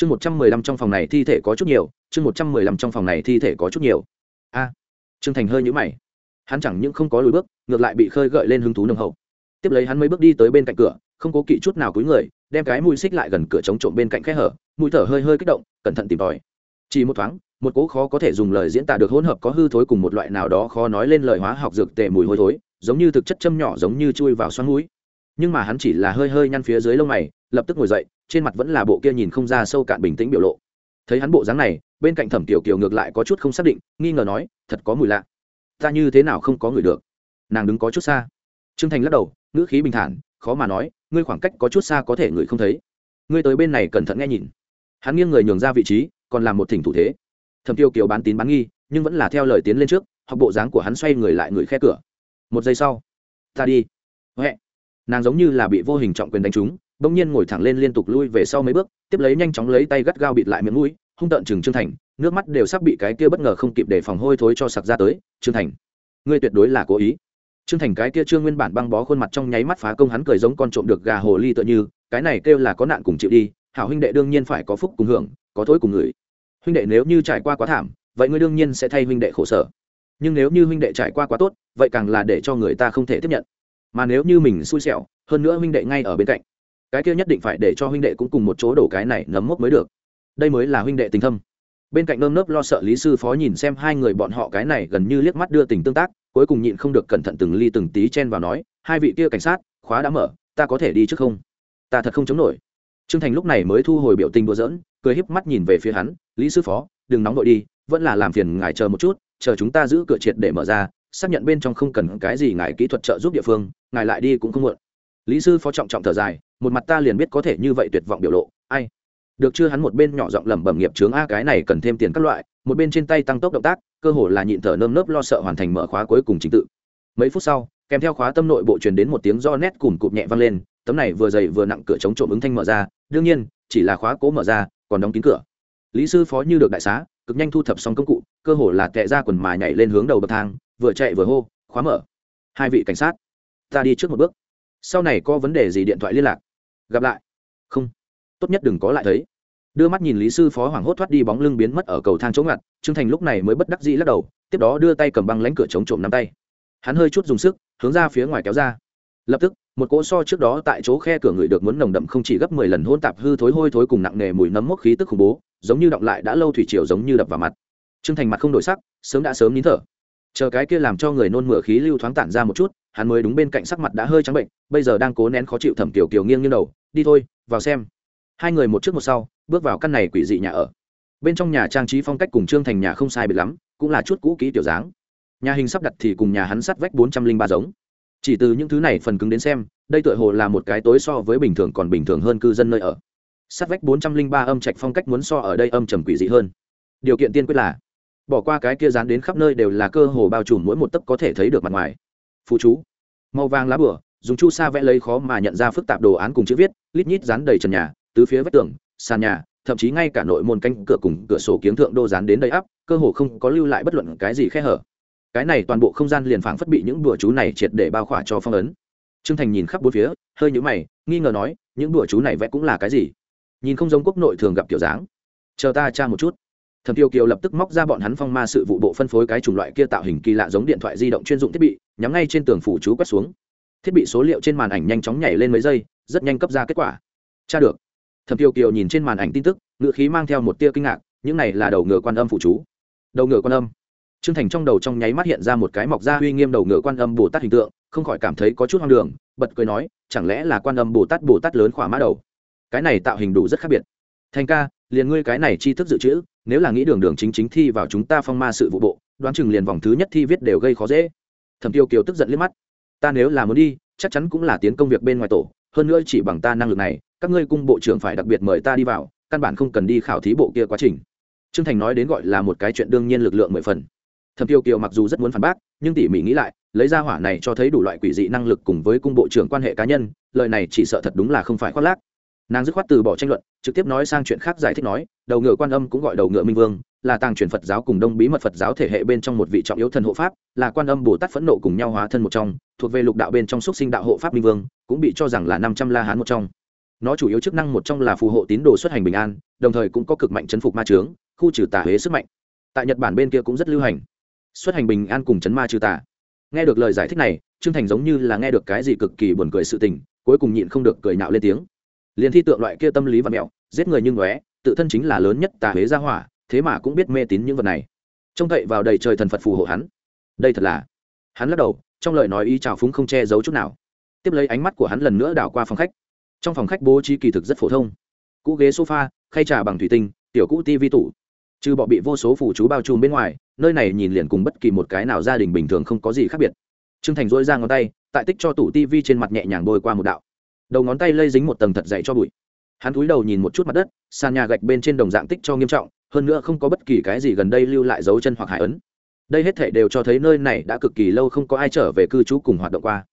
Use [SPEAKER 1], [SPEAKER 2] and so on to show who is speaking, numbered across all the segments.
[SPEAKER 1] chương một trăm mười lăm trong phòng này thi thể có chút nhiều, chương một trăm mười lăm trong phòng này thi thể có chút nhiều. A, trương thành hơi nhũ mày. Hắn chẳng những không có lùi bước, ngược lại bị khơi gợi lên hứng thú nồng hậu. Tiếp lấy hắn mấy bước đi tới bên cạnh cửa, không cố kỵ chút nào cúi người, đem cái mũi xích lại gần cửa chống trộm bên cạnh khe hở, mũi thở hơi hơi kích động, cẩn thận tìm tòi. Chỉ một thoáng, một cỗ khó có thể dùng lời diễn tả được hỗn hợp có hư thối cùng một loại nào đó khó nói lên lời hóa học dược tệ mùi hôi thối, giống như thực chất châm nhỏ giống như chui vào xoắn mũi nhưng mà hắn chỉ là hơi hơi nhăn phía dưới lông mày, lập tức ngồi dậy, trên mặt vẫn là bộ kia nhìn không ra sâu cạn bình tĩnh biểu lộ. Thấy hắn bộ dáng này, bên cạnh thẩm tiểu kiều ngược lại có chút không xác định, nghi ngờ nói, thật có mùi lạ. Ta như thế nào không có người được? Nàng đứng có chút xa. Trương thành lắc đầu, ngữ khí bình thản, khó mà nói, ngươi khoảng cách có chút xa có thể người không thấy. Ngươi tới bên này cẩn thận nghe nhìn. Hắn nghiêng người nhường ra vị trí, còn làm một thỉnh thủ thế. Thẩm tiêu kiều bán tín bán nghi, nhưng vẫn là theo lời tiến lên trước, học bộ dáng của hắn xoay người lại người khe cửa. Một giây sau, ta đi. Huệ nàng giống như là bị vô hình trọng quyền đánh trúng, bỗng nhiên ngồi thẳng lên liên tục lui về sau mấy bước, tiếp lấy nhanh chóng lấy tay gắt gao bịt lại miệng mũi, hung tợn chừng trương thành, nước mắt đều sắp bị cái kia bất ngờ không kịp để phòng hôi thối cho sặc ra tới, trương thành, ngươi tuyệt đối là cố ý. Trương thành cái kia trương nguyên bản băng bó khuôn mặt trong nháy mắt phá công hắn cười giống con trộm được gà hồ ly tựa như, cái này kêu là có nạn cùng chịu đi, hảo huynh đệ đương nhiên phải có phúc cùng hưởng, có thối cùng người. Huynh đệ nếu như trải qua quá thảm, vậy ngươi đương nhiên sẽ thay huynh đệ khổ sở. Nhưng nếu như huynh đệ trải qua quá tốt, vậy càng là để cho người ta không thể tiếp nhận mà nếu như mình xui xẻo, hơn nữa huynh đệ ngay ở bên cạnh, cái kia nhất định phải để cho huynh đệ cũng cùng một chỗ đổ cái này nấm mốc mới được. Đây mới là huynh đệ tình thâm. Bên cạnh nơm nớp lo sợ lý sư phó nhìn xem hai người bọn họ cái này gần như liếc mắt đưa tình tương tác, cuối cùng nhịn không được cẩn thận từng ly từng tí chen vào nói, hai vị kia cảnh sát, khóa đã mở, ta có thể đi trước không? Ta thật không chống nổi. Trương thành lúc này mới thu hồi biểu tình đùa giỡn, cười híp mắt nhìn về phía hắn, lý sư phó, đừng nóng vội đi, vẫn là làm phiền ngài chờ một chút, chờ chúng ta giữ cửa triệt để mở ra xác nhận bên trong không cần cái gì ngài kỹ thuật trợ giúp địa phương, ngài lại đi cũng không muộn. Lý sư phó trọng trọng thở dài, một mặt ta liền biết có thể như vậy tuyệt vọng biểu lộ, ai? Được chưa hắn một bên nhỏ giọng lẩm bẩm nghiệp chướng a, cái này cần thêm tiền các loại, một bên trên tay tăng tốc động tác, cơ hồ là nhịn thở nơm nớp lo sợ hoàn thành mở khóa cuối cùng chính tự. Mấy phút sau, kèm theo khóa tâm nội bộ truyền đến một tiếng do nét cùn cụp nhẹ vang lên, tấm này vừa dày vừa nặng cửa chống trộm ứng thanh mở ra, đương nhiên, chỉ là khóa cố mở ra, còn đóng kín cửa. Lý sư phó như được đại xá, cực nhanh thu thập xong công cụ, cơ hồ là tệ ra quần mà nhảy lên hướng đầu bậc thang vừa chạy vừa hô, khóa mở. Hai vị cảnh sát, ta đi trước một bước. Sau này có vấn đề gì điện thoại liên lạc. Gặp lại. Không. Tốt nhất đừng có lại thấy. Đưa mắt nhìn lý sư phó hoảng hốt thoát đi bóng lưng biến mất ở cầu thang chống ngặt, trương thành lúc này mới bất đắc dĩ lắc đầu, tiếp đó đưa tay cầm băng lánh cửa chống trộm nắm tay. Hắn hơi chút dùng sức, hướng ra phía ngoài kéo ra. Lập tức, một cỗ so trước đó tại chỗ khe cửa người được muốn nồng đậm không chỉ gấp mười lần hôn tạp hư thối hôi thối cùng nặng nề mùi nấm mốc khí tức khủng bố, giống như động lại đã lâu thủy triều giống như đập vào mặt. Trương thành mặt không đổi sắc, sớm đã sớm nín thở chờ cái kia làm cho người nôn mửa khí lưu thoáng tản ra một chút, hắn mới đúng bên cạnh sắc mặt đã hơi trắng bệnh, bây giờ đang cố nén khó chịu thẩm tiểu kiều nghiêng như đầu, đi thôi, vào xem. Hai người một trước một sau, bước vào căn này quỷ dị nhà ở. Bên trong nhà trang trí phong cách cùng trương thành nhà không sai biệt lắm, cũng là chút cũ kỹ tiểu dáng. Nhà hình sắp đặt thì cùng nhà hắn sắt vách bốn trăm linh ba giống. Chỉ từ những thứ này phần cứng đến xem, đây tựa hồ là một cái tối so với bình thường còn bình thường hơn cư dân nơi ở. Sắt vách bốn trăm linh ba âm trạch phong cách muốn so ở đây âm trầm quỷ dị hơn. Điều kiện tiên quyết là bỏ qua cái kia dán đến khắp nơi đều là cơ hồ bao trùm mỗi một tấc có thể thấy được mặt ngoài. Phụ chú. Màu vàng lá bửa, dùng chu sa vẽ lấy khó mà nhận ra phức tạp đồ án cùng chữ viết, lít nhít dán đầy trần nhà, tứ phía vách tường, sàn nhà, thậm chí ngay cả nội môn canh cửa cùng cửa sổ kiếng thượng đô dán đến đầy ắp, cơ hồ không có lưu lại bất luận cái gì khe hở. Cái này toàn bộ không gian liền phảng phất bị những đùa chú này triệt để bao khỏa cho phong ấn. Trương thành nhìn khắp bốn phía, hơi nhũ mày, nghi ngờ nói, những đùa chú này vẽ cũng là cái gì? Nhìn không giống quốc nội thường gặp kiểu dáng. Chờ ta tra một chút thẩm tiêu kiều lập tức móc ra bọn hắn phong ma sự vụ bộ phân phối cái chủng loại kia tạo hình kỳ lạ giống điện thoại di động chuyên dụng thiết bị, nhắm ngay trên tường phủ chú quét xuống. Thiết bị số liệu trên màn ảnh nhanh chóng nhảy lên mấy giây, rất nhanh cấp ra kết quả. Tra được. Thẩm tiêu kiều nhìn trên màn ảnh tin tức, ngựa khí mang theo một tia kinh ngạc, những này là đầu ngựa quan âm phủ chú. Đầu ngựa quan âm. Trương thành trong đầu trong nháy mắt hiện ra một cái mọc ra uy nghiêm đầu ngựa quan âm bồ tát hình tượng, không khỏi cảm thấy có chút hoang đường, bật cười nói, chẳng lẽ là quan âm bồ tát bồ tát lớn khỏa mã đầu? Cái này tạo hình đủ rất khác biệt. Thành ca, liền ngươi cái này chi thức dự trữ nếu là nghĩ đường đường chính chính thi vào chúng ta phong ma sự vụ bộ, đoán chừng liền vòng thứ nhất thi viết đều gây khó dễ. Thẩm tiêu kiều tức giận liếc mắt. Ta nếu là muốn đi, chắc chắn cũng là tiến công việc bên ngoài tổ, hơn nữa chỉ bằng ta năng lực này, các ngươi cung bộ trưởng phải đặc biệt mời ta đi vào, căn bản không cần đi khảo thí bộ kia quá trình. Trương thành nói đến gọi là một cái chuyện đương nhiên lực lượng mười phần. Thẩm tiêu kiều mặc dù rất muốn phản bác, nhưng tỉ mỉ nghĩ lại, lấy ra hỏa này cho thấy đủ loại quỷ dị năng lực cùng với cung bộ trưởng quan hệ cá nhân, lời này chỉ sợ thật đúng là không phải khoác lác nàng dứt khoát từ bỏ tranh luận, trực tiếp nói sang chuyện khác giải thích nói, đầu ngựa quan âm cũng gọi đầu ngựa minh vương, là tàng truyền phật giáo cùng đông bí mật phật giáo thể hệ bên trong một vị trọng yếu thần hộ pháp, là quan âm bồ tát phẫn nộ cùng nhau hóa thân một trong, thuộc về lục đạo bên trong xúc sinh đạo hộ pháp minh vương, cũng bị cho rằng là năm trăm la hán một trong. Nó chủ yếu chức năng một trong là phù hộ tín đồ xuất hành bình an, đồng thời cũng có cực mạnh chấn phục ma trướng khu trừ tà huế sức mạnh. Tại nhật bản bên kia cũng rất lưu hành. Xuất hành bình an cùng chấn ma trừ tà. Nghe được lời giải thích này, trương thành giống như là nghe được cái gì cực kỳ buồn cười sự tình, cuối cùng nhịn không được cười nạo lên tiếng liền thi tượng loại kia tâm lý và mẹo, giết người như ngóe, tự thân chính là lớn nhất tà huế gia hỏa, thế mà cũng biết mê tín những vật này. Trông cậy vào đầy trời thần phật phù hộ hắn. Đây thật là. Hắn lắc đầu, trong lời nói ý trào phúng không che giấu chút nào. Tiếp lấy ánh mắt của hắn lần nữa đảo qua phòng khách. Trong phòng khách bố trí kỳ thực rất phổ thông. Cũ ghế sofa, khay trà bằng thủy tinh, tiểu cũ tivi tủ. Trừ bọ bị vô số phủ chú bao trùm bên ngoài, nơi này nhìn liền cùng bất kỳ một cái nào gia đình bình thường không có gì khác biệt. T r ư ơ n g thành dỗi ra ngón tay, tại tích cho tủ tivi trên mặt nhẹ nhàng bôi qua một đạo đầu ngón tay lây dính một tầng thật dày cho bụi. Hắn cúi đầu nhìn một chút mặt đất, sàn nhà gạch bên trên đồng dạng tích cho nghiêm trọng, hơn nữa không có bất kỳ cái gì gần đây lưu lại dấu chân hoặc hải ấn. Đây hết thể đều cho thấy nơi này đã cực kỳ lâu không có ai trở về cư trú cùng hoạt động qua.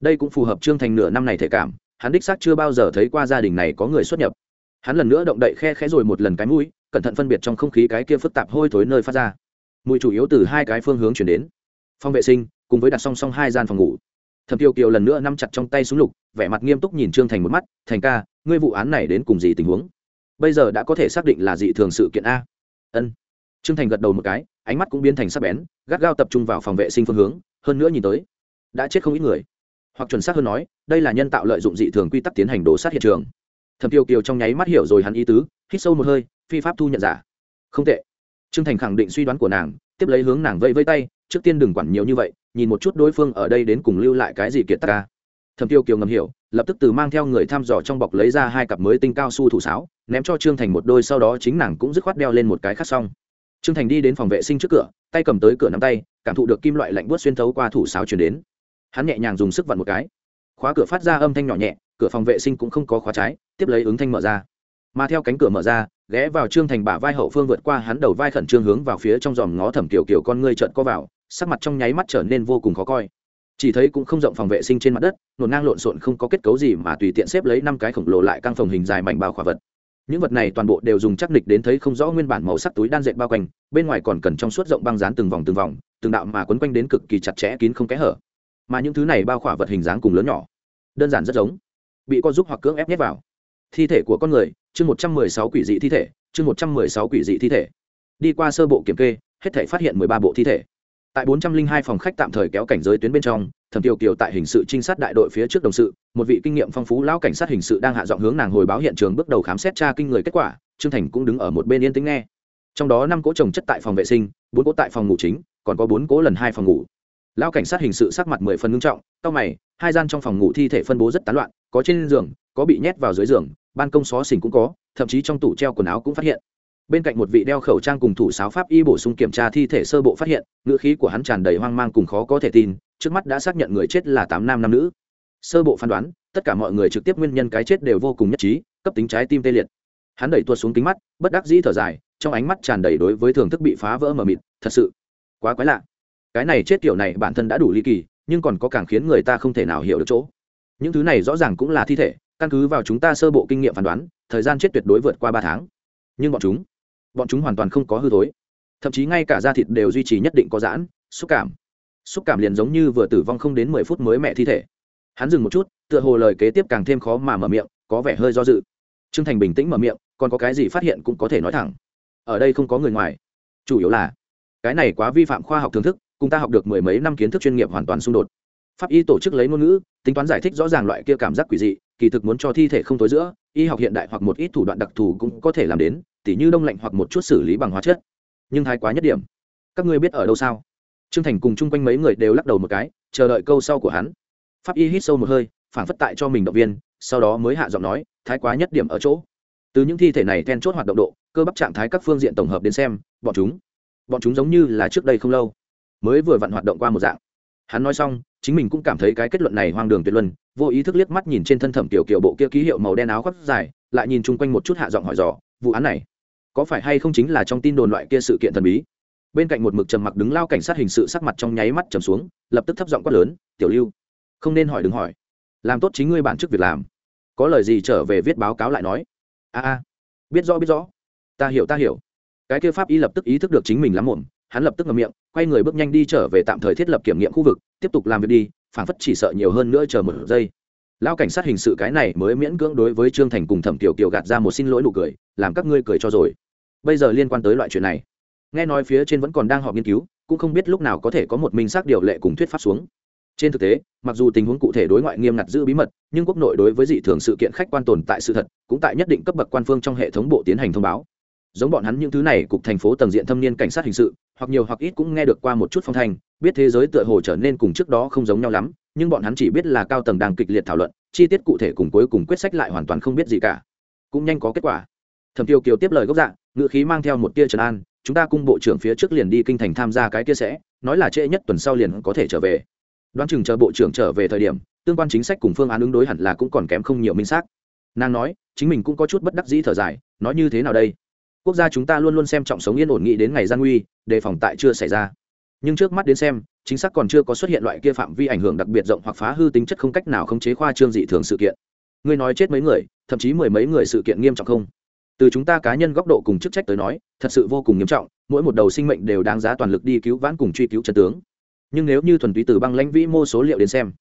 [SPEAKER 1] Đây cũng phù hợp trương thành nửa năm này thể cảm, hắn đích xác chưa bao giờ thấy qua gia đình này có người xuất nhập. Hắn lần nữa động đậy khe khẽ rồi một lần cái mũi, cẩn thận phân biệt trong không khí cái kia phức tạp hôi thối nơi phát ra. Mùi chủ yếu từ hai cái phương hướng chuyển đến. Phòng vệ sinh, cùng với đặt song song hai gian phòng ngủ thẩm tiêu kiều lần nữa nắm chặt trong tay súng lục, vẻ mặt nghiêm túc nhìn trương thành một mắt, thành ca, ngươi vụ án này đến cùng gì tình huống? Bây giờ đã có thể xác định là dị thường sự kiện a. Ân. Trương thành gật đầu một cái, ánh mắt cũng biến thành sắc bén, gắt gao tập trung vào phòng vệ sinh phương hướng, hơn nữa nhìn tới, đã chết không ít người. Hoặc chuẩn xác hơn nói, đây là nhân tạo lợi dụng dị thường quy tắc tiến hành đổ sát hiện trường. Thẩm tiêu kiều trong nháy mắt hiểu rồi hắn ý tứ, hít sâu một hơi, phi pháp thu nhận giả. Không tệ. Trương thành khẳng định suy đoán của nàng tiếp lấy hướng nàng vây vây tay, trước tiên đừng quản nhiều như vậy, nhìn một chút đối phương ở đây đến cùng lưu lại cái gì kiệt ta ca. Thẩm tiêu kiều ngầm hiểu, lập tức từ mang theo người thăm dò trong bọc lấy ra hai cặp mới tinh cao su thủ sáo, ném cho trương thành một đôi, sau đó chính nàng cũng dứt khoát đeo lên một cái khác xong. Trương thành đi đến phòng vệ sinh trước cửa, tay cầm tới cửa nắm tay, cảm thụ được kim loại lạnh buốt xuyên thấu qua thủ sáo chuyển đến. Hắn nhẹ nhàng dùng sức vặn một cái. Khóa cửa phát ra âm thanh nhỏ nhẹ, cửa phòng vệ sinh cũng không có khóa trái, tiếp lấy ứng thanh mở ra mà theo cánh cửa mở ra, ghé vào trương thành bả vai hậu phương vượt qua hắn đầu vai khẩn trương hướng vào phía trong dòm ngó thẩm kiểu kiểu con ngươi trợn co vào, sắc mặt trong nháy mắt trở nên vô cùng khó coi. Chỉ thấy cũng không rộng phòng vệ sinh trên mặt đất nổ ngang lộn xộn không có kết cấu gì mà tùy tiện xếp lấy năm cái khổng lồ lại căng phòng hình dài mảnh bao khỏa vật. Những vật này toàn bộ đều dùng chắc nịch đến thấy không rõ nguyên bản màu sắc túi đan dệt bao quanh, bên ngoài còn cần trong suốt rộng băng dán từng vòng từng vòng, từng đạo mà quấn quanh đến cực kỳ chặt chẽ kín không kẽ hở. Mà những thứ này bao khỏa vật hình dáng cùng lớn nhỏ, đơn giản rất giống, bị con giúp hoặc cưỡng ép nhét vào. Thi thể của con người chương một trăm mười sáu quỷ dị thi thể, chương một trăm mười sáu quỷ dị thi thể. Đi qua sơ bộ kiểm kê, hết thể phát hiện mười ba bộ thi thể. Tại bốn trăm linh hai phòng khách tạm thời kéo cảnh giới tuyến bên trong, thẩm tiêu kiều tại hình sự trinh sát đại đội phía trước đồng sự, một vị kinh nghiệm phong phú lão cảnh sát hình sự đang hạ giọng hướng nàng hồi báo hiện trường bước đầu khám xét tra kinh người kết quả, trương thành cũng đứng ở một bên yên tĩnh nghe. Trong đó năm cỗ trồng chất tại phòng vệ sinh, bốn cỗ tại phòng ngủ chính, còn có bốn cỗ lần hai phòng ngủ. Lão cảnh sát hình sự sắc mặt mười phần ngưng trọng cao mày, hai gian trong phòng ngủ thi thể phân bố rất tán loạn, có trên giường, có bị nhét vào dưới giường ban công xó xỉnh cũng có, thậm chí trong tủ treo quần áo cũng phát hiện. Bên cạnh một vị đeo khẩu trang cùng thủ sáo pháp y bổ sung kiểm tra thi thể sơ bộ phát hiện, ngữ khí của hắn tràn đầy hoang mang cùng khó có thể tin, trước mắt đã xác nhận người chết là tám nam năm nữ. Sơ bộ phán đoán, tất cả mọi người trực tiếp nguyên nhân cái chết đều vô cùng nhất trí, cấp tính trái tim tê liệt. Hắn đẩy tuột xuống kính mắt, bất đắc dĩ thở dài, trong ánh mắt tràn đầy đối với thưởng thức bị phá vỡ mờ mịt, thật sự quá quái lạ. Cái này chết kiểu này bản thân đã đủ ly kỳ, nhưng còn có càng khiến người ta không thể nào hiểu được chỗ. Những thứ này rõ ràng cũng là thi thể căn cứ vào chúng ta sơ bộ kinh nghiệm phán đoán, thời gian chết tuyệt đối vượt qua ba tháng. Nhưng bọn chúng bọn chúng hoàn toàn không có hư thối. Thậm chí ngay cả da thịt đều duy trì nhất định có giãn, xúc cảm. Xúc cảm liền giống như vừa tử vong không đến mười phút mới mẹ thi thể. Hắn dừng một chút, tựa hồ lời kế tiếp càng thêm khó mà mở miệng, có vẻ hơi do dự. T r ư ơ n g thành bình tĩnh mở miệng, còn có cái gì phát hiện cũng có thể nói thẳng. Ở đây không có người ngoài. Chủ yếu là, cái này quá vi phạm khoa học thưởng thức, cùng ta học được mười mấy năm kiến thức chuyên nghiệp hoàn toàn xung đột. Pháp y tổ chức lấy ngôn ngữ, tính toán giải thích rõ ràng loại kia cảm giác quỷ dị kỳ thực muốn cho thi thể không tối giữa, y học hiện đại hoặc một ít thủ đoạn đặc thù cũng có thể làm đến, tỉ như đông lạnh hoặc một chút xử lý bằng hóa chất. Nhưng thái quá nhất điểm. Các ngươi biết ở đâu sao? Trương thành cùng chung quanh mấy người đều lắc đầu một cái, chờ đợi câu sau của hắn. Pháp y hít sâu một hơi, phản phất tại cho mình động viên, sau đó mới hạ giọng nói, thái quá nhất điểm ở chỗ. Từ những thi thể này then chốt hoạt động độ, cơ bắp trạng thái các phương diện tổng hợp đến xem, bọn chúng bọn chúng giống như là trước đây không lâu, mới vừa vặn hoạt động qua một dạng. Hắn nói xong, chính mình cũng cảm thấy cái kết luận này hoang đường tuyệt luân vô ý thức liếc mắt nhìn trên thân thẩm tiểu kiều bộ kia ký hiệu màu đen áo khoác dài, lại nhìn chung quanh một chút hạ giọng hỏi dò, vụ án này có phải hay không chính là trong tin đồn loại kia sự kiện thần bí? Bên cạnh một mực trầm mặc đứng lao cảnh sát hình sự sắc mặt trong nháy mắt trầm xuống, lập tức thấp giọng quát lớn, tiểu lưu, không nên hỏi đừng hỏi. Làm tốt chính ngươi bản chức việc làm. Có lời gì trở về viết báo cáo lại nói. A a, biết rõ biết rõ. Ta hiểu ta hiểu. Cái kia pháp y lập tức ý thức được chính mình lắm muộn, hắn lập tức ngậm miệng, quay người bước nhanh đi trở về tạm thời thiết lập kiểm nghiệm khu vực, tiếp tục làm việc đi phảng phất chỉ sợ nhiều hơn nữa chờ một giây. Lão cảnh sát hình sự cái này mới miễn cưỡng đối với trương thành cùng thẩm tiểu kiều gạt ra một xin lỗi nụ cười, làm các ngươi cười cho rồi. Bây giờ liên quan tới loại chuyện này, nghe nói phía trên vẫn còn đang họp nghiên cứu, cũng không biết lúc nào có thể có một minh xác điều lệ cùng thuyết pháp xuống. Trên thực tế, mặc dù tình huống cụ thể đối ngoại nghiêm ngặt giữ bí mật, nhưng quốc nội đối với dị thường sự kiện khách quan tồn tại sự thật, cũng tại nhất định cấp bậc quan phương trong hệ thống bộ tiến hành thông báo. Giống bọn hắn những thứ này, cục thành phố tầng diện thâm niên cảnh sát hình sự hoặc nhiều hoặc ít cũng nghe được qua một chút phong thanh, biết thế giới tựa hồ trở nên cùng trước đó không giống nhau lắm, nhưng bọn hắn chỉ biết là cao tầng đang kịch liệt thảo luận, chi tiết cụ thể cùng cuối cùng quyết sách lại hoàn toàn không biết gì cả. Cũng nhanh có kết quả. Thẩm tiêu kiều tiếp lời gốc dạng, ngựa khí mang theo một tia trấn an, chúng ta cung bộ trưởng phía trước liền đi kinh thành tham gia cái kia sẽ, nói là trễ nhất tuần sau liền có thể trở về. Đoán chừng chờ bộ trưởng trở về thời điểm, tương quan chính sách cùng phương án ứng đối hẳn là cũng còn kém không nhiều minh xác. Nàng nói, chính mình cũng có chút bất đắc dĩ thở dài, nói như thế nào đây? Quốc gia chúng ta luôn luôn xem trọng sống yên ổn nghị đến ngày gian nguy, đề phòng tại chưa xảy ra. Nhưng trước mắt đến xem, chính xác còn chưa có xuất hiện loại kia phạm vi ảnh hưởng đặc biệt rộng hoặc phá hư tính chất không cách nào khống chế khoa trương dị thường sự kiện. Ngươi nói chết mấy người, thậm chí mười mấy người sự kiện nghiêm trọng không? Từ chúng ta cá nhân góc độ cùng chức trách tới nói, thật sự vô cùng nghiêm trọng, mỗi một đầu sinh mệnh đều đáng giá toàn lực đi cứu vãn cùng truy cứu chân tướng. Nhưng nếu như thuần túy từ băng lãnh vĩ mô số liệu đến xem,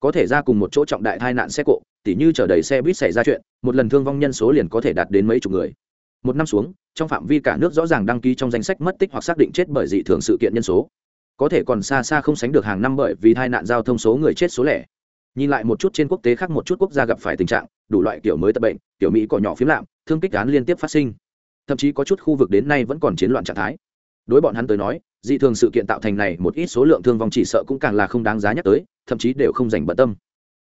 [SPEAKER 1] có thể ra cùng một chỗ trọng đại tai nạn xe cộ, tỉ như chở đầy xe buýt xảy ra chuyện, một lần thương vong nhân số liền có thể đạt đến mấy chục người một năm xuống, trong phạm vi cả nước rõ ràng đăng ký trong danh sách mất tích hoặc xác định chết bởi dị thường sự kiện nhân số. Có thể còn xa xa không sánh được hàng năm bởi vì tai nạn giao thông số người chết số lẻ. Nhìn lại một chút trên quốc tế khác một chút quốc gia gặp phải tình trạng, đủ loại kiểu mới tập bệnh, kiểu mỹ cỏ nhỏ phiếm lạm, thương kích án liên tiếp phát sinh. Thậm chí có chút khu vực đến nay vẫn còn chiến loạn trạng thái. Đối bọn hắn tới nói, dị thường sự kiện tạo thành này một ít số lượng thương vong chỉ sợ cũng càng là không đáng giá nhắc tới, thậm chí đều không dành bận tâm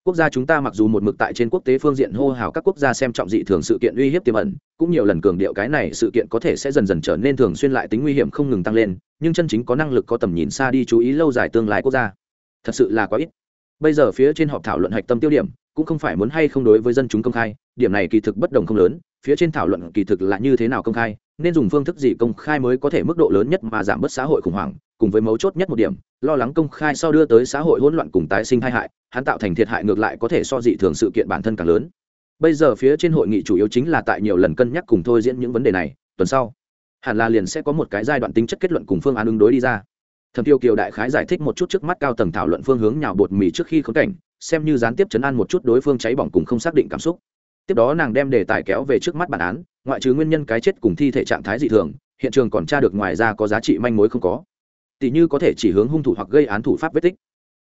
[SPEAKER 1] quốc gia chúng ta mặc dù một mực tại trên quốc tế phương diện hô hào các quốc gia xem trọng dị thường sự kiện uy hiếp tiềm ẩn, cũng nhiều lần cường điệu cái này sự kiện có thể sẽ dần dần trở nên thường xuyên lại tính nguy hiểm không ngừng tăng lên, nhưng chân chính có năng lực có tầm nhìn xa đi chú ý lâu dài tương lai quốc gia, thật sự là quá ít. Bây giờ phía trên họp thảo luận hạch tâm tiêu điểm, cũng không phải muốn hay không đối với dân chúng công khai, điểm này kỳ thực bất đồng không lớn phía trên thảo luận kỳ thực là như thế nào công khai, nên dùng phương thức gì công khai mới có thể mức độ lớn nhất mà giảm bớt xã hội khủng hoảng, cùng với mấu chốt nhất một điểm, lo lắng công khai sau đưa tới xã hội hỗn loạn cùng tái sinh hai hại, hắn tạo thành thiệt hại ngược lại có thể so dị thường sự kiện bản thân càng lớn. Bây giờ phía trên hội nghị chủ yếu chính là tại nhiều lần cân nhắc cùng thôi diễn những vấn đề này, tuần sau, hẳn là liền sẽ có một cái giai đoạn tính chất kết luận cùng phương án ứng đối đi ra. Thẩm tiêu kiều đại khái giải thích một chút trước mắt cao tầng thảo luận phương hướng nhào bột mì trước khi khống cảnh, xem như gián tiếp chấn an một chút đối phương cháy bỏng cùng không xác định cảm xúc tiếp đó nàng đem đề tài kéo về trước mắt bản án, ngoại trừ nguyên nhân cái chết cùng thi thể trạng thái dị thường, hiện trường còn tra được ngoài ra có giá trị manh mối không có. Tỷ như có thể chỉ hướng hung thủ hoặc gây án thủ pháp vết tích.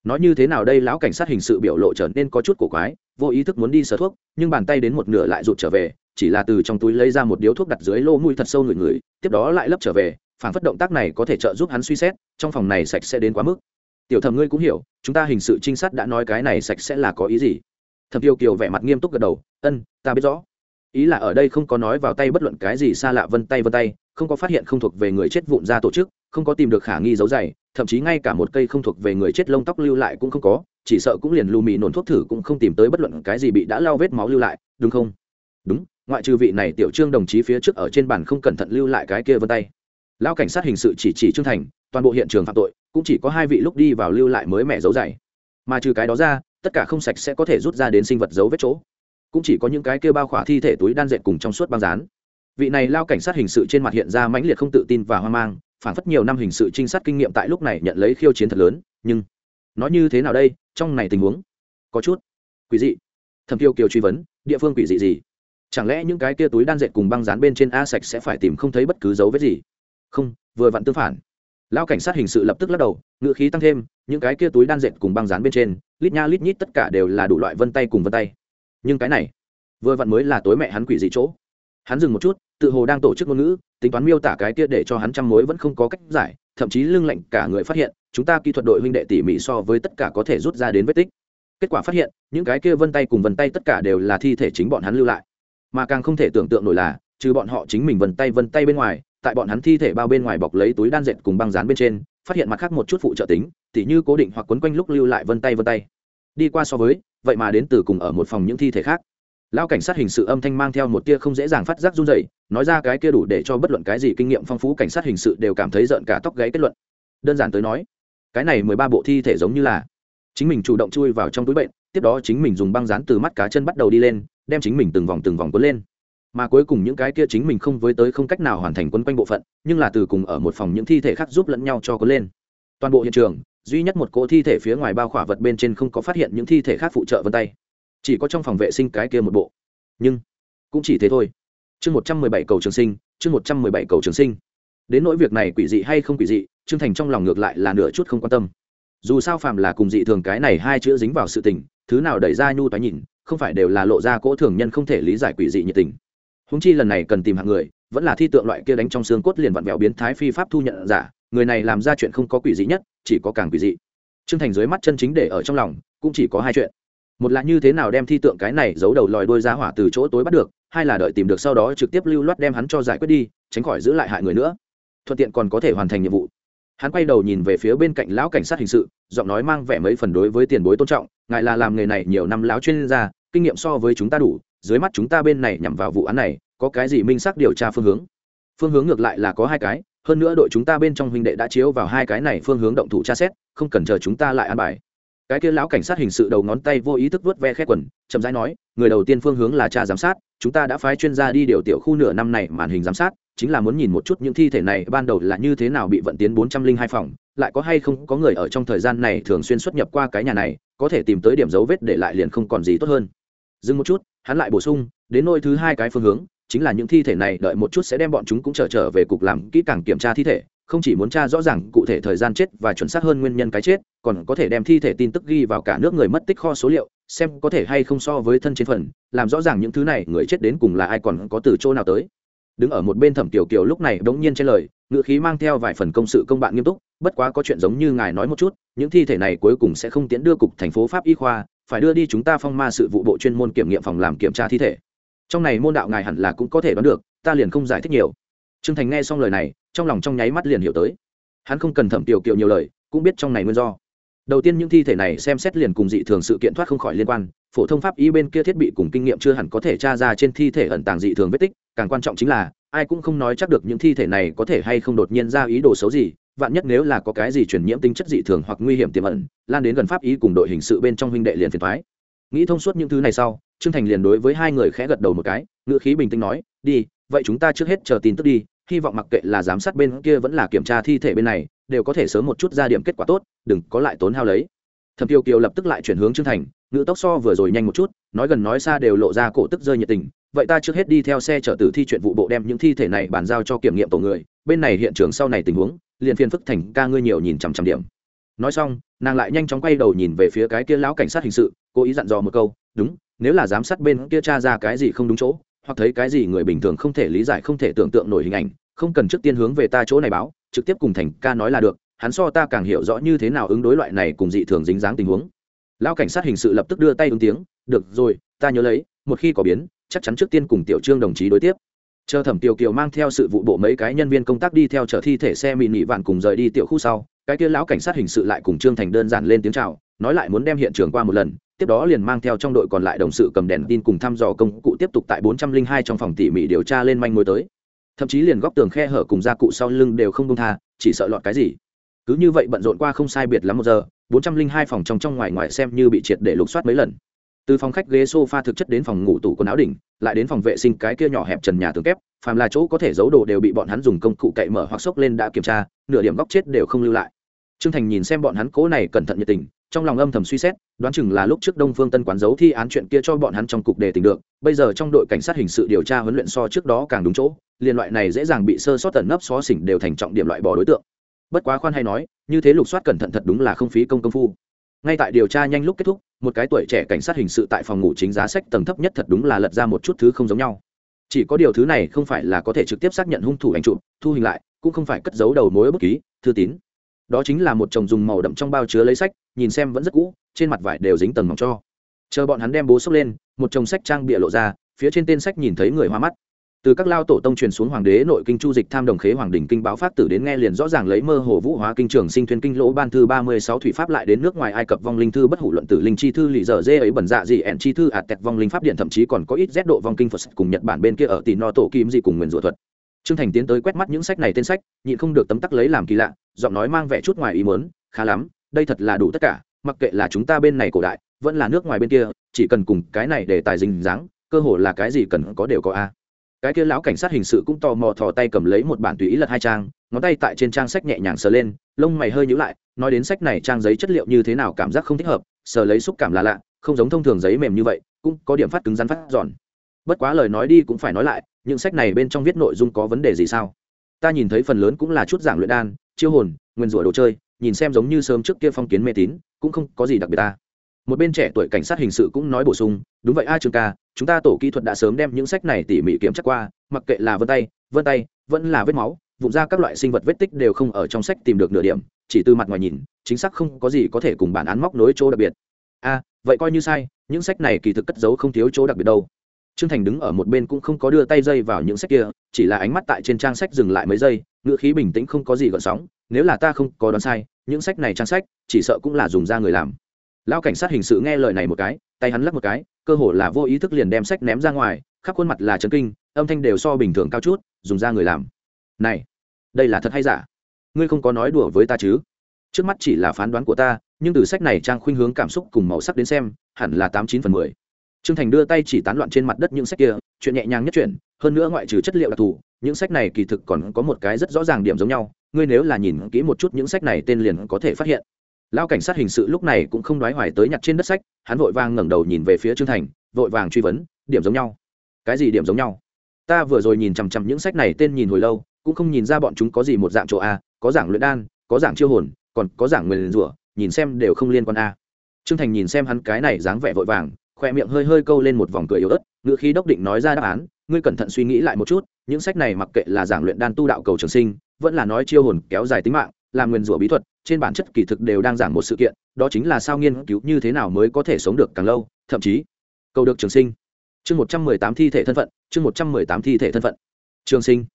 [SPEAKER 1] Nói như thế nào đây lão cảnh sát hình sự biểu lộ trở nên có chút cổ quái, vô ý thức muốn đi sở thuốc, nhưng bàn tay đến một nửa lại rụt trở về, chỉ là từ trong túi lấy ra một điếu thuốc đặt dưới lô mùi thật sâu người người, tiếp đó lại lấp trở về, phản phất động tác này có thể trợ giúp hắn suy xét, trong phòng này sạch sẽ đến quá mức. Tiểu thẩm ngươi cũng hiểu, chúng ta hình sự trinh sát đã nói cái này sạch sẽ là có ý gì thẩm tiêu kiều vẻ mặt nghiêm túc gật đầu, ân, ta biết rõ. Ý là ở đây không có nói vào tay bất luận cái gì xa lạ vân tay vân tay, không có phát hiện không thuộc về người chết vụn ra tổ chức, không có tìm được khả nghi dấu dày, thậm chí ngay cả một cây không thuộc về người chết lông tóc lưu lại cũng không có, chỉ sợ cũng liền lù mì nổn thuốc thử cũng không tìm tới bất luận cái gì bị đã lao vết máu lưu lại, đúng không? Đúng, ngoại trừ vị này tiểu trương đồng chí phía trước ở trên bàn không cẩn thận lưu lại cái kia vân tay. Lao cảnh sát hình sự chỉ chỉ trương thành, toàn bộ hiện trường phạm tội, cũng chỉ có hai vị lúc đi vào lưu lại mới mẹ dấu dày. Mà trừ cái đó ra tất cả không sạch sẽ có thể rút ra đến sinh vật dấu vết chỗ. Cũng chỉ có những cái kia bao khỏa thi thể túi đan dệt cùng trong suốt băng dán. Vị này lao cảnh sát hình sự trên mặt hiện ra mãnh liệt không tự tin và hoang mang, phản phất nhiều năm hình sự trinh sát kinh nghiệm tại lúc này nhận lấy khiêu chiến thật lớn, nhưng nó như thế nào đây, trong này tình huống có chút quỷ dị. Thẩm tiêu kiều truy vấn, địa phương quỷ dị gì? Chẳng lẽ những cái kia túi đan dệt cùng băng dán bên trên a sạch sẽ phải tìm không thấy bất cứ dấu vết gì? Không, vừa vặn tương phản. Lao cảnh sát hình sự lập tức lắc đầu ngự khí tăng thêm những cái kia túi đan dệt cùng băng dán bên trên, lít nha lít nhít tất cả đều là đủ loại vân tay cùng vân tay. Nhưng cái này, vừa vặn mới là tối mẹ hắn quỷ dị chỗ. Hắn dừng một chút, tự hồ đang tổ chức ngôn ngữ, tính toán miêu tả cái kia để cho hắn trăm mối vẫn không có cách giải, thậm chí lưng lạnh cả người phát hiện, chúng ta kỹ thuật đội huynh đệ tỉ mỉ so với tất cả có thể rút ra đến vết tích. Kết quả phát hiện, những cái kia vân tay cùng vân tay tất cả đều là thi thể chính bọn hắn lưu lại. Mà càng không thể tưởng tượng nổi là, trừ bọn họ chính mình vân tay vân tay bên ngoài tại bọn hắn thi thể bao bên ngoài bọc lấy túi đan dệt cùng băng dán bên trên, phát hiện mặt khác một chút phụ trợ tính, tỉ như cố định hoặc quấn quanh lúc lưu lại vân tay vân tay. Đi qua so với, vậy mà đến từ cùng ở một phòng những thi thể khác. Lao cảnh sát hình sự âm thanh mang theo một tia không dễ dàng phát giác run dày nói ra cái kia đủ để cho bất luận cái gì kinh nghiệm phong phú cảnh sát hình sự đều cảm thấy rợn cả tóc gáy kết luận. Đơn giản tới nói, cái này mười ba bộ thi thể giống như là chính mình chủ động chui vào trong túi bệnh, tiếp đó chính mình dùng băng dán từ mắt cá chân bắt đầu đi lên, đem chính mình từng vòng từng vòng cuốn lên mà cuối cùng những cái kia chính mình không với tới không cách nào hoàn thành quấn quanh bộ phận, nhưng là từ cùng ở một phòng những thi thể khác giúp lẫn nhau cho có lên. Toàn bộ hiện trường, duy nhất một cỗ thi thể phía ngoài bao khỏa vật bên trên không có phát hiện những thi thể khác phụ trợ vân tay. Chỉ có trong phòng vệ sinh cái kia một bộ. Nhưng, cũng chỉ thế thôi. Chương một trăm mười bảy cầu trường sinh, chương một trăm mười bảy cầu trường sinh. Đến nỗi việc này quỷ dị hay không quỷ dị, trương thành trong lòng ngược lại là nửa chút không quan tâm. Dù sao phàm là cùng dị thường cái này hai chữ dính vào sự tình, thứ nào đẩy ra nhu toái nhìn, không phải đều là lộ ra cỗ thường nhân không thể lý giải quỷ dị nhiệt tình húng chi lần này cần tìm hạng người, vẫn là thi tượng loại kia đánh trong xương cốt liền vặn vẹo biến thái phi pháp thu nhận giả, người này làm ra chuyện không có quỷ dị nhất, chỉ có càng quỷ dị. Trương thành dưới mắt chân chính để ở trong lòng, cũng chỉ có hai chuyện. Một là như thế nào đem thi tượng cái này giấu đầu lòi đôi ra hỏa từ chỗ tối bắt được, hai là đợi tìm được sau đó trực tiếp lưu loát đem hắn cho giải quyết đi, tránh khỏi giữ lại hại người nữa. Thuận tiện còn có thể hoàn thành nhiệm vụ. Hắn quay đầu nhìn về phía bên cạnh lão cảnh sát hình sự, giọng nói mang vẻ mấy phần đối với tiền bối tôn trọng, ngài là làm nghề này nhiều năm lão chuyên gia, kinh nghiệm so với chúng ta đủ, dưới mắt chúng ta bên này nhằm vào vụ án này có cái gì minh xác điều tra phương hướng? Phương hướng ngược lại là có hai cái, hơn nữa đội chúng ta bên trong huynh đệ đã chiếu vào hai cái này phương hướng động thủ tra xét, không cần chờ chúng ta lại an bài. Cái kia lão cảnh sát hình sự đầu ngón tay vô ý thức vớt ve khét quần, chậm rãi nói, người đầu tiên phương hướng là cha giám sát, chúng ta đã phái chuyên gia đi điều tiểu khu nửa năm này màn hình giám sát, chính là muốn nhìn một chút những thi thể này ban đầu là như thế nào bị vận tiến bốn trăm linh hai phòng, lại có hay không có người ở trong thời gian này thường xuyên xuất nhập qua cái nhà này, có thể tìm tới điểm dấu vết để lại liền không còn gì tốt hơn. Dừng một chút, hắn lại bổ sung, đến nôi thứ hai cái phương hướng chính là những thi thể này, đợi một chút sẽ đem bọn chúng cũng trở trở về cục làm kỹ càng kiểm tra thi thể, không chỉ muốn tra rõ ràng cụ thể thời gian chết và chuẩn xác hơn nguyên nhân cái chết, còn có thể đem thi thể tin tức ghi vào cả nước người mất tích kho số liệu, xem có thể hay không so với thân trên phần, làm rõ ràng những thứ này, người chết đến cùng là ai còn có từ chỗ nào tới. Đứng ở một bên thẩm tiểu kiều lúc này bỗng nhiên trên lời ngự khí mang theo vài phần công sự công bạn nghiêm túc, bất quá có chuyện giống như ngài nói một chút, những thi thể này cuối cùng sẽ không tiến đưa cục thành phố pháp y khoa, phải đưa đi chúng ta phong ma sự vụ bộ chuyên môn kiểm nghiệm phòng làm kiểm tra thi thể trong này môn đạo ngài hẳn là cũng có thể đoán được, ta liền không giải thích nhiều. Trương thành nghe xong lời này, trong lòng trong nháy mắt liền hiểu tới. Hắn không cần thẩm tiểu kiều nhiều lời, cũng biết trong này nguyên do. Đầu tiên những thi thể này xem xét liền cùng dị thường sự kiện thoát không khỏi liên quan, phổ thông pháp y bên kia thiết bị cùng kinh nghiệm chưa hẳn có thể tra ra trên thi thể ẩn tàng dị thường vết tích, càng quan trọng chính là, ai cũng không nói chắc được những thi thể này có thể hay không đột nhiên ra ý đồ xấu gì, vạn nhất nếu là có cái gì truyền nhiễm tính chất dị thường hoặc nguy hiểm tiềm ẩn, lan đến gần pháp y cùng đội hình sự bên trong huynh đệ liền phiền thoái nghĩ thông suốt những thứ này sau trương thành liền đối với hai người khẽ gật đầu một cái ngựa khí bình tĩnh nói, đi, vậy chúng ta trước hết chờ tin tức đi, hy vọng mặc kệ là giám sát bên kia vẫn là kiểm tra thi thể bên này, đều có thể sớm một chút ra điểm kết quả tốt, đừng có lại tốn hao lấy. Thẩm tiêu kiều lập tức lại chuyển hướng trương thành, ngữ tốc so vừa rồi nhanh một chút, nói gần nói xa đều lộ ra cổ tức rơi nhiệt tình, vậy ta trước hết đi theo xe chở tử thi chuyện vụ bộ đem những thi thể này bàn giao cho kiểm nghiệm tổ người, bên này hiện trường sau này tình huống, liền phiên phức thành ca ngươi nhiều nhìn chằm chằm điểm. Nói xong, nàng lại nhanh chóng quay đầu nhìn về phía cái kia lão cảnh sát hình sự, cố ý dặn dò một câu, đúng nếu là giám sát bên kia tra ra cái gì không đúng chỗ, hoặc thấy cái gì người bình thường không thể lý giải, không thể tưởng tượng nổi hình ảnh, không cần trước tiên hướng về ta chỗ này báo, trực tiếp cùng thành ca nói là được, hắn so ta càng hiểu rõ như thế nào ứng đối loại này cùng dị thường dính dáng tình huống. Lão cảnh sát hình sự lập tức đưa tay ứng tiếng, được rồi, ta nhớ lấy, một khi có biến, chắc chắn trước tiên cùng tiểu trương đồng chí đối tiếp. Chờ thẩm tiểu kiều mang theo sự vụ bộ mấy cái nhân viên công tác đi theo chở thi thể xe mị nị vạn cùng rời đi tiểu khu sau, cái kia lão cảnh sát hình sự lại cùng trương thành đơn giản lên tiếng chào, nói lại muốn đem hiện trường qua một lần tiếp đó liền mang theo trong đội còn lại đồng sự cầm đèn tin cùng thăm dò công cụ tiếp tục tại 402 trong phòng tỉ mỉ điều tra lên manh mối tới. Thậm chí liền góc tường khe hở cùng gia cụ sau lưng đều không buông tha, chỉ sợ lọt cái gì. Cứ như vậy bận rộn qua không sai biệt lắm một giờ 402 phòng trong trong ngoài ngoài xem như bị triệt để lục soát mấy lần. Từ phòng khách ghế sofa thực chất đến phòng ngủ tủ quần áo đỉnh, lại đến phòng vệ sinh cái kia nhỏ hẹp trần nhà tường kép, phàm là chỗ có thể giấu đồ đều bị bọn hắn dùng công cụ cậy mở hoặc xốc lên đã kiểm tra, nửa điểm góc chết đều không lưu lại. Trương thành nhìn xem bọn hắn cố này cẩn thận nhiệt tình trong lòng âm thầm suy xét, đoán chừng là lúc trước đông phương tân quán giấu thi án chuyện kia cho bọn hắn trong cục đề tình được, bây giờ trong đội cảnh sát hình sự điều tra huấn luyện so trước đó càng đúng chỗ, liên loại này dễ dàng bị sơ sót tận nấp xó xỉnh đều thành trọng điểm loại bỏ đối tượng. Bất quá khoan hay nói, như thế lục soát cẩn thận thật đúng là không phí công công phu. Ngay tại điều tra nhanh lúc kết thúc, một cái tuổi trẻ cảnh sát hình sự tại phòng ngủ chính giá sách tầng thấp nhất thật đúng là lật ra một chút thứ không giống nhau. Chỉ có điều thứ này không phải là có thể trực tiếp xác nhận hung thủ ảnh chụp, thu hình lại, cũng không phải cất giấu đầu mối bất ký thư tín đó chính là một chồng dùng màu đậm trong bao chứa lấy sách, nhìn xem vẫn rất cũ, trên mặt vải đều dính tầng mỏng cho. Chờ bọn hắn đem bố xốc lên, một chồng sách trang bịa lộ ra, phía trên tên sách nhìn thấy người hoa mắt. Từ các lao tổ tông truyền xuống hoàng đế nội kinh chu dịch tham đồng khế hoàng đình kinh báo phát tử đến nghe liền rõ ràng lấy mơ hồ vũ hóa kinh trường sinh thuyền kinh lỗ ban thư ba mươi sáu thủy pháp lại đến nước ngoài ai cập vong linh thư bất hủ luận tử linh chi thư lì dở dê ấy bẩn dạ gì ẹn chi thư ạt tẹt vong linh pháp điện thậm chí còn có ít rét độ vong kinh phật cùng nhật bản bên kia ở tỷ no tổ kim gì cùng nguyền rủa thuật trương thành tiến tới quét mắt những sách này tên sách, nhịn không được tấm tắc lấy làm kỳ lạ, giọng nói mang vẻ chút ngoài ý muốn, khá lắm, đây thật là đủ tất cả, mặc kệ là chúng ta bên này cổ đại, vẫn là nước ngoài bên kia, chỉ cần cùng cái này để tài dình dáng, cơ hồ là cái gì cần có đều có a. Cái kia lão cảnh sát hình sự cũng tò mò thò tay cầm lấy một bản tùy ý lật hai trang, ngón tay tại trên trang sách nhẹ nhàng sờ lên, lông mày hơi nhíu lại, nói đến sách này trang giấy chất liệu như thế nào cảm giác không thích hợp, sờ lấy xúc cảm là lạ, không giống thông thường giấy mềm như vậy, cũng có điểm phát cứng rắn phát giòn bất quá lời nói đi cũng phải nói lại, những sách này bên trong viết nội dung có vấn đề gì sao? Ta nhìn thấy phần lớn cũng là chút giảng luyện đan, chiêu hồn, nguyên rủa đồ chơi, nhìn xem giống như sớm trước kia phong kiến mê tín, cũng không có gì đặc biệt ta. Một bên trẻ tuổi cảnh sát hình sự cũng nói bổ sung, đúng vậy a trường ca, chúng ta tổ kỹ thuật đã sớm đem những sách này tỉ mỉ kiểm tra qua, mặc kệ là vân tay vân tay, vẫn là vết máu, vụn ra các loại sinh vật vết tích đều không ở trong sách tìm được nửa điểm, chỉ từ mặt ngoài nhìn, chính xác không có gì có thể cùng bản án móc nối chỗ đặc biệt. A, vậy coi như sai, những sách này kỳ thực cất giấu không thiếu chỗ đặc biệt đâu trương thành đứng ở một bên cũng không có đưa tay dây vào những sách kia, chỉ là ánh mắt tại trên trang sách dừng lại mấy giây, ngữ khí bình tĩnh không có gì gợn sóng, nếu là ta không có đoán sai, những sách này trang sách, chỉ sợ cũng là dùng ra người làm. Lão cảnh sát hình sự nghe lời này một cái, tay hắn lắc một cái, cơ hồ là vô ý thức liền đem sách ném ra ngoài, khắp khuôn mặt là chấn kinh, âm thanh đều so bình thường cao chút, dùng ra người làm. Này, đây là thật hay giả? Ngươi không có nói đùa với ta chứ? Trước mắt chỉ là phán đoán của ta, nhưng từ sách này trang khuynh hướng cảm xúc cùng màu sắc đến xem, hẳn là tám chín phần mười trương thành đưa tay chỉ tán loạn trên mặt đất những sách kia, chuyện nhẹ nhàng nhất chuyện, hơn nữa ngoại trừ chất liệu đặc thù, những sách này kỳ thực còn có một cái rất rõ ràng điểm giống nhau, ngươi nếu là nhìn kỹ một chút những sách này tên liền có thể phát hiện. Lao cảnh sát hình sự lúc này cũng không đoái hoài tới nhặt trên đất sách, hắn vội vàng ngẩng đầu nhìn về phía trương thành, vội vàng truy vấn, điểm giống nhau. Cái gì điểm giống nhau? Ta vừa rồi nhìn chằm chằm những sách này tên nhìn hồi lâu, cũng không nhìn ra bọn chúng có gì một dạng chỗ a, có giảng luyện đan, có giảng chiêu hồn, còn có giảng nguyên rủa, nhìn xem đều không liên quan a. Trương thành nhìn xem hắn cái này dáng vẻ vội vàng khoe miệng hơi hơi câu lên một vòng cười yếu ớt ngựa khí đốc định nói ra đáp án, ngươi cẩn thận suy nghĩ lại một chút, những sách này mặc kệ là giảng luyện đan tu đạo cầu trường sinh, vẫn là nói chiêu hồn kéo dài tính mạng làm nguyên rủa bí thuật, trên bản chất kỳ thực đều đang giảng một sự kiện, đó chính là sao nghiên cứu như thế nào mới có thể sống được càng lâu, thậm chí, cầu được trường sinh. Chương một trăm mười tám thi thể thân phận, chương một trăm mười tám thi thể thân phận. Trường sinh.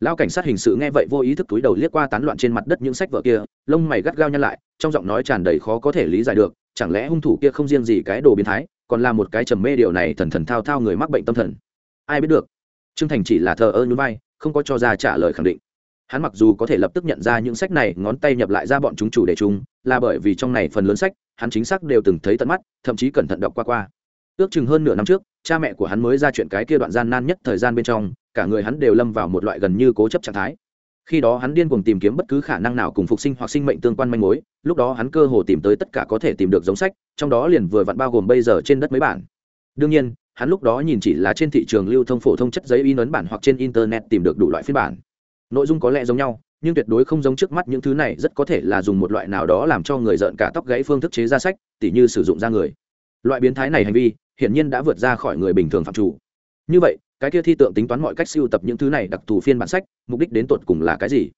[SPEAKER 1] Lão cảnh sát hình sự nghe vậy vô ý thức túi đầu liếc qua tán loạn trên mặt đất những sách vở kia, lông mày gắt gao nhăn lại, trong giọng nói tràn đầy khó có thể lý giải được, chẳng lẽ hung thủ kia không riêng gì cái đồ biến thái? Còn là một cái trầm mê điều này thần thần thao thao người mắc bệnh tâm thần. Ai biết được, trương thành chỉ là thờ ơ nhún vai, không có cho ra trả lời khẳng định. Hắn mặc dù có thể lập tức nhận ra những sách này, ngón tay nhập lại ra bọn chúng chủ đề chung, là bởi vì trong này phần lớn sách, hắn chính xác đều từng thấy tận mắt, thậm chí cẩn thận đọc qua qua. Ước chừng hơn nửa năm trước, cha mẹ của hắn mới ra chuyện cái kia đoạn gian nan nhất thời gian bên trong, cả người hắn đều lâm vào một loại gần như cố chấp trạng thái. Khi đó hắn điên cuồng tìm kiếm bất cứ khả năng nào cùng phục sinh hoặc sinh mệnh tương quan manh mối lúc đó hắn cơ hồ tìm tới tất cả có thể tìm được giống sách, trong đó liền vừa vặn bao gồm bây giờ trên đất mấy bản. Đương nhiên, hắn lúc đó nhìn chỉ là trên thị trường lưu thông phổ thông chất giấy in ấn bản hoặc trên internet tìm được đủ loại phiên bản. Nội dung có lẽ giống nhau, nhưng tuyệt đối không giống trước mắt những thứ này, rất có thể là dùng một loại nào đó làm cho người rợn cả tóc gãy phương thức chế ra sách, tỉ như sử dụng ra người. Loại biến thái này hành vi, hiển nhiên đã vượt ra khỏi người bình thường phạm chủ. Như vậy, cái kia thi tượng tính toán mọi cách siêu tập những thứ này đặc thù phiên bản sách, mục đích đến tột cùng là cái gì?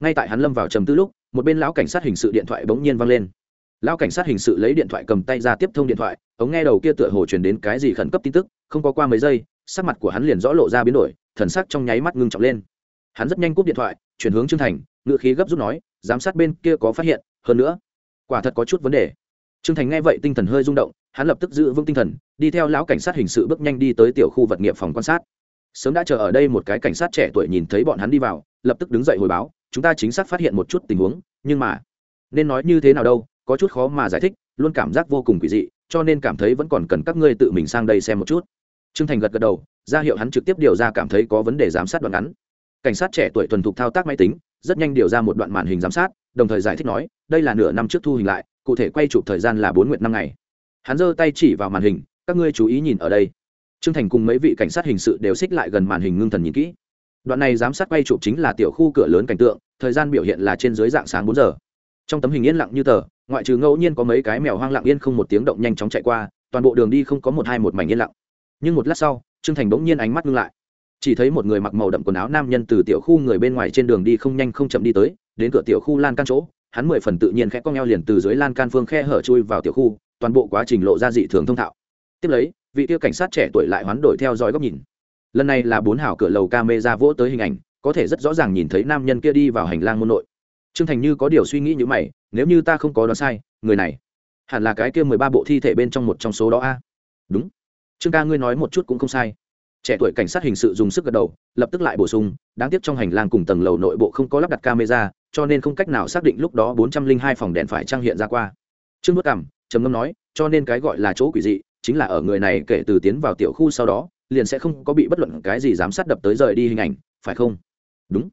[SPEAKER 1] Ngay tại hắn lâm vào trầm tư lúc một bên lão cảnh sát hình sự điện thoại bỗng nhiên vang lên. Lão cảnh sát hình sự lấy điện thoại cầm tay ra tiếp thông điện thoại ống nghe đầu kia tựa hồ truyền đến cái gì khẩn cấp tin tức, không có qua mấy giây, sắc mặt của hắn liền rõ lộ ra biến đổi, thần sắc trong nháy mắt ngưng trọng lên. Hắn rất nhanh cúp điện thoại, chuyển hướng trương thành ngự khí gấp rút nói, giám sát bên kia có phát hiện, hơn nữa, quả thật có chút vấn đề. Trương thành nghe vậy tinh thần hơi rung động, hắn lập tức giữ vững tinh thần, đi theo lão cảnh sát hình sự bước nhanh đi tới tiểu khu vật nghiệp phòng quan sát. Sớm đã chờ ở đây một cái cảnh sát trẻ tuổi nhìn thấy bọn hắn đi vào, lập tức đứng dậy hồi báo chúng ta chính xác phát hiện một chút tình huống, nhưng mà, nên nói như thế nào đâu, có chút khó mà giải thích, luôn cảm giác vô cùng quỷ dị, cho nên cảm thấy vẫn còn cần các ngươi tự mình sang đây xem một chút. Trương thành gật gật đầu, ra hiệu hắn trực tiếp điều ra cảm thấy có vấn đề giám sát đoạn ngắn. Cảnh sát trẻ tuổi thuần thục thao tác máy tính, rất nhanh điều ra một đoạn màn hình giám sát, đồng thời giải thích nói, đây là nửa năm trước thu hình lại, cụ thể quay chụp thời gian là bốn nguyện năm ngày. Hắn giơ tay chỉ vào màn hình, các ngươi chú ý nhìn ở đây. Trương thành cùng mấy vị cảnh sát hình sự đều xích lại gần màn hình ngưng thần nhìn kỹ đoạn này giám sát quay chụp chính là tiểu khu cửa lớn cảnh tượng, thời gian biểu hiện là trên dưới dạng sáng bốn giờ. Trong tấm hình yên lặng như tờ, ngoại trừ ngẫu nhiên có mấy cái mèo hoang lặng yên không một tiếng động nhanh chóng chạy qua, toàn bộ đường đi không có một hai một mảnh yên lặng. Nhưng một lát sau, trương thành bỗng nhiên ánh mắt ngưng lại. Chỉ thấy một người mặc màu đậm quần áo nam nhân từ tiểu khu người bên ngoài trên đường đi không nhanh không chậm đi tới, đến cửa tiểu khu lan can chỗ, hắn mười phần tự nhiên khẽ cong eo liền từ dưới lan can phương khe hở chui vào tiểu khu, toàn bộ quá trình lộ ra dị thường thông thạo. Tiếp lấy, vị tiêu cảnh sát trẻ tuổi lại hoán đổi theo dõi góc nhìn lần này là bốn hảo cửa lầu ca mê ra vỗ tới hình ảnh, có thể rất rõ ràng nhìn thấy nam nhân kia đi vào hành lang môn nội. Trương thành như có điều suy nghĩ như mày, nếu như ta không có đoán sai, người này hẳn là cái kia mười ba bộ thi thể bên trong một trong số đó a. Đúng. Trương ca ngươi nói một chút cũng không sai. Trẻ tuổi cảnh sát hình sự dùng sức gật đầu, lập tức lại bổ sung, đáng tiếc trong hành lang cùng tầng lầu nội bộ không có lắp đặt camera, cho nên không cách nào xác định lúc đó bốn trăm linh hai phòng đèn phải trang hiện ra qua. Trương bước cảm trầm ngâm nói, cho nên cái gọi là chỗ quỷ dị, chính là ở người này kể từ tiến vào tiểu khu sau đó liền sẽ không có bị bất luận cái gì giám sát đập tới rời đi hình ảnh, phải không? Đúng.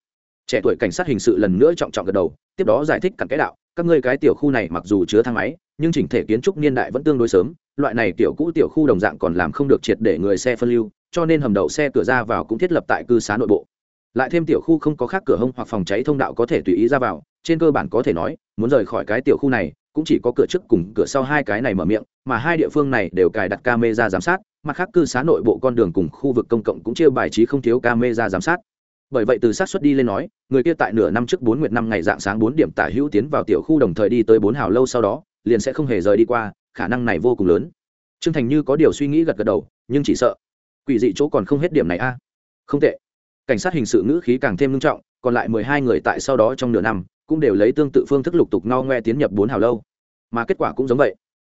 [SPEAKER 1] Trẻ tuổi cảnh sát hình sự lần nữa trọng trọng gật đầu, tiếp đó giải thích cặn cái đạo, các ngươi cái tiểu khu này mặc dù chứa thang máy, nhưng chỉnh thể kiến trúc niên đại vẫn tương đối sớm, loại này tiểu cũ tiểu khu đồng dạng còn làm không được triệt để người xe phân lưu, cho nên hầm đậu xe cửa ra vào cũng thiết lập tại cư xá nội bộ. Lại thêm tiểu khu không có khác cửa hông hoặc phòng cháy thông đạo có thể tùy ý ra vào, trên cơ bản có thể nói, muốn rời khỏi cái tiểu khu này, cũng chỉ có cửa trước cùng cửa sau hai cái này mở miệng, mà hai địa phương này đều cài đặt camera giám sát mặt khác cư xá nội bộ con đường cùng khu vực công cộng cũng chia bài trí không thiếu camera giám sát. Bởi vậy từ sát xuất đi lên nói, người kia tại nửa năm trước bốn nguyệt năm ngày dạng sáng bốn điểm tả hữu tiến vào tiểu khu đồng thời đi tới bốn hào lâu sau đó, liền sẽ không hề rời đi qua, khả năng này vô cùng lớn. Trương thành như có điều suy nghĩ gật gật đầu, nhưng chỉ sợ, quỷ dị chỗ còn không hết điểm này a. Không tệ. Cảnh sát hình sự ngữ khí càng thêm nghiêm trọng, còn lại mười hai người tại sau đó trong nửa năm, cũng đều lấy tương tự phương thức lục tục no ngoe tiến nhập bốn hào lâu. Mà kết quả cũng giống vậy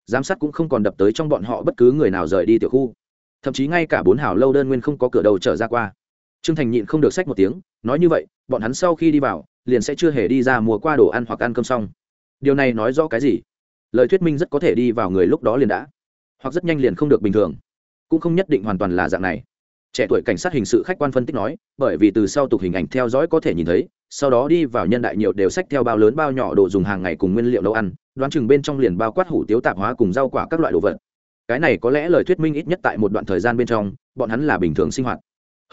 [SPEAKER 1] giám sát cũng không còn đập tới trong bọn họ bất cứ người nào rời đi tiểu khu. Thậm chí ngay cả bốn hào lâu đơn nguyên không có cửa đầu trở ra qua. Trương thành nhịn không được sách một tiếng, nói như vậy, bọn hắn sau khi đi vào, liền sẽ chưa hề đi ra mua qua đồ ăn hoặc ăn cơm xong. Điều này nói rõ cái gì? Lời thuyết minh rất có thể đi vào người lúc đó liền đã. Hoặc rất nhanh liền không được bình thường. Cũng không nhất định hoàn toàn là dạng này trẻ tuổi cảnh sát hình sự khách quan phân tích nói, bởi vì từ sau tục hình ảnh theo dõi có thể nhìn thấy, sau đó đi vào nhân đại nhiều đều sách theo bao lớn bao nhỏ đồ dùng hàng ngày cùng nguyên liệu nấu ăn, đoán chừng bên trong liền bao quát hủ tiếu tạp hóa cùng rau quả các loại đồ vật. Cái này có lẽ lời thuyết minh ít nhất tại một đoạn thời gian bên trong, bọn hắn là bình thường sinh hoạt.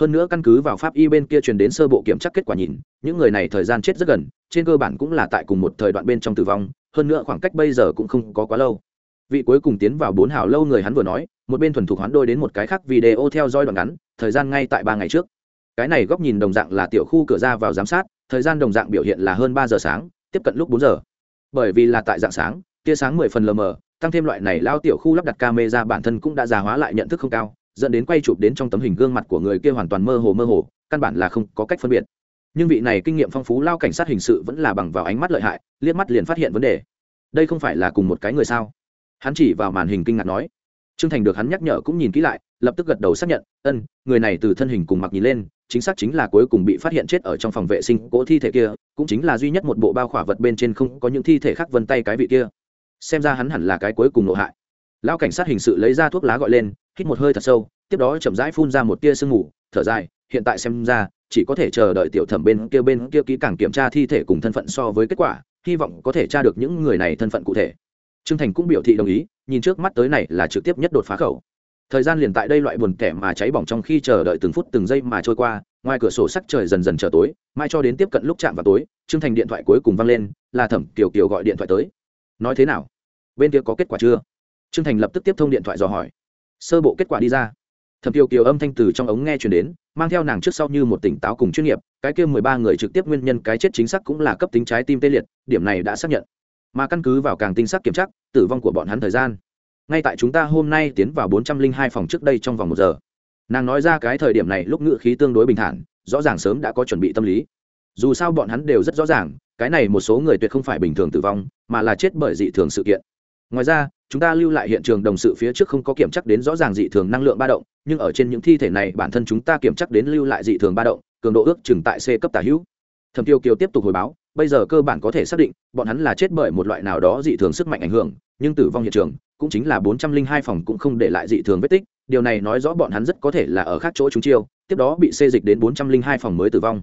[SPEAKER 1] Hơn nữa căn cứ vào pháp y bên kia truyền đến sơ bộ kiểm tra kết quả nhìn, những người này thời gian chết rất gần, trên cơ bản cũng là tại cùng một thời đoạn bên trong tử vong, hơn nữa khoảng cách bây giờ cũng không có quá lâu vị cuối cùng tiến vào bốn hào lâu người hắn vừa nói, một bên thuần thục hoán đôi đến một cái khác video theo dõi đoạn ngắn, thời gian ngay tại ba ngày trước. Cái này góc nhìn đồng dạng là tiểu khu cửa ra vào giám sát, thời gian đồng dạng biểu hiện là hơn ba giờ sáng, tiếp cận lúc bốn giờ. Bởi vì là tại dạng sáng, tia sáng mười phần lờ mờ, tăng thêm loại này lao tiểu khu lắp đặt camera bản thân cũng đã già hóa lại nhận thức không cao, dẫn đến quay chụp đến trong tấm hình gương mặt của người kia hoàn toàn mơ hồ mơ hồ, căn bản là không có cách phân biệt. Nhưng vị này kinh nghiệm phong phú lao cảnh sát hình sự vẫn là bằng vào ánh mắt lợi hại, liếc mắt liền phát hiện vấn đề. Đây không phải là cùng một cái người sao? Hắn chỉ vào màn hình kinh ngạc nói. Trương thành được hắn nhắc nhở cũng nhìn kỹ lại, lập tức gật đầu xác nhận, ân, người này từ thân hình cùng mặc nhìn lên, chính xác chính là cuối cùng bị phát hiện chết ở trong phòng vệ sinh cỗ thi thể kia, cũng chính là duy nhất một bộ bao khỏa vật bên trên không có những thi thể khác vân tay cái vị kia. Xem ra hắn hẳn là cái cuối cùng nộ hại. Lão cảnh sát hình sự lấy ra thuốc lá gọi lên, hít một hơi thật sâu, tiếp đó chậm rãi phun ra một tia sương mù, thở dài, hiện tại xem ra, chỉ có thể chờ đợi tiểu thẩm bên kia bên kia kỹ càng kiểm tra thi thể cùng thân phận so với kết quả, hy vọng có thể tra được những người này thân phận cụ thể trương thành cũng biểu thị đồng ý, nhìn trước mắt tới này là trực tiếp nhất đột phá khẩu. Thời gian liền tại đây loại buồn kẻ mà cháy bỏng trong khi chờ đợi từng phút từng giây mà trôi qua, ngoài cửa sổ sắc trời dần dần trở tối mai cho đến tiếp cận lúc chạm vào tối, trương thành điện thoại cuối cùng văng lên, là thẩm kiều kiều gọi điện thoại tới. Nói thế nào? Bên kia có kết quả chưa? Trương thành lập tức tiếp thông điện thoại dò hỏi. Sơ bộ kết quả đi ra. Thẩm kiều kiều âm thanh từ trong ống nghe chuyển đến, mang theo nàng trước sau như một tỉnh táo cùng chuyên nghiệp, cái kia mười ba người trực tiếp nguyên nhân cái chết chính xác cũng là cấp tính trái tim tê liệt, điểm này đã xác nhận mà căn cứ vào càng tinh xác kiểm tra, tử vong của bọn hắn thời gian. Ngay tại chúng ta hôm nay tiến vào bốn trăm linh hai phòng trước đây trong vòng một giờ. Nàng nói ra cái thời điểm này lúc ngự khí tương đối bình thản, rõ ràng sớm đã có chuẩn bị tâm lý. Dù sao bọn hắn đều rất rõ ràng, cái này một số người tuyệt không phải bình thường tử vong, mà là chết bởi dị thường sự kiện. Ngoài ra, chúng ta lưu lại hiện trường đồng sự phía trước không có kiểm chắc đến rõ ràng dị thường năng lượng ba động, nhưng ở trên những thi thể này bản thân chúng ta kiểm chắc đến lưu lại dị thường ba động, cường độ ước chừng tại c cấp tả hữu. Thẩm tiêu kiều tiếp tục hồi báo bây giờ cơ bản có thể xác định, bọn hắn là chết bởi một loại nào đó dị thường sức mạnh ảnh hưởng, nhưng tử vong hiện trường cũng chính là bốn trăm linh hai phòng cũng không để lại dị thường vết tích. Điều này nói rõ bọn hắn rất có thể là ở khác chỗ chúng chiêu, tiếp đó bị xê dịch đến bốn trăm linh hai phòng mới tử vong.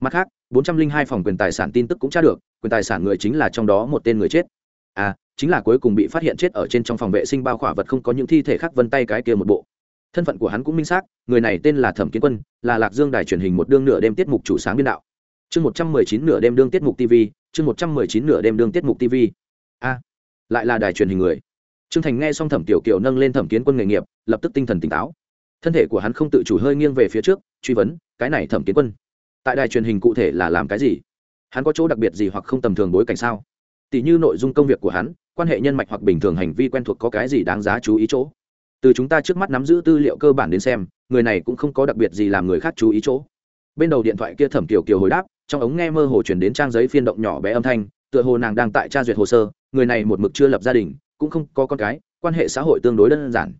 [SPEAKER 1] Mặt khác, bốn trăm linh hai phòng quyền tài sản tin tức cũng tra được, quyền tài sản người chính là trong đó một tên người chết. À chính là cuối cùng bị phát hiện chết ở trên trong phòng vệ sinh bao khỏa vật không có những thi thể khác vân tay cái kia một bộ. Thân phận của hắn cũng minh xác, người này tên là thẩm kiến quân, là lạc dương đài truyền hình một đương nửa đêm tiết mục chủ sáng biên đạo chương một trăm mười chín nửa đêm đương tiết mục tv chương một trăm mười chín nửa đêm đương tiết mục tv a, lại là đài truyền hình người. Trương thành nghe xong thẩm tiểu kiều nâng lên thẩm kiến quân nghề nghiệp, lập tức tinh thần tỉnh táo. Thân thể của hắn không tự chủ hơi nghiêng về phía trước, truy vấn, cái này thẩm kiến quân, tại đài truyền hình cụ thể là làm cái gì? Hắn có chỗ đặc biệt gì hoặc không tầm thường bối cảnh sao? Tỷ như nội dung công việc của hắn, quan hệ nhân mạch hoặc bình thường hành vi quen thuộc có cái gì đáng giá chú ý chỗ? Từ chúng ta trước mắt nắm giữ tư liệu cơ bản đến xem, người này cũng không có đặc biệt gì làm người khác chú ý chỗ. Bên đầu điện thoại kia thẩm kiều kiều hồi đáp trong ống nghe mơ hồ chuyển đến trang giấy phiên động nhỏ bé âm thanh, tựa hồ nàng đang tại tra duyệt hồ sơ, người này một mực chưa lập gia đình, cũng không có con cái, quan hệ xã hội tương đối đơn giản.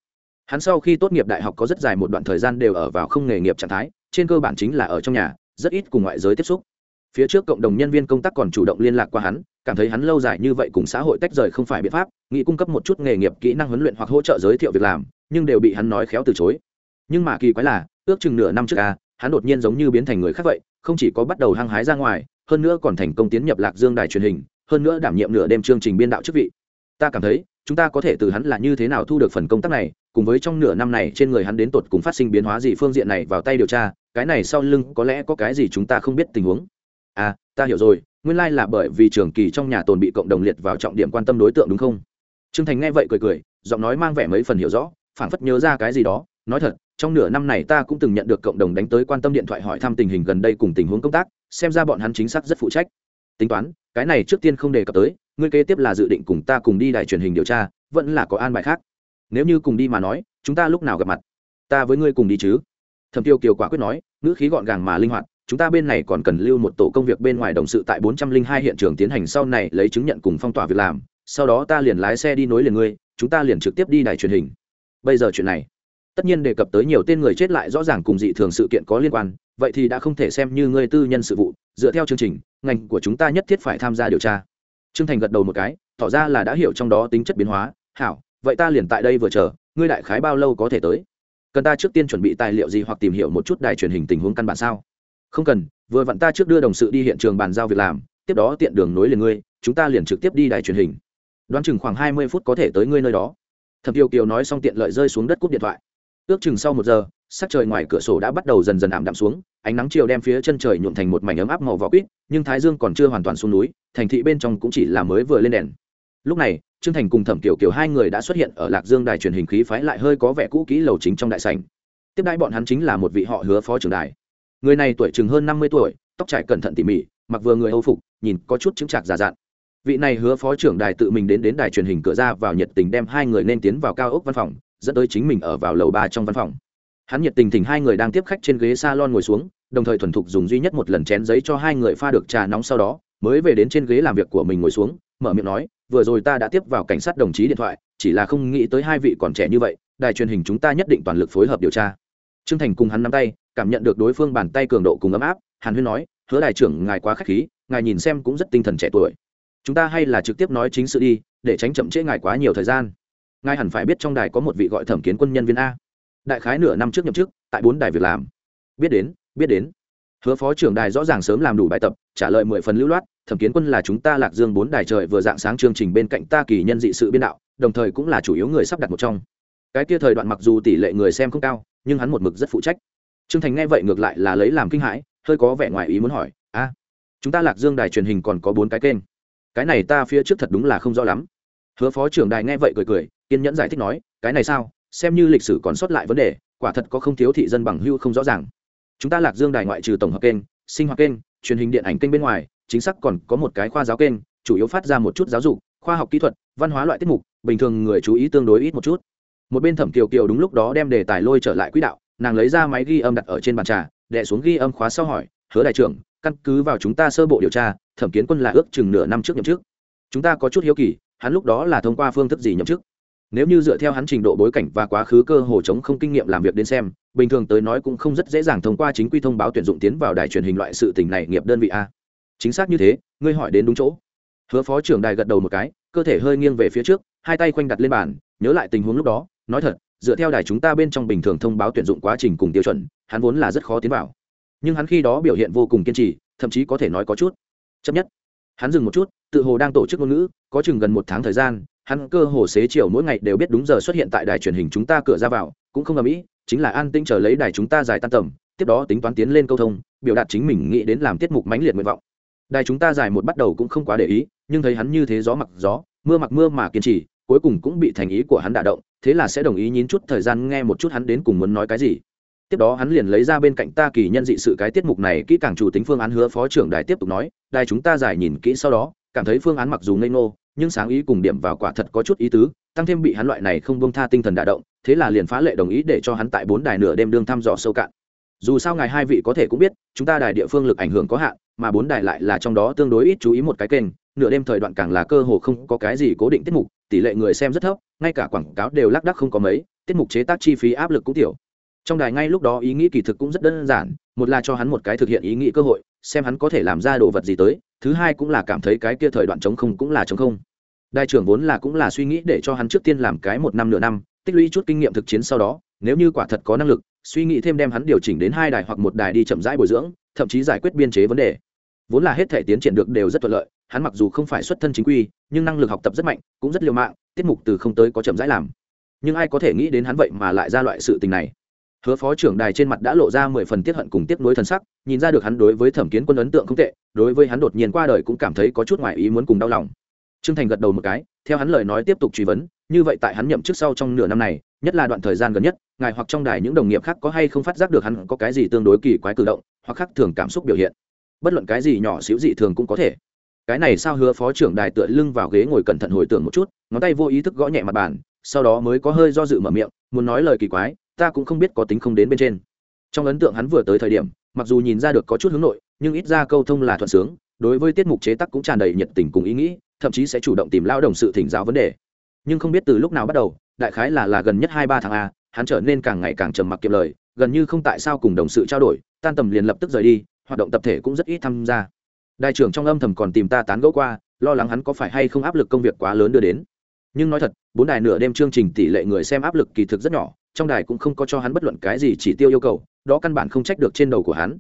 [SPEAKER 1] Hắn sau khi tốt nghiệp đại học có rất dài một đoạn thời gian đều ở vào không nghề nghiệp trạng thái, trên cơ bản chính là ở trong nhà, rất ít cùng ngoại giới tiếp xúc. Phía trước cộng đồng nhân viên công tác còn chủ động liên lạc qua hắn, cảm thấy hắn lâu dài như vậy cùng xã hội tách rời không phải biện pháp, nghĩ cung cấp một chút nghề nghiệp kỹ năng huấn luyện hoặc hỗ trợ giới thiệu việc làm, nhưng đều bị hắn nói khéo từ chối. Nhưng mà kỳ quái là, ước chừng nửa năm trước a hắn đột nhiên giống như biến thành người khác vậy không chỉ có bắt đầu hăng hái ra ngoài, hơn nữa còn thành công tiến nhập lạc dương đài truyền hình, hơn nữa đảm nhiệm nửa đêm chương trình biên đạo chức vị. Ta cảm thấy, chúng ta có thể từ hắn là như thế nào thu được phần công tác này, cùng với trong nửa năm này trên người hắn đến tột cùng phát sinh biến hóa gì phương diện này vào tay điều tra, cái này sau lưng có lẽ có cái gì chúng ta không biết tình huống. À ta hiểu rồi, nguyên lai là bởi vì trường kỳ trong nhà tồn bị cộng đồng liệt vào trọng điểm quan tâm đối tượng đúng không? Trương thành nghe vậy cười cười, giọng nói mang vẻ mấy phần hiểu rõ, phảng phất nhớ ra cái gì đó nói thật, trong nửa năm này ta cũng từng nhận được cộng đồng đánh tới quan tâm điện thoại hỏi thăm tình hình gần đây cùng tình huống công tác, xem ra bọn hắn chính xác rất phụ trách. Tính toán, cái này trước tiên không đề cập tới, ngươi kế tiếp là dự định cùng ta cùng đi đài truyền hình điều tra, vẫn là có an bài khác. Nếu như cùng đi mà nói, chúng ta lúc nào gặp mặt? Ta với ngươi cùng đi chứ? Thẩm tiêu kiều quả quyết nói, ngữ khí gọn gàng mà linh hoạt, chúng ta bên này còn cần lưu một tổ công việc bên ngoài đồng sự tại bốn trăm linh hai hiện trường tiến hành sau này lấy chứng nhận cùng phong tỏa việc làm, sau đó ta liền lái xe đi nối liền ngươi, chúng ta liền trực tiếp đi đài truyền hình. Bây giờ chuyện này tất nhiên đề cập tới nhiều tên người chết lại rõ ràng cùng dị thường sự kiện có liên quan, vậy thì đã không thể xem như ngươi tư nhân sự vụ, dựa theo chương trình, ngành của chúng ta nhất thiết phải tham gia điều tra. Trương thành gật đầu một cái, tỏ ra là đã hiểu trong đó tính chất biến hóa, hảo, vậy ta liền tại đây vừa chờ, ngươi đại khái bao lâu có thể tới? Cần ta trước tiên chuẩn bị tài liệu gì hoặc tìm hiểu một chút đài truyền hình tình huống căn bản sao? Không cần, vừa vặn ta trước đưa đồng sự đi hiện trường bàn giao việc làm, tiếp đó tiện đường nối liền ngươi, chúng ta liền trực tiếp đi đài truyền hình. Đoán chừng khoảng hai mươi phút có thể tới ngươi nơi đó. Thẩm tiêu kiều nói xong tiện lợi rơi xuống đất cúp điện thoại ước chừng sau một giờ, sắc trời ngoài cửa sổ đã bắt đầu dần dần ảm đạm xuống, ánh nắng chiều đem phía chân trời nhuộm thành một mảnh ấm áp màu vỏ quýt, nhưng thái dương còn chưa hoàn toàn xuống núi, thành thị bên trong cũng chỉ là mới vừa lên đèn. Lúc này, trương thành cùng thẩm kiểu kiểu hai người đã xuất hiện ở lạc dương đài truyền hình khí phái lại hơi có vẻ cũ kỹ lầu chính trong đại sành tiếp đãi bọn hắn chính là một vị họ hứa phó trưởng đài. Người này tuổi chừng hơn năm mươi tuổi, tóc trải cẩn thận tỉ mỉ, mặc vừa người âu phục, nhìn có chút chứng trạc già dặn. Vị này hứa phó trưởng đài tự mình đến đến đài truyền hình cửa ra vào nhiệt tình đem hai người nên tiến vào cao ốc văn phòng dẫn tới chính mình ở vào lầu ba trong văn phòng. Hắn nhiệt tình thỉnh hai người đang tiếp khách trên ghế salon ngồi xuống, đồng thời thuần thục dùng duy nhất một lần chén giấy cho hai người pha được trà nóng sau đó, mới về đến trên ghế làm việc của mình ngồi xuống, mở miệng nói, vừa rồi ta đã tiếp vào cảnh sát đồng chí điện thoại, chỉ là không nghĩ tới hai vị còn trẻ như vậy, đài truyền hình chúng ta nhất định toàn lực phối hợp điều tra. Trương thành cùng hắn nắm tay, cảm nhận được đối phương bàn tay cường độ cùng ấm áp, hàn huyên nói, hứa đại trưởng, ngài quá khách khí, ngài nhìn xem cũng rất tinh thần trẻ tuổi. Chúng ta hay là trực tiếp nói chính sự đi, để tránh chậm trễ ngài quá nhiều thời gian ngài hẳn phải biết trong đài có một vị gọi thẩm kiến quân nhân viên a. Đại khái nửa năm trước nhậm chức, tại bốn đài việc làm. Biết đến biết đến. Hứa phó trưởng đài rõ ràng sớm làm đủ bài tập, trả lời mười phần lưu loát, thẩm kiến quân là chúng ta lạc dương bốn đài trời vừa dạng sáng chương trình bên cạnh ta kỳ nhân dị sự biên đạo, đồng thời cũng là chủ yếu người sắp đặt một trong. Cái kia thời đoạn mặc dù tỷ lệ người xem không cao, nhưng hắn một mực rất phụ trách. Trương thành nghe vậy ngược lại là lấy làm kinh hãi, hơi có vẻ ngoài ý muốn hỏi, a, chúng ta lạc dương đài truyền hình còn có bốn cái kênh. Cái này ta phía trước thật đúng là không rõ lắm. Hứa phó trưởng đài nghe vậy cười cười kiên nhẫn giải thích nói, cái này sao? Xem như lịch sử còn sót lại vấn đề, quả thật có không thiếu thị dân bằng hưu không rõ ràng. Chúng ta lạc dương đài ngoại trừ tổng hợp kênh, sinh hoạt kênh, truyền hình điện ảnh kênh bên ngoài, chính xác còn có một cái khoa giáo kênh, chủ yếu phát ra một chút giáo dục, khoa học kỹ thuật, văn hóa loại tiết mục, bình thường người chú ý tương đối ít một chút. Một bên thẩm kiều kiều đúng lúc đó đem đề tài lôi trở lại quỹ đạo, nàng lấy ra máy ghi âm đặt ở trên bàn trà đẻ xuống ghi âm khóa sau hỏi, hứa đại trưởng, căn cứ vào chúng ta sơ bộ điều tra, thẩm kiến quân là ước chừng nửa năm trước nhậm chức. Chúng ta có chút hiếu kỳ, hắn lúc đó là thông qua phương thức gì nhậm chức? Nếu như dựa theo hắn trình độ bối cảnh và quá khứ cơ hồ chống không kinh nghiệm làm việc đến xem, bình thường tới nói cũng không rất dễ dàng thông qua chính quy thông báo tuyển dụng tiến vào đài truyền hình loại sự tình này nghiệp đơn vị a. Chính xác như thế, ngươi hỏi đến đúng chỗ. Hứa phó trưởng đài gật đầu một cái, cơ thể hơi nghiêng về phía trước, hai tay khoanh đặt lên bàn, nhớ lại tình huống lúc đó, nói thật, dựa theo đài chúng ta bên trong bình thường thông báo tuyển dụng quá trình cùng tiêu chuẩn, hắn vốn là rất khó tiến vào. Nhưng hắn khi đó biểu hiện vô cùng kiên trì, thậm chí có thể nói có chút. Chấp nhất. Hắn dừng một chút, tự hồ đang tổ chức ngôn ngữ, có chừng gần một tháng thời gian hắn cơ hồ xế chiều mỗi ngày đều biết đúng giờ xuất hiện tại đài truyền hình chúng ta cửa ra vào, cũng không ở mỹ chính là an tĩnh chờ lấy đài chúng ta giải tan tầm, tiếp đó tính toán tiến lên câu thông, biểu đạt chính mình nghĩ đến làm tiết mục mãnh liệt nguyện vọng. Đài chúng ta giải một bắt đầu cũng không quá để ý, nhưng thấy hắn như thế gió mặc gió, mưa mặc mưa mà kiên trì, cuối cùng cũng bị thành ý của hắn đả động, thế là sẽ đồng ý nhín chút thời gian nghe một chút hắn đến cùng muốn nói cái gì. Tiếp đó hắn liền lấy ra bên cạnh ta kỳ nhân dị sự cái tiết mục này kỹ càng chủ tính phương án hứa phó trưởng đài tiếp tục nói, đài chúng ta giải nhìn kỹ sau đó, cảm thấy phương án mặc dù ngây ngô nhưng sáng ý cùng điểm vào quả thật có chút ý tứ, tăng thêm bị hắn loại này không bông tha tinh thần đả động, thế là liền phá lệ đồng ý để cho hắn tại bốn đài nửa đêm đương thăm dò sâu cạn. Dù sao ngài hai vị có thể cũng biết, chúng ta đài địa phương lực ảnh hưởng có hạn, mà bốn đài lại là trong đó tương đối ít chú ý một cái kênh, nửa đêm thời đoạn càng là cơ hồ không có cái gì cố định tiết mục, tỷ lệ người xem rất thấp, ngay cả quảng cáo đều lác đắc không có mấy, tiết mục chế tác chi phí áp lực cũng tiểu. Trong đài ngay lúc đó ý nghĩ kỳ thực cũng rất đơn giản, một là cho hắn một cái thực hiện ý nghĩ cơ hội, xem hắn có thể làm ra đồ vật gì tới, thứ hai cũng là cảm thấy cái kia thời đoạn chống không cũng là chống không đại trưởng vốn là cũng là suy nghĩ để cho hắn trước tiên làm cái một năm nửa năm, tích lũy chút kinh nghiệm thực chiến sau đó, nếu như quả thật có năng lực, suy nghĩ thêm đem hắn điều chỉnh đến hai đài hoặc một đài đi chậm rãi bồi dưỡng, thậm chí giải quyết biên chế vấn đề. Vốn là hết thể tiến triển được đều rất thuận lợi, hắn mặc dù không phải xuất thân chính quy, nhưng năng lực học tập rất mạnh, cũng rất liều mạng, tiết mục từ không tới có chậm rãi làm. Nhưng ai có thể nghĩ đến hắn vậy mà lại ra loại sự tình này? Hứa phó trưởng đài trên mặt đã lộ ra mười phần tiết hận cùng tiếp nối thần sắc, nhìn ra được hắn đối với thẩm kiến quân ấn tượng không tệ, đối với hắn đột nhiên qua đời cũng cảm thấy có chút ngoài ý muốn cùng đau lòng trương thành gật đầu một cái, theo hắn lời nói tiếp tục truy vấn, như vậy tại hắn nhậm chức sau trong nửa năm này, nhất là đoạn thời gian gần nhất, ngài hoặc trong đài những đồng nghiệp khác có hay không phát giác được hắn có cái gì tương đối kỳ quái cử động, hoặc khác thường cảm xúc biểu hiện. Bất luận cái gì nhỏ xíu dị thường cũng có thể. Cái này sao hứa phó trưởng đài tựa lưng vào ghế ngồi cẩn thận hồi tưởng một chút, ngón tay vô ý thức gõ nhẹ mặt bàn, sau đó mới có hơi do dự mở miệng, muốn nói lời kỳ quái, ta cũng không biết có tính không đến bên trên. Trong ấn tượng hắn vừa tới thời điểm, mặc dù nhìn ra được có chút hướng nội, nhưng ít ra câu thông là thuận sướng, đối với tiết mục chế tác cũng tràn đầy nhiệt tình cùng ý nghĩ thậm chí sẽ chủ động tìm lao đồng sự thỉnh giáo vấn đề. Nhưng không biết từ lúc nào bắt đầu, đại khái là là gần nhất hai ba tháng a, hắn trở nên càng ngày càng trầm mặc kiệm lời, gần như không tại sao cùng đồng sự trao đổi, tan tầm liền lập tức rời đi, hoạt động tập thể cũng rất ít tham gia. Đại trưởng trong âm thầm còn tìm ta tán gẫu qua, lo lắng hắn có phải hay không áp lực công việc quá lớn đưa đến. Nhưng nói thật, bốn đài nửa đêm chương trình tỷ lệ người xem áp lực kỳ thực rất nhỏ, trong đài cũng không có cho hắn bất luận cái gì chỉ tiêu yêu cầu, đó căn bản không trách được trên đầu của hắn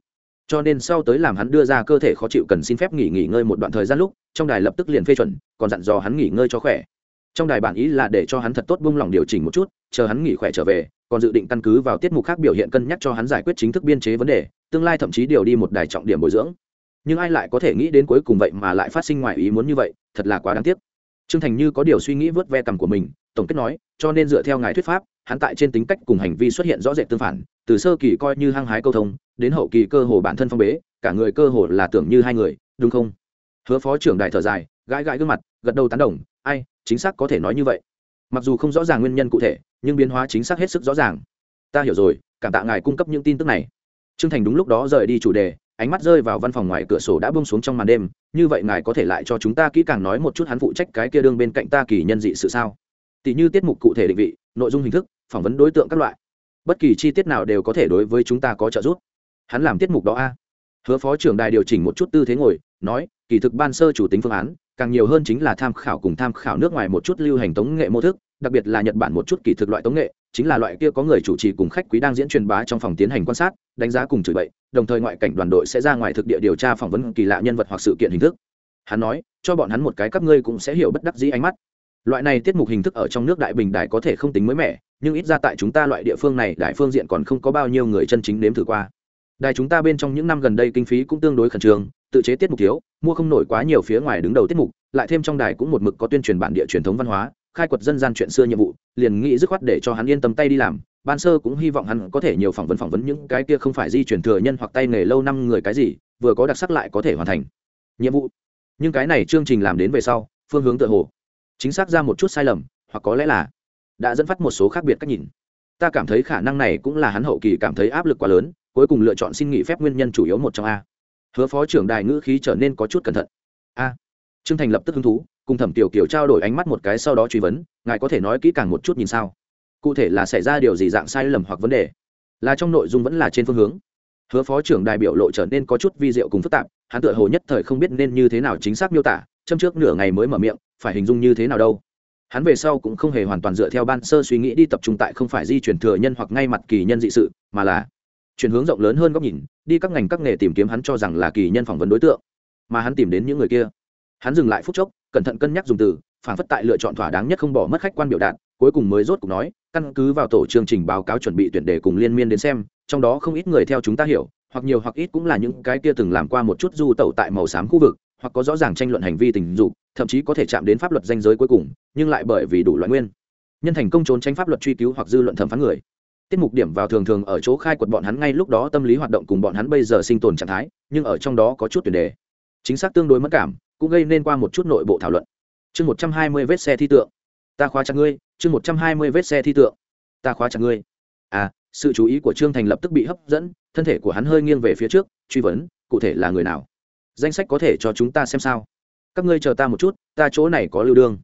[SPEAKER 1] cho nên sau tới làm hắn đưa ra cơ thể khó chịu cần xin phép nghỉ nghỉ ngơi một đoạn thời gian lúc, trong đài lập tức liền phê chuẩn, còn dặn dò hắn nghỉ ngơi cho khỏe. Trong đài bản ý là để cho hắn thật tốt buông lỏng điều chỉnh một chút, chờ hắn nghỉ khỏe trở về, còn dự định căn cứ vào tiết mục khác biểu hiện cân nhắc cho hắn giải quyết chính thức biên chế vấn đề, tương lai thậm chí điều đi một đài trọng điểm bồi dưỡng. Nhưng ai lại có thể nghĩ đến cuối cùng vậy mà lại phát sinh ngoài ý muốn như vậy, thật là quá đáng tiếc. Trương thành như có điều suy nghĩ vớt ve cằm của mình, tổng kết nói, cho nên dựa theo ngài thuyết pháp, hắn tại trên tính cách cùng hành vi xuất hiện rõ rệt tương phản từ sơ kỳ coi như hăng hái câu thông, đến hậu kỳ cơ hồ bản thân phong bế, cả người cơ hồ là tưởng như hai người, đúng không? Hứa phó trưởng đại thở dài, gãi gãi gương mặt, gật đầu tán đồng, ai, chính xác có thể nói như vậy. Mặc dù không rõ ràng nguyên nhân cụ thể, nhưng biến hóa chính xác hết sức rõ ràng. Ta hiểu rồi, cảm tạ ngài cung cấp những tin tức này. Trương thành đúng lúc đó rời đi chủ đề, ánh mắt rơi vào văn phòng ngoài cửa sổ đã bông xuống trong màn đêm, như vậy ngài có thể lại cho chúng ta kỹ càng nói một chút hắn phụ trách cái kia đương bên cạnh ta kỳ nhân dị sự sao? Tỷ như tiết mục cụ thể định vị, nội dung hình thức, phỏng vấn đối tượng các loại bất kỳ chi tiết nào đều có thể đối với chúng ta có trợ giúp. Hắn làm tiết mục đó a. Hứa phó trưởng đài điều chỉnh một chút tư thế ngồi, nói, kỳ thực ban sơ chủ tính phương án, càng nhiều hơn chính là tham khảo cùng tham khảo nước ngoài một chút lưu hành tống nghệ mô thức, đặc biệt là nhật bản một chút kỳ thực loại tống nghệ, chính là loại kia có người chủ trì cùng khách quý đang diễn truyền bá trong phòng tiến hành quan sát, đánh giá cùng chửi bậy, đồng thời ngoại cảnh đoàn đội sẽ ra ngoài thực địa điều tra phỏng vấn kỳ lạ nhân vật hoặc sự kiện hình thức. Hắn nói, cho bọn hắn một cái các ngươi cũng sẽ hiểu bất đắc dĩ ánh mắt. Loại này tiết mục hình thức ở trong nước đại bình đại có thể không tính mới mẻ nhưng ít ra tại chúng ta loại địa phương này đại phương diện còn không có bao nhiêu người chân chính nếm thử qua. Đài chúng ta bên trong những năm gần đây kinh phí cũng tương đối khẩn trương, tự chế tiết mục thiếu, mua không nổi quá nhiều phía ngoài đứng đầu tiết mục, lại thêm trong đài cũng một mực có tuyên truyền bản địa truyền thống văn hóa, khai quật dân gian chuyện xưa nhiệm vụ, liền nghĩ dứt khoát để cho hắn yên tâm tay đi làm. Ban sơ cũng hy vọng hắn có thể nhiều phỏng vấn phỏng vấn những cái kia không phải di chuyển thừa nhân hoặc tay nghề lâu năm người cái gì, vừa có đặc sắc lại có thể hoàn thành. Nhiệm vụ. Nhưng cái này chương trình làm đến về sau, phương hướng tự hồ. Chính xác ra một chút sai lầm, hoặc có lẽ là đã dẫn phát một số khác biệt cách nhìn. Ta cảm thấy khả năng này cũng là hắn hậu kỳ cảm thấy áp lực quá lớn, cuối cùng lựa chọn xin nghỉ phép nguyên nhân chủ yếu một trong a. Hứa phó trưởng đài ngữ khí trở nên có chút cẩn thận. A. Trương thành lập tức hứng thú, cùng thẩm tiểu kiều trao đổi ánh mắt một cái sau đó truy vấn, ngài có thể nói kỹ càng một chút nhìn sao? Cụ thể là xảy ra điều gì dạng sai lầm hoặc vấn đề? Là trong nội dung vẫn là trên phương hướng? Hứa phó trưởng đài biểu lộ trở nên có chút vi diệu cùng phức tạp, hắn tựa hồ nhất thời không biết nên như thế nào chính xác miêu tả, châm trước nửa ngày mới mở miệng, phải hình dung như thế nào đâu? Hắn về sau cũng không hề hoàn toàn dựa theo ban sơ suy nghĩ đi tập trung tại không phải di chuyển thừa nhân hoặc ngay mặt kỳ nhân dị sự, mà là chuyển hướng rộng lớn hơn góc nhìn, đi các ngành các nghề tìm kiếm hắn cho rằng là kỳ nhân phỏng vấn đối tượng. Mà hắn tìm đến những người kia. Hắn dừng lại phút chốc, cẩn thận cân nhắc dùng từ phản phất tại lựa chọn thỏa đáng nhất không bỏ mất khách quan biểu đạt, cuối cùng mới rốt cuộc nói, căn cứ vào tổ chương trình báo cáo chuẩn bị tuyển đề cùng liên miên đến xem, trong đó không ít người theo chúng ta hiểu, hoặc nhiều hoặc ít cũng là những cái kia từng làm qua một chút du tẩu tại màu xám khu vực hoặc có rõ ràng tranh luận hành vi tình dục, thậm chí có thể chạm đến pháp luật danh giới cuối cùng, nhưng lại bởi vì đủ loại nguyên nhân thành công trốn tránh pháp luật truy cứu hoặc dư luận thẩm phán người. Tiết mục điểm vào thường thường ở chỗ khai quật bọn hắn ngay lúc đó tâm lý hoạt động cùng bọn hắn bây giờ sinh tồn trạng thái, nhưng ở trong đó có chút tuyển đề. Chính xác tương đối mất cảm, cũng gây nên qua một chút nội bộ thảo luận. Chương một trăm hai mươi vết xe thi tượng. Ta khóa chặt ngươi, chương một trăm hai mươi vết xe thi tượng. Ta khóa chặt ngươi. À sự chú ý của trương thành lập tức bị hấp dẫn, thân thể của hắn hơi nghiêng về phía trước, truy vấn, cụ thể là người nào? Danh sách có thể cho chúng ta xem sao. Các ngươi chờ ta một chút, ta chỗ này có lưu đương.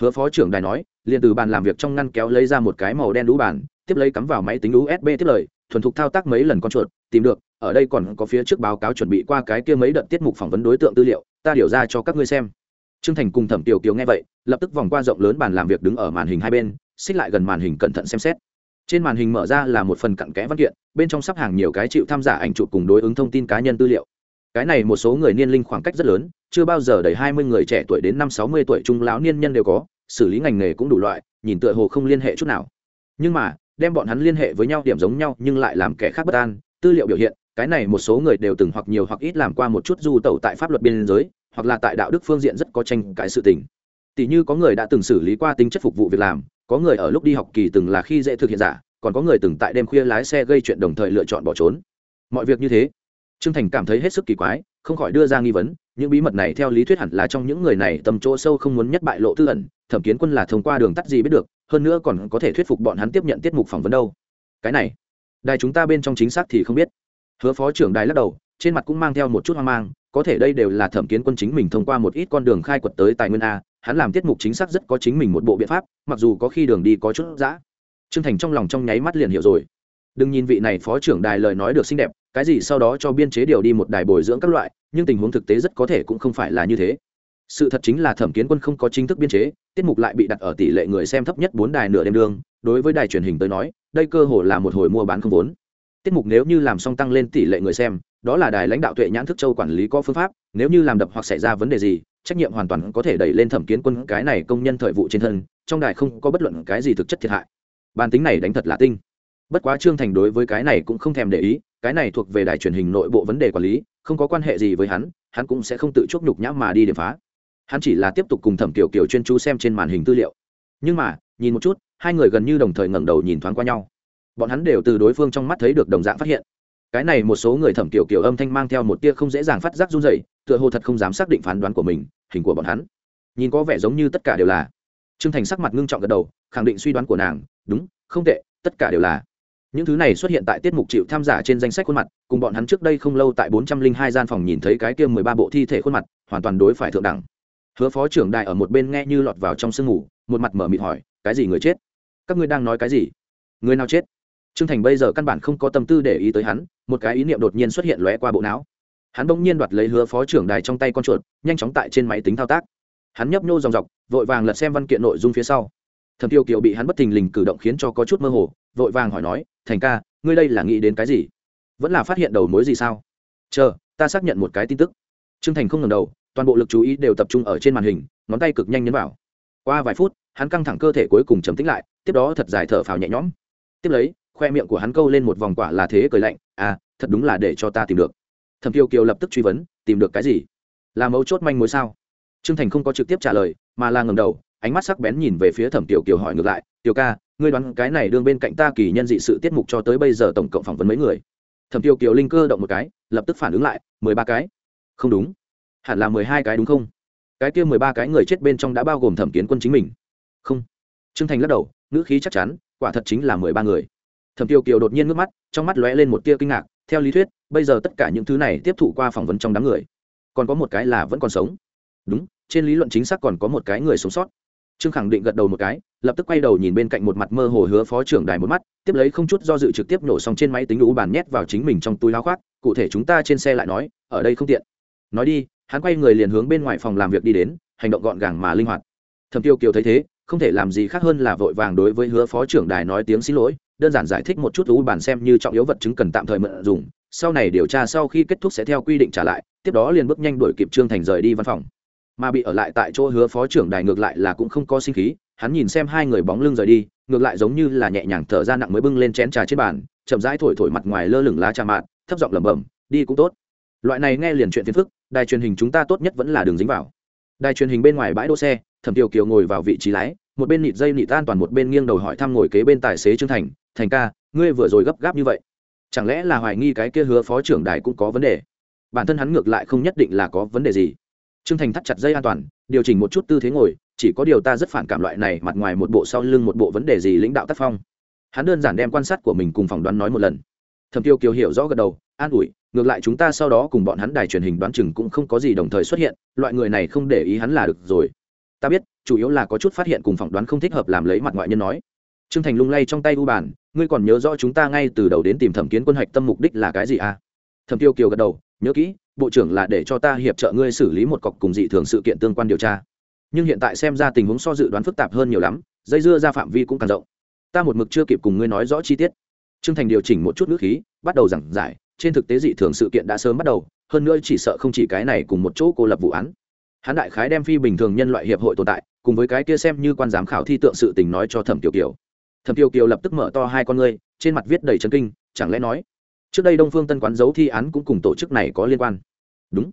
[SPEAKER 1] Hứa phó trưởng đài nói, liền từ bàn làm việc trong ngăn kéo lấy ra một cái màu đen đũ bàn, tiếp lấy cắm vào máy tính usb tiếp lời, thuần thục thao tác mấy lần con chuột, tìm được, ở đây còn có phía trước báo cáo chuẩn bị qua cái kia mấy đợt tiết mục phỏng vấn đối tượng tư liệu, ta điều ra cho các ngươi xem. Trương thành cùng thẩm tiểu kiều nghe vậy, lập tức vòng qua rộng lớn bàn làm việc đứng ở màn hình hai bên, xích lại gần màn hình cẩn thận xem xét. Trên màn hình mở ra là một phần cặn kẽ văn kiện, bên trong sắp hàng nhiều cái chịu tham gia ảnh chụp cùng đối ứng thông tin cá nhân tư liệu cái này một số người niên linh khoảng cách rất lớn, chưa bao giờ đầy hai mươi người trẻ tuổi đến năm sáu mươi tuổi trung lão niên nhân đều có, xử lý ngành nghề cũng đủ loại, nhìn tựa hồ không liên hệ chút nào. Nhưng mà, đem bọn hắn liên hệ với nhau điểm giống nhau nhưng lại làm kẻ khác bất an, tư liệu biểu hiện, cái này một số người đều từng hoặc nhiều hoặc ít làm qua một chút du tẩu tại pháp luật biên giới, hoặc là tại đạo đức phương diện rất có tranh cãi sự tình. Tỷ như có người đã từng xử lý qua tính chất phục vụ việc làm, có người ở lúc đi học kỳ từng là khi dễ thực hiện giả, còn có người từng tại đêm khuya lái xe gây chuyện đồng thời lựa chọn bỏ trốn. Mọi việc như thế trương thành cảm thấy hết sức kỳ quái, không khỏi đưa ra nghi vấn, những bí mật này theo lý thuyết hẳn là trong những người này tầm chỗ sâu không muốn nhất bại lộ tư ẩn, thẩm kiến quân là thông qua đường tắt gì biết được, hơn nữa còn có thể thuyết phục bọn hắn tiếp nhận tiết mục phỏng vấn đâu. Cái này, đài chúng ta bên trong chính xác thì không biết. Hứa phó trưởng đài lắc đầu, trên mặt cũng mang theo một chút hoang mang, có thể đây đều là thẩm kiến quân chính mình thông qua một ít con đường khai quật tới tài nguyên a, hắn làm tiết mục chính xác rất có chính mình một bộ biện pháp, mặc dù có khi đường đi có chút giã trương thành trong lòng trong nháy mắt liền hiểu rồi. Đừng nhìn vị này phó trưởng đài lời nói được xinh đẹp cái gì sau đó cho biên chế điều đi một đài bồi dưỡng các loại, nhưng tình huống thực tế rất có thể cũng không phải là như thế. Sự thật chính là thẩm kiến quân không có chính thức biên chế, tiết mục lại bị đặt ở tỷ lệ người xem thấp nhất bốn đài nửa đêm đương. đối với đài truyền hình tới nói, đây cơ hồ là một hồi mua bán không vốn. Tiết mục nếu như làm xong tăng lên tỷ lệ người xem, đó là đài lãnh đạo tuệ nhãn thức châu quản lý có phương pháp, nếu như làm đập hoặc xảy ra vấn đề gì, trách nhiệm hoàn toàn có thể đẩy lên thẩm kiến quân cái này công nhân thời vụ trên thân, trong đài không có bất luận cái gì thực chất thiệt hại. Bàn tính này đánh thật là tinh. Bất quá trương thành đối với cái này cũng không thèm để ý cái này thuộc về đài truyền hình nội bộ vấn đề quản lý không có quan hệ gì với hắn hắn cũng sẽ không tự chuốc nhục nhã mà đi điểm phá. Hắn chỉ là tiếp tục cùng thẩm kiểu kiểu chuyên chú xem trên màn hình tư liệu. Nhưng mà nhìn một chút hai người gần như đồng thời ngẩng đầu nhìn thoáng qua nhau. Bọn hắn đều từ đối phương trong mắt thấy được đồng dạng phát hiện. Cái này một số người thẩm kiểu kiểu âm thanh mang theo một tia không dễ dàng phát giác run rẩy, tựa hồ thật không dám xác định phán đoán của mình hình của bọn hắn. Nhìn có vẻ giống như tất cả đều là. T r ư ơ n g thành sắc mặt ngưng trọng gật đầu khẳng định suy đoán của nàng đúng không tệ tất cả đều là những thứ này xuất hiện tại tiết mục chịu tham giả trên danh sách khuôn mặt cùng bọn hắn trước đây không lâu tại bốn trăm linh hai gian phòng nhìn thấy cái kia mười ba bộ thi thể khuôn mặt hoàn toàn đối phải thượng đẳng hứa phó trưởng đại ở một bên nghe như lọt vào trong sương ngủ một mặt mở mịt hỏi cái gì người chết các ngươi đang nói cái gì người nào chết Trương Thành bây giờ căn bản không có tâm tư để ý tới hắn, một cái ý niệm đột nhiên xuất hiện lóe qua bộ não. Hắn bỗng nhiên đoạt lấy hứa phó trưởng đài trong tay con chuột, nhanh chóng tại trên máy tính thao tác. Hắn nhấp nhô dòng dọc, vội vàng lật xem văn kiện nội dung phía sau. Thẩm Tiêu Kiều bị hắn bất thình lình cử động khiến cho có chút mơ hồ, vội vàng hỏi nói, "Thành ca, ngươi đây là nghĩ đến cái gì? Vẫn là phát hiện đầu mối gì sao?" "Chờ, ta xác nhận một cái tin tức." Trương Thành không ngẩng đầu, toàn bộ lực chú ý đều tập trung ở trên màn hình, ngón tay cực nhanh nhấn vào. Qua vài phút, hắn căng thẳng cơ thể cuối cùng trầm tĩnh lại, tiếp đó thật dài thở phào nhẹ nhõm. Tiếp lấy, khoe miệng của hắn câu lên một vòng quả là thế cười lạnh à thật đúng là để cho ta tìm được thẩm kiều kiều lập tức truy vấn tìm được cái gì là mấu chốt manh mối sao trương thành không có trực tiếp trả lời mà là ngầm đầu ánh mắt sắc bén nhìn về phía thẩm kiều kiều hỏi ngược lại kiều ca ngươi đoán cái này đương bên cạnh ta kỳ nhân dị sự tiết mục cho tới bây giờ tổng cộng phỏng vấn mấy người. Thẩm kiều kiều linh cơ động một cái, lập tức phản ứng lại, mười ba cái. Không đúng. Hẳn là mười hai cái đúng không? Cái kia mười ba cái người chết bên trong đã bao gồm thẩm kiến quân chính mình. Không. Trương thành lắc đầu, ngữ khí chắc chắn, quả thật chính là mười ba người. Thẩm tiêu kiều đột nhiên ngước mắt, trong mắt lóe lên một tia kinh ngạc, theo lý thuyết, bây giờ tất cả những thứ này tiếp thụ qua phỏng vấn trong đám người, còn có một cái là vẫn còn sống. Đúng, trên lý luận chính xác còn có một cái người sống sót. Trương khẳng định gật đầu một cái lập tức quay đầu nhìn bên cạnh một mặt mơ hồ hứa phó trưởng đài một mắt, tiếp lấy không chút do dự trực tiếp nổ xong trên máy tính đủ bàn nhét vào chính mình trong túi áo khoác, cụ thể chúng ta trên xe lại nói, ở đây không tiện. Nói đi, hắn quay người liền hướng bên ngoài phòng làm việc đi đến, hành động gọn gàng mà linh hoạt. Thẩm tiêu kiều thấy thế, không thể làm gì khác hơn là vội vàng đối với hứa phó trưởng đài nói tiếng xin lỗi, đơn giản giải thích một chút u bàn xem như trọng yếu vật chứng cần tạm thời mượn dùng, sau này điều tra sau khi kết thúc sẽ theo quy định trả lại, tiếp đó liền bước nhanh đuổi kịp trương thành rời đi văn phòng. Mà bị ở lại tại chỗ hứa phó trưởng đài ngược lại là cũng không có sinh khí hắn nhìn xem hai người bóng lưng rời đi, ngược lại giống như là nhẹ nhàng thở ra nặng mới bưng lên chén trà trên bàn, chậm rãi thổi thổi mặt ngoài lơ lửng lá trà mạn thấp giọng lẩm bẩm, đi cũng tốt. Loại này nghe liền chuyện phiền phức, đài truyền hình chúng ta tốt nhất vẫn là đường dính vào. Đài truyền hình bên ngoài bãi đỗ xe, thẩm tiểu kiều ngồi vào vị trí lái, một bên nịt dây nịt an toàn một bên nghiêng đầu hỏi thăm ngồi kế bên tài xế trương thành thành ca, ngươi vừa rồi gấp gáp như vậy, chẳng lẽ là hoài nghi cái kia hứa phó trưởng đài cũng có vấn đề? Bản thân hắn ngược lại không nhất định là có vấn đề gì. Trương thành thắt chặt dây an toàn, điều chỉnh một chút tư thế ngồi chỉ có điều ta rất phản cảm loại này mặt ngoài một bộ sau lưng một bộ vấn đề gì lãnh đạo tác phong. Hắn đơn giản đem quan sát của mình cùng phỏng đoán nói một lần. Thẩm tiêu kiều hiểu rõ gật đầu, an ủi, ngược lại chúng ta sau đó cùng bọn hắn đài truyền hình đoán chừng cũng không có gì đồng thời xuất hiện, loại người này không để ý hắn là được rồi. Ta biết, chủ yếu là có chút phát hiện cùng phỏng đoán không thích hợp làm lấy mặt ngoại nhân nói. Trương thành lung lay trong tay u bàn, ngươi còn nhớ rõ chúng ta ngay từ đầu đến tìm thẩm kiến quân hạch tâm mục đích là cái gì à? Thẩm tiêu kiều gật đầu, nhớ kỹ, bộ trưởng là để cho ta hiệp trợ ngươi xử lý một cọc cùng dị thường sự kiện tương quan điều tra nhưng hiện tại xem ra tình huống so dự đoán phức tạp hơn nhiều lắm, dây dưa ra phạm vi cũng càng rộng. Ta một mực chưa kịp cùng ngươi nói rõ chi tiết. Trương thành điều chỉnh một chút nước khí, bắt đầu giảng giải, trên thực tế dị thường sự kiện đã sớm bắt đầu, hơn nữa chỉ sợ không chỉ cái này cùng một chỗ cô lập vụ án. Hắn đại khái đem phi bình thường nhân loại hiệp hội tồn tại, cùng với cái kia xem như quan giám khảo thi tượng sự tình nói cho thẩm kiều kiều. Thẩm kiều kiều lập tức mở to hai con ngươi, trên mặt viết đầy trấn kinh, chẳng lẽ nói, trước đây đông phương tân quán giấu thi án cũng cùng tổ chức này có liên quan? Đúng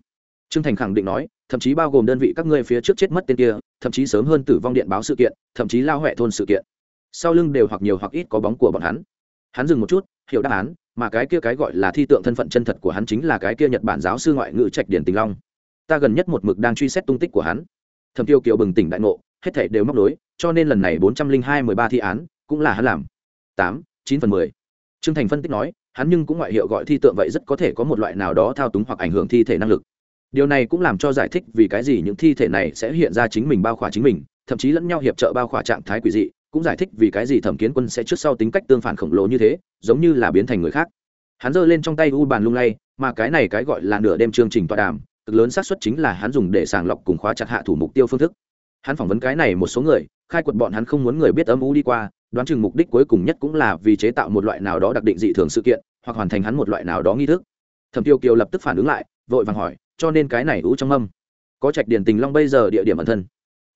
[SPEAKER 1] trương thành khẳng định nói, thậm chí bao gồm đơn vị các ngươi phía trước chết mất tên kia, thậm chí sớm hơn tử vong điện báo sự kiện, thậm chí lao huệ thôn sự kiện. Sau lưng đều hoặc nhiều hoặc ít có bóng của bọn hắn. Hắn dừng một chút, hiểu đáp án, mà cái kia cái gọi là thi tượng thân phận chân thật của hắn chính là cái kia nhật bản giáo sư ngoại ngữ trạch điển tình long. Ta gần nhất một mực đang truy xét tung tích của hắn. Thẩm tiêu kiều bừng tỉnh đại ngộ, hết thể đều móc đối cho nên lần này bốn trăm linh hai mười ba thi án, cũng là hắn làm. Tám, chín phần mười. Trương thành phân tích nói, hắn nhưng cũng ngoại hiệu gọi thi tượng vậy rất có thể có một loại nào đó thao túng hoặc ảnh hưởng thi thể năng lực điều này cũng làm cho giải thích vì cái gì những thi thể này sẽ hiện ra chính mình bao khỏa chính mình, thậm chí lẫn nhau hiệp trợ bao khỏa trạng thái quỷ dị, cũng giải thích vì cái gì thẩm kiến quân sẽ trước sau tính cách tương phản khổng lồ như thế, giống như là biến thành người khác. Hắn giơ lên trong tay u bàn lung lay, mà cái này cái gọi là nửa đêm chương trình tọa đàm, cực lớn xác suất chính là hắn dùng để sàng lọc cùng khóa chặt hạ thủ mục tiêu phương thức. Hắn phỏng vấn cái này một số người, khai quật bọn hắn không muốn người biết âm u đi qua, đoán chừng mục đích cuối cùng nhất cũng là vì chế tạo một loại nào đó đặc định dị thường sự kiện, hoặc hoàn thành hắn một loại nào đó nghi thức. Thẩm tiêu kiều lập tức phản ứng lại, vội vàng hỏi cho nên cái này ú trong âm. Có trạch điển tình long bây giờ địa điểm ẩn thân.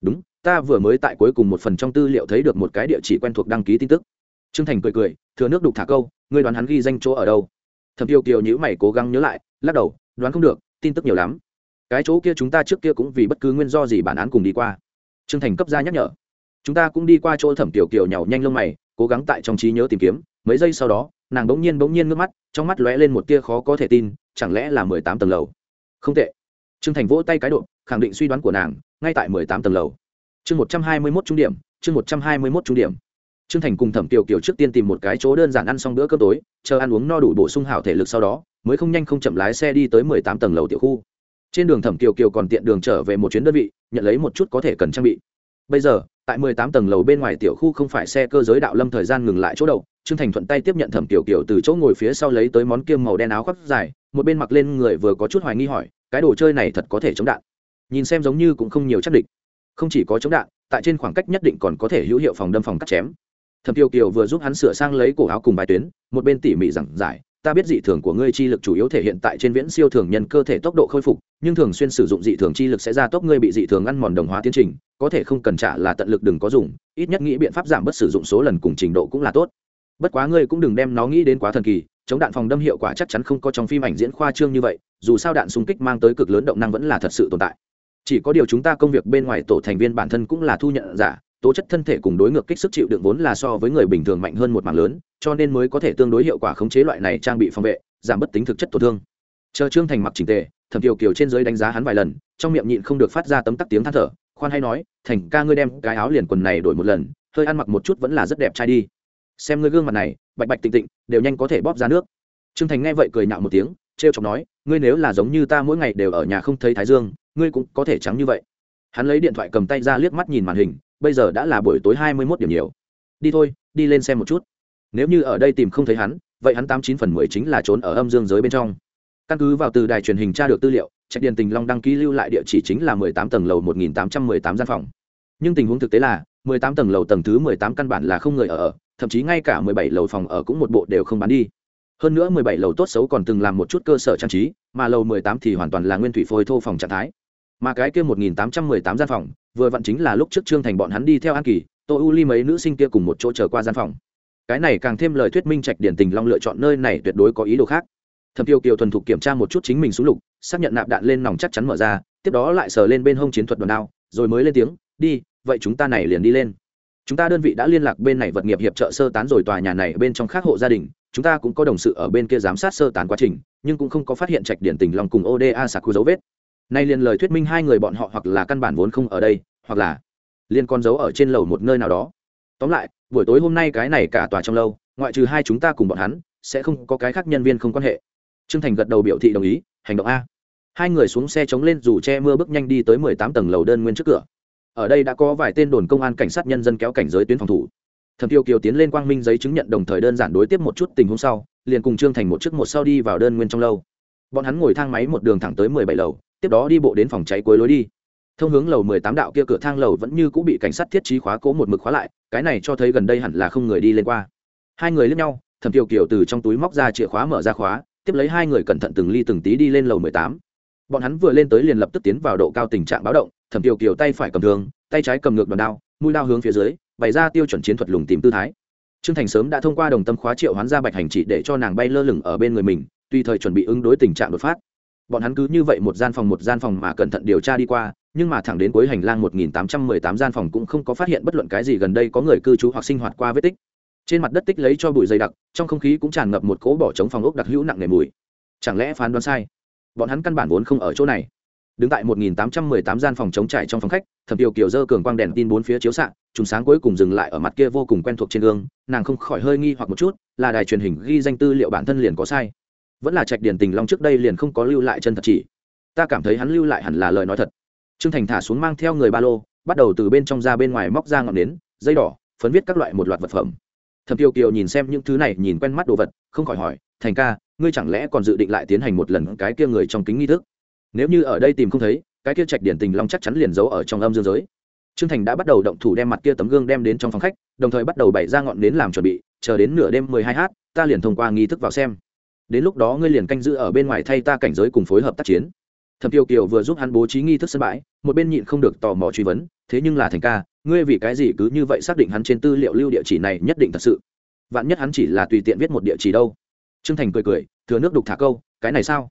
[SPEAKER 1] Đúng, ta vừa mới tại cuối cùng một phần trong tư liệu thấy được một cái địa chỉ quen thuộc đăng ký tin tức. Trương thành cười cười, thừa nước đục thả câu, ngươi đoán hắn ghi danh chỗ ở đâu? Thẩm tiêu kiều nhữ mày cố gắng nhớ lại, lắc đầu, đoán không được, tin tức nhiều lắm. Cái chỗ kia chúng ta trước kia cũng vì bất cứ nguyên do gì bản án cùng đi qua. Trương thành cấp ra nhắc nhở. Chúng ta cũng đi qua chỗ thẩm tiểu kiều nhàu nhanh lông mày, cố gắng tại trong trí nhớ tìm kiếm. Mấy giây sau đó, nàng bỗng nhiên bỗng nhiên ngước mắt, trong mắt lóe lên một tia khó có thể tin, chẳng lẽ là mười tám tầng lầu? Không tệ. Trương thành vỗ tay cái độ, khẳng định suy đoán của nàng, ngay tại mười tám tầng lầu. Chương một trăm hai mươi mốt trung điểm, chương một trăm hai mươi mốt trung điểm. Trương thành cùng thẩm tiểu kiều trước tiên tìm một cái chỗ đơn giản ăn xong bữa cơm tối, chờ ăn uống no đủ bổ sung hảo thể lực sau đó, mới không nhanh không chậm lái xe đi tới mười tám tầng lầu tiểu khu. Trên đường thẩm kiều kiều còn tiện đường trở về một chuyến đơn vị, nhận lấy một chút có thể cần trang bị. Bây giờ, tại mười tám tầng lầu bên ngoài tiểu khu không phải xe cơ giới đạo lâm thời gian ngừng lại chỗ đậu, trương thành thuận tay tiếp nhận thẩm kiều kiều từ chỗ ngồi phía sau lấy tới món kiêm màu đen áo khoác dài một bên mặc lên người vừa có chút hoài nghi hỏi, cái đồ chơi này thật có thể chống đạn? Nhìn xem giống như cũng không nhiều chắc định. Không chỉ có chống đạn, tại trên khoảng cách nhất định còn có thể hữu hiệu phòng đâm phòng cắt chém. Thẩm kiều kiều vừa giúp hắn sửa sang lấy cổ áo cùng bài tuyến, một bên tỉ mỉ giảng giải, ta biết dị thường của ngươi chi lực chủ yếu thể hiện tại trên viễn siêu thường nhân cơ thể tốc độ khôi phục, nhưng thường xuyên sử dụng dị thường chi lực sẽ ra tốc ngươi bị dị thường ăn mòn đồng hóa tiến trình, có thể không cần trả là tận lực đừng có dùng, ít nhất nghĩ biện pháp giảm bớt sử dụng số lần cùng trình độ cũng là tốt. Bất quá ngươi cũng đừng đem nó nghĩ đến quá thần kỳ chống đạn phòng đâm hiệu quả chắc chắn không có trong phim ảnh diễn khoa trương như vậy, dù sao đạn xung kích mang tới cực lớn động năng vẫn là thật sự tồn tại. Chỉ có điều chúng ta công việc bên ngoài tổ thành viên bản thân cũng là thu nhận giả, tố chất thân thể cùng đối ngược kích sức chịu đựng vốn là so với người bình thường mạnh hơn một mảng lớn, cho nên mới có thể tương đối hiệu quả khống chế loại này trang bị phòng vệ, giảm bất tính thực chất tổn thương. Chờ trương thành mặc trình tề, thẩm tiểu kiều trên giới đánh giá hắn vài lần, trong miệng nhịn không được phát ra tấm tắc tiếng than thở, khoan hay nói, thành ca ngươi đem cái áo liền quần này đổi một lần, hơi ăn mặc một chút vẫn là rất đẹp trai đi xem ngươi gương mặt này, bạch bạch tịnh tịnh, đều nhanh có thể bóp ra nước. Trương thành nghe vậy cười nhạo một tiếng t r e o chọc nói, ngươi nếu là giống như ta mỗi ngày đều ở nhà không thấy thái dương, ngươi cũng có thể trắng như vậy. Hắn lấy điện thoại cầm tay ra liếc mắt nhìn màn hình, bây giờ đã là buổi tối hai mươi mốt điểm nhiều. Đi thôi, đi lên xem một chút. Nếu như ở đây tìm không thấy hắn, vậy hắn tám chín phần mười chính là trốn ở âm dương giới bên trong. Căn cứ vào từ đài truyền hình tra được tư liệu, trạch điền tình long đăng ký lưu lại địa chỉ chính là mười tám tầng lầu một nghìn tám trăm mười tám gian phòng. Nhưng tình huống thực tế là, mười tám tầng lầu tầng thứ mười tám căn bản là không người ở thậm chí ngay cả mười bảy lầu phòng ở cũng một bộ đều không bán đi. Hơn nữa mười bảy lầu tốt xấu còn từng làm một chút cơ sở trang trí, mà lầu mười tám thì hoàn toàn là nguyên thủy phôi thô phòng trạng thái. Mà cái kia một nghìn tám trăm mười tám gian phòng, vừa vặn chính là lúc trước trương thành bọn hắn đi theo an kỳ, tô u ly mấy nữ sinh kia cùng một chỗ chờ qua gian phòng. Cái này càng thêm lời thuyết minh trạch điển tình long lựa chọn nơi này tuyệt đối có ý đồ khác. Thẩm tiêu kiều thuần thục kiểm tra một chút chính mình xuống lục, xác nhận nạp đạn lên nòng chắc chắn mở ra, tiếp đó lại sờ lên bên hông chiến thuật đòn đao, rồi mới lên tiếng, đi, vậy chúng ta này liền đi lên chúng ta đơn vị đã liên lạc bên này vật nghiệp hiệp trợ sơ tán rồi tòa nhà này bên trong khác hộ gia đình, chúng ta cũng có đồng sự ở bên kia giám sát sơ tán quá trình, nhưng cũng không có phát hiện trạch điển tình long cùng oda sạc khu dấu vết. Nay liền lời thuyết minh hai người bọn họ hoặc là căn bản vốn không ở đây, hoặc là liên con dấu ở trên lầu một nơi nào đó. Tóm lại, buổi tối hôm nay cái này cả tòa trong lâu, ngoại trừ hai chúng ta cùng bọn hắn, sẽ không có cái khác nhân viên không quan hệ. Trương thành gật đầu biểu thị đồng ý, hành động a. Hai người xuống xe chống lên dù che mưa bước nhanh đi tới mười tám tầng lầu đơn nguyên trước cửa ở đây đã có vài tên đồn công an cảnh sát nhân dân kéo cảnh giới tuyến phòng thủ. Thẩm tiêu kiều tiến lên quang minh giấy chứng nhận đồng thời đơn giản đối tiếp một chút tình huống sau, liền cùng trương thành một chiếc một sau đi vào đơn nguyên trong lâu. Bọn hắn ngồi thang máy một đường thẳng tới mười bảy lầu, tiếp đó đi bộ đến phòng cháy cuối lối đi. Thông hướng lầu mười tám đạo kia cửa thang lầu vẫn như cũng bị cảnh sát thiết trí khóa cố một mực khóa lại, cái này cho thấy gần đây hẳn là không người đi lên qua. Hai người lên nhau, thẩm tiêu kiều từ trong túi móc ra chìa khóa mở ra khóa, tiếp lấy hai người cẩn thận từng ly từng tí đi lên lầu mười tám. Bọn hắn vừa lên tới liền lập tức tiến vào độ cao tình trạng báo động thẩm tiểu kiều tay phải cầm thường tay trái cầm ngược đòn đao, mũi đao hướng phía dưới, bày ra tiêu chuẩn chiến thuật lùng tìm tư thái. Trương thành sớm đã thông qua đồng tâm khóa triệu hoán ra bạch hành chỉ để cho nàng bay lơ lửng ở bên người mình, tùy thời chuẩn bị ứng đối tình trạng đột phát. Bọn hắn cứ như vậy một gian phòng một gian phòng mà cẩn thận điều tra đi qua, nhưng mà thẳng đến cuối hành lang 1818 gian phòng cũng không có phát hiện bất luận cái gì gần đây có người cư trú hoặc sinh hoạt qua vết tích. Trên mặt đất tích lấy cho bụi dày đặc, trong không khí cũng tràn ngập một cỗ bỏ trống phòng ốc đặc hữu nặng nề mùi. Chẳng lẽ phán đoán sai? Bọn hắn căn bản vốn không ở chỗ này đứng tại 1818 gian phòng chống trải trong phòng khách, thẩm tiêu kiều dơ cường quang đèn tin bốn phía chiếu xạ, trùng sáng cuối cùng dừng lại ở mặt kia vô cùng quen thuộc trên gương, nàng không khỏi hơi nghi hoặc một chút, là đài truyền hình ghi danh tư liệu bản thân liền có sai. Vẫn là trạch điển tình long trước đây liền không có lưu lại chân thật chỉ. Ta cảm thấy hắn lưu lại hẳn là lời nói thật. Trương thành thả xuống mang theo người ba lô, bắt đầu từ bên trong ra bên ngoài móc ra ngọn nến, dây đỏ, phấn viết các loại một loạt vật phẩm. Thẩm tiêu kiều nhìn xem những thứ này, nhìn quen mắt đồ vật, không khỏi hỏi, thành ca, ngươi chẳng lẽ còn dự định lại tiến hành một lần cái kia người trong kính nghi thức? Nếu như ở đây tìm không thấy, cái kia trạch điển tình long chắc chắn liền giấu ở trong âm dương giới. Trương thành đã bắt đầu động thủ đem mặt kia tấm gương đem đến trong phòng khách, đồng thời bắt đầu bày ra ngọn nến làm chuẩn bị, chờ đến nửa đêm mười hai h ta liền thông qua nghi thức vào xem. Đến lúc đó ngươi liền canh giữ ở bên ngoài thay ta cảnh giới cùng phối hợp tác chiến. Thẩm tiêu kiều vừa giúp hắn bố trí nghi thức sân bãi, một bên nhịn không được tò mò truy vấn, thế nhưng là thành ca, ngươi vì cái gì cứ như vậy xác định hắn trên tư liệu lưu địa chỉ này nhất định thật sự? Vạn nhất hắn chỉ là tùy tiện viết một địa chỉ đâu? Trương thành cười cười, thừa nước đục thả câu, cái này sao?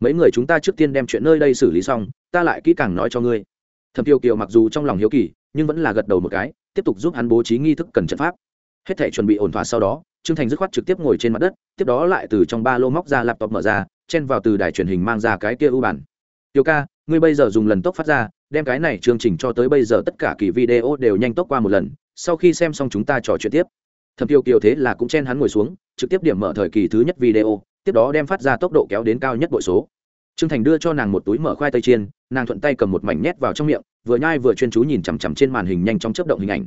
[SPEAKER 1] Mấy người chúng ta trước tiên đem chuyện nơi đây xử lý xong, ta lại kỹ càng nói cho ngươi. Thẩm tiêu kiều mặc dù trong lòng hiếu kỳ, nhưng vẫn là gật đầu một cái, tiếp tục giúp hắn bố trí nghi thức cần trận pháp. Hết thể chuẩn bị ổn thỏa sau đó, trương thành dứt khoát trực tiếp ngồi trên mặt đất, tiếp đó lại từ trong ba lô móc ra laptop mở ra, chen vào từ đài truyền hình mang ra cái kia ưu bản tiêu ca, ngươi bây giờ dùng lần tốc phát ra, đem cái này chương trình cho tới bây giờ tất cả kỳ video đều nhanh tốc qua một lần, sau khi xem xong chúng ta trò chuyện tiếp. Thẩm tiêu kiều thế là cũng chen hắn ngồi xuống, trực tiếp điểm mở thời kỳ thứ nhất video tiếp đó đem phát ra tốc độ kéo đến cao nhất bội số. Trương thành đưa cho nàng một túi mở khoai tây chiên, nàng thuận tay cầm một mảnh nhét vào trong miệng, vừa nhai vừa chuyên chú nhìn chằm chằm trên màn hình nhanh trong chấp động hình ảnh.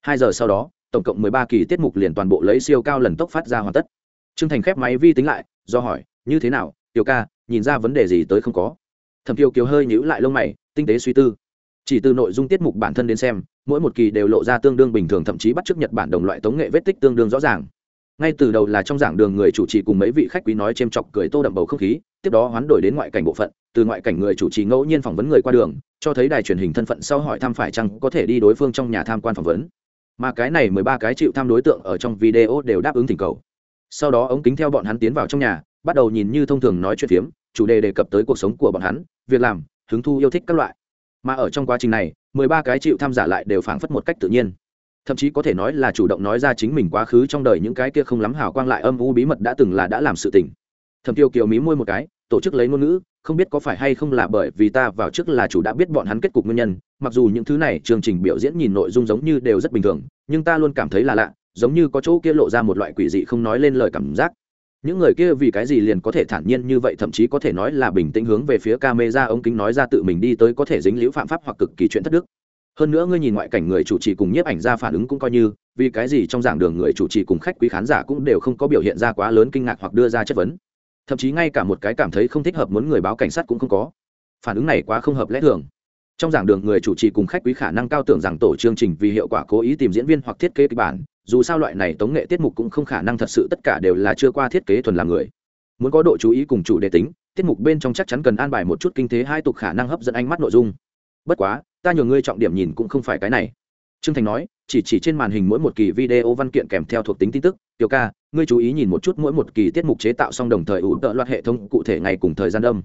[SPEAKER 1] Hai giờ sau đó, tổng cộng mười ba kỳ tiết mục liền toàn bộ lấy siêu cao lần tốc phát ra hoàn tất. Trương thành khép máy vi tính lại, do hỏi, như thế nào, tiểu ca, nhìn ra vấn đề gì tới không có? Thẩm tiêu kiều hơi nhíu lại lông mày, tinh tế suy tư. Chỉ từ nội dung tiết mục bản thân đến xem, mỗi một kỳ đều lộ ra tương đương bình thường, thậm chí bắt chước nhật bản đồng loại tống nghệ vết tích tương đương rõ ràng ngay từ đầu là trong giảng đường người chủ trì cùng mấy vị khách quý nói c h ê m chọc cười tô đậm bầu không khí, tiếp đó hoán đổi đến ngoại cảnh bộ phận, từ ngoại cảnh người chủ trì ngẫu nhiên phỏng vấn người qua đường, cho thấy đài truyền hình thân phận sau hỏi thăm phải chăng có thể đi đối phương trong nhà tham quan phỏng vấn. Mà cái này mười ba cái chịu tham đối tượng ở trong video đều đáp ứng thỉnh cầu. Sau đó ống kính theo bọn hắn tiến vào trong nhà, bắt đầu nhìn như thông thường nói chuyện phiếm, chủ đề đề cập tới cuộc sống của bọn hắn, việc làm, hứng thu yêu thích các loại. Mà ở trong quá trình này, mười ba cái chịu tham giả lại đều phảng phất một cách tự nhiên thậm chí có thể nói là chủ động nói ra chính mình quá khứ trong đời những cái kia không lắm hào quang lại âm u bí mật đã từng là đã làm sự tình. Thẩm tiêu kiều mí môi một cái, tổ chức lấy ngôn ngữ, không biết có phải hay không là bởi vì ta vào trước là chủ đã biết bọn hắn kết cục nguyên nhân, mặc dù những thứ này chương trình biểu diễn nhìn nội dung giống như đều rất bình thường, nhưng ta luôn cảm thấy là lạ, giống như có chỗ kia lộ ra một loại quỷ dị không nói lên lời cảm giác. Những người kia vì cái gì liền có thể thản nhiên như vậy, thậm chí có thể nói là bình tĩnh hướng về phía camera ống kính nói ra tự mình đi tới có thể dính liễu phạm pháp hoặc cực kỳ chuyện thất đức hơn nữa ngươi nhìn ngoại cảnh người chủ trì cùng nhiếp ảnh ra phản ứng cũng coi như, vì cái gì trong giảng đường người chủ trì cùng khách quý khán giả cũng đều không có biểu hiện ra quá lớn kinh ngạc hoặc đưa ra chất vấn. Thậm chí ngay cả một cái cảm thấy không thích hợp muốn người báo cảnh sát cũng không có. Phản ứng này quá không hợp lẽ thường. Trong giảng đường người chủ trì cùng khách quý khả năng cao tưởng rằng tổ chương trình vì hiệu quả cố ý tìm diễn viên hoặc thiết kế kịch bản, dù sao loại này tống nghệ tiết mục cũng không khả năng thật sự tất cả đều là chưa qua thiết kế thuần làm người. Muốn có độ chú ý cùng chủ đề tính, tiết mục bên trong chắc chắn cần an bài một chút kinh tế hai tục khả năng hấp dẫn ánh mắt nội dung. Bất quá ta nhờ ngươi trọng điểm nhìn cũng không phải cái này. Trương thành nói, chỉ chỉ trên màn hình mỗi một kỳ video văn kiện kèm theo thuộc tính tin tức. Tiểu ca, ngươi chú ý nhìn một chút mỗi một kỳ tiết mục chế tạo xong đồng thời ủ tợ loạt hệ thống cụ thể ngày cùng thời gian đông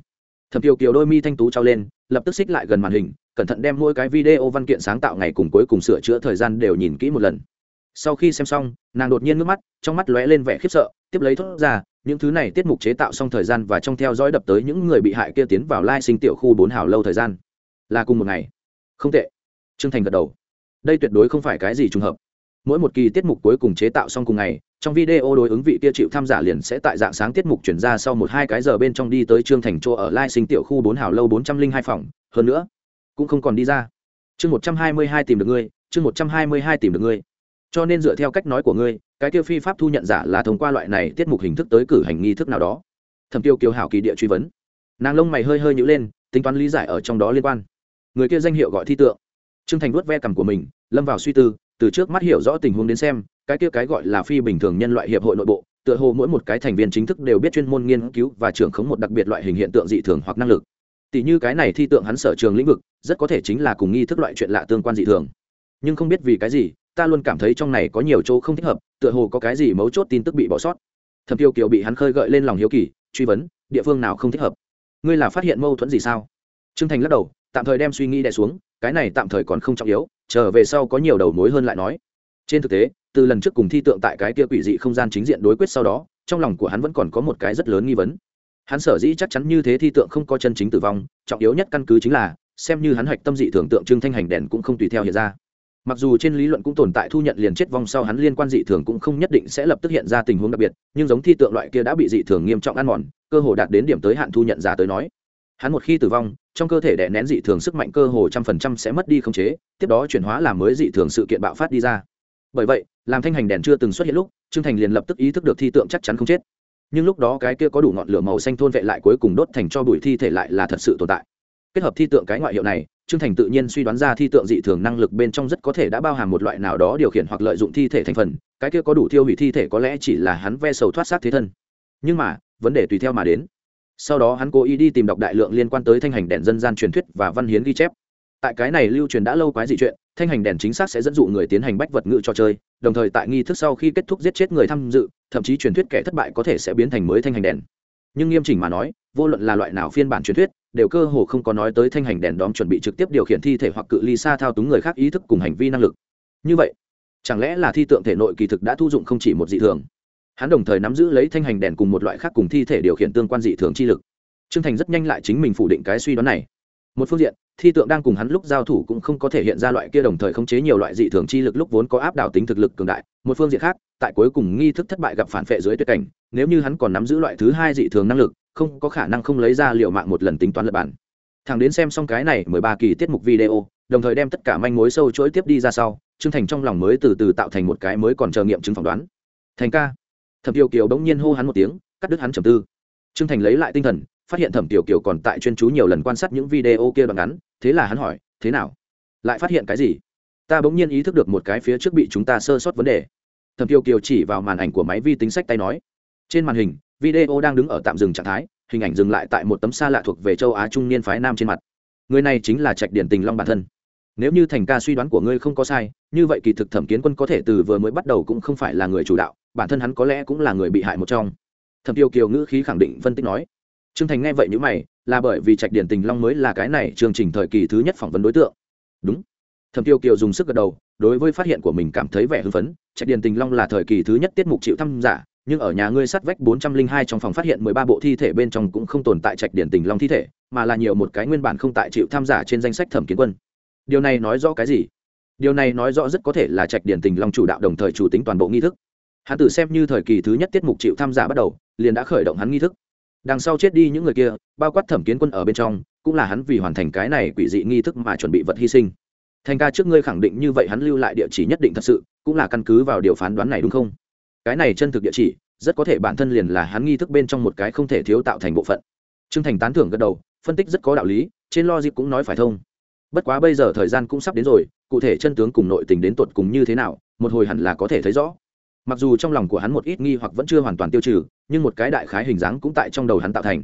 [SPEAKER 1] thẩm kiều kiều đôi mi thanh tú trao lên, lập tức xích lại gần màn hình, cẩn thận đem mỗi cái video văn kiện sáng tạo ngày cùng cuối cùng sửa chữa thời gian đều nhìn kỹ một lần. Sau khi xem xong, nàng đột nhiên nước mắt, trong mắt lóe lên vẻ khiếp sợ, tiếp lấy thốt ra, những thứ này tiết mục chế tạo xong thời gian và trong theo dõi đập tới những người bị hại kia tiến vào lai sinh tiểu khu bốn hào lâu thời gian. Là cùng một ngày không tệ. Trương thành gật đầu. Đây tuyệt đối không phải cái gì trùng hợp. Mỗi một kỳ tiết mục cuối cùng chế tạo xong cùng ngày, trong video đối ứng vị kia chịu tham giả liền sẽ tại dạng sáng tiết mục chuyển ra sau một hai cái giờ bên trong đi tới trương thành chỗ ở lai sinh tiểu khu bốn hào lâu bốn trăm linh hai phòng. Hơn nữa, cũng không còn đi ra. Chương một trăm hai mươi hai tìm được ngươi, chương một trăm hai mươi hai tìm được ngươi. Cho nên dựa theo cách nói của ngươi, cái tiêu phi pháp thu nhận giả là thông qua loại này tiết mục hình thức tới cử hành nghi thức nào đó. Thẩm tiêu kiều hảo kỳ địa truy vấn. Nàng lông mày hơi hơi nhữ lên, tính toán lý giải ở trong đó liên quan người kia danh hiệu gọi thi tượng. Trương thành vuốt ve cằm của mình, lâm vào suy tư, từ trước mắt hiểu rõ tình huống đến xem, cái kia cái gọi là phi bình thường nhân loại hiệp hội nội bộ, tựa hồ mỗi một cái thành viên chính thức đều biết chuyên môn nghiên cứu và trưởng khống một đặc biệt loại hình hiện tượng dị thường hoặc năng lực. Tỷ như cái này thi tượng hắn sở trường lĩnh vực, rất có thể chính là cùng nghi thức loại chuyện lạ tương quan dị thường. Nhưng không biết vì cái gì, ta luôn cảm thấy trong này có nhiều chỗ không thích hợp, tựa hồ có cái gì mấu chốt tin tức bị bỏ sót. Thẩm tiêu kiều bị hắn khơi gợi lên lòng hiếu kỳ, truy vấn, địa phương nào không thích hợp? Ngươi là phát hiện mâu thuẫn gì sao? T r ư ơ n g thành lắc đầu tạm thời đem suy nghĩ đè xuống, cái này tạm thời còn không trọng yếu trở về sau có nhiều đầu mối hơn lại nói. Trên thực tế, từ lần trước cùng thi tượng tại cái kia quỷ dị không gian chính diện đối quyết sau đó, trong lòng của hắn vẫn còn có một cái rất lớn nghi vấn. Hắn sở dĩ chắc chắn như thế thi tượng không có chân chính tử vong, trọng yếu nhất căn cứ chính là, xem như hắn hạch tâm dị thường tượng trưng thanh hành đèn cũng không tùy theo hiện ra. Mặc dù trên lý luận cũng tồn tại thu nhận liền chết vong sau hắn liên quan dị thường cũng không nhất định sẽ lập tức hiện ra tình huống đặc biệt, nhưng giống thi tượng loại kia đã bị dị thường nghiêm trọng ăn mòn, cơ hồ đạt đến điểm tới hạn thu nhận giả tới nói. Hắn một khi tử vong trong cơ thể đè nén dị thường sức mạnh cơ hồ trăm phần trăm sẽ mất đi khống chế, tiếp đó chuyển hóa làm mới dị thường sự kiện bạo phát đi ra. Bởi vậy, làm thanh hành đèn chưa từng xuất hiện lúc, trương thành liền lập tức ý thức được thi tượng chắc chắn không chết. Nhưng lúc đó cái kia có đủ ngọn lửa màu xanh thôn vệ lại cuối cùng đốt thành cho bụi thi thể lại là thật sự tồn tại. Kết hợp thi tượng cái ngoại hiệu này, trương thành tự nhiên suy đoán ra thi tượng dị thường năng lực bên trong rất có thể đã bao hàm một loại nào đó điều khiển hoặc lợi dụng thi thể thành phần, cái kia có đủ tiêu hủy thi thể có lẽ chỉ là hắn ve sầu thoát xác thế thân. Nhưng mà, vấn đề tùy theo mà đến sau đó hắn cố ý đi tìm đọc đại lượng liên quan tới thanh hành đèn dân gian truyền thuyết và văn hiến ghi chép. Tại cái này lưu truyền đã lâu quái dị chuyện, thanh hành đèn chính xác sẽ dẫn dụ người tiến hành bách vật ngự trò chơi, đồng thời tại nghi thức sau khi kết thúc giết chết người tham dự, thậm chí truyền thuyết kẻ thất bại có thể sẽ biến thành mới thanh hành đèn. Nhưng nghiêm chỉnh mà nói, vô luận là loại nào phiên bản truyền thuyết, đều cơ hồ không có nói tới thanh hành đèn đóm chuẩn bị trực tiếp điều khiển thi thể hoặc cự ly xa thao túng người khác ý thức cùng hành vi năng lực. Như vậy, chẳng lẽ là thi tượng thể nội kỳ thực đã thu dụng không chỉ một dị thường? Hắn đồng thời nắm giữ lấy thanh hành đèn cùng một loại khác cùng thi thể điều khiển tương quan dị thường chi lực. Trương thành rất nhanh lại chính mình phủ định cái suy đoán này. Một phương diện, thi tượng đang cùng hắn lúc giao thủ cũng không có thể hiện ra loại kia đồng thời khống chế nhiều loại dị thường chi lực lúc vốn có áp đảo tính thực lực cường đại. Một phương diện khác, tại cuối cùng nghi thức thất bại gặp phản vệ dưới tuyệt cảnh, nếu như hắn còn nắm giữ loại thứ hai dị thường năng lực, không có khả năng không lấy ra liệu mạng một lần tính toán lập bản. Thằng đến xem xong cái này mười ba kỳ tiết mục video, đồng thời đem tất cả manh mối sâu chuỗi tiếp đi ra sau, trương thành trong lòng mới từ từ tạo thành một cái mới còn chờ nghiệm chứng phỏng đoán. Thành ca thẩm tiểu kiều bỗng nhiên hô hắn một tiếng, cắt đứt hắn trầm tư. Trương thành lấy lại tinh thần, phát hiện thẩm tiểu kiều còn tại chuyên chú nhiều lần quan sát những video kia đoạn ngắn, thế là hắn hỏi, thế nào? Lại phát hiện cái gì? Ta bỗng nhiên ý thức được một cái phía trước bị chúng ta sơ sót vấn đề. Thẩm tiêu kiều chỉ vào màn ảnh của máy vi tính sách tay nói, trên màn hình, video đang đứng ở tạm dừng trạng thái, hình ảnh dừng lại tại một tấm xa lạ thuộc về châu á trung niên phái nam trên mặt. Người này chính là trạch điển tình long bản thân. Nếu như thành ca suy đoán của ngươi không có sai, như vậy kỳ thực thẩm kiến quân có thể từ vừa mới bắt đầu cũng không phải là người chủ đạo bản thân hắn có lẽ cũng là người bị hại một trong. Thẩm tiêu kiều ngữ khí khẳng định phân tích nói. Trương thành nghe vậy như mày, là bởi vì trạch điển tình long mới là cái này chương trình thời kỳ thứ nhất phỏng vấn đối tượng. Đúng. Thẩm tiêu kiều dùng sức gật đầu, đối với phát hiện của mình cảm thấy vẻ hưng phấn, trạch điển tình long là thời kỳ thứ nhất tiết mục chịu thăm giả, nhưng ở nhà ngươi sát vách bốn trăm linh hai trong phòng phát hiện mười ba bộ thi thể bên trong cũng không tồn tại trạch điển tình long thi thể, mà là nhiều một cái nguyên bản không tại chịu tham giả trên danh sách thẩm kiến quân. Điều này nói rõ cái gì? Điều này nói rõ rất có thể là trạch điển tình long chủ đạo đồng thời chủ tính toàn bộ nghi thức hắn tự xem như thời kỳ thứ nhất tiết mục chịu tham gia bắt đầu, liền đã khởi động hắn nghi thức. Đằng sau chết đi những người kia, bao quát thẩm kiến quân ở bên trong, cũng là hắn vì hoàn thành cái này quỷ dị nghi thức mà chuẩn bị vật hy sinh. Thành ca trước ngươi khẳng định như vậy hắn lưu lại địa chỉ nhất định thật sự, cũng là căn cứ vào điều phán đoán này đúng không? Cái này chân thực địa chỉ, rất có thể bản thân liền là hắn nghi thức bên trong một cái không thể thiếu tạo thành bộ phận. Trương thành tán thưởng gật đầu, phân tích rất có đạo lý, trên logic cũng nói phải thông. Bất quá bây giờ thời gian cũng sắp đến rồi, cụ thể chân tướng cùng nội tình đến tột cùng như thế nào, một hồi hẳn là có thể thấy rõ mặc dù trong lòng của hắn một ít nghi hoặc vẫn chưa hoàn toàn tiêu trừ, nhưng một cái đại khái hình dáng cũng tại trong đầu hắn tạo thành.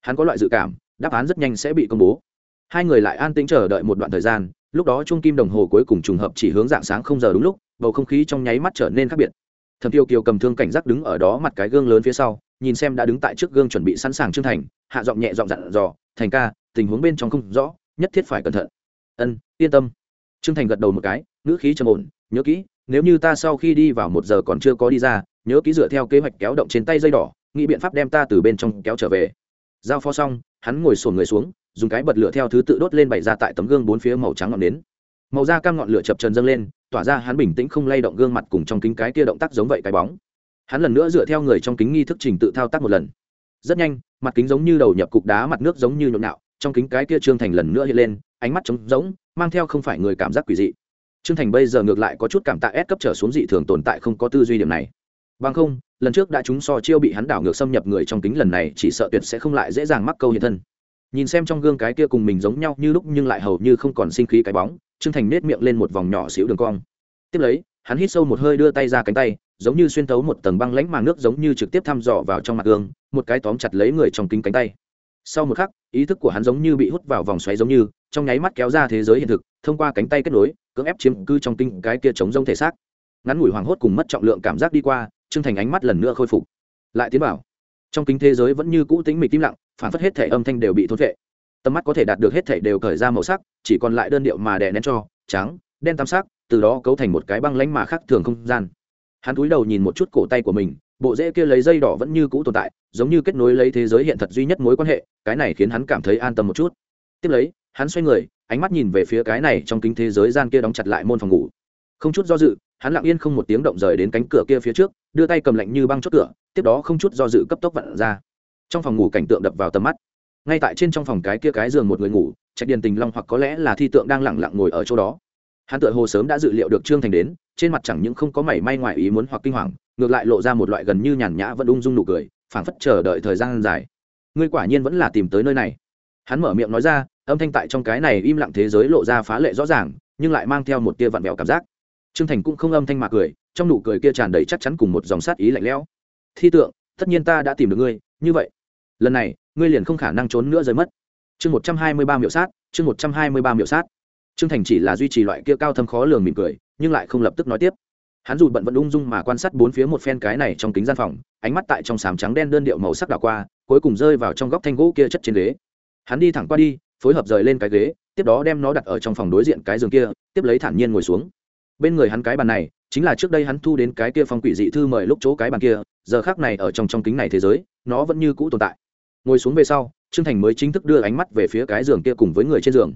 [SPEAKER 1] Hắn có loại dự cảm, đáp án rất nhanh sẽ bị công bố. Hai người lại an tĩnh chờ đợi một đoạn thời gian, lúc đó trung kim đồng hồ cuối cùng trùng hợp chỉ hướng dạng sáng không giờ đúng lúc, bầu không khí trong nháy mắt trở nên khác biệt. Thẩm tiêu kiều cầm thương cảnh giác đứng ở đó mặt cái gương lớn phía sau, nhìn xem đã đứng tại trước gương chuẩn bị sẵn sàng trương thành, hạ giọng nhẹ giọng dặn dò, thành ca, tình huống bên trong không rõ, nhất thiết phải cẩn thận. Ân, yên tâm. Trương thành gật đầu một cái, ngữ khí trầm ổn, nhớ kỹ nếu như ta sau khi đi vào một giờ còn chưa có đi ra, nhớ ký dựa theo kế hoạch kéo động trên tay dây đỏ, nghĩ biện pháp đem ta từ bên trong kéo trở về. Giao phó xong, hắn ngồi sổn người xuống, dùng cái bật lửa theo thứ tự đốt lên bày ra tại tấm gương bốn phía màu trắng ngọn nến. Màu da cam ngọn lửa chập trần dâng lên, tỏa ra hắn bình tĩnh không lay động gương mặt cùng trong kính cái kia động tác giống vậy cái bóng. Hắn lần nữa dựa theo người trong kính nghi thức trình tự thao tác một lần. Rất nhanh, mặt kính giống như đầu nhập cục đá, mặt nước giống như nhộn nạo trong kính cái kia trương thành lần nữa hiện lên, ánh mắt trống rỗng, mang theo không phải người cảm giác quỷ dị trương thành bây giờ ngược lại có chút cảm tạ ép cấp trở xuống dị thường tồn tại không có tư duy điểm này. Bằng không, lần trước đã chúng so chiêu bị hắn đảo ngược xâm nhập người trong kính lần này chỉ sợ tuyệt sẽ không lại dễ dàng mắc câu hiện thân. Nhìn xem trong gương cái kia cùng mình giống nhau như lúc nhưng lại hầu như không còn sinh khí cái bóng, trương thành nết miệng lên một vòng nhỏ xíu đường cong. Tiếp lấy, hắn hít sâu một hơi đưa tay ra cánh tay, giống như xuyên thấu một tầng băng lãnh màng nước giống như trực tiếp thăm dò vào trong mặt gương, một cái tóm chặt lấy người trong kính cánh tay. Sau một khắc, ý thức của hắn giống như bị hút vào vòng xoáy giống như, trong nháy mắt kéo ra thế giới hiện thực, thông qua cánh tay kết nối cưỡng ép chiếm cư trong kinh cái kia chống rông thể xác. Ngắn ngủi hoảng hốt cùng mất trọng lượng cảm giác đi qua, trương thành ánh mắt lần nữa khôi phục. Lại tiến bảo trong kính thế giới vẫn như cũ tính mịch im lặng, phản phất hết thể âm thanh đều bị thốt vệ. Tầm mắt có thể đạt được hết thể đều cởi ra màu sắc, chỉ còn lại đơn điệu mà đè nén cho, trắng, đen tam sắc, từ đó cấu thành một cái băng lánh mà khác thường không gian. Hắn cúi đầu nhìn một chút cổ tay của mình, bộ rễ kia lấy dây đỏ vẫn như cũ tồn tại, giống như kết nối lấy thế giới hiện thật duy nhất mối quan hệ, cái này khiến hắn cảm thấy an tâm một chút. Tiếp lấy, hắn xoay người ánh mắt nhìn về phía cái này trong kính thế giới gian kia đóng chặt lại môn phòng ngủ. Không chút do dự, hắn lặng yên không một tiếng động rời đến cánh cửa kia phía trước, đưa tay cầm lạnh như băng chốt cửa, tiếp đó không chút do dự cấp tốc vặn ra. Trong phòng ngủ cảnh tượng đập vào tầm mắt. Ngay tại trên trong phòng cái kia cái giường một người ngủ, trạch điền tình long hoặc có lẽ là thi tượng đang lẳng lặng ngồi ở chỗ đó. Hắn tựa hồ sớm đã dự liệu được trương thành đến, trên mặt chẳng những không có mảy may ngoài ý muốn hoặc kinh hoàng, ngược lại lộ ra một loại gần như nhàn nhã vẫn ung dung nụ cười, phảng phất chờ đợi thời gian dài. Ngươi quả nhiên vẫn là tìm tới nơi này. Hắn mở miệng nói ra âm thanh tại trong cái này im lặng thế giới lộ ra phá lệ rõ ràng, nhưng lại mang theo một tia vặn vẹo cảm giác. Trương thành cũng không âm thanh mà cười, trong nụ cười kia tràn đầy chắc chắn cùng một dòng sát ý lạnh lẽo. Thi tượng, tất nhiên ta đã tìm được ngươi, như vậy, lần này, ngươi liền không khả năng trốn nữa rời mất. Chương một trăm hai mươi ba miệu sát, chương một trăm hai mươi ba miệu sát. Trương thành chỉ là duy trì loại kia cao thâm khó lường mỉm cười, nhưng lại không lập tức nói tiếp. Hắn dù bận vẫn ung dung mà quan sát bốn phía một phen cái này trong kính gian phòng, ánh mắt tại trong sàm trắng đen đơn điệu màu sắc đảo qua, cuối cùng rơi vào trong góc thanh gỗ kia chất trên ghế. Hắn đi thẳng qua đi phối hợp rời lên cái ghế, tiếp đó đem nó đặt ở trong phòng đối diện cái giường kia, tiếp lấy thản nhiên ngồi xuống. Bên người hắn cái bàn này, chính là trước đây hắn thu đến cái kia phong quỷ dị thư mời lúc chỗ cái bàn kia, giờ khác này ở trong trong kính này thế giới, nó vẫn như cũ tồn tại. Ngồi xuống về sau, trương thành mới chính thức đưa ánh mắt về phía cái giường kia cùng với người trên giường.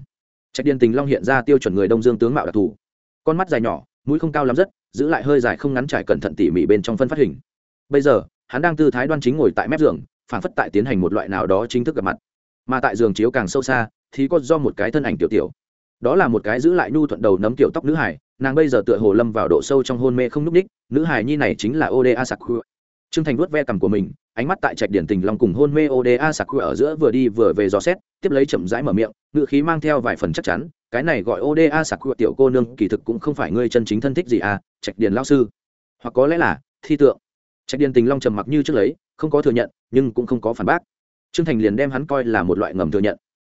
[SPEAKER 1] Trạch điên tình long hiện ra tiêu chuẩn người đông dương tướng mạo đặc thù. Con mắt dài nhỏ, mũi không cao lắm rất, giữ lại hơi dài không ngắn trải cẩn thận tỉ mỉ bên trong phân phát hình. Bây giờ, hắn đang tư thái đoan chính ngồi tại mép giường phản phất tại tiến hành một loại nào đó chính thức gặp mặt mà tại giường chiếu càng sâu xa, thì có do một cái thân ảnh tiểu tiểu. Đó là một cái giữ lại nhu thuận đầu nấm tiểu tóc nữ hải nàng bây giờ tựa hồ lâm vào độ sâu trong hôn mê không núp ních, nữ hải nhi này chính là oda sakura. Trương thành vuốt ve cằm của mình, ánh mắt tại trạch điển tình long cùng hôn mê oda sakura ở giữa vừa đi vừa về dò xét, tiếp lấy chậm rãi mở miệng ngự khí mang theo vài phần chắc chắn, cái này gọi oda sakura tiểu cô nương, kỳ thực cũng không phải ngươi chân chính thân thích gì à trạch điển lao sư. Hoặc có lẽ là thi tượng. Trạch điển tình long trầm mặc như trước lấy, không có thừa nhận, nhưng cũng không có phản bác trương thành liền đem hắn coi là một loại ngầm thừa nhận.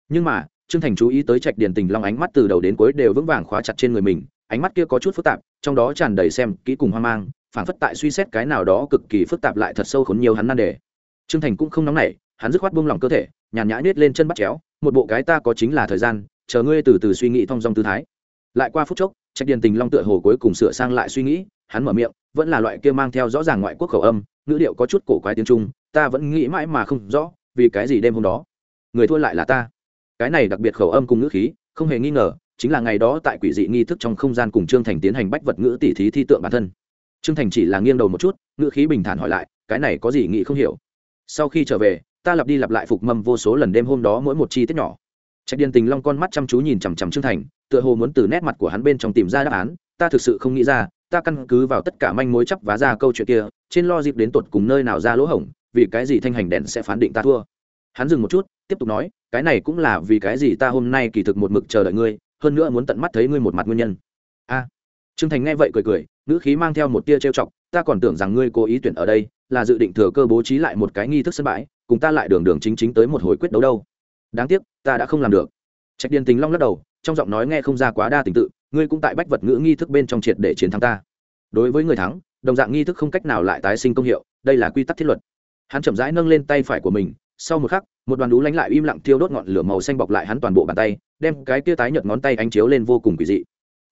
[SPEAKER 1] Nhưng mà, trương thành chú ý tới trạch Điền tình long ánh mắt từ đầu đến cuối đều vững vàng khóa chặt trên người mình, ánh mắt kia có chút phức tạp, trong đó tràn đầy xem kỹ cùng hoang mang phản phất tại suy xét cái nào đó cực kỳ phức tạp lại thật sâu khốn nhiều hắn nan đề. Trương thành cũng không nóng nảy, hắn dứt khoát buông lỏng cơ thể, nhàn nhã nết lên chân bắt chéo, một bộ cái ta có chính là thời gian, chờ ngươi từ từ suy nghĩ thong dong tư thái. Lại qua phút chốc, trạch điền tình long tựa hồ cuối cùng sửa sang lại suy nghĩ, hắn mở miệng, vẫn là loại kia mang theo rõ ràng ngoại quốc khẩu âm, ngữ điệu có chút cổ quái tiếng trung, ta vẫn nghĩ mãi mà không rõ vì cái gì đêm hôm đó? Người thua lại là ta. Cái này đặc biệt khẩu âm cùng ngữ khí, không hề nghi ngờ, chính là ngày đó tại quỷ dị nghi thức trong không gian cùng trương thành tiến hành bách vật ngữ tỉ thí thi tượng bản thân. Trương thành chỉ là nghiêng đầu một chút, ngữ khí bình thản hỏi lại, cái này có gì nghĩ không hiểu? Sau khi trở về, ta lặp đi lặp lại phục mâm vô số lần đêm hôm đó mỗi một chi tiết nhỏ. Trạch điền tình long con mắt chăm chú nhìn chằm chằm trương thành, tựa hồ muốn từ nét mặt của hắn bên trong tìm ra đáp án, ta thực sự không nghĩ ra, ta căn cứ vào tất cả manh mối chấp vá ra câu chuyện kia, trên lo dịp đến tột cùng nơi nào ra lỗ hổng vì cái gì thanh hành đèn sẽ phán định ta thua? Hắn dừng một chút, tiếp tục nói, cái này cũng là vì cái gì ta hôm nay kỳ thực một mực chờ đợi ngươi, hơn nữa muốn tận mắt thấy ngươi một mặt nguyên nhân. A. Trương thành nghe vậy cười cười, ngữ khí mang theo một tia trêu chọc, ta còn tưởng rằng ngươi cố ý tuyển ở đây, là dự định thừa cơ bố trí lại một cái nghi thức sân bãi, cùng ta lại đường đường chính chính tới một hồi quyết đấu đâu. Đáng tiếc, ta đã không làm được. Trạch điền tình long lắc đầu, trong giọng nói nghe không ra quá đa tình tự, ngươi cũng tại bách vật ngữ nghi thức bên trong triệt để chiến thắng ta. Đối với người thắng, đồng dạng nghi thức không cách nào lại tái sinh công hiệu, đây là quy tắc thiết luật hắn chậm rãi nâng lên tay phải của mình, sau một khắc, một đoàn đú lánh lại im lặng thiêu đốt ngọn lửa màu xanh bọc lại hắn toàn bộ bàn tay, đem cái tia tái nhợt ngón tay ánh chiếu lên vô cùng kỳ dị.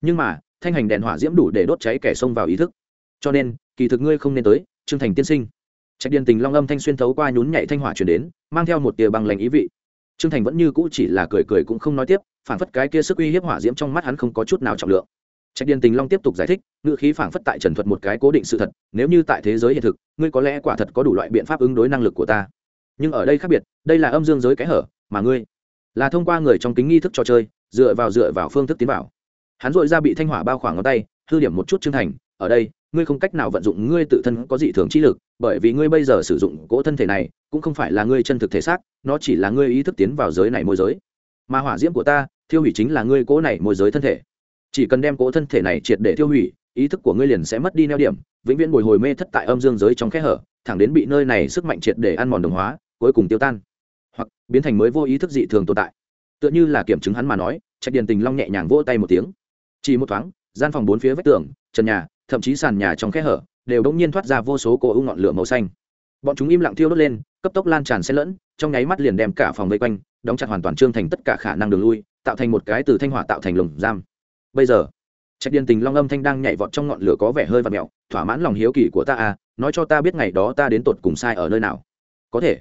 [SPEAKER 1] Nhưng mà, thanh hành đèn hỏa diễm đủ để đốt cháy kẻ xông vào ý thức. Cho nên, kỳ thực ngươi không nên tới, trương thành tiên sinh. Trạch điện tình long âm thanh xuyên thấu qua nhún nhảy thanh hỏa chuyển đến, mang theo một tia bằng lành ý vị. Trương thành vẫn như cũ chỉ là cười cười cũng không nói tiếp, phản phất cái kia sức uy hiếp hỏa diễm trong mắt hắn không có chút nào trọng lượng trạch điền tình long tiếp tục giải thích, ngữ khí phảng phất tại trần thuật một cái cố định sự thật, nếu như tại thế giới hiện thực, ngươi có lẽ quả thật có đủ loại biện pháp ứng đối năng lực của ta. Nhưng ở đây khác biệt, đây là âm dương giới cái hở, mà ngươi là thông qua người trong kính nghi thức trò chơi, dựa vào dựa vào phương thức tiến vào. Hắn dội ra bị thanh hỏa bao khoảng ngón tay, hư điểm một chút chân thành, ở đây, ngươi không cách nào vận dụng ngươi tự thân có dị thường trí lực, bởi vì ngươi bây giờ sử dụng cỗ thân thể này, cũng không phải là ngươi chân thực thể xác, nó chỉ là ngươi ý thức tiến vào giới này môi giới. Mà hỏa diễm của ta, thiêu hủy chính là ngươi cỗ này môi giới thân thể chỉ cần đem cỗ thân thể này triệt để tiêu hủy, ý thức của ngươi liền sẽ mất đi neo điểm, vĩnh viễn bồi hồi mê thất tại âm dương giới trong kẽ hở, thẳng đến bị nơi này sức mạnh triệt để ăn mòn đồng hóa, cuối cùng tiêu tan. Hoặc, biến thành mới vô ý thức dị thường tồn tại. Tựa như là kiểm chứng hắn mà nói, trạch điền tình long nhẹ nhàng vỗ tay một tiếng. Chỉ một thoáng, gian phòng bốn phía vách tường, trần nhà, thậm chí sàn nhà trong kẽ hở, đều đ nhiên thoát ra vô số cỗ u ngọn lửa màu xanh. Bọn chúng im lặng thiêu đốt lên, cấp tốc lan tràn xen lẫn, trong nháy mắt liền đem cả phòng vây quanh, đóng chặt hoàn toàn trương thành tất cả khả năng đường lui, tạo thành một cái từ thanh hỏa tạo thành lồng giam bây giờ trạch điền tình long âm thanh đang nhảy vọt trong ngọn lửa có vẻ hơi và mẹo, thỏa mãn lòng hiếu kỳ của ta à nói cho ta biết ngày đó ta đến tột cùng sai ở nơi nào. Có thể,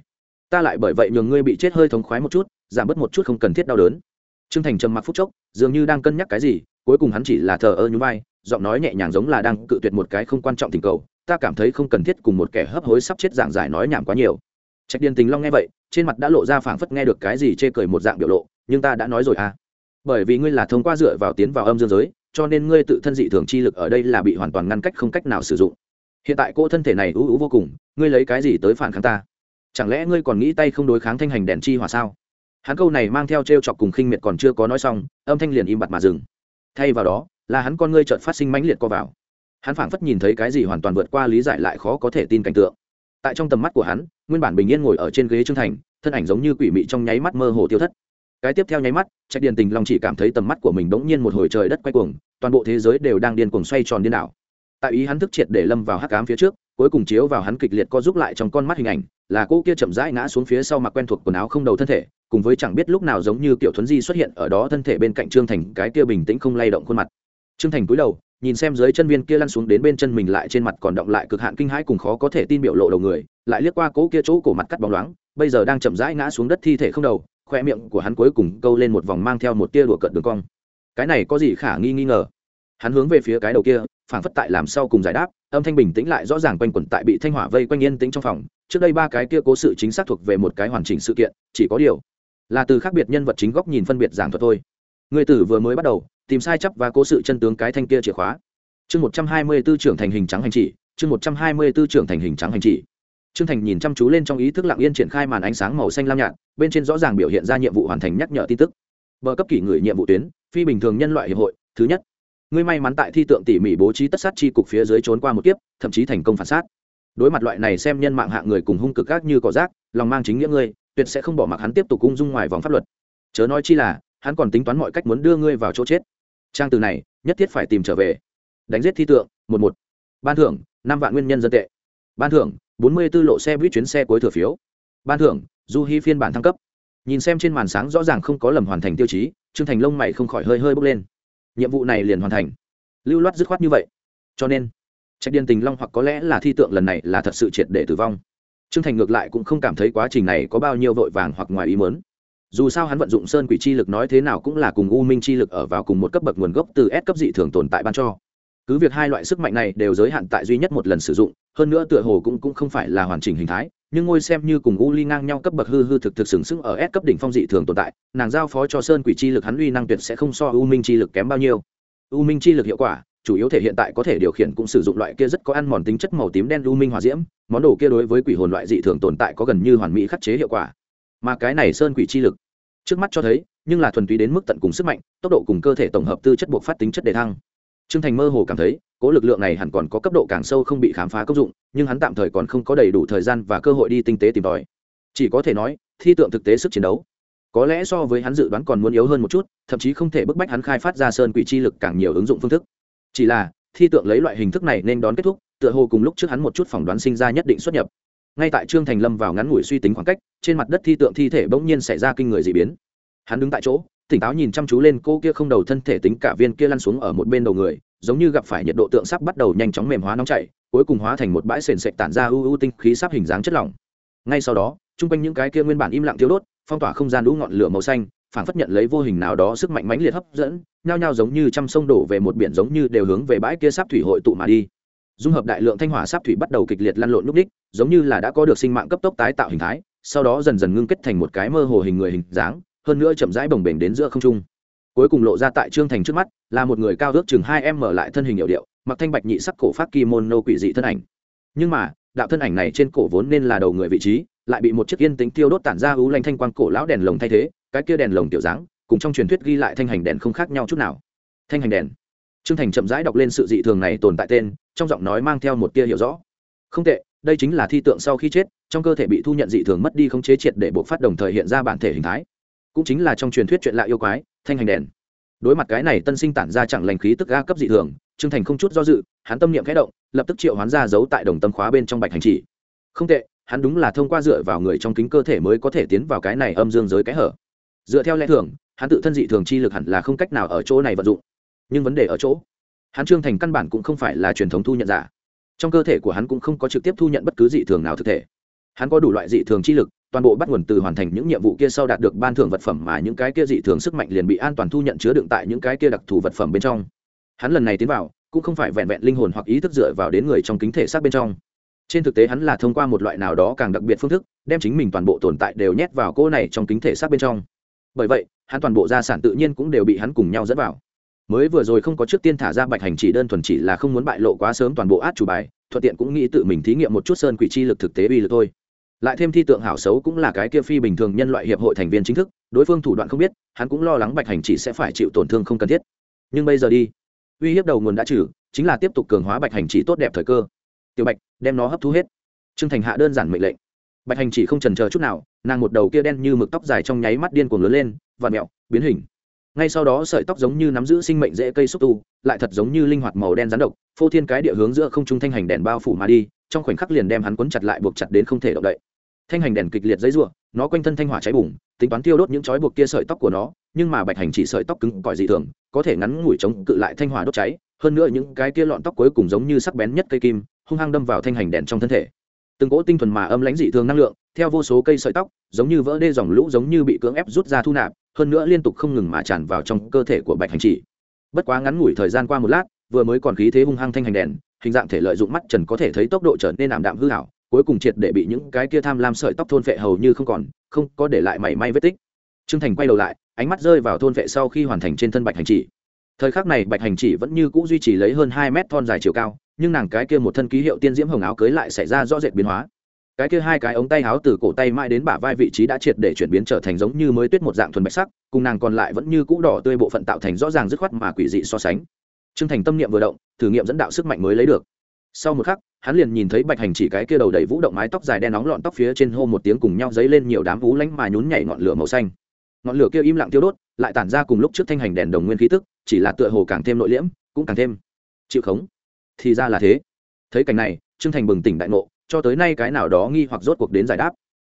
[SPEAKER 1] ta lại bởi vậy nhường ngươi bị chết hơi thống khoái một chút, giảm bớt một chút không cần thiết đau đớn. Trương thành trầm mặc phút chốc, dường như đang cân nhắc cái gì, cuối cùng hắn chỉ là thờ ơ nhún vai, giọng nói nhẹ nhàng giống là đang cự tuyệt một cái không quan trọng tình cầu, ta cảm thấy không cần thiết cùng một kẻ hấp hối sắp chết giảng giải nói nhảm quá nhiều. Trạch điền tình long nghe vậy, trên mặt đã lộ ra phảng phất nghe được cái gì chê cười một dạng biểu lộ, nhưng ta đã nói rồi à bởi vì ngươi là thông qua dựa vào tiến vào âm dương giới, cho nên ngươi tự thân dị thường chi lực ở đây là bị hoàn toàn ngăn cách không cách nào sử dụng. Hiện tại cô thân thể này ưu ưu vô cùng, ngươi lấy cái gì tới phản kháng ta? Chẳng lẽ ngươi còn nghĩ tay không đối kháng thanh hành đèn chi hỏa sao? Hắn câu này mang theo t r e o chọc cùng khinh miệt còn chưa có nói xong, âm thanh liền im bặt mà dừng. Thay vào đó, là hắn con ngươi trợn phát sinh mãnh liệt co vào. Hắn phảng phất nhìn thấy cái gì hoàn toàn vượt qua lý giải lại khó có thể tin cảnh tượng. Tại trong tầm mắt của hắn, nguyên bản bình yên ngồi ở trên ghế trương thành, thân ảnh giống như quỷ mị trong nháy mắt mơ hồ tiêu thất cái tiếp theo nháy mắt, trạch điền tình long chỉ cảm thấy tầm mắt của mình bỗng nhiên một hồi trời đất quay cuồng, toàn bộ thế giới đều đang điên cuồng xoay tròn điên đảo. Tại ý hắn thức triệt để lâm vào hắc cám phía trước, cuối cùng chiếu vào hắn kịch liệt co giúp lại trong con mắt hình ảnh, là cô kia chậm rãi ngã xuống phía sau mặc quen thuộc quần áo không đầu thân thể, cùng với chẳng biết lúc nào giống như kiểu thuấn di xuất hiện ở đó thân thể bên cạnh trương thành, cái kia bình tĩnh không lay động khuôn mặt. Trương thành cúi đầu, nhìn xem dưới chân viên kia lăn xuống đến bên chân mình lại trên mặt còn động lại cực hạn kinh hãi cùng khó có thể tin biểu lộ đầu người, lại liếc qua cố kia chỗ cổ mặt cắt bóng loáng, bây giờ đang chậm rãi ngã xuống đất thi thể không đầu khoe miệng của hắn cuối cùng câu lên một vòng mang theo một tia đùa cợt đường cong. Cái này có gì khả nghi nghi ngờ? Hắn hướng về phía cái đầu kia phản phất tại làm sau cùng giải đáp, âm thanh bình tĩnh lại rõ ràng quanh quẩn tại bị thanh hỏa vây quanh yên tĩnh trong phòng. Trước đây ba cái kia cố sự chính xác thuộc về một cái hoàn chỉnh sự kiện, chỉ có điều là từ khác biệt nhân vật chính góc nhìn phân biệt giảng thuật thôi. Người tử vừa mới bắt đầu, tìm sai chấp và cố sự chân tướng cái thanh kia chìa khóa. Chương một trăm hai mươi b ố trưởng thành hình trắng hành chỉ, chương một trăm hai mươi b ố trưởng thành hình trắng hành chỉ trương thành nhìn chăm chú lên trong ý thức lặng yên triển khai màn ánh sáng màu xanh lam nhạt, bên trên rõ ràng biểu hiện ra nhiệm vụ hoàn thành nhắc nhở tin tức. Bờ cấp kỷ người nhiệm vụ tuyến, phi bình thường nhân loại hiệp hội, thứ nhất. Ngươi may mắn tại thi tượng tỉ mỉ bố trí tất sát chi cục phía dưới trốn qua một kiếp, thậm chí thành công phản sát. Đối mặt loại này xem nhân mạng hạng người cùng hung cực ác như cỏ rác, lòng mang chính nghĩa ngươi, tuyệt sẽ không bỏ mặc hắn tiếp tục cung dung ngoài vòng pháp luật. Chớ nói chi là, hắn còn tính toán mọi cách muốn đưa ngươi vào chỗ chết. Trang từ này, nhất thiết phải tìm trở về. Đánh giết thi tượng, một một. Ban thưởng, năm vạn nguyên nhân dân tệ. Ban thưởng bốn mươi tư lộ xe buýt chuyến xe cuối thừa phiếu. Ban thưởng, du hi phiên bản thăng cấp. Nhìn xem trên màn sáng rõ ràng không có lầm hoàn thành tiêu chí, trương thành lông mày không khỏi hơi hơi bốc lên. Nhiệm vụ này liền hoàn thành. Lưu loát dứt khoát như vậy. Cho nên, trạch điên tình long hoặc có lẽ là thi tượng lần này là thật sự triệt để tử vong. Trương thành ngược lại cũng không cảm thấy quá trình này có bao nhiêu vội vàng hoặc ngoài ý muốn. dù sao hắn vận dụng sơn quỷ chi lực nói thế nào cũng là cùng u minh chi lực ở vào cùng một cấp bậc nguồn gốc từ S cấp dị thường tồn tại ban cho cứ việc hai loại sức mạnh này đều giới hạn tại duy nhất một lần sử dụng hơn nữa tựa hồ cũng cũng không phải là hoàn chỉnh hình thái nhưng ngôi xem như cùng u ly ngang nhau cấp bậc hư hư thực thực sừng sững ở S cấp đỉnh phong dị thường tồn tại, nàng giao phó cho Sơn Quỷ chi lực hắn uy năng tuyệt sẽ không so U Minh chi lực kém bao nhiêu. U Minh chi lực hiệu quả, chủ yếu thể hiện tại có thể điều khiển cũng sử dụng loại kia rất có ăn mòn tính chất màu tím đen U Minh hòa diễm, món đồ kia đối với quỷ hồn loại dị thường tồn tại có gần như hoàn mỹ khắc chế hiệu quả. Mà cái này Sơn Quỷ chi lực, trước mắt cho thấy, nhưng là thuần túy đến mức tận cùng sức mạnh, tốc độ cùng cơ thể tổng hợp tư chất buộc phát tính chất đề thăng. Trương Thành mơ hồ cảm thấy, cố lực lượng này hẳn còn có cấp độ càng sâu không bị khám phá công dụng nhưng hắn tạm thời còn không có đầy đủ thời gian và cơ hội đi tinh tế tìm tòi. Chỉ có thể nói thi tượng thực tế sức chiến đấu. Có lẽ so với hắn dự đoán còn muốn yếu hơn một chút thậm chí không thể bức bách hắn khai phát ra sơn quỷ chi lực càng nhiều ứng dụng phương thức. Chỉ là thi tượng lấy loại hình thức này nên đón kết thúc tựa hồ cùng lúc trước hắn một chút phỏng đoán sinh ra nhất định xuất nhập. Ngay tại trương thành lâm vào ngắn ngủi suy tính khoảng cách trên mặt đất thi tượng thi thể bỗng nhiên xảy ra kinh người d ị biến. Hắn đứng tại chỗ tỉnh táo nhìn chăm chú lên cô kia không đầu thân thể tính cả viên kia lăn xuống ở một bên đầu người, giống như gặp phải nhiệt độ tượng sắp bắt đầu nhanh chóng mềm hóa nóng chảy, cuối cùng hóa thành một bãi sền sệt tản ra u u tinh khí sắp hình dáng chất lỏng. Ngay sau đó, chung quanh những cái kia nguyên bản im lặng thiếu đốt, phong tỏa không gian lũ ngọn lửa màu xanh phản phất nhận lấy vô hình nào đó sức mạnh mãnh liệt hấp dẫn, nhao nhao giống như trăm sông đổ về một biển giống như đều hướng về bãi kia sắp thủy hội tụ mà đi. Dung hợp đại lượng thanh hỏa sắp thủy bắt đầu kịch liệt lăn lộn lúc đích, giống như là đã có được sinh mạng cấp tốc tái tạo hình thái, sau đó dần dần ngưng kết thành một cái mơ hồ hình người hình dáng hơn nữa chậm rãi bồng bềnh đến giữa không trung. Cuối cùng lộ ra tại trương thành trước mắt, là một người cao ước chừng hai em mở lại thân hình hiệu điệu, mặc thanh bạch nhị sắc cổ phát kimono quỷ dị thân ảnh. Nhưng mà, đạo thân ảnh này trên cổ vốn nên là đầu người vị trí, lại bị một chiếc yên tính tiêu đốt tản ra ưu lanh thanh quang cổ lão đèn lồng thay thế, cái kia đèn lồng tiểu dáng, cùng trong truyền thuyết ghi lại thanh hành đèn không khác nhau chút nào. Thanh hành đèn. Trương thành chậm rãi đọc lên sự dị thường này tồn tại tên, trong giọng nói mang theo một tia hiểu rõ. Không tệ, đây chính là thi tượng sau khi chết, trong cơ thể bị thu nhận dị thường mất đi không chế triệt để buộc phát đồng thời hiện ra bản thể hình thái cũng chính là trong truyền thuyết chuyện lạ yêu quái, thanh hành đèn. Đối mặt cái này tân sinh tản ra chẳng lành khí tức ga cấp dị thường, trương thành không chút do dự, hắn tâm niệm khẽ động, lập tức triệu hoán ra giấu tại đồng tâm khóa bên trong bạch hành chỉ. Không tệ, hắn đúng là thông qua dựa vào người trong kính cơ thể mới có thể tiến vào cái này âm dương giới cái hở. Dựa theo lẽ thường, hắn tự thân dị thường chi lực hẳn là không cách nào ở chỗ này vận dụng. Nhưng vấn đề ở chỗ, hắn trương thành căn bản cũng không phải là truyền thống thu nhận giả. Trong cơ thể của hắn cũng không có trực tiếp thu nhận bất cứ dị thường nào thực thể. Hắn có đủ loại dị thường chi lực toàn bộ bắt nguồn từ hoàn thành những nhiệm vụ kia sau đạt được ban thưởng vật phẩm mà những cái kia dị thường sức mạnh liền bị an toàn thu nhận chứa đựng tại những cái kia đặc thù vật phẩm bên trong. Hắn lần này tiến vào, cũng không phải vẹn vẹn linh hồn hoặc ý thức dựa vào đến người trong kính thể xác bên trong. Trên thực tế hắn là thông qua một loại nào đó càng đặc biệt phương thức, đem chính mình toàn bộ tồn tại đều nhét vào cô này trong kính thể xác bên trong. Bởi vậy, hắn toàn bộ gia sản tự nhiên cũng đều bị hắn cùng nhau dẫn vào. Mới vừa rồi không có trước tiên thả ra bạch hành chỉ đơn thuần chỉ là không muốn bại lộ quá sớm toàn bộ át chủ bài, thuận tiện cũng nghĩ tự mình thí nghiệm một chút sơn quỷ chi lực thực tế uy lực thôi lại thêm thi tượng hảo xấu cũng là cái kia phi bình thường nhân loại hiệp hội thành viên chính thức, đối phương thủ đoạn không biết, hắn cũng lo lắng bạch hành chỉ sẽ phải chịu tổn thương không cần thiết. Nhưng bây giờ đi. Uy hiếp đầu nguồn đã trừ, chính là tiếp tục cường hóa bạch hành chỉ tốt đẹp thời cơ. Tiểu bạch, đem nó hấp thu hết. Trương thành hạ đơn giản mệnh lệnh. Bạch hành chỉ không trần chờ chút nào, nàng một đầu kia đen như mực tóc dài trong nháy mắt điên cuồng lớn lên và mẹo, biến hình. Ngay sau đó sợi tóc giống như nắm giữ sinh mệnh dễ cây xúc tu, lại thật giống như linh hoạt màu đen rắn độc, phô thiên cái địa hướng giữa không trung thanh hành đèn bao phủ mà đi, trong khoảnh khắc liền đem hắn quấn chặt lại, buộc chặt đến không thể động đậy thanh hành đèn kịch liệt dãy rủa, nó quanh thân thanh hỏa cháy bùng, tính toán tiêu đốt những chói buộc kia sợi tóc của nó, nhưng mà bạch hành chỉ sợi tóc cứng cỏi dị thường, có thể ngắn ngủi chống cự lại thanh hỏa đốt cháy, hơn nữa những cái kia lọn tóc cuối cùng giống như sắc bén nhất cây kim, hung hăng đâm vào thanh hành đèn trong thân thể. Từng cỗ tinh thuần mà âm lãnh dị thường năng lượng, theo vô số cây sợi tóc, giống như vỡ đê dòng lũ giống như bị cưỡng ép rút ra thu nạp, hơn nữa liên tục không ngừng mà tràn vào trong cơ thể của bạch hành chỉ. Bất quá ngắn ngủi thời gian qua một lát, vừa mới còn khí thế hung hăng thanh hành đèn, hình dạng thể lợi dụng mắt trần có thể thấy tốc độ trở nên ảm đạm hư hảo cuối cùng triệt để bị những cái kia tham lam sợi tóc thôn vệ hầu như không còn, không có để lại mảy may vết tích. Trương thành quay đầu lại, ánh mắt rơi vào thôn vệ sau khi hoàn thành trên thân bạch hành chỉ. Thời khắc này bạch hành chỉ vẫn như c ũ duy trì lấy hơn hai mét thon dài chiều cao, nhưng nàng cái kia một thân ký hiệu tiên diễm hồng áo cưới lại xảy ra rõ rệt biến hóa. Cái kia hai cái ống tay áo từ cổ tay mãi đến bả vai vị trí đã triệt để chuyển biến trở thành giống như mới tuyết một dạng thuần bạch sắc, cùng nàng còn lại vẫn như cũ đỏ tươi bộ phận tạo thành rõ ràng dứt khoát mà quỷ dị so sánh. T r ư ơ n g thành tâm niệm vừa động, thử nghiệm dẫn đạo sức mạnh mới lấy được. Sau một khắc hắn liền nhìn thấy bạch hành chỉ cái kia đầu đầy vũ động mái tóc dài đen nóng lọn tóc phía trên hô một tiếng cùng nhau dấy lên nhiều đám vú lánh mà nhún nhảy ngọn lửa màu xanh. Ngọn lửa kia im lặng tiêu đốt, lại tản ra cùng lúc trước thanh hành đèn đồng nguyên khí tức, chỉ là tựa hồ càng thêm nội liễm, cũng càng thêm chịu khống. Thì ra là thế. Thấy cảnh này, trương thành bừng tỉnh đại ngộ, cho tới nay cái nào đó nghi hoặc rốt cuộc đến giải đáp.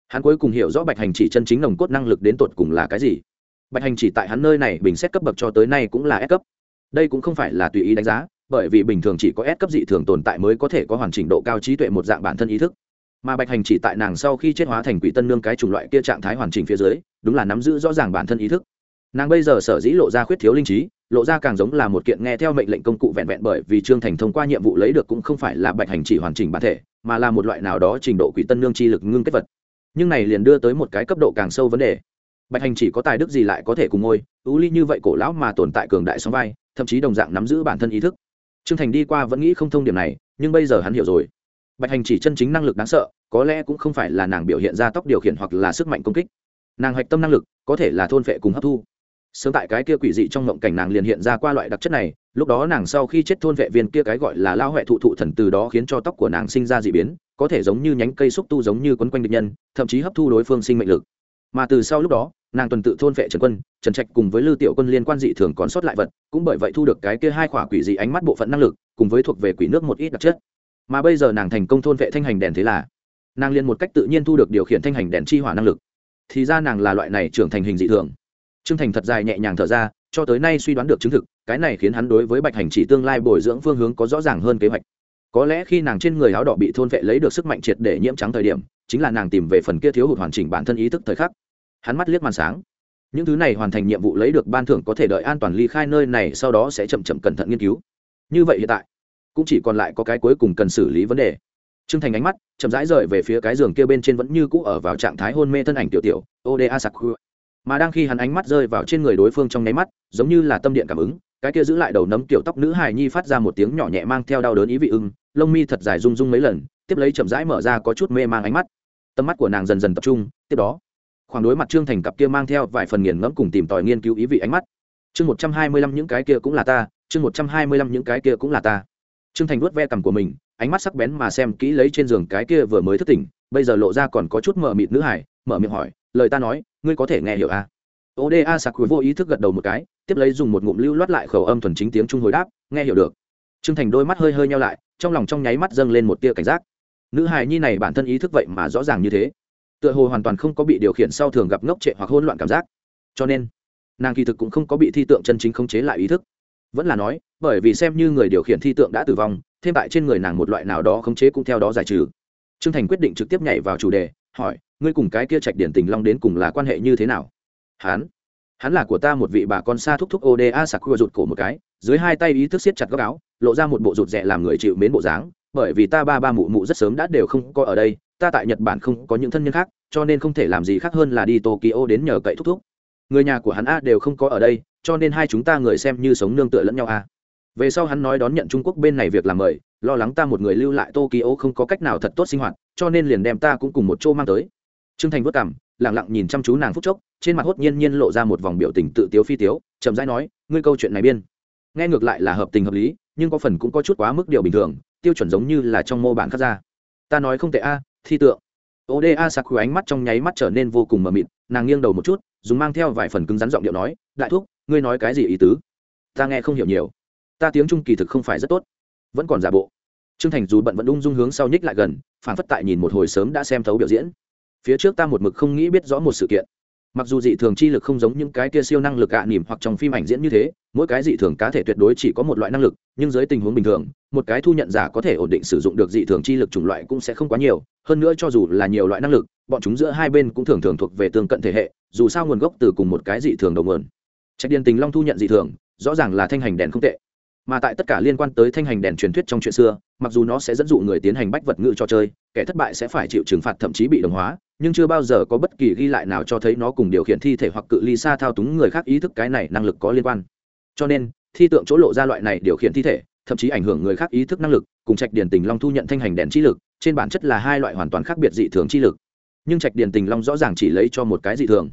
[SPEAKER 1] Hắn cuối cùng hiểu rõ bạch hành chỉ chân chính nồng cốt năng lực đến tột cùng là cái gì. Bạch hành chỉ tại hắn nơi này bình xét cấp bậc cho tới nay cũng là S cấp. Đây cũng không phải là tùy ý đánh giá bởi vì bình thường chỉ có S cấp dị thường tồn tại mới có thể có hoàn chỉnh độ cao trí tuệ một dạng bản thân ý thức. Mà bạch hành chỉ tại nàng sau khi chết hóa thành quỷ tân nương cái chủng loại kia trạng thái hoàn chỉnh phía dưới, đúng là nắm giữ rõ ràng bản thân ý thức. Nàng bây giờ sở dĩ lộ ra khuyết thiếu linh trí, lộ ra càng giống là một kiện nghe theo mệnh lệnh công cụ vẹn vẹn bởi vì trương thành thông qua nhiệm vụ lấy được cũng không phải là bạch hành chỉ hoàn chỉnh bản thể, mà là một loại nào đó trình độ quỷ tân nương chi lực ngưng kết vật. Nhưng này liền đưa tới một cái cấp độ càng sâu vấn đề. Bạch hành chỉ có tài đức gì lại có thể cùng ngôi, ưu ly như vậy cổ lão mà tồn tại cường đại sóng vai, thậm chí đồng dạng nắm giữ bản thân ý thức trương thành đi qua vẫn nghĩ không thông điểm này, nhưng bây giờ hắn hiểu rồi. Bạch hành chỉ chân chính năng lực đáng sợ, có lẽ cũng không phải là nàng biểu hiện ra tốc điều khiển hoặc là sức mạnh công kích. Nàng hạch tâm năng lực, có thể là thôn phệ cùng hấp thu. Sớm tại cái kia quỷ dị trong mộng cảnh nàng liền hiện ra qua loại đặc chất này, lúc đó nàng sau khi chết thôn vệ viên kia cái gọi là lao huệ thụ thụ thần từ đó khiến cho tóc của nàng sinh ra d ị biến, có thể giống như nhánh cây xúc tu giống như quấn quanh địch nhân, thậm chí hấp thu đối phương sinh mệnh lực. Mà từ sau lúc đó nàng tuần tự thôn vệ trần quân trần trạch cùng với lưu tiểu quân liên quan dị thường còn sót lại vật cũng bởi vậy thu được cái kia hai khỏa quỷ dị ánh mắt bộ phận năng lực cùng với thuộc về quỷ nước một ít đặc chất mà bây giờ nàng thành công thôn vệ thanh hành đèn thế là nàng liền một cách tự nhiên thu được điều khiển thanh hành đèn chi hỏa năng lực thì ra nàng là loại này trưởng thành hình dị thường Trương Thành thật dài nhẹ nhàng thở ra, cho tới nay suy đoán được chứng thực, cái này khiến hắn đối với Bạch Hành chỉ tương lai bồi dưỡng phương hướng có rõ ràng hơn kế hoạch. Có lẽ khi nàng trên người áo đỏ bị thôn vệ lấy được sức mạnh triệt để nhiễm trắng thời điểm, chính là nàng tìm về phần kia thiếu hụt hoàn chỉnh bản thân ý thức thời khắc. Hắn mắt liếc màn sáng. Những thứ này hoàn thành nhiệm vụ lấy được ban thưởng có thể đợi an toàn ly khai nơi này, sau đó sẽ chậm chậm cẩn thận nghiên cứu. Như vậy hiện tại, cũng chỉ còn lại có cái cuối cùng cần xử lý vấn đề. Trương Thành ánh mắt chậm rãi rời về phía cái giường kia bên trên vẫn như cũ ở vào trạng thái hôn mê thân ảnh tiểu tiểu, Oda Sakura mà đang khi hắn ánh mắt rơi vào trên người đối phương trong nháy mắt giống như là tâm điện cảm ứng cái kia giữ lại đầu nấm kiểu tóc nữ hài nhi phát ra một tiếng nhỏ nhẹ mang theo đau đớn ý vị ưng lông mi thật dài rung rung mấy lần tiếp lấy chậm rãi mở ra có chút mê mang ánh mắt tầm mắt của nàng dần dần tập trung tiếp đó khoảng đối mặt trương thành cặp kia mang theo vài phần nghiền ngẫm cùng tìm tòi nghiên cứu ý vị ánh mắt. Chương một trăm hai mươi lăm những cái kia cũng là ta, chương một trăm hai mươi lăm những cái kia cũng là ta. Trương thành vuốt ve cằm của mình, ánh mắt sắc bén mà xem kỹ lấy trên giường cái kia vừa mới thức tỉnh, bây giờ lộ ra còn có chút mờ mịt nữ hải mở miệng hỏi, lời ta nói, ngươi có thể nghe hiểu à? oda sạc vô ý thức gật đầu một cái, tiếp lấy dùng một ngụm lưu loát lại khẩu âm thuần chính tiếng trung hồi đáp, nghe hiểu được. T r ư ơ n g thành đôi mắt hơi hơi nhau lại, trong lòng trong nháy mắt dâng lên một tia cảnh giác. Nữ hài nhi này bản thân ý thức vậy mà rõ ràng như thế tựa hồ hoàn toàn không có bị điều khiển sau thường gặp ngốc trệ hoặc hôn loạn cảm giác. Cho nên, nàng kỳ thực cũng không có bị thi tượng chân chính khống chế lại ý thức. Vẫn là nói, bởi vì xem như người điều khiển thi tượng đã tử vong, thêm tại trên người nàng một loại nào đó khống chế cũng theo đó giải trừ. T r ư ơ n g thành quyết định trực tiếp nhảy vào chủ đề, hỏi, ngươi cùng cái kia trạch điển tình long đến cùng là quan hệ như thế nào? Hán hắn là của ta một vị bà con xa thúc thúc oda sặc khua rụt cổ một cái, dưới hai tay ý thức siết chặt góc áo, lộ ra một bộ rụt rẽ làm người chịu mến bộ dáng bởi vì ta ba ba mụ mụ rất sớm đã đều không có ở đây, ta tại nhật bản không có những thân nhân khác, cho nên không thể làm gì khác hơn là đi tokyo đến nhờ cậy thúc thúc. Người nhà của hắn a đều không có ở đây, cho nên hai chúng ta người xem như sống nương tựa lẫn nhau a. Về sau hắn nói đón nhận trung quốc bên này việc làm mời, lo lắng ta một người lưu lại tokyo không có cách nào thật tốt sinh hoạt, cho nên liền đem ta cũng cùng một chỗ mang tới. Trương thành vất cảm lẳng lặng nhìn chăm chú nàng phúc chốc, trên mặt hốt nhiên nhiên lộ ra một vòng biểu tình tự tiếu phi tiếu, chậm rãi nói, ngươi câu chuyện này biên. Nghe ngược lại là hợp tình hợp lý, nhưng có phần cũng có chút quá mức điều bình thường tiêu chuẩn giống như là trong mô bản khắc ra. Ta nói không tệ a, thi tượng. Oda saku ánh mắt trong nháy mắt trở nên vô cùng mờ mịt, nàng nghiêng đầu một chút, dùng mang theo vài phần cứng rắn giọng điệu nói, đại thúc, ngươi nói cái gì ý tứ? Ta nghe không hiểu nhiều. Ta tiếng trung kỳ thực không phải rất tốt, vẫn còn giả bộ. Trương thành dù bận vẫn ung dung hướng sau nhích lại gần phản phất tại nhìn một hồi sớm đã xem thấu biểu diễn. Phía trước ta một mực không nghĩ biết rõ một sự kiện mặc dù dị thường chi lực không giống những cái kia siêu năng lực ạ à nỉm hoặc trong phim ảnh diễn như thế, mỗi cái dị thường cá thể tuyệt đối chỉ có một loại năng lực, nhưng dưới tình huống bình thường, một cái thu nhận giả có thể ổn định sử dụng được dị thường chi lực chủng loại cũng sẽ không quá nhiều. Hơn nữa cho dù là nhiều loại năng lực, bọn chúng giữa hai bên cũng thường thường thuộc về tương cận thể hệ, dù sao nguồn gốc từ cùng một cái dị thường đầu nguồn. Trạch điền tình long thu nhận dị thường, rõ ràng là thanh hành đèn không tệ. Mà tại tất cả liên quan tới thanh hành đèn truyền thuyết trong chuyện xưa, mặc dù nó sẽ dẫn dụ người tiến hành bách vật ngự cho chơi, kẻ thất bại sẽ phải chịu trừng phạt thậm chí bị đồng hóa nhưng chưa bao giờ có bất kỳ ghi lại nào cho thấy nó cùng điều khiển thi thể hoặc cự ly xa thao túng người khác ý thức cái này năng lực có liên quan. Cho nên, thi tượng chỗ lộ ra loại này điều khiển thi thể, thậm chí ảnh hưởng người khác ý thức năng lực, cùng trạch điển tình long thu nhận thanh hành đèn trí lực, trên bản chất là hai loại hoàn toàn khác biệt dị thường chi lực. Nhưng trạch điển tình long rõ ràng chỉ lấy cho một cái dị thường.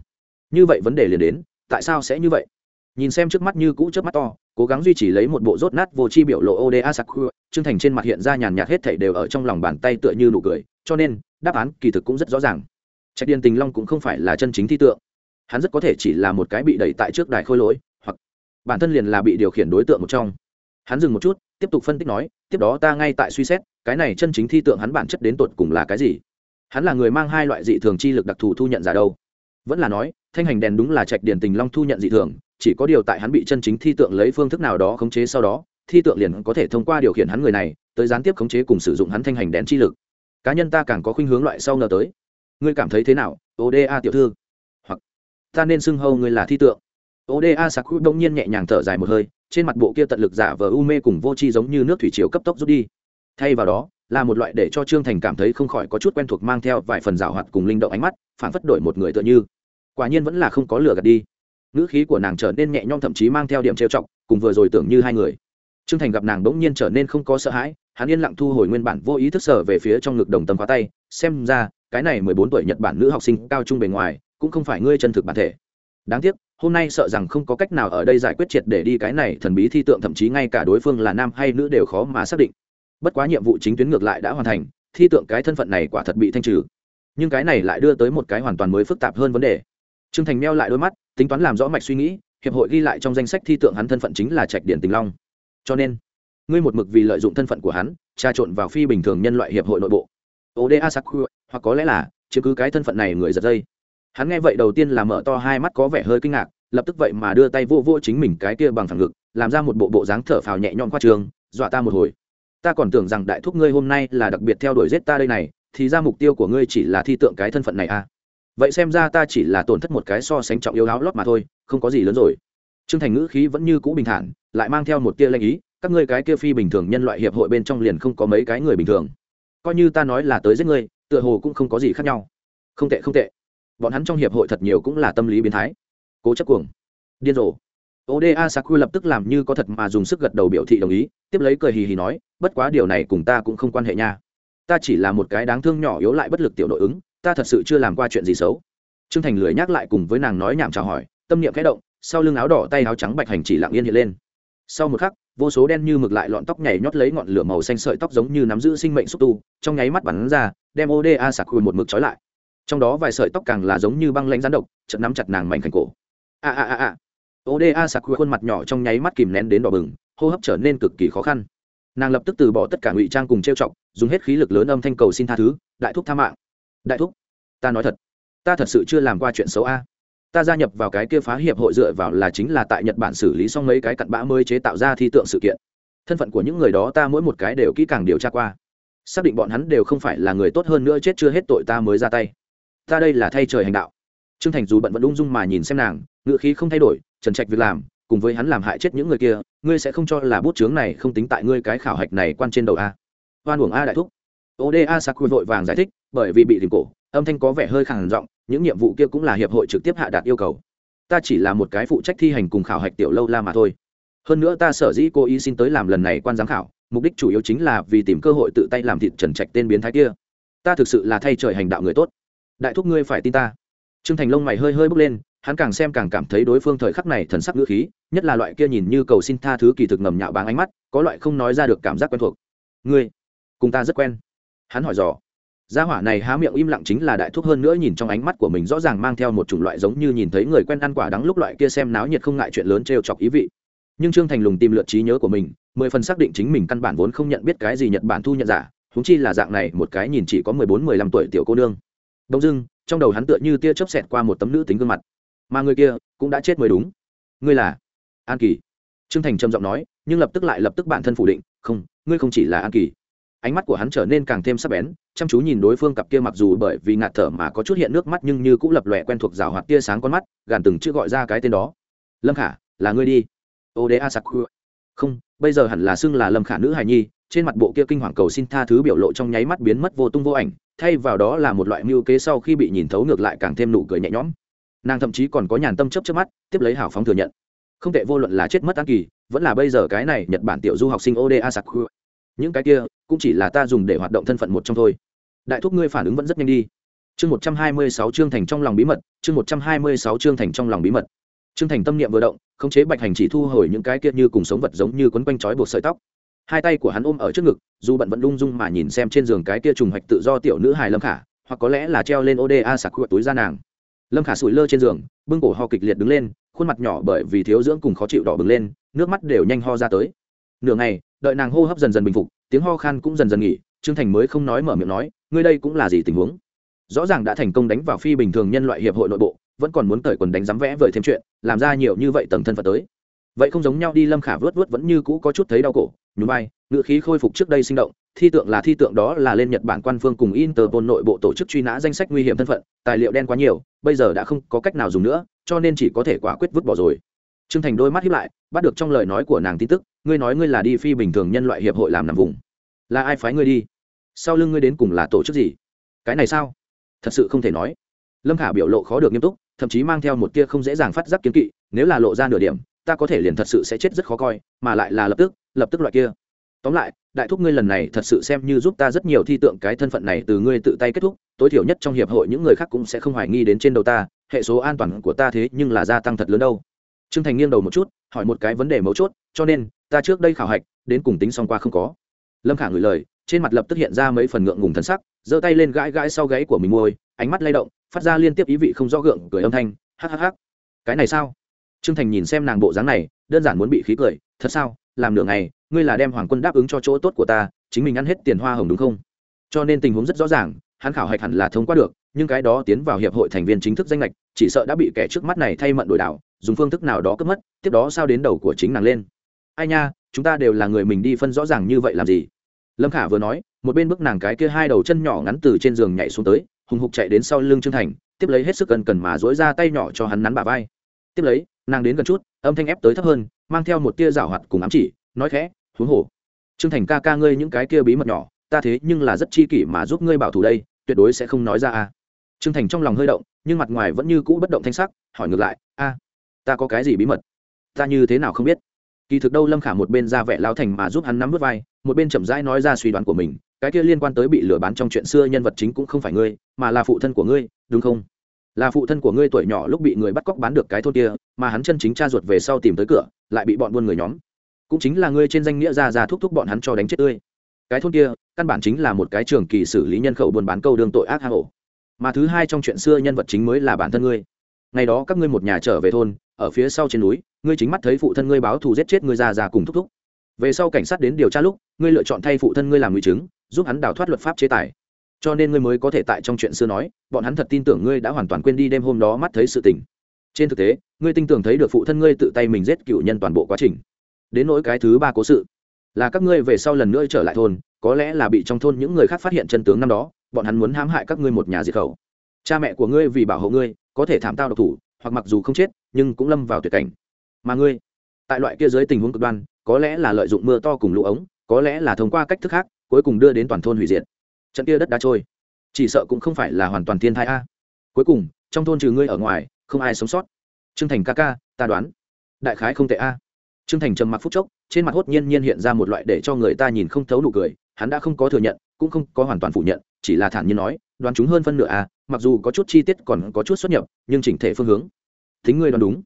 [SPEAKER 1] Như vậy vấn đề liền đến, tại sao sẽ như vậy? Nhìn xem trước mắt như cũ trước mắt to, cố gắng duy trì lấy một bộ rốt nát vô chi biểu lộ oda sakura chương thành trên mặt hiện ra nhàn nhạt hết thảy đều ở trong lòng bàn tay tựa như nụ cười, cho nên, đáp án kỳ thực cũng rất rõ ràng trạch điền tình long cũng không phải là chân chính thi tượng. Hắn rất có thể chỉ là một cái bị đẩy tại trước đài khôi lỗi, hoặc bản thân liền là bị điều khiển đối tượng một trong. Hắn dừng một chút, tiếp tục phân tích nói, tiếp đó ta ngay tại suy xét, cái này chân chính thi tượng hắn bản chất đến tột cùng là cái gì? Hắn là người mang hai loại dị thường chi lực đặc thù thu nhận giả đâu? Vẫn là nói, thanh hành đèn đúng là trạch điền tình long thu nhận dị thường, chỉ có điều tại hắn bị chân chính thi tượng lấy phương thức nào đó khống chế sau đó, thi tượng liền có thể thông qua điều khiển hắn người này, tới gián tiếp khống chế cùng sử dụng hắn thanh hành đèn chi lực. Cá nhân ta càng có khuynh hướng loại sau ngờ tới ngươi cảm thấy thế nào oda tiểu thư? Hoặc, ta nên xưng hầu ngươi là thi tượng. Oda saku đông nhiên nhẹ nhàng thở dài một hơi, trên mặt bộ kia tận lực giả vờ u mê cùng vô tri giống như nước thủy chiều cấp tốc rút đi. Thay vào đó, là một loại để cho trương thành cảm thấy không khỏi có chút quen thuộc mang theo vài phần rào hoạt cùng linh động ánh mắt phản phất đổi một người tựa như. Quả nhiên vẫn là không có lửa gạt đi. Ngữ khí của nàng trở nên nhẹ nhõm thậm chí mang theo điểm trêu chọc, cùng vừa rồi tưởng như hai người. Trương thành gặp nàng bỗng nhiên trở nên không có sợ hãi, hắn yên lặng thu hồi nguyên bản vô ý thức sở về phía trong ngực đồng tâm khóa tay, xem ra cái này mười bốn tuổi nhật bản nữ học sinh cao trung bề ngoài, cũng không phải ngươi chân thực bản thể. Đáng tiếc, hôm nay sợ rằng không có cách nào ở đây giải quyết triệt để đi cái này thần bí thi tượng, thậm chí ngay cả đối phương là nam hay nữ đều khó mà xác định. Bất quá nhiệm vụ chính tuyến ngược lại đã hoàn thành, thi tượng cái thân phận này quả thật bị thanh trừ. Nhưng cái này lại đưa tới một cái hoàn toàn mới phức tạp hơn vấn đề. T r ư ơ n g thành meo lại đôi mắt, tính toán làm rõ mạch suy nghĩ, hiệp hội ghi lại trong danh sách thi tượng hắn thân phận chính là trạch điển tình long. Cho nên, ngươi một mực vì lợi dụng thân phận của hắn, trà trộn vào phi bình thường nhân loại hiệp hội nội bộ oda saku hoặc có lẽ là chứ cứ cái thân phận này người giật dây. Hắn nghe vậy đầu tiên là mở to hai mắt có vẻ hơi kinh ngạc, lập tức vậy mà đưa tay vô vô chính mình cái kia bằng thẳng ngực, làm ra một bộ bộ dáng thở phào nhẹ nhõm qua trường, dọa ta một hồi. Ta còn tưởng rằng đại thúc ngươi hôm nay là đặc biệt theo đuổi giết ta đây này, thì ra mục tiêu của ngươi chỉ là thi tượng cái thân phận này à. Vậy xem ra ta chỉ là tổn thất một cái so sánh trọng yếu áo lót mà thôi, không có gì lớn rồi. Trương thành ngữ khí vẫn như cũ bình thản, lại mang theo một tia lanh ý, các ngươi cái kia phi bình thường nhân loại hiệp hội bên trong liền không có mấy cái người bình thường coi như ta nói là tới giết ngươi, tựa hồ cũng không có gì khác nhau. Không tệ không tệ. Bọn hắn trong hiệp hội thật nhiều cũng là tâm lý biến thái. Cố chấp cuồng. Điên rồ. Oda saku lập tức làm như có thật mà dùng sức gật đầu biểu thị đồng ý, tiếp lấy cười hì hì nói, bất quá điều này cùng ta cũng không quan hệ nha. Ta chỉ là một cái đáng thương nhỏ yếu lại bất lực tiểu nội ứng, ta thật sự chưa làm qua chuyện gì xấu. Trương thành lười nhắc lại cùng với nàng nói nhảm chào hỏi, tâm niệm khẽ động, sau lưng áo đỏ tay áo trắng bạch hành chỉ lặng yên hiện lên. Sau một khắc vô số đen như mực lại lọn tóc nhảy nhót lấy ngọn lửa màu xanh sợi tóc giống như nắm giữ sinh mệnh xúc tu, trong nháy mắt bắn ra, đem oda sạc khuya một mực trói lại. Trong đó vài sợi tóc càng là giống như băng lanh rắn độc chật nắm chặt nàng mảnh khảnh cổ. A a a a. Oda sạc khuya khuôn mặt nhỏ trong nháy mắt kìm nén đến đỏ bừng, hô hấp trở nên cực kỳ khó khăn. Nàng lập tức từ bỏ tất cả ngụy trang cùng trêu chọc, dùng hết khí lực lớn âm thanh cầu xin tha thứ, đại thúc tha mạng. Đại thúc, ta nói thật, ta thật sự chưa làm qua chuyện xấu a ta gia nhập vào cái kia phá hiệp hội dựa vào là chính là tại nhật bản xử lý xong mấy cái cặn bã mới chế tạo ra thi tượng sự kiện. Thân phận của những người đó ta mỗi một cái đều kỹ càng điều tra qua. Xác định bọn hắn đều không phải là người tốt hơn nữa chết chưa hết tội ta mới ra tay. Ta đây là thay trời hành đạo. Trương thành dù bận vẫn ung dung mà nhìn xem nàng ngựa khí không thay đổi, trần trạch việc làm, cùng với hắn làm hại chết những người kia, ngươi sẽ không cho là bút chướng này không tính tại ngươi cái khảo hạch này quan trên đầu a. Oan uổng a đại thúc. Oda sakui vội vàng giải thích, bởi vì bị tìm cổ âm thanh có vẻ hơi khàn giọng, những nhiệm vụ kia cũng là hiệp hội trực tiếp hạ đạt yêu cầu. Ta chỉ là một cái phụ trách thi hành cùng khảo hạch tiểu lâu la mà thôi. Hơn nữa ta sở dĩ cố ý xin tới làm lần này quan giám khảo, mục đích chủ yếu chính là vì tìm cơ hội tự tay làm thịt trần trạch tên biến thái kia. Ta thực sự là thay trời hành đạo người tốt. Đại thúc ngươi phải tin ta. Trương thành lông mày hơi hơi bước lên, hắn càng xem càng cảm thấy đối phương thời khắc này thần sắc ngữ khí, nhất là loại kia nhìn như cầu xin tha thứ kỳ thực ngầm nhạo báng ánh mắt, có loại không nói ra được cảm giác quen thuộc. Ngươi, cùng ta rất quen. Hắn hỏi dò gia hỏa này há miệng im lặng chính là đại thúc hơn nữa nhìn trong ánh mắt của mình rõ ràng mang theo một chủng loại giống như nhìn thấy người quen ăn quả đắng lúc loại kia xem náo nhiệt không ngại chuyện lớn trêu chọc ý vị. Nhưng trương thành lùng tìm lượt trí nhớ của mình, mười phần xác định chính mình căn bản vốn không nhận biết cái gì nhật bản thu nhận giả húng chi là dạng này, một cái nhìn chỉ có mười bốn, mười lăm tuổi tiểu cô nương. Đông dưng trong đầu hắn tựa như tia chớp xẹt qua một tấm nữ tính gương mặt. Mà người kia cũng đã chết mới đúng. Ngươi là an kỳ. Trương thành trầm giọng nói, nhưng lập tức lại lập tức bản thân phủ định, không, ngươi không chỉ là an kỳ ánh mắt của hắn trở nên càng thêm sắc bén, chăm chú nhìn đối phương cặp kia mặc dù bởi vì ngạt thở mà có chút hiện nước mắt nhưng như cũng lập lòe quen thuộc rào hoạt tia sáng con mắt, gàn từng chữ gọi ra cái tên đó. Lâm khả, là ngươi đi. Oda saku không, bây giờ hẳn là xưng là lâm khả nữ hài nhi. Trên mặt bộ kia kinh hoàng cầu xin tha thứ biểu lộ trong nháy mắt biến mất vô tung vô ảnh, thay vào đó là một loại mưu kế sau khi bị nhìn thấu ngược lại càng thêm nụ cười nhẹ nhõm. Nàng thậm chí còn có nhàn tâm chấp trước mắt, tiếp lấy hảo phóng thừa nhận. Không tệ vô luận là chết mất an kỳ, vẫn là bây giờ cái này nhật bản tiểu du học sinh oda saku những cái kia, cũng chỉ là ta dùng để hoạt động thân phận một trong thôi. Đại thúc ngươi phản ứng vẫn rất nhanh đi. Chương một trăm hai mươi sáu chương thành trong lòng bí mật, chương một trăm hai mươi sáu chương thành trong lòng bí mật. Chương thành tâm niệm vừa động, khống chế bạch hành chỉ thu hồi những cái kia như cùng sống vật giống như quấn quanh trói buộc sợi tóc. Hai tay của hắn ôm ở trước ngực, dù bận vẫn lung dung mà nhìn xem trên giường cái kia trùng hoạch tự do tiểu nữ hài lâm khả, hoặc có lẽ là treo lên oda sạc khuya túi ra nàng. Lâm khả sủi lơ trên giường, bưng cổ ho kịch liệt đứng lên, khuôn mặt nhỏ bởi vì thiếu dưỡng cùng khó chịu đỏ bừng lên, nước mắt đều nhanh ho ra tới nửa ngày đợi nàng hô hấp dần dần bình phục tiếng ho khan cũng dần dần nghỉ trương thành mới không nói mở miệng nói ngươi đây cũng là gì tình huống? Rõ ràng đã thành công đánh vào phi bình thường nhân loại hiệp hội nội bộ vẫn còn muốn cởi quần đánh dám vẽ vời thêm chuyện làm ra nhiều như vậy tầng thân phận tới. Vậy không giống nhau đi lâm khả vớt vớt vẫn như cũ có chút thấy đau cổ nhún vai ngựa khí khôi phục trước đây sinh động thi tượng là thi tượng đó là lên nhật bản quan phương cùng interpol nội bộ tổ chức truy nã danh sách nguy hiểm thân phận tài liệu đen quá nhiều bây giờ đã không có cách nào dùng nữa cho nên chỉ có thể quả quyết vứt bỏ rồi. Trương Thành đôi mắt hiếp lại, bắt được trong lời nói của nàng tin tức, ngươi nói ngươi là đi phi bình thường nhân loại hiệp hội làm nằm vùng. Là ai phái ngươi đi? Sau lưng ngươi đến cùng là tổ chức gì? Cái này sao? Thật sự không thể nói. Lâm Khả biểu lộ khó được nghiêm túc, thậm chí mang theo một tia không dễ dàng phát giác kiếm kỵ, nếu là lộ ra nửa điểm, ta có thể liền thật sự sẽ chết rất khó coi, mà lại là lập tức, lập tức loại kia. Tóm lại, đại thúc ngươi lần này thật sự xem như giúp ta rất nhiều thi tượng cái thân phận này từ ngươi tự tay kết thúc, tối thiểu nhất trong hiệp hội những người khác cũng sẽ không hoài nghi đến trên đầu ta, hệ số an toàn của ta thế nhưng là gia tăng thật lớn đâu trương thành nghiêng đầu một chút, hỏi một cái vấn đề mấu chốt, cho nên, ta trước đây khảo hạch, đến cùng tính xong qua không có. Lâm khả ngửi lời, trên mặt lập tức hiện ra mấy phần ngượng ngùng thân sắc, giơ tay lên gãi gãi sau gáy của mình môi ánh mắt lay động, phát ra liên tiếp ý vị không rõ gượng cười âm thanh hhh cái này sao? Trương thành nhìn xem nàng bộ dáng này, đơn giản muốn bị khí cười, thật sao? Làm nửa ngày, ngươi là đem hoàng quân đáp ứng cho chỗ tốt của ta, chính mình ăn hết tiền hoa hồng đúng không? Cho nên tình huống rất rõ ràng, hắn khảo hạch hẳn là thông qua được, nhưng cái đó tiến vào hiệp hội thành viên chính thức danh lệch chỉ sợ đã bị kẻ trước mắt này thay mận đổi đảo dùng phương thức nào đó cướp mất, tiếp đó sao đến đầu của chính nàng lên. Ai nha, chúng ta đều là người mình đi phân rõ ràng như vậy làm gì? Lâm khả vừa nói, một bên bức nàng cái kia hai đầu chân nhỏ ngắn từ trên giường nhảy xuống tới, hùng hục chạy đến sau lưng trương thành, tiếp lấy hết sức cần cần mà dối ra tay nhỏ cho hắn nắn bà vai. Tiếp lấy, nàng đến gần chút, âm thanh ép tới thấp hơn, mang theo một tia rảo hoạt cùng ám chỉ, nói khẽ, huống hồ, trương thành ca ca ngươi những cái kia bí mật nhỏ, ta thế nhưng là rất chi kỷ mà giúp ngươi bảo thủ đây, tuyệt đối sẽ không nói ra a. Trương thành trong lòng hơi động, nhưng mặt ngoài vẫn như cũ bất động thanh sắc, hỏi ngược lại, a ta có cái gì bí mật? Ta như thế nào không biết? Kỳ thực đâu lâm khả một bên ra vẻ lao thành mà giúp hắn nắm vứt vai, một bên chậm rãi nói ra suy đoán của mình, cái kia liên quan tới bị lừa bán trong chuyện xưa nhân vật chính cũng không phải ngươi, mà là phụ thân của ngươi, đúng không? Là phụ thân của ngươi tuổi nhỏ lúc bị người bắt cóc bán được cái thôn kia, mà hắn chân chính cha ruột về sau tìm tới cửa, lại bị bọn buôn người nhóm. Cũng chính là ngươi trên danh nghĩa ra ra thúc thúc bọn hắn cho đánh chết tươi. Cái thôn kia, căn bản chính là một cái trường kỳ xử lý nhân khẩu buôn bán câu đương tội ác hạ hổ mà thứ hai trong chuyện xưa nhân vật chính mới là bản thân ngươi. Ngày đó các ngươi một nhà trở về thôn ở phía sau trên núi, ngươi chính mắt thấy phụ thân ngươi báo thù giết chết ngươi già già cùng thúc thúc. Về sau cảnh sát đến điều tra lúc, ngươi lựa chọn thay phụ thân ngươi làm nguy chứng, giúp hắn đào thoát luật pháp chế tài. Cho nên ngươi mới có thể tại trong chuyện xưa nói, bọn hắn thật tin tưởng ngươi đã hoàn toàn quên đi đêm hôm đó mắt thấy sự tình. Trên thực tế, ngươi tin tưởng thấy được phụ thân ngươi tự tay mình giết cựu nhân toàn bộ quá trình. Đến nỗi cái thứ ba cố sự, là các ngươi về sau lần nữa trở lại thôn, có lẽ là bị trong thôn những người khác phát hiện chân tướng năm đó, bọn hắn muốn hãm hại các ngươi một nhà diệt khẩu. Cha mẹ của ngươi vì bảo hộ ngươi, có thể thảm tao độc thủ hoặc mặc dù không chết, nhưng cũng lâm vào tuyệt cảnh. Mà ngươi, tại loại kia dưới tình huống cực đoan, có lẽ là lợi dụng mưa to cùng lũ ống, có lẽ là thông qua cách thức khác, cuối cùng đưa đến toàn thôn hủy diệt. Trận kia đất đá trôi, chỉ sợ cũng không phải là hoàn toàn thiên thai a. Cuối cùng, trong thôn trừ ngươi ở ngoài, không ai sống sót. Trương thành ca ca, ta đoán, đại khái không tệ a. Trương thành trầm mặc phút chốc, trên mặt hốt nhiên nhiên hiện ra một loại để cho người ta nhìn không thấu nụ cười, hắn đã không có thừa nhận, cũng không có hoàn toàn phủ nhận, chỉ là thản nhiên nói, đoán chúng hơn phân nửa a mặc dù có chút chi tiết còn có chút xuất nhập, nhưng chỉnh thể phương hướng, thính ngươi đoán đúng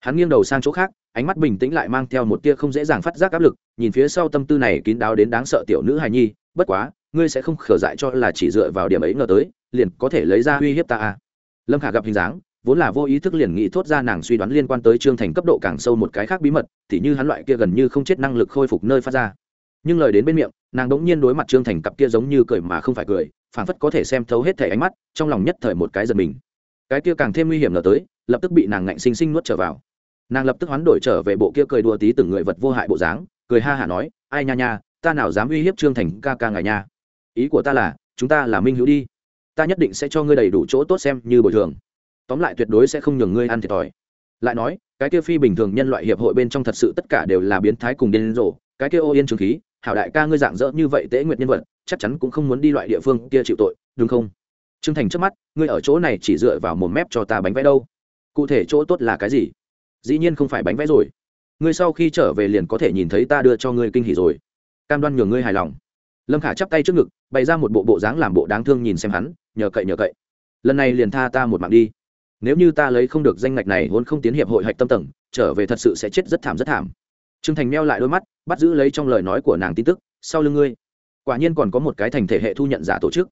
[SPEAKER 1] hắn nghiêng đầu sang chỗ khác, ánh mắt bình tĩnh lại mang theo một tia không dễ dàng phát giác áp lực, nhìn phía sau tâm tư này kín đáo đến đáng sợ tiểu nữ hài nhi, bất quá, ngươi sẽ không khở dại cho là chỉ dựa vào điểm ấy ngờ tới, liền có thể lấy ra uy hiếp ta à. lâm khả gặp hình dáng, vốn là vô ý thức liền nghĩ thốt ra nàng suy đoán liên quan tới trương thành cấp độ càng sâu một cái khác bí mật thì như hắn loại kia gần như không chết năng lực khôi phục nơi phát ra nhưng lời đến bên miệng, nàng đống nhiên đối mặt trương thành cặp kia giống như cười mà không phải cười phản phất có thể xem thấu hết thể ánh mắt, trong lòng nhất thời một cái giật mình. Cái kia càng thêm nguy hiểm ngờ tới, lập tức bị nàng ngạnh sinh sinh nuốt trở vào. Nàng lập tức hoán đổi trở về bộ kia cười đùa tí từng người vật vô hại bộ dáng, cười ha hả nói, ai nha nha, ta nào dám uy hiếp trương thành ca ca ngài nha. Ý của ta là, chúng ta là minh hữu đi. Ta nhất định sẽ cho ngươi đầy đủ chỗ tốt xem như bồi thường. Tóm lại tuyệt đối sẽ không nhường ngươi ăn thiệt thòi. Lại nói, cái kia phi bình thường nhân loại hiệp hội bên trong thật sự tất cả đều là biến thái cùng điên rồ, cái kia ô yên trường khí hảo đại ca ngươi dạng dỡ như vậy tế nguyện nhân vật, chắc chắn cũng không muốn đi loại địa phương kia chịu tội, đúng không? Trương thành trước mắt, ngươi ở chỗ này chỉ dựa vào một mép cho ta bánh vẽ đâu? Cụ thể chỗ tốt là cái gì? Dĩ nhiên không phải bánh vẽ rồi. Ngươi sau khi trở về liền có thể nhìn thấy ta đưa cho ngươi kinh hỉ rồi. Cam đoan nhường ngươi hài lòng. Lâm khả chắp tay trước ngực, bày ra một bộ bộ dáng làm bộ đáng thương nhìn xem hắn, nhờ cậy nhờ cậy. Lần này liền tha ta một mạng đi. Nếu như ta lấy không được danh ngạch này, vốn không tiến hiệp hội hạch tâm tầng, trở về thật sự sẽ chết rất thảm rất thảm. T r ư ơ n g thành meo lại đôi mắt bắt giữ lấy trong lời nói của nàng tin tức, sau lưng ngươi. Quả nhiên còn có một cái thành thể hệ thu nhận giả tổ chức.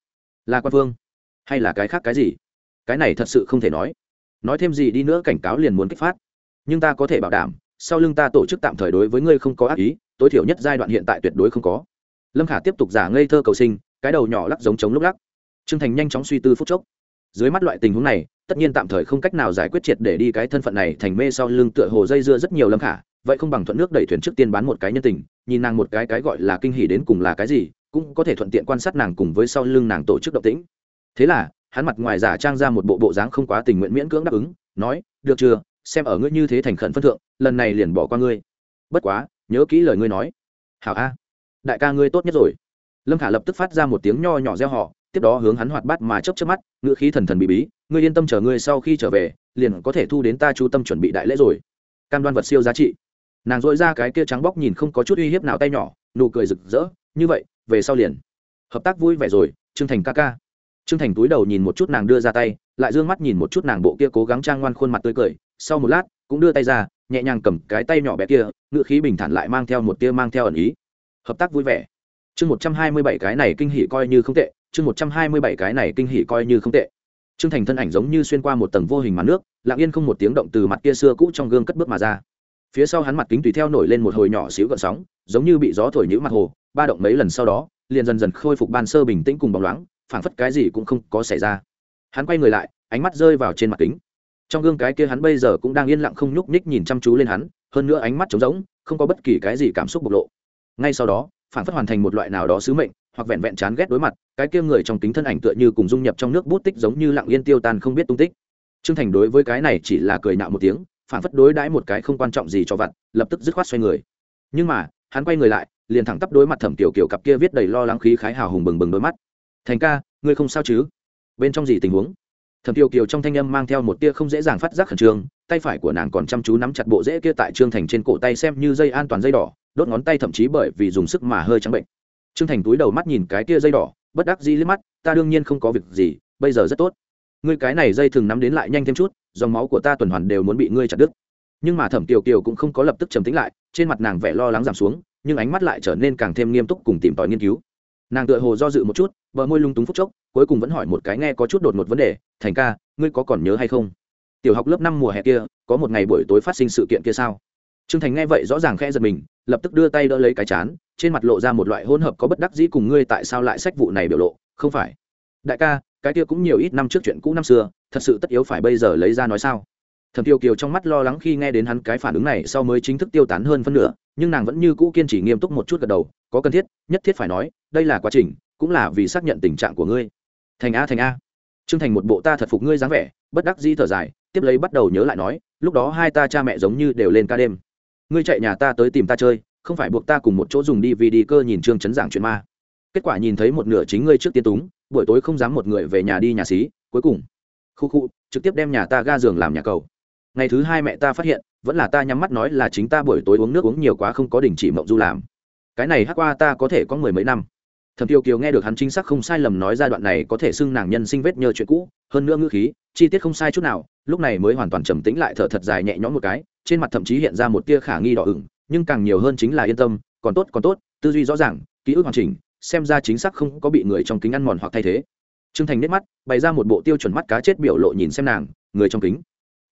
[SPEAKER 1] Là quan phương hay là cái khác cái gì? Cái này thật sự không thể nói. Nói thêm gì đi nữa cảnh cáo liền muốn kích phát. Nhưng ta có thể bảo đảm, sau lưng ta tổ chức tạm thời đối với ngươi không có ác ý, tối thiểu nhất giai đoạn hiện tại tuyệt đối không có. Lâm khả tiếp tục giả ngây thơ cầu sinh, cái đầu nhỏ lắc giống trống lúc lắc. T r ư ơ n g thành nhanh chóng suy tư phút chốc. Dưới mắt loại tình huống này, tất nhiên tạm thời không cách nào giải quyết triệt để đi cái thân phận này, thành mê sau lưng tựa hồ dây dưa rất nhiều lâm khả vậy không bằng thuận nước đẩy thuyền trước tiên bán một cái nhân tình, nhìn nàng một cái cái gọi là kinh hỉ đến cùng là cái gì, cũng có thể thuận tiện quan sát nàng cùng với sau lưng nàng tổ chức động tĩnh. Thế là, hắn mặt ngoài giả trang ra một bộ bộ dáng không quá tình nguyện miễn cưỡng đáp ứng, nói, được chưa, xem ở ngươi như thế thành khẩn phân thượng, lần này liền bỏ qua ngươi. Bất quá, nhớ kỹ lời ngươi nói. Hảo a, đại ca ngươi tốt nhất rồi. Lâm khả lập tức phát ra một tiếng nho nhỏ reo họ tiếp đó hướng hắn hoạt bát mà chớp chớp mắt, ngữ khí thần thần bị bí, ngươi yên tâm chờ ngươi sau khi trở về, liền có thể thu đến ta chú tâm chuẩn bị đại lễ rồi. Cam đoan vật siêu giá trị nàng dội ra cái kia trắng bóc nhìn không có chút uy hiếp nào tay nhỏ, nụ cười rực rỡ, như vậy, về sau liền. Hợp tác vui vẻ rồi, trương thành ca ca. Trương thành túi đầu nhìn một chút nàng đưa ra tay, lại d ư ơ n g mắt nhìn một chút nàng bộ kia cố gắng trang ngoan khuôn mặt tươi cười, sau một lát, cũng đưa tay ra, nhẹ nhàng cầm cái tay nhỏ bé kia ngự khí bình thản lại mang theo một tia mang theo ẩn ý. Hợp tác vui vẻ. Chương một trăm hai mươi bảy cái này kinh hỉ coi như không tệ, chương một trăm hai mươi bảy cái này kinh hỉ coi như không tệ. Trương thành thân ảnh giống như xuyên qua một tầng vô hình mặt nước, lặng yên không một tiếng động từ mặt kia xưa cũ trong gương cất bước mà ra phía sau hắn mặt kính tùy theo nổi lên một hồi nhỏ xíu gợn sóng, giống như bị gió thổi nhữ mặt hồ, ba động mấy lần sau đó, liền dần dần khôi phục ban sơ bình tĩnh cùng bóng loáng, phảng phất cái gì cũng không có xảy ra. Hắn quay người lại, ánh mắt rơi vào trên mặt kính. Trong gương cái kia hắn bây giờ cũng đang yên lặng không nhúc nhích nhìn chăm chú lên hắn, hơn nữa ánh mắt trống rỗng, không có bất kỳ cái gì cảm xúc bộc lộ. Ngay sau đó, phảng phất hoàn thành một loại nào đó sứ mệnh, hoặc vẹn vẹn chán ghét đối mặt, cái kia người trong kính thân ảnh tựa như cùng dung nhập trong nước bút tích giống như lặng yên tiêu tan không biết tung tích. Trương thành đối với cái này chỉ là cười nạo một tiếng Phản phất đối đãi một cái không quan trọng gì cho vặt, lập tức dứt khoát xoay người. Nhưng mà, hắn quay người lại, liền thẳng tắp đối mặt thẩm tiểu kiểu cặp kia viết đầy lo lắng khí khái hào hùng bừng bừng đôi mắt. Thành ca, ngươi không sao chứ? Bên trong gì tình huống? Thẩm tiêu kiều trong thanh âm mang theo một tia không dễ dàng phát giác khẩn trương, tay phải của nàng còn chăm chú nắm chặt bộ rễ kia tại trương thành trên cổ tay xem như dây an toàn dây đỏ, đốt ngón tay thậm chí bởi vì dùng sức mà hơi trắng bệnh. Trương thành túi đầu mắt nhìn cái kia dây đỏ, bất đắc dĩ liếc mắt, ta đương nhiên không có việc gì, bây giờ rất tốt ngươi cái này dây thường nắm đến lại nhanh thêm chút, dòng máu của ta tuần hoàn đều muốn bị ngươi chặt đứt. Nhưng mà thẩm kiều kiều cũng không có lập tức trầm tính lại, trên mặt nàng vẻ lo lắng giảm xuống, nhưng ánh mắt lại trở nên càng thêm nghiêm túc cùng tìm tòi nghiên cứu. Nàng tựa hồ do dự một chút, bờ môi lung túng phút chốc, cuối cùng vẫn hỏi một cái nghe có chút đột một vấn đề, thành ca, ngươi có còn nhớ hay không? Tiểu học lớp năm mùa hè kia, có một ngày buổi tối phát sinh sự kiện kia sao? Trương thành nghe vậy rõ ràng khẽ giật mình, lập tức đưa tay đỡ lấy cái chán, trên mặt lộ ra một loại hỗn hợp có bất đắc dĩ cùng ngươi tại sao lại sách vụ này biểu lộ. Không phải. Đại ca cái kia cũng nhiều ít năm trước chuyện cũ năm xưa, thật sự tất yếu phải bây giờ lấy ra nói sao? Thẩm tiêu kiều trong mắt lo lắng khi nghe đến hắn cái phản ứng này sau mới chính thức tiêu tán hơn phân nửa, nhưng nàng vẫn như cũ kiên trì nghiêm túc một chút gật đầu, có cần thiết, nhất thiết phải nói, đây là quá trình, cũng là vì xác nhận tình trạng của ngươi. Thành a thành a. Trương thành một bộ ta thật phục ngươi dáng vẻ, bất đắc dĩ thở dài, tiếp lấy bắt đầu nhớ lại nói, lúc đó hai ta cha mẹ giống như đều lên ca đêm. Ngươi chạy nhà ta tới tìm ta chơi, không phải buộc ta cùng một chỗ dùng đi vì đi cơ nhìn trương chấn giảng chuyện ma kết quả nhìn thấy một nửa chính ngươi trước tiên túng, buổi tối không dám một người về nhà đi nhà xí, cuối cùng. Khu khu, trực tiếp đem nhà ta ga giường làm nhà cầu. Ngày thứ hai mẹ ta phát hiện, vẫn là ta nhắm mắt nói là chính ta buổi tối uống nước uống nhiều quá không có đình chỉ mộng du làm. Cái này hắc qua ta có thể có mười mấy năm. Thẩm tiêu kiều nghe được hắn chính xác không sai lầm nói giai đoạn này có thể xưng nàng nhân sinh vết nhờ chuyện cũ, hơn nữa ngữ khí, chi tiết không sai chút nào, lúc này mới hoàn toàn trầm tĩnh lại thở thật dài nhẹ nhõm một cái, trên mặt thậm chí hiện ra một tia khả nghi đỏ ửng, nhưng càng nhiều hơn chính là yên tâm, còn tốt còn tốt, tư duy rõ ràng, ký ức hoàn chỉnh xem ra chính xác không có bị người trong kính ăn mòn hoặc thay thế Trương Thành nét mắt, bày ra một bộ tiêu chuẩn mắt cá chết biểu lộ nhìn xem nàng, người trong kính.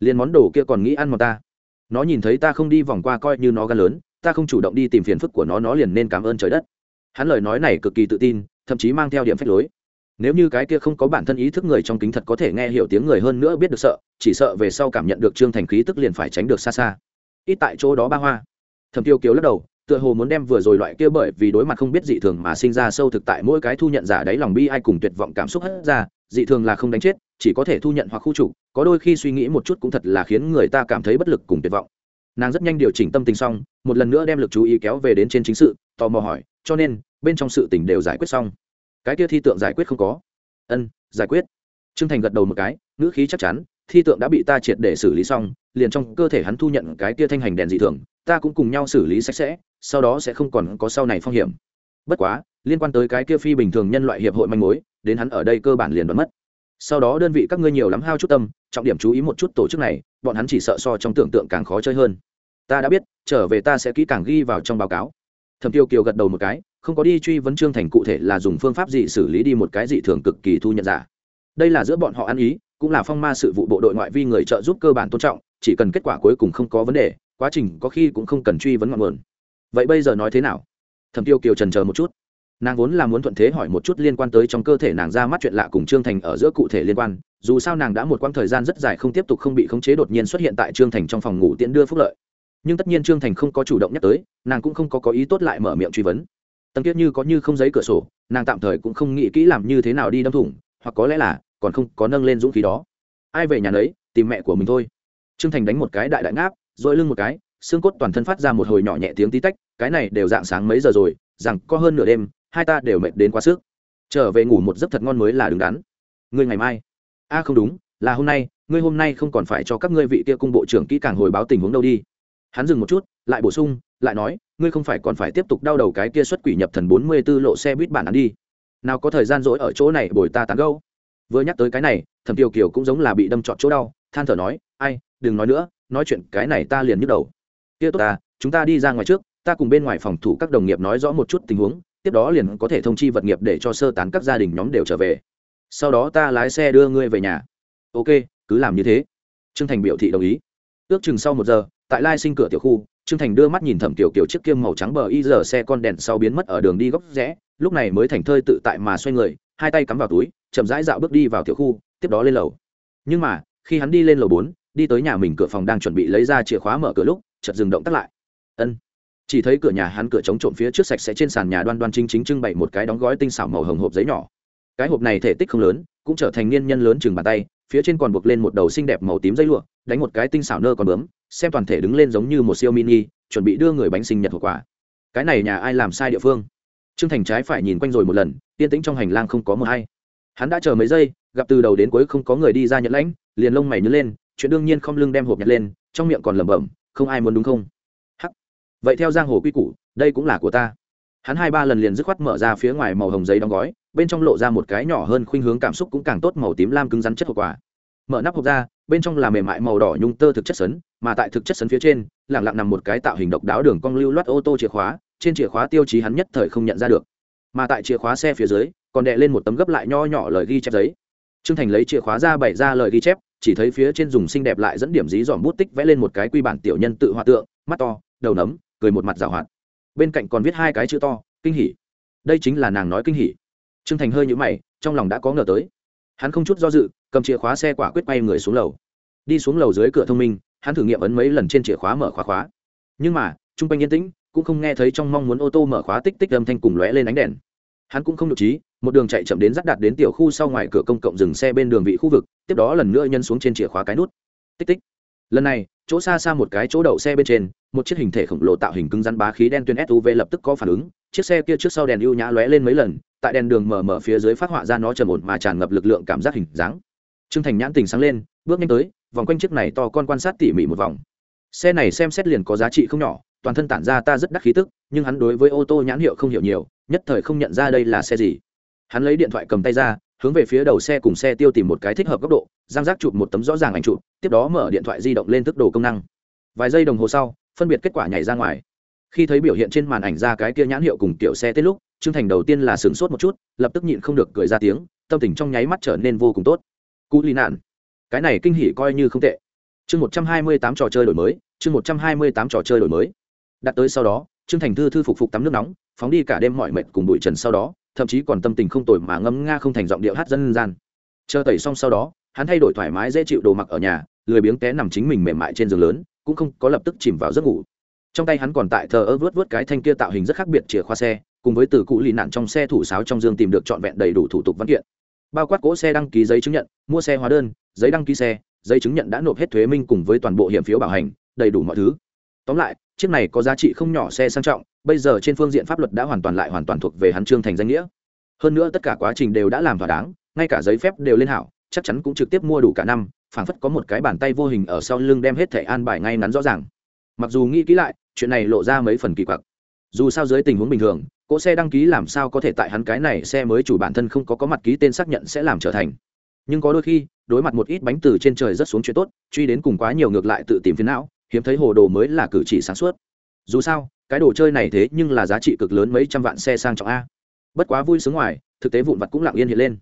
[SPEAKER 1] Liên món đồ kia còn nghĩ ăn mòn ta. Nó nhìn thấy ta không đi vòng qua coi như nó gan lớn, ta không chủ động đi tìm phiền phức của nó nó liền nên cảm ơn trời đất. Hắn lời nói này cực kỳ tự tin, thậm chí mang theo điểm phách lối. Nếu như cái kia không có bản thân ý thức người trong kính thật có thể nghe hiểu tiếng người hơn nữa biết được sợ, chỉ sợ về sau cảm nhận được Trương Thành khí tức liền phải tránh được xa xa. Ít tại chỗ đó ba hoa. Thẩm Tiêu Kiều lắc đầu, tựa hồ muốn đem vừa rồi loại kia bởi vì đối mặt không biết dị thường mà sinh ra sâu thực tại mỗi cái thu nhận giả đáy lòng bi ai cùng tuyệt vọng cảm xúc hất ra, dị thường là không đánh chết, chỉ có thể thu nhận hoặc khu trục, có đôi khi suy nghĩ một chút cũng thật là khiến người ta cảm thấy bất lực cùng tuyệt vọng. Nàng rất nhanh điều chỉnh tâm tình xong, một lần nữa đem lực chú ý kéo về đến trên chính sự, tò mò hỏi, cho nên, bên trong sự tình đều giải quyết xong? Cái kia thi tượng giải quyết không có. Ân, giải quyết. T r ư ơ n g thành gật đầu một cái, ngữ khí chắc chắn, thi tượng đã bị ta triệt để xử lý xong, liền trong cơ thể hắn thu nhận cái kia thanh hành đèn dị thường ta cũng cùng nhau xử lý sạch sẽ, sau đó sẽ không còn có sau này phong hiểm. Bất quá, liên quan tới cái kia phi bình thường nhân loại hiệp hội manh mối, đến hắn ở đây cơ bản liền đoán mất. Sau đó đơn vị các ngươi nhiều lắm hao chút tâm, trọng điểm chú ý một chút tổ chức này, bọn hắn chỉ sợ so trong tưởng tượng càng khó chơi hơn. Ta đã biết, trở về ta sẽ kỹ càng ghi vào trong báo cáo. Thẩm tiêu kiều gật đầu một cái, không có đi truy vấn trương thành cụ thể là dùng phương pháp gì xử lý đi một cái gì thường cực kỳ thu nhận giả. Đây là giữa bọn họ ăn ý, cũng là phong ma sự vụ bộ đội ngoại vi người trợ giúp cơ bản tôn trọng, chỉ cần kết quả cuối cùng không có vấn đề quá trình có khi cũng không cần truy vấn ngọn nguồn. Vậy bây giờ nói thế nào? Thẩm tiêu kiều trần chờ một chút. Nàng vốn là muốn thuận thế hỏi một chút liên quan tới trong cơ thể nàng ra mắt chuyện lạ cùng trương thành ở giữa cụ thể liên quan. Dù sao nàng đã một quãng thời gian rất dài không tiếp tục không bị khống chế đột nhiên xuất hiện tại trương thành trong phòng ngủ tiễn đưa phúc lợi. Nhưng tất nhiên trương thành không có chủ động nhắc tới, nàng cũng không có có ý tốt lại mở miệng truy vấn. Tầng kiết như có như không giấy cửa sổ, nàng tạm thời cũng không nghĩ kỹ làm như thế nào đi đâm thủng, hoặc có lẽ là còn không có nâng lên dũng khí đó. Ai về nhà đấy tìm mẹ của mình thôi. Trương thành đánh một cái đại đại ngáp dội lưng một cái, xương cốt toàn thân phát ra một hồi nhỏ nhẹ tiếng tí tách, cái này đều dạng sáng mấy giờ rồi, rằng có hơn nửa đêm, hai ta đều mệt đến quá sức. Trở về ngủ một giấc thật ngon mới là đứng đắn. Ngươi ngày mai. A, không đúng, là hôm nay, ngươi hôm nay không còn phải cho các ngươi vị kia cung bộ trưởng kỹ càng hồi báo tình huống đâu đi. Hắn dừng một chút, lại bổ sung, lại nói, ngươi không phải còn phải tiếp tục đau đầu cái kia xuất quỷ nhập thần bốn mươi 44 lộ xe buýt bản án đi. Nào có thời gian rỗi ở chỗ này bồi ta tán gâu vừa nhắc tới cái này, thẩm tiêu kiều cũng giống là bị đâm trọt chỗ đau, than thở nói, ai, đừng nói nữa nói chuyện, cái này ta liền nhức đầu. Kia tốt ta, chúng ta đi ra ngoài trước, ta cùng bên ngoài phòng thủ các đồng nghiệp nói rõ một chút tình huống, tiếp đó liền có thể thông chi vật nghiệp để cho sơ tán các gia đình nhóm đều trở về. Sau đó ta lái xe đưa ngươi về nhà. Ok, cứ làm như thế. Trương thành biểu thị đồng ý. Ước chừng sau một giờ, tại lai sinh cửa tiểu khu, trương thành đưa mắt nhìn thẩm tiểu kiểu chiếc kiêm màu trắng bờ y giờ xe con đèn sau biến mất ở đường đi góc rẽ, lúc này mới thành thơi tự tại mà xoay người, hai tay cắm vào túi, chậm rãi dạo bước đi vào tiểu khu, tiếp đó lên lầu. Nhưng mà, khi hắn đi lên lầu bốn đi tới nhà mình cửa phòng đang chuẩn bị lấy ra chìa khóa mở cửa lúc, chợt dừng động tắt lại. Ân. Chỉ thấy cửa nhà hắn cửa chống trộm phía trước sạch sẽ trên sàn nhà đoan đoan chính chính trưng bày một cái đóng gói tinh xảo màu hồng hộp giấy nhỏ. Cái hộp này thể tích không lớn, cũng trở thành niên nhân lớn chừng bàn tay, phía trên còn buộc lên một đầu xinh đẹp màu tím dây lụa, đánh một cái tinh xảo nơ còn bướm, xem toàn thể đứng lên giống như một siêu mini, chuẩn bị đưa người bánh sinh nhật hộp quà cái này nhà ai làm sai địa phương? Trương thành trái phải nhìn quanh rồi một lần, yên tĩnh trong hành lang không có mờ hay. Hắn đã chờ mấy giây, gặp từ đầu đến cuối không có người đi ra nhận lãnh, liền lông mày nhớ lên chuyện đương nhiên không lưng đem hộp nhặt lên, trong miệng còn lẩm bẩm, không ai muốn đúng không? Hắc. Vậy theo giang hồ quy củ, đây cũng là của ta. Hắn hai ba lần liền dứt khoát mở ra phía ngoài màu hồng giấy đóng gói, bên trong lộ ra một cái nhỏ hơn khuynh hướng cảm xúc cũng càng tốt màu tím lam cứng rắn chất hộp quả. mở nắp hộp ra, bên trong là mềm mại màu đỏ nhung tơ thực chất sấn, mà tại thực chất sấn phía trên lẳng lặng nằm một cái tạo hình độc đáo đường cong lưu loát ô tô chìa khóa, trên chìa khóa tiêu chí hắn nhất thời không nhận ra được. Mà tại chìa khóa xe phía dưới, còn đè lên một tấm gấp lại nho nhỏ lời ghi chép giấy. Trương thành lấy chìa khóa ra bày ra lời ghi chép chỉ thấy phía trên dùng xinh đẹp lại dẫn điểm dí dỏm bút tích vẽ lên một cái quy bản tiểu nhân tự hòa tượng, mắt to, đầu nấm, cười một mặt rào hoạt. Bên cạnh còn viết hai cái chữ to, kinh hỉ. Đây chính là nàng nói kinh hỉ. Trương thành hơi nhũ mày, trong lòng đã có ngờ tới. Hắn không chút do dự, cầm chìa khóa xe quả quyết bay người xuống lầu. Đi xuống lầu dưới cửa thông minh, hắn thử nghiệm ấn mấy lần trên chìa khóa mở khóa khóa. Nhưng mà t r u n g quanh yên tĩnh, cũng không nghe thấy trong mong muốn ô tô mở khóa tích tích âm thanh cùng lóe lên ánh đèn. Hắn cũng không được trí một đường chạy chậm đến dắt đạt đến tiểu khu sau ngoài cửa công cộng dừng xe bên đường vị khu vực, tiếp đó lần nữa nhân xuống trên chìa khóa cái nút. Tích tích. Lần này, chỗ xa xa một cái chỗ đậu xe bên trên, một chiếc hình thể khổng lồ tạo hình cứng rắn bá khí đen tuyên suv lập tức có phản ứng. Chiếc xe kia trước sau đèn ưu nhã lóe lên mấy lần, tại đèn đường mở mở phía dưới phát họa ra nó trầm ổn mà tràn ngập lực lượng cảm giác hình dáng. Trương thành nhãn tình sáng lên, bước nhanh tới, vòng quanh chiếc này to con quan sát tỉ mỉ một vòng. Xe này xem xét liền có giá trị không nhỏ, toàn thân tản ra ta rất đắc khí tức, nhưng hắn đối với ô tô nhãn hiệu không hiểu nhiều, nhất thời không nhận ra đây là xe gì hắn lấy điện thoại cầm tay ra, hướng về phía đầu xe cùng xe tiêu tìm một cái thích hợp góc độ giang giác chụp một tấm rõ ràng ảnh chụp, tiếp đó mở điện thoại di động lên tức đồ công năng. Vài giây đồng hồ sau, phân biệt kết quả nhảy ra ngoài. Khi thấy biểu hiện trên màn ảnh ra cái kia nhãn hiệu cùng kiểu xe tết lúc, trương thành đầu tiên là sửng sốt một chút, lập tức nhịn không được cười ra tiếng, tâm tình trong nháy mắt trở nên vô cùng tốt. Cú lì nạn. Cái này kinh hỉ coi như không tệ. Chương một trăm hai mươi tám trò chơi đổi mới, chương một trăm hai mươi tám trò chơi đổi mới. Đặt tới sau đó, trương thành thư thư phục phục tắm nước nóng, phóng đi cả đêm mọi mệt cùng bụi trần sau đó thậm chí còn tâm tình không tồi mà ngâm nga không thành giọng điệu hát dân gian. Chờ tẩy xong sau đó, hắn thay đổi thoải mái dễ chịu đồ mặc ở nhà, lười biếng té nằm chính mình mềm mại trên giường lớn, cũng không có lập tức chìm vào giấc ngủ. Trong tay hắn còn tại thờ ơ vớt vớt cái thanh kia tạo hình rất khác biệt chìa khóa xe, cùng với từ cụ lì nạn trong xe thủ sáo trong dương tìm được trọn vẹn đầy đủ thủ tục văn kiện. Bao quát cỗ xe đăng ký giấy chứng nhận, mua xe hóa đơn, giấy đăng ký xe, giấy chứng nhận đã nộp hết thuế minh cùng với toàn bộ hiểm phiếu bảo hành, đầy đủ mọi thứ. Tóm lại chiếc này có giá trị không nhỏ xe sang trọng, bây giờ trên phương diện pháp luật đã hoàn toàn lại hoàn toàn thuộc về hắn trương thành danh nghĩa. Hơn nữa tất cả quá trình đều đã làm thỏa đáng, ngay cả giấy phép đều lên hảo, chắc chắn cũng trực tiếp mua đủ cả năm, phảng phất có một cái bàn tay vô hình ở sau lưng đem hết thẻ an bài ngay ngắn rõ ràng. Mặc dù nghĩ kỹ lại, chuyện này lộ ra mấy phần kỳ quặc. Dù sao dưới tình huống bình thường, cỗ xe đăng ký làm sao có thể tại hắn cái này xe mới chủ bản thân không có có mặt ký tên xác nhận sẽ làm trở thành. Nhưng có đôi khi, đối mặt một ít bánh từ trên trời rất xuống chuyện tốt, truy đến cùng quá nhiều ngược lại tự tìm phiến não hiếm thấy hồ đồ mới là cử chỉ sáng suốt. Dù sao cái đồ chơi này thế nhưng là giá trị cực lớn mấy trăm vạn xe sang trọng a. Bất quá vui sướng ngoài thực tế vụn vặt cũng lặng yên hiện lên.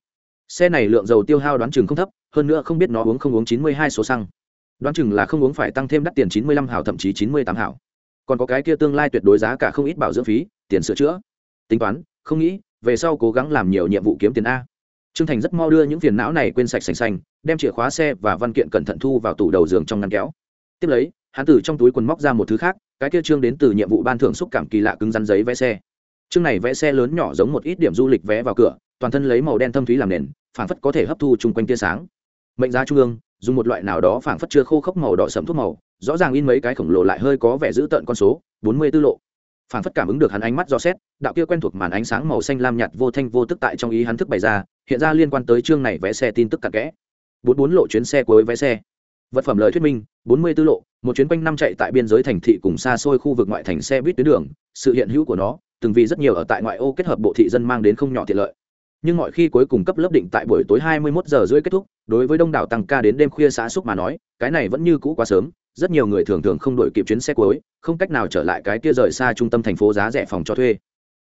[SPEAKER 1] Xe này lượng dầu tiêu hao đoán chừng không thấp hơn nữa không biết nó uống không uống chín mươi hai số xăng. Đoán chừng là không uống phải tăng thêm đắt tiền chín mươi lăm hảo thậm chí chín mươi tám hảo. Còn có cái kia tương lai tuyệt đối giá cả không ít bảo dưỡng phí tiền sửa chữa. Tính toán không nghĩ về sau cố gắng làm nhiều nhiệm vụ kiếm tiền a. Trương Thành rất mau đưa những phiền não này quên sạch sành xanh, đem chìa khóa xe và văn kiện cẩn thận thu vào tủ đầu giường trong ngăn kéo. Tiếp lấy, hắn từ trong túi quần móc ra một thứ khác, cái kia trương đến từ nhiệm vụ ban thưởng xúc cảm kỳ lạ cứng rắn giấy vé xe. Trương này vé xe lớn nhỏ giống một ít điểm du lịch vé vào cửa, toàn thân lấy màu đen thâm thúy làm nền, phảng phất có thể hấp thu chung quanh tia sáng. Mệnh giá trung ương, dùng một loại nào đó phảng phất chưa khô khốc màu đỏ sẫm thuốc màu, rõ ràng in mấy cái khổng lồ lại hơi có vẻ giữ tợn con số, 44 lộ phản phất cảm ứng được hắn ánh mắt do xét đạo kia quen thuộc màn ánh sáng màu xanh lam nhạt vô thanh vô tức tại trong ý hắn thức bày ra hiện ra liên quan tới chương này vé xe tin tức cặn kẽ bốn bốn lộ chuyến xe cuối vé xe vật phẩm lời thuyết minh, bốn mươi tư lộ, một chuyến quanh năm chạy tại biên giới thành thị cùng xa xôi khu vực ngoại thành xe buýt tuyến đường, sự hiện hữu của nó, từng vì rất nhiều ở tại ngoại ô kết hợp bộ thị dân mang đến không nhỏ tiện lợi. Nhưng mọi khi cuối cùng cấp lớp định tại buổi tối 21 giờ rưỡi kết thúc, đối với đông đảo tăng ca đến đêm khuya xã xúc mà nói, cái này vẫn như cũ quá sớm, rất nhiều người thường thường không đổi kịp chuyến xe cuối, không cách nào trở lại cái kia rời xa trung tâm thành phố giá rẻ phòng cho thuê.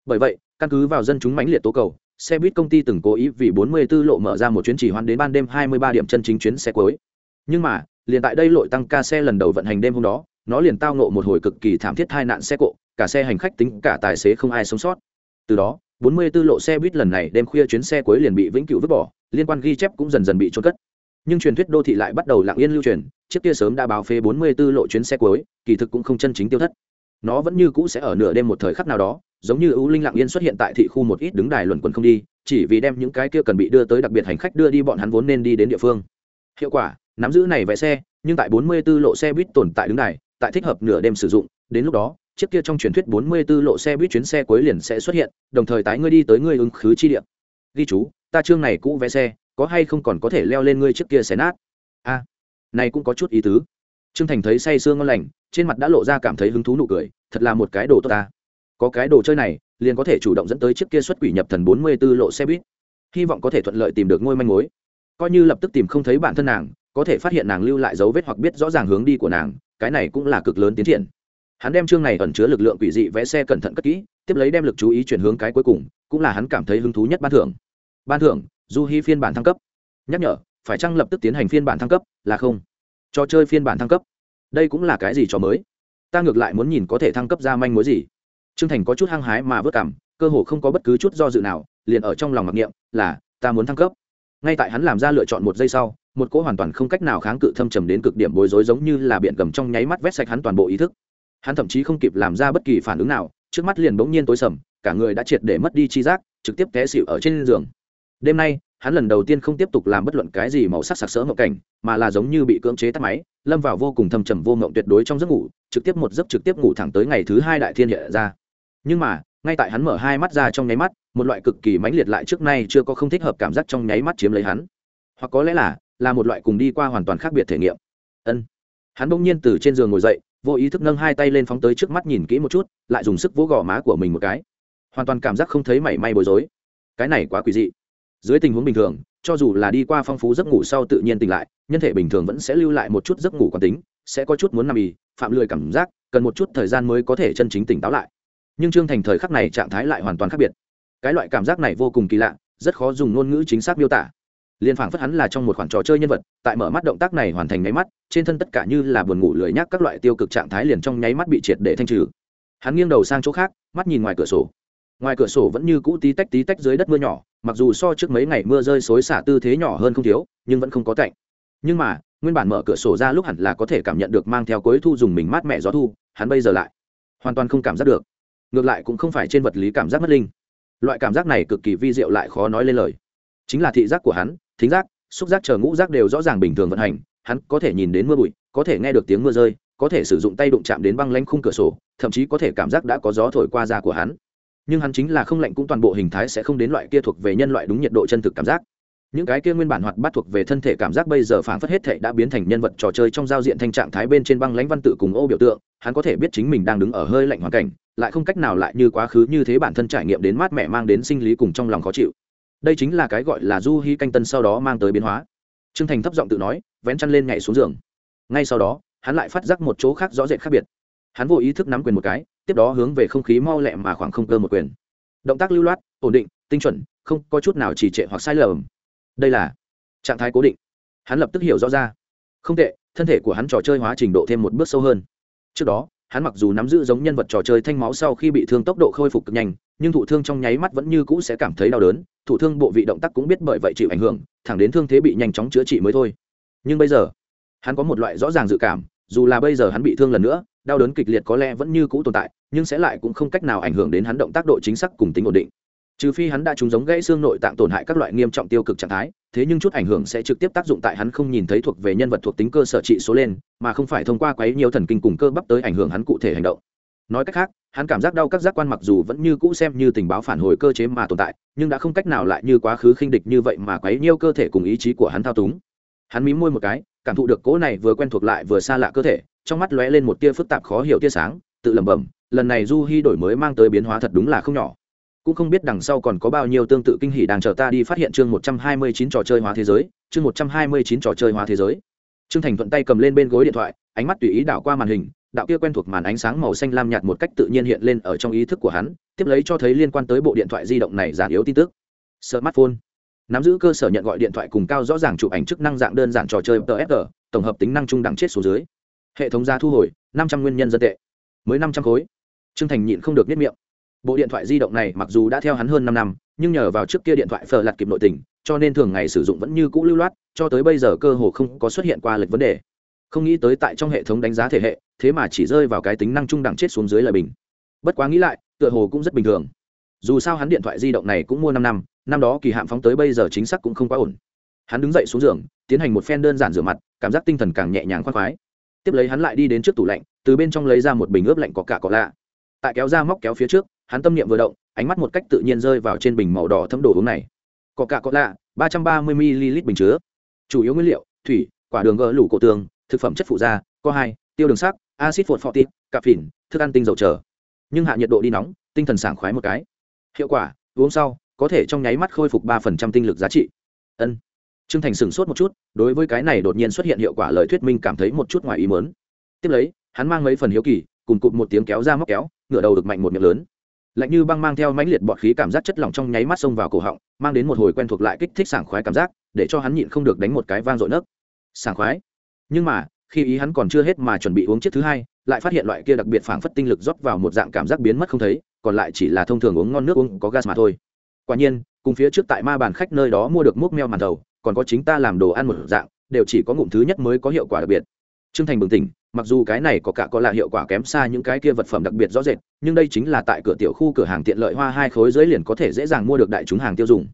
[SPEAKER 1] Bởi vậy, căn cứ vào dân chúng mãnh liệt tố cầu, xe buýt công ty từng cố ý vì 44 lộ mở ra một chuyến chỉ hoãn đến ban đêm 23 điểm chân chính chuyến xe cuối. Nhưng mà liền tại đây lội tăng ca xe lần đầu vận hành đêm hôm đó, nó liền tao ngộ một hồi cực kỳ thảm thiết hai nạn xe cộ, cả xe hành khách tính cả tài xế không ai sống sót. Từ đó 44 lộ xe buýt lần này đêm khuya chuyến xe cuối liền bị vĩnh cửu vứt bỏ, liên quan ghi chép cũng dần dần bị trôn cất. Nhưng truyền thuyết đô thị lại bắt đầu lặng yên lưu truyền, chiếc kia sớm đã báo phê 44 lộ chuyến xe cuối, kỳ thực cũng không chân chính tiêu thất. Nó vẫn như cũ sẽ ở nửa đêm một thời khắc nào đó, giống như ưu linh lặng yên xuất hiện tại thị khu một ít đứng đài luẩn quẩn không đi, chỉ vì đem những cái kia cần bị đưa tới đặc biệt hành khách đưa đi bọn hắn vốn nên đi đến địa phương hiệu quả, nắm giữ này vé xe, nhưng tại 44 lộ xe buýt tồn tại đứng đài, tại thích hợp nửa đêm sử dụng, đến lúc đó, chiếc kia trong truyền thuyết 44 lộ xe buýt chuyến xe cuối liền sẽ xuất hiện, đồng thời tái ngươi đi tới ngươi ứng khứ chi địa. Ghi chú, ta chương này cũ vé xe, có hay không còn có thể leo lên ngươi chiếc kia xé nát? A, này cũng có chút ý tứ. Trương thành thấy say sương ngon lành, trên mặt đã lộ ra cảm thấy hứng thú nụ cười, thật là một cái đồ tốt ta. Có cái đồ chơi này, liền có thể chủ động dẫn tới chiếc kia xuất quỷ nhập thần 44 lộ xe buýt. Hy vọng có thể thuận lợi tìm được ngôi manh mối coi như lập tức tìm không thấy bản thân nàng, có thể phát hiện nàng lưu lại dấu vết hoặc biết rõ ràng hướng đi của nàng, cái này cũng là cực lớn tiến triển. Hắn đem chương này ẩn chứa lực lượng quỷ dị vẽ xe cẩn thận cất kỹ, tiếp lấy đem lực chú ý chuyển hướng cái cuối cùng, cũng là hắn cảm thấy hứng thú nhất ban thưởng. Ban thưởng, du hy phiên bản thăng cấp. Nhắc nhở, phải chăng lập tức tiến hành phiên bản thăng cấp, là không? Trò chơi phiên bản thăng cấp. Đây cũng là cái gì trò mới? Ta ngược lại muốn nhìn có thể thăng cấp ra manh mối gì. T r ư ơ n g thành có chút hăng hái mà vớt cảm, cơ hồ không có bất cứ chút do dự nào, liền ở trong lòng mặc niệm, là, ta muốn thăng cấp ngay tại hắn làm ra lựa chọn một giây sau, một cỗ hoàn toàn không cách nào kháng cự thâm trầm đến cực điểm bối rối giống như là biển gầm trong nháy mắt vét sạch hắn toàn bộ ý thức. Hắn thậm chí không kịp làm ra bất kỳ phản ứng nào, trước mắt liền bỗng nhiên tối sầm, cả người đã triệt để mất đi chi giác, trực tiếp té xịu ở trên giường. Đêm nay, hắn lần đầu tiên không tiếp tục làm bất luận cái gì màu sắc sặc sỡ ngộ cảnh, mà là giống như bị cưỡng chế tắt máy, lâm vào vô cùng thâm trầm vô ngộng tuyệt đối trong giấc ngủ, trực tiếp một giấc trực tiếp ngủ thẳng tới ngày thứ hai đại thiên hiện ra. Nhưng mà, ngay tại hắn mở hai mắt ra trong nháy mắt một loại cực kỳ mãnh liệt lại trước nay chưa có không thích hợp cảm giác trong nháy mắt chiếm lấy hắn. Hoặc có lẽ là là một loại cùng đi qua hoàn toàn khác biệt thể nghiệm. Ân. Hắn bỗng nhiên từ trên giường ngồi dậy, vô ý thức nâng hai tay lên phóng tới trước mắt nhìn kỹ một chút, lại dùng sức vỗ gò má của mình một cái. Hoàn toàn cảm giác không thấy mảy may bối rối. Cái này quá quỷ dị. Dưới tình huống bình thường, cho dù là đi qua phong phú giấc ngủ sau tự nhiên tỉnh lại, nhân thể bình thường vẫn sẽ lưu lại một chút giấc ngủ quán tính, sẽ có chút muốn nằm ì, phạm lười cảm giác, cần một chút thời gian mới có thể chân chính tỉnh táo lại. Nhưng trương thành thời khắc này trạng thái lại hoàn toàn khác biệt cái loại cảm giác này vô cùng kỳ lạ, rất khó dùng ngôn ngữ chính xác miêu tả. Liên phảng phất hắn là trong một khoản trò chơi nhân vật, tại mở mắt động tác này hoàn thành nháy mắt, trên thân tất cả như là buồn ngủ lười nhác các loại tiêu cực trạng thái liền trong nháy mắt bị triệt để thanh trừ. Hắn nghiêng đầu sang chỗ khác, mắt nhìn ngoài cửa sổ. Ngoài cửa sổ vẫn như cũ tí tách tí tách dưới đất mưa nhỏ, mặc dù so trước mấy ngày mưa rơi xối xả tư thế nhỏ hơn không thiếu, nhưng vẫn không có cạnh nhưng mà, nguyên bản mở cửa sổ ra lúc hẳn là có thể cảm nhận được mang theo cuối thu dùng mình mát mẹ gió thu, hắn bây giờ lại hoàn toàn không cảm giác được. Ngược lại cũng không phải trên vật lý cảm giác mất linh loại cảm giác này cực kỳ vi diệu lại khó nói lên lời. Chính là thị giác của hắn, thính giác, xúc giác chờ ngũ giác đều rõ ràng bình thường vận hành, hắn có thể nhìn đến mưa bụi, có thể nghe được tiếng mưa rơi, có thể sử dụng tay đụng chạm đến băng lanh khung cửa sổ, thậm chí có thể cảm giác đã có gió thổi qua da của hắn. Nhưng hắn chính là không lạnh cũng toàn bộ hình thái sẽ không đến loại kia thuộc về nhân loại đúng nhiệt độ chân thực cảm giác những cái kia nguyên bản hoạt bát thuộc về thân thể cảm giác bây giờ phảng phất hết thể đã biến thành nhân vật trò chơi trong giao diện thanh trạng thái bên trên băng lãnh văn tự cùng ô biểu tượng, hắn có thể biết chính mình đang đứng ở hơi lạnh hoàn cảnh, lại không cách nào lại như quá khứ như thế bản thân trải nghiệm đến mát mẻ mang đến sinh lý cùng trong lòng khó chịu. Đây chính là cái gọi là du hy canh tân sau đó mang tới biến hóa. Trương thành thấp giọng tự nói, vén chăn lên nhảy xuống giường. Ngay sau đó, hắn lại phát giác một chỗ khác rõ rệt khác biệt. Hắn vô ý thức nắm quyền một cái, tiếp đó hướng về không khí mau lẹ mà khoảng không cơ một quyền. Động tác lưu loát, ổn định, tinh chuẩn, không có chút nào trì trệ hoặc sai lầm đây là trạng thái cố định. Hắn lập tức hiểu rõ ra. Không tệ, thân thể của hắn trò chơi hóa trình độ thêm một bước sâu hơn. Trước đó, hắn mặc dù nắm giữ giống nhân vật trò chơi thanh máu sau khi bị thương tốc độ khôi phục cực nhanh, nhưng thụ thương trong nháy mắt vẫn như cũ sẽ cảm thấy đau đớn, thụ thương bộ vị động tác cũng biết bởi vậy chịu ảnh hưởng, thẳng đến thương thế bị nhanh chóng chữa trị mới thôi. Nhưng bây giờ, hắn có một loại rõ ràng dự cảm, dù là bây giờ hắn bị thương lần nữa, đau đớn kịch liệt có lẽ vẫn như cũ tồn tại, nhưng sẽ lại cũng không cách nào ảnh hưởng đến hắn động tác độ chính xác cùng tính ổn định trừ phi hắn đã trúng giống gãy xương nội tạng tổn hại các loại nghiêm trọng tiêu cực trạng thái, thế nhưng chút ảnh hưởng sẽ trực tiếp tác dụng tại hắn không nhìn thấy thuộc về nhân vật thuộc tính cơ sở trị số lên, mà không phải thông qua quấy nhiều thần kinh cùng cơ bắp tới ảnh hưởng hắn cụ thể hành động. Nói cách khác, hắn cảm giác đau các giác quan mặc dù vẫn như cũ xem như tình báo phản hồi cơ chế mà tồn tại, nhưng đã không cách nào lại như quá khứ khinh địch như vậy mà quấy nhiêu cơ thể cùng ý chí của hắn thao túng. Hắn mí môi một cái, cảm thụ được cỗ này vừa quen thuộc lại vừa xa lạ cơ thể, trong mắt lóe lên một tia phức tạp khó hiểu tia sáng, tự lẩm bẩm, lần này du hy đổi mới mang tới biến hóa thật đúng là không nhỏ cũng không biết đằng sau còn có bao nhiêu tương tự kinh hỉ đang chờ ta đi phát hiện chương một trăm hai mươi chín trò chơi hóa thế giới, chương một trăm hai mươi chín trò chơi hóa thế giới. Trương thành thuận tay cầm lên bên gối điện thoại, ánh mắt tùy ý đảo qua màn hình, đạo kia quen thuộc màn ánh sáng màu xanh lam nhạt một cách tự nhiên hiện lên ở trong ý thức của hắn, tiếp lấy cho thấy liên quan tới bộ điện thoại di động này giản yếu tin tức. Smartphone. Nắm giữ cơ sở nhận gọi điện thoại cùng cao rõ ràng chụp ảnh chức năng dạng đơn giản trò chơi tsg tổng hợp tính năng trung đẳng chết số dưới. Hệ thống giá thu hồi, năm trăm nguyên nhân dân tệ. Mới năm trăm khối. Trương thành nhịn không được biết miệng bộ điện thoại di động này mặc dù đã theo hắn hơn năm năm, nhưng nhờ vào trước kia điện thoại phờ lặt kịp nội tình, cho nên thường ngày sử dụng vẫn như cũ lưu loát, cho tới bây giờ cơ hồ không có xuất hiện qua lệch vấn đề. Không nghĩ tới tại trong hệ thống đánh giá thể hệ, thế mà chỉ rơi vào cái tính năng trung đẳng chết xuống dưới lời bình. Bất quá nghĩ lại, tựa hồ cũng rất bình thường. Dù sao hắn điện thoại di động này cũng mua năm năm năm đó kỳ hạn phóng tới bây giờ chính xác cũng không quá ổn. Hắn đứng dậy xuống giường, tiến hành một phen đơn giản rửa mặt, cảm giác tinh thần càng nhẹ nhàng khoan khoái. Tiếp lấy hắn lại đi đến trước tủ lạnh, từ bên trong lấy ra một bình ướp lạnh có cả có lạ. Tại kéo ra móc kéo phía trước hắn tâm niệm vừa động ánh mắt một cách tự nhiên rơi vào trên bình màu đỏ thấm đồ uống này. Có cả có lạ ba trăm ba mươi ml bình chứa. Chủ yếu nguyên liệu thủy quả đường gỡ lủ cổ tường thực phẩm chất phụ da có hai tiêu đường sắc acid phột photit cà phỉn thức ăn tinh dầu chờ nhưng hạ nhiệt độ đi nóng tinh thần sảng khoái một cái. Hiệu quả uống sau có thể trong nháy mắt khôi phục ba phần trăm tinh lực giá trị. Ân. Trương Thành sửng sốt một chút, đối với cái này đột nhiên xuất hiện hiệu quả lời thuyết minh cảm thấy một chút ngoài ý muốn. tiếp lấy hắn mang mấy phần hiếu kỳ cùng cụt một tiếng kéo ra móc kéo ngửa đầu được mạnh một miệng lớn lạnh như băng mang theo mãnh liệt bọt khí cảm giác chất lỏng trong nháy mắt xông vào cổ họng, mang đến một hồi quen thuộc lại kích thích sảng khoái cảm giác, để cho hắn nhịn không được đánh một cái vang dội nấc. Sảng khoái? Nhưng mà, khi ý hắn còn chưa hết mà chuẩn bị uống chiếc thứ hai, lại phát hiện loại kia đặc biệt phảng phất tinh lực rót vào một dạng cảm giác biến mất không thấy, còn lại chỉ là thông thường uống ngon nước uống có gas mà thôi. Quả nhiên, cùng phía trước tại ma bàn khách nơi đó mua được múc meo màn đầu còn có chính ta làm đồ ăn một dạng, đều chỉ có ngụm thứ nhất mới có hiệu quả đặc biệt. Trương thành bừng tỉnh mặc dù cái này có cả có là hiệu quả kém xa những cái kia vật phẩm đặc biệt rõ rệt, nhưng đây chính là tại cửa tiểu khu cửa hàng tiện lợi hoa hai khối dưới liền có thể dễ dàng mua được đại chúng hàng tiêu dùng.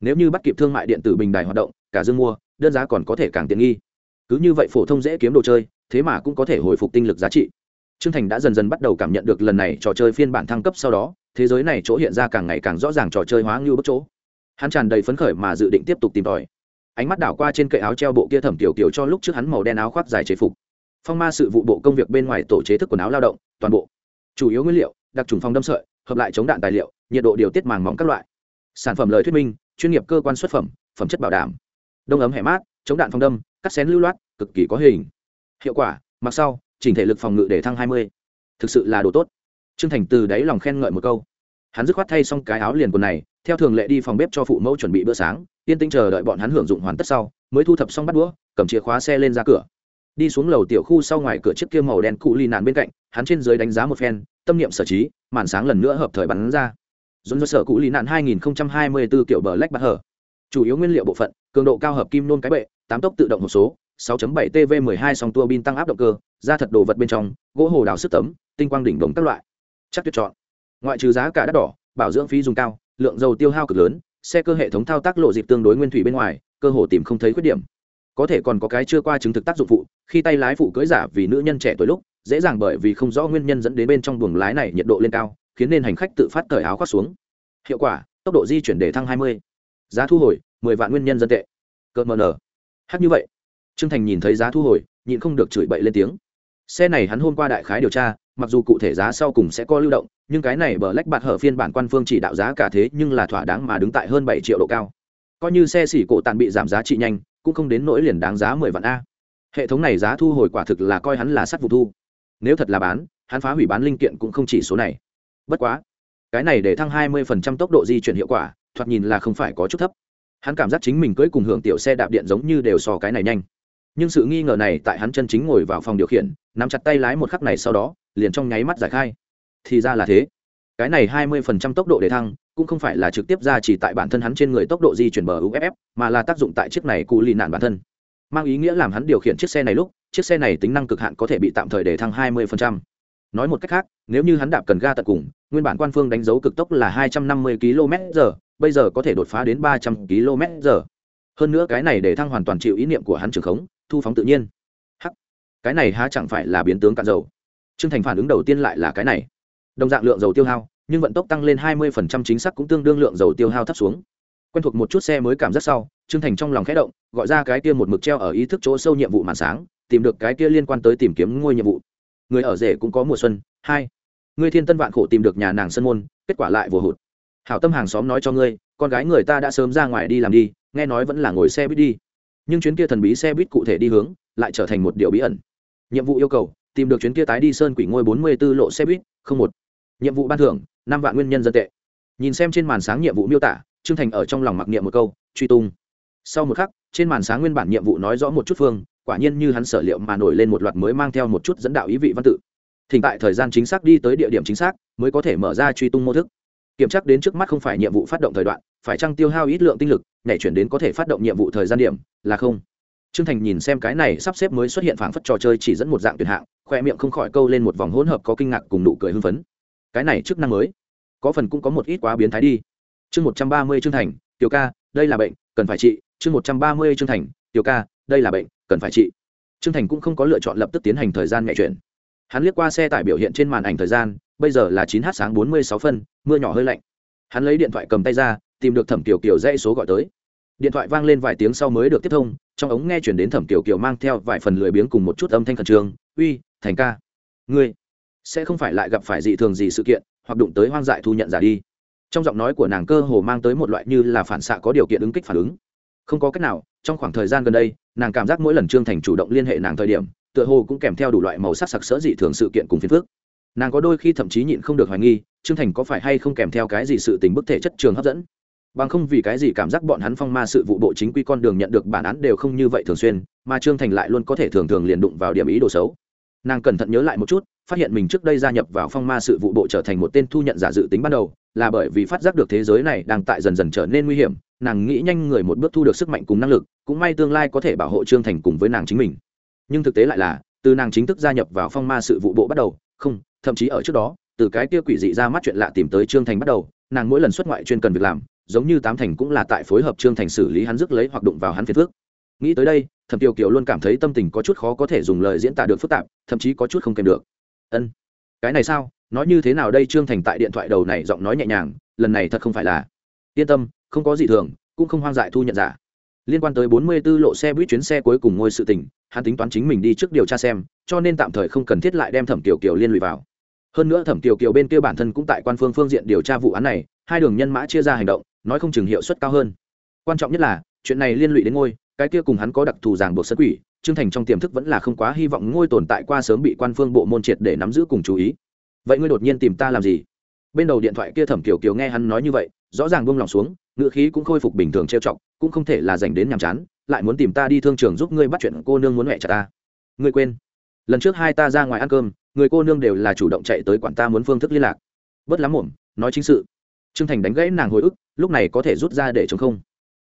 [SPEAKER 1] Nếu như bắt kịp thương mại điện tử bình đài hoạt động, cả dương mua, đơn giá còn có thể càng tiện nghi. Cứ như vậy phổ thông dễ kiếm đồ chơi, thế mà cũng có thể hồi phục tinh lực giá trị. Trương thành đã dần dần bắt đầu cảm nhận được lần này trò chơi phiên bản thăng cấp sau đó, thế giới này chỗ hiện ra càng ngày càng rõ ràng trò chơi hóa ngưu bất chỗ. Hắn tràn đầy phấn khởi mà dự định tiếp tục tìm tòi. Ánh mắt đảo qua trên cậy áo treo bộ kia thẩm tiểu kiểu cho lúc trước hắn màu đen áo khoác dài chế phục phong ma sự vụ bộ công việc bên ngoài tổ chế thức quần áo lao động, toàn bộ. Chủ yếu nguyên liệu, đặc trùng phong đâm sợi, hợp lại chống đạn tài liệu, nhiệt độ điều tiết màng mỏng các loại. Sản phẩm lời thuyết minh, chuyên nghiệp cơ quan xuất phẩm phẩm chất bảo đảm. Đông ấm hẻ mát, chống đạn phong đâm, cắt xén lưu loát, cực kỳ có hình. Hiệu quả, mặc sau, chỉnh thể lực phòng ngự để thăng hai mươi. Thực sự là đồ tốt. Trương thành từ đáy lòng khen ngợi một câu. Hắn dứt khoát thay xong cái áo liền quần này, theo thường lệ đi phòng bếp cho phụ mẫu chuẩn bị bữa sáng, yên tĩnh chờ đợi bọn hắn hưởng dụng hoàn tất sau, mới thu thập xong bắt đũa, cầm chìa khóa xe lên ra cửa đi xuống lầu tiểu khu sau ngoài cửa chiếc kia màu đen cụ ly nạn bên cạnh, hắn trên dưới đánh giá một phen, tâm niệm sở trí, màn sáng lần nữa hợp thời bắn ra. Dồn dơ sở cụ ly nạn 2024 kiểu bờ lách bắt hở. Chủ yếu nguyên liệu bộ phận, cường độ cao hợp kim nôn cái bệ, tám tốc tự động một số 6.7 tv 12 song tua bin tăng áp động cơ ra thật đồ vật bên trong, gỗ hồ đào sức tấm, tinh quang đỉnh đồng các loại. Chắc tuyệt chọn. Ngoại trừ giá cả đắt đỏ, bảo dưỡng phí dùng cao, lượng dầu tiêu hao cực lớn, xe cơ hệ thống thao tác lộ dịp tương đối nguyên thủy bên ngoài, cơ hồ tìm không thấy khuyết điểm có thể còn có cái chưa qua chứng thực tác dụng phụ, khi tay lái phụ cưỡi giả vì nữ nhân trẻ tuổi lúc, dễ dàng bởi vì không rõ nguyên nhân dẫn đến bên trong buồng lái này nhiệt độ lên cao, khiến nên hành khách tự phát cởi áo khoác xuống. Hiệu quả, tốc độ di chuyển để thăng 20. giá thu hồi 10 vạn nguyên nhân dân tệ. Cơ mờ nở. Hát như vậy. Trương thành nhìn thấy giá thu hồi, nhịn không được chửi bậy lên tiếng. Xe này hắn hôm qua đại khái điều tra, mặc dù cụ thể giá sau cùng sẽ có lưu động, nhưng cái này bờ lách bạt hở phiên bản quan phương chỉ đạo giá cả thế nhưng là thỏa đáng mà đứng tại hơn bảy triệu độ cao. Coi như xe xỉ cổ tàn bị giảm giá trị nhanh cũng không đến nỗi liền đáng giá mười vạn a. Hệ thống này giá thu hồi quả thực là coi hắn là sắt vụ thu. Nếu thật là bán, hắn phá hủy bán linh kiện cũng không chỉ số này. Bất quá, cái này để thăng hai mươi phần trăm tốc độ di chuyển hiệu quả, thoạt nhìn là không phải có chút thấp. Hắn cảm giác chính mình cưỡi cùng hưởng tiểu xe đạp điện giống như đều so cái này nhanh. Nhưng sự nghi ngờ này tại hắn chân chính ngồi vào phòng điều khiển, nắm chặt tay lái một khắc này sau đó, liền trong nháy mắt giải khai. Thì ra là thế. Cái này hai mươi phần trăm tốc độ để thăng cũng không phải là trực tiếp ra chỉ tại bản thân hắn trên người tốc độ di chuyển bờ uff mà là tác dụng tại chiếc này cụ lì nạn bản thân. Mang ý nghĩa làm hắn điều khiển chiếc xe này lúc chiếc xe này tính năng cực hạn có thể bị tạm thời để thăng hai mươi phần trăm. Nói một cách khác nếu như hắn đạp cần ga tận cùng nguyên bản quan phương đánh dấu cực tốc là hai trăm năm mươi km h bây giờ có thể đột phá đến ba trăm km h hơn nữa cái này để thăng hoàn toàn chịu ý niệm của hắn trường khống thu phóng tự nhiên. Hắc cái này há chẳng phải là biến tướng cạn dầu. Trương Thành phản ứng đầu tiên lại là cái này. Đồng dạng lượng dầu tiêu hao, nhưng vận tốc tăng lên 20% chính xác cũng tương đương lượng dầu tiêu hao thấp xuống. Quen thuộc một chút xe mới cảm giác sau, Trương Thành trong lòng khẽ động, gọi ra cái kia một mực treo ở ý thức chỗ sâu nhiệm vụ màn sáng, tìm được cái kia liên quan tới tìm kiếm ngôi nhiệm vụ. Người ở rể cũng có mùa xuân, hai. Ngươi thiên tân vạn khổ tìm được nhà nàng sân môn, kết quả lại vừa hụt. Hảo tâm hàng xóm nói cho ngươi, con gái người ta đã sớm ra ngoài đi làm đi, nghe nói vẫn là ngồi xe buýt đi. Nhưng chuyến kia thần bí xe buýt cụ thể đi hướng, lại trở thành một điều bí ẩn. Nhiệm vụ yêu cầu, tìm được chuyến kia tái đi sơn quỷ ngôi bốn mươi 44 lộ xe buýt, không một. Nhiệm vụ ban thưởng, năm vạn nguyên nhân dân tệ. Nhìn xem trên màn sáng nhiệm vụ miêu tả, Trương Thành ở trong lòng mặc niệm một câu, truy tung. Sau một khắc, trên màn sáng nguyên bản nhiệm vụ nói rõ một chút phương, quả nhiên như hắn sở liệu mà nổi lên một loạt mới mang theo một chút dẫn đạo ý vị văn tự. Thỉnh tại thời gian chính xác đi tới địa điểm chính xác, mới có thể mở ra truy tung mô thức. Kiểm tra đến trước mắt không phải nhiệm vụ phát động thời đoạn, phải chăng tiêu hao ít lượng tinh lực, nhảy chuyển đến có thể phát động nhiệm vụ thời gian điểm, là không. Trương Thành nhìn xem cái này sắp xếp mới xuất hiện phảng phất trò chơi chỉ dẫn một dạng tuyệt hạng, khoe miệng không khỏi câu lên một vòng hỗn hợp có kinh ngạc cùng nụ cười hưng phấn. Cái này chức năng mới, có phần cũng có một ít quá biến thái đi. Chương một trăm ba mươi chương Thành, "Tiểu ca, đây là bệnh, cần phải trị." Chương một trăm ba mươi chương Thành, "Tiểu ca, đây là bệnh, cần phải trị." chương Thành cũng không có lựa chọn lập tức tiến hành thời gian nghệ chuyển. Hắn liếc qua xe tải biểu hiện trên màn ảnh thời gian, bây giờ là chín h sáng bốn mươi sáu phân, mưa nhỏ hơi lạnh. Hắn lấy điện thoại cầm tay ra, tìm được Thẩm Kiều Kiều dãy số gọi tới điện thoại vang lên vài tiếng sau mới được tiếp thông trong ống nghe chuyển đến thẩm kiều kiều mang theo vài phần lười biếng cùng một chút âm thanh khẩn trương uy thành ca ngươi sẽ không phải lại gặp phải dị thường gì sự kiện, hoặc đụng tới hoang dại thu nhận giả đi. Trong giọng nói của nàng cơ hồ mang tới một loại như là phản xạ có điều kiện ứng kích phản ứng. Không có cách nào, trong khoảng thời gian gần đây, nàng cảm giác mỗi lần trương thành chủ động liên hệ nàng thời điểm, tựa hồ cũng kèm theo đủ loại màu sắc sặc sỡ dị thường sự kiện cùng phiền phước nàng có đôi khi thậm chí nhịn không được hoài nghi, trương thành có phải hay không kèm theo cái gì sự tình bức thể chất trường hấp dẫn. Bằng không vì cái gì cảm giác bọn hắn phong ma sự vụ bộ chính quy con đường nhận được bản án đều không như vậy thường xuyên, mà trương thành lại luôn có thể thường thường liền đụng vào điểm ý đồ xấu. Nàng cẩn thận nhớ lại một chút phát hiện mình trước đây gia nhập vào phong ma sự vụ bộ trở thành một tên thu nhận giả dự tính ban đầu, là bởi vì phát giác được thế giới này đang tại dần dần trở nên nguy hiểm, nàng nghĩ nhanh người một bước thu được sức mạnh cùng năng lực, cũng may tương lai có thể bảo hộ trương thành cùng với nàng chính mình. Nhưng thực tế lại là, từ nàng chính thức gia nhập vào phong ma sự vụ bộ bắt đầu, không, thậm chí ở trước đó, từ cái kia quỷ dị ra mắt chuyện lạ tìm tới trương thành bắt đầu, nàng mỗi lần xuất ngoại chuyên cần việc làm, giống như tám thành cũng là tại phối hợp trương thành xử lý hắn rước lấy hoặc đụng vào hắn phiền phước nghĩ tới đây, thẩm tiêu kiều luôn cảm thấy tâm tình có chút khó có thể dùng lời diễn tả được phức tạp, thậm chí có chút không kèm được ân. Cái này sao? Nói như thế nào đây? Trương thành tại điện thoại đầu này giọng nói nhẹ nhàng, lần này thật không phải là. Yên tâm, không có gì thường, cũng không hoang dại thu nhận giả. Liên quan tới bốn mươi 44 lộ xe buýt chuyến xe cuối cùng ngôi sự tình, hắn tính toán chính mình đi trước điều tra xem, cho nên tạm thời không cần thiết lại đem thẩm tiểu kiều liên lụy vào. Hơn nữa thẩm tiểu kiều bên kia bản thân cũng tại quan phương phương diện điều tra vụ án này, hai đường nhân mã chia ra hành động, nói không chừng hiệu suất cao hơn. Quan trọng nhất là, chuyện này liên lụy đến ngôi cái kia cùng hắn có đặc thù ràng buộc sân quỷ, trương thành trong tiềm thức vẫn là không quá hy vọng ngôi tồn tại qua sớm bị quan phương bộ môn triệt để nắm giữ cùng chú ý. Vậy ngươi đột nhiên tìm ta làm gì? Bên đầu điện thoại kia thẩm kiều kiều nghe hắn nói như vậy, rõ ràng buông lòng xuống ngựa khí cũng khôi phục bình thường trêu chọc, cũng không thể là dành đến nhàm chán, lại muốn tìm ta đi thương trường giúp ngươi bắt chuyện cô nương muốn mẹ chặt ta. Ngươi quên. Lần trước hai ta ra ngoài ăn cơm, người cô nương đều là chủ động chạy tới quản ta muốn phương thức liên lạc. Bớt lắm mồm nói chính sự. Trương thành đánh gãy nàng hồi ức, lúc này có thể rút ra để chống không.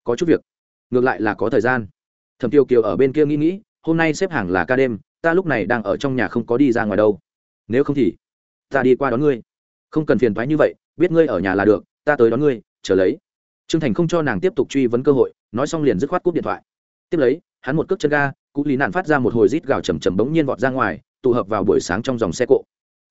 [SPEAKER 1] Có chút việc ngược lại là có thời gian. Thẩm tiêu kiều ở bên kia nghĩ nghĩ, hôm nay xếp hàng là ca đêm, ta lúc này đang ở trong nhà không có đi ra ngoài đâu. Nếu không thì, ta đi qua đón ngươi. Không cần phiền thoái như vậy, biết ngươi ở nhà là được, ta tới đón ngươi, chờ lấy. Trương thành không cho nàng tiếp tục truy vấn cơ hội, nói xong liền dứt khoát cúp điện thoại. Tiếp lấy, hắn một cước chân ga cụ lý nạn phát ra một hồi rít gào chầm chầm bỗng nhiên vọt ra ngoài, tụ hợp vào buổi sáng trong dòng xe cộ.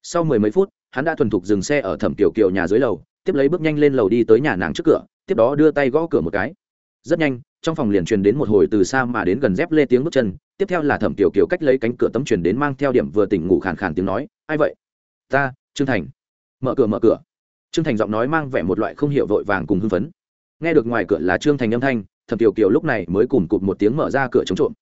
[SPEAKER 1] Sau mười mấy phút, hắn đã thuần thục dừng xe ở thẩm kiều kiều nhà dưới lầu, tiếp lấy bước nhanh lên lầu đi tới nhà nàng trước cửa, tiếp đó đưa tay gõ cửa một cái. Rất nhanh trong phòng liền truyền đến một hồi từ xa mà đến gần dép lê tiếng bước chân, tiếp theo là thẩm tiểu kiều cách lấy cánh cửa tấm truyền đến mang theo điểm vừa tỉnh ngủ khàn khàn tiếng nói, ai vậy? Ta, trương thành. Mở cửa mở cửa. Trương thành giọng nói mang vẻ một loại không hiểu vội vàng cùng hưng phấn. Nghe được ngoài cửa là trương thành âm thanh, thẩm tiểu kiều lúc này mới cùng cụt một tiếng mở ra cửa chống trộm.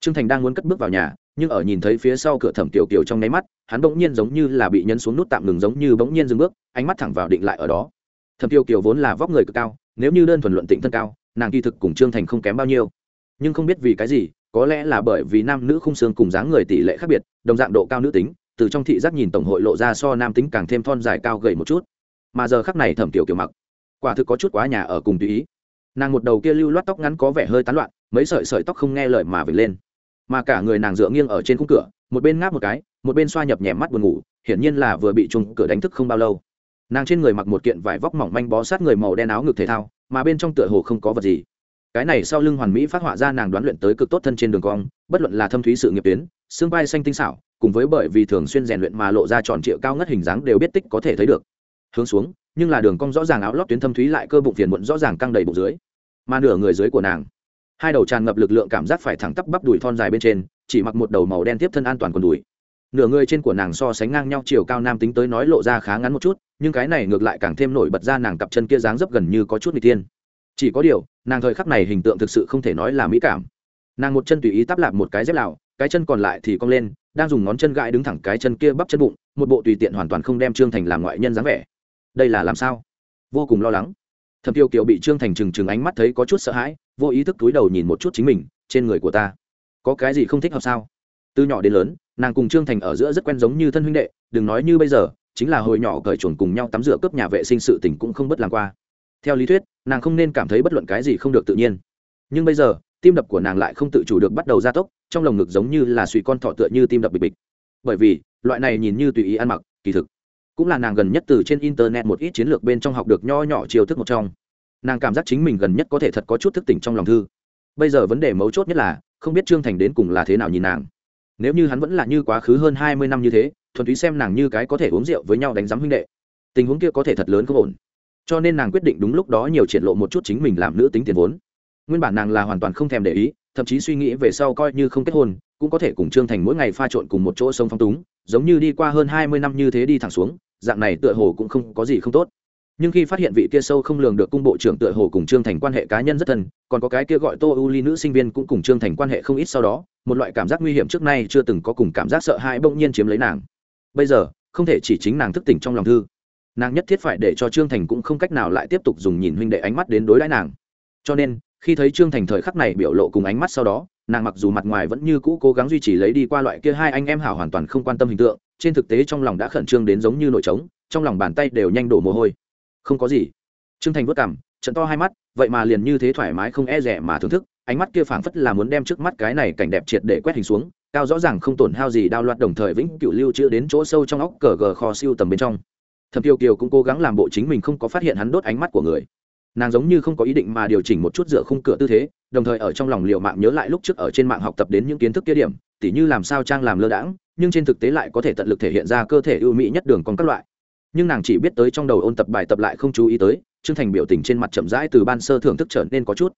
[SPEAKER 1] Trương thành đang muốn cất bước vào nhà, nhưng ở nhìn thấy phía sau cửa thẩm tiểu kiều trong nháy mắt, hắn bỗng nhiên giống như là bị nhấn xuống nút tạm ngừng giống như bỗng nhiên dừng bước, ánh mắt thẳng vào định lại ở đó. Thẩm tiểu kiều vốn là vóc người cực cao, nếu như đơn thuần luận tịnh thân cao nàng kỳ thực cùng trương thành không kém bao nhiêu. Nhưng không biết vì cái gì, có lẽ là bởi vì nam nữ khung xương cùng dáng người tỷ lệ khác biệt, đồng dạng độ cao nữ tính, từ trong thị giác nhìn tổng hội lộ ra so nam tính càng thêm thon dài cao gầy một chút. Mà giờ khắc này thẩm tiểu kiểu mặc, quả thực có chút quá nhà ở cùng tùy ý. Nàng một đầu kia lưu loát tóc ngắn có vẻ hơi tán loạn, mấy sợi sợi tóc không nghe lời mà vệt lên. Mà cả người nàng dựa nghiêng ở trên khung cửa, một bên ngáp một cái, một bên xoa nhập nhèm mắt buồn ngủ, hiển nhiên là vừa bị trùng cửa đánh thức không bao lâu. Nàng trên người mặc một kiện vải vóc mỏng manh bó sát người màu đen áo ngực thể thao mà bên trong tựa hồ không có vật gì. Cái này sau lưng hoàn mỹ phát họa ra nàng đoán luyện tới cực tốt thân trên đường cong, bất luận là thâm thúy sự nghiệp tuyến, xương vai xanh tinh xảo, cùng với bởi vì thường xuyên rèn luyện mà lộ ra tròn trịa cao ngất hình dáng đều biết tích có thể thấy được. Hướng xuống, nhưng là đường cong rõ ràng áo lót tuyến thâm thúy lại cơ bụng phiền muộn rõ ràng căng đầy bụng dưới. Mà nửa người dưới của nàng, hai đầu tràn ngập lực lượng cảm giác phải thẳng tắp bắp đùi thon dài bên trên, chỉ mặc một đầu màu đen tiếp thân an toàn quần đùi nửa người trên của nàng so sánh ngang nhau chiều cao nam tính tới nói lộ ra khá ngắn một chút, nhưng cái này ngược lại càng thêm nổi bật ra nàng cặp chân kia dáng dấp gần như có chút n g tiên chỉ có điều, nàng thời khắc này hình tượng thực sự không thể nói là mỹ cảm. Nàng một chân tùy ý tắp lạp một cái dép lạo cái chân còn lại thì cong lên, đang dùng ngón chân gãi đứng thẳng cái chân kia bắp chân bụng, một bộ tùy tiện hoàn toàn không đem trương thành làm ngoại nhân dáng vẻ. Đây là làm sao? Vô cùng lo lắng. Thẩm tiêu kiều bị trương thành trừng trừng ánh mắt thấy có chút sợ hãi, vô ý thức túi đầu nhìn một chút chính mình, trên người của ta có cái gì không thích hợp sao? Từ nhỏ đến lớn, nàng cùng trương thành ở giữa rất quen giống như thân huynh đệ, đừng nói như bây giờ, chính là hồi nhỏ cởi chuồn cùng nhau tắm rửa cướp nhà vệ sinh sự tình cũng không bất làm qua. Theo lý thuyết, nàng không nên cảm thấy bất luận cái gì không được tự nhiên. Nhưng bây giờ, tim đập của nàng lại không tự chủ được bắt đầu gia tốc, trong lồng ngực giống như là suy con thọ tựa như tim đập bịch bịch. Bởi vì, loại này nhìn như tùy ý ăn mặc, kỳ thực, cũng là nàng gần nhất từ trên internet một ít chiến lược bên trong học được nho nhỏ chiêu thức một trong. Nàng cảm giác chính mình gần nhất có thể thật có chút thức tỉnh trong lòng thư. Bây giờ vấn đề mấu chốt nhất là, không biết trương thành đến cùng là thế nào nhìn nàng nếu như hắn vẫn là như quá khứ hơn hai mươi năm như thế, thuần túy xem nàng như cái có thể uống rượu với nhau đánh giám huynh đệ. Tình huống kia có thể thật lớn không ổn. Cho nên nàng quyết định đúng lúc đó nhiều triển lộ một chút chính mình làm nữ tính tiền vốn. Nguyên bản nàng là hoàn toàn không thèm để ý, thậm chí suy nghĩ về sau coi như không kết hôn, cũng có thể cùng trương thành mỗi ngày pha trộn cùng một chỗ sông phong túng, giống như đi qua hơn hai mươi năm như thế đi thẳng xuống, dạng này tựa hồ cũng không có gì không tốt nhưng khi phát hiện vị kia sâu không lường được cung bộ trưởng tựa hồ cùng trương thành quan hệ cá nhân rất thân, còn có cái kia gọi tô u ly nữ sinh viên cũng cùng trương thành quan hệ không ít sau đó, một loại cảm giác nguy hiểm trước nay chưa từng có cùng cảm giác sợ hãi bỗng nhiên chiếm lấy nàng. Bây giờ, không thể chỉ chính nàng thức tỉnh trong lòng thư. Nàng nhất thiết phải để cho trương thành cũng không cách nào lại tiếp tục dùng nhìn huynh đệ ánh mắt đến đối đãi nàng. Cho nên, khi thấy trương thành thời khắc này biểu lộ cùng ánh mắt sau đó, nàng mặc dù mặt ngoài vẫn như cũ cố gắng duy trì lấy đi qua loại kia hai anh em hảo hoàn toàn không quan tâm hình tượng, trên thực tế trong lòng đã khẩn trương đến giống như nổi trống, trong lòng bàn tay đều nhanh đổ mồ hôi không có gì. Trương thành vất cảm trận to hai mắt, vậy mà liền như thế thoải mái không e rẻ mà thưởng thức, ánh mắt kia phảng phất là muốn đem trước mắt cái này cảnh đẹp triệt để quét hình xuống, cao rõ ràng không tổn hao gì đao loạt đồng thời vĩnh cựu lưu chưa đến chỗ sâu trong óc cờ gờ kho siêu tầm bên trong. Thầm tiêu kiều cũng cố gắng làm bộ chính mình không có phát hiện hắn đốt ánh mắt của người. Nàng giống như không có ý định mà điều chỉnh một chút dựa khung cửa tư thế, đồng thời ở trong lòng liệu mạng nhớ lại lúc trước ở trên mạng học tập đến những kiến thức kia điểm, tỉ như làm sao trang làm lơ đãng, nhưng trên thực tế lại có thể tận lực thể hiện ra cơ thể ưu mỹ nhất đường còn các loại nhưng nàng chỉ biết tới trong đầu ôn tập bài tập lại không chú ý tới chương thành biểu tình trên mặt chậm rãi từ ban sơ thưởng thức trở nên có chút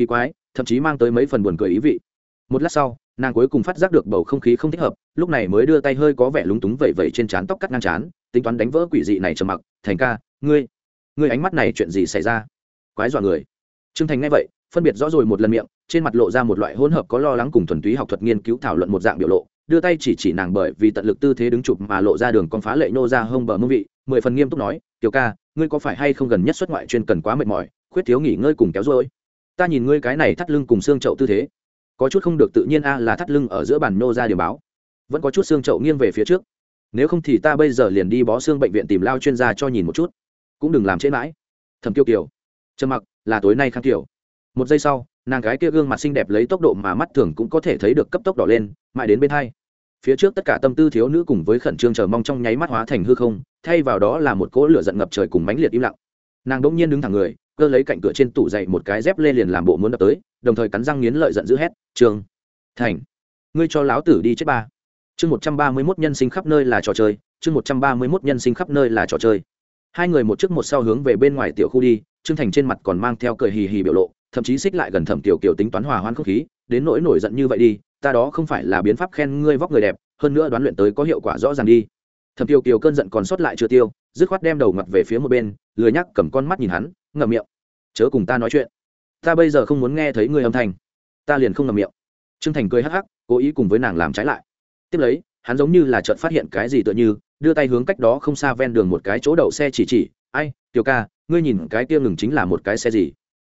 [SPEAKER 1] kỳ quái, thậm chí mang tới mấy phần buồn cười ý vị. Một lát sau, nàng cuối cùng phát giác được bầu không khí không thích hợp, lúc này mới đưa tay hơi có vẻ lúng túng vẩy vẩy trên trán tóc cắt ngang trán, tính toán đánh vỡ quỷ dị này trầm mặc. Thành ca, ngươi ngươi ánh mắt này chuyện gì xảy ra? Quái dọa người. Trương thành nghe vậy, phân biệt rõ rồi một lần miệng, trên mặt lộ ra một loại hỗn hợp có lo lắng cùng thuần túy học thuật nghiên cứu thảo luận một dạng biểu lộ đưa tay chỉ chỉ nàng bởi vì tận lực tư thế đứng chụp mà lộ ra đường con phá lệ nô ra hông bờ mông vị, mười phần nghiêm túc nói, tiểu ca, ngươi có phải hay không gần nhất xuất ngoại chuyên cần quá mệt mỏi, khuyết thiếu nghỉ ngơi cùng kéo rối ta nhìn ngươi cái này thắt lưng cùng xương chậu tư thế, có chút không được tự nhiên a, là thắt lưng ở giữa bàn nô ra điểm báo. Vẫn có chút xương chậu nghiêng về phía trước. Nếu không thì ta bây giờ liền đi bó xương bệnh viện tìm lao chuyên gia cho nhìn một chút. Cũng đừng làm trễ mãi. Thầm kiêu kiều, trầm mặc, là tối nay khang kiều một giây sau, nàng gái kia gương mặt xinh đẹp lấy tốc độ mà mắt thường cũng có thể thấy được cấp tốc đỏ lên, mãi đến bên hai phía trước tất cả tâm tư thiếu nữ cùng với khẩn trương chờ mong trong nháy mắt hóa thành hư không, thay vào đó là một cỗ lửa giận ngập trời cùng mãnh liệt im lặng. Nàng đỗng nhiên đứng thẳng người, cơ lấy cạnh cửa trên tủ dậy một cái dép lê liền làm bộ muốn đập tới, đồng thời cắn răng nghiến lợi giận dữ hét, trường, thành, ngươi cho láo tử đi chết ba. Chương một trăm ba mươi mốt nhân sinh khắp nơi là trò chơi, chương một trăm ba mươi mốt nhân sinh khắp nơi là trò chơi. Hai người một trước một sau hướng về bên ngoài tiểu khu đi, trương thành trên mặt còn mang theo cười hì hì biểu lộ, thậm chí xích lại gần thẩm tiểu kiều tính toán hòa hoan không khí, đến nỗi nổi giận như vậy đi ta đó không phải là biến pháp khen ngươi vóc người đẹp, hơn nữa đoán luyện tới có hiệu quả rõ ràng đi. Thẩm tiêu kiều cơn giận còn sót lại chưa tiêu, dứt khoát đem đầu ngặt về phía một bên, lười nhắc cầm con mắt nhìn hắn, ngậm miệng. Chớ cùng ta nói chuyện. Ta bây giờ không muốn nghe thấy ngươi âm thanh. Ta liền không ngậm miệng. Trương thành cười hắc hắc, cố ý cùng với nàng làm trái lại. Tiếp lấy, hắn giống như là chợt phát hiện cái gì tựa như, đưa tay hướng cách đó không xa ven đường một cái chỗ đậu xe chỉ chỉ, ai, tiểu ca, ngươi nhìn cái kia ngừng chính là một cái xe gì?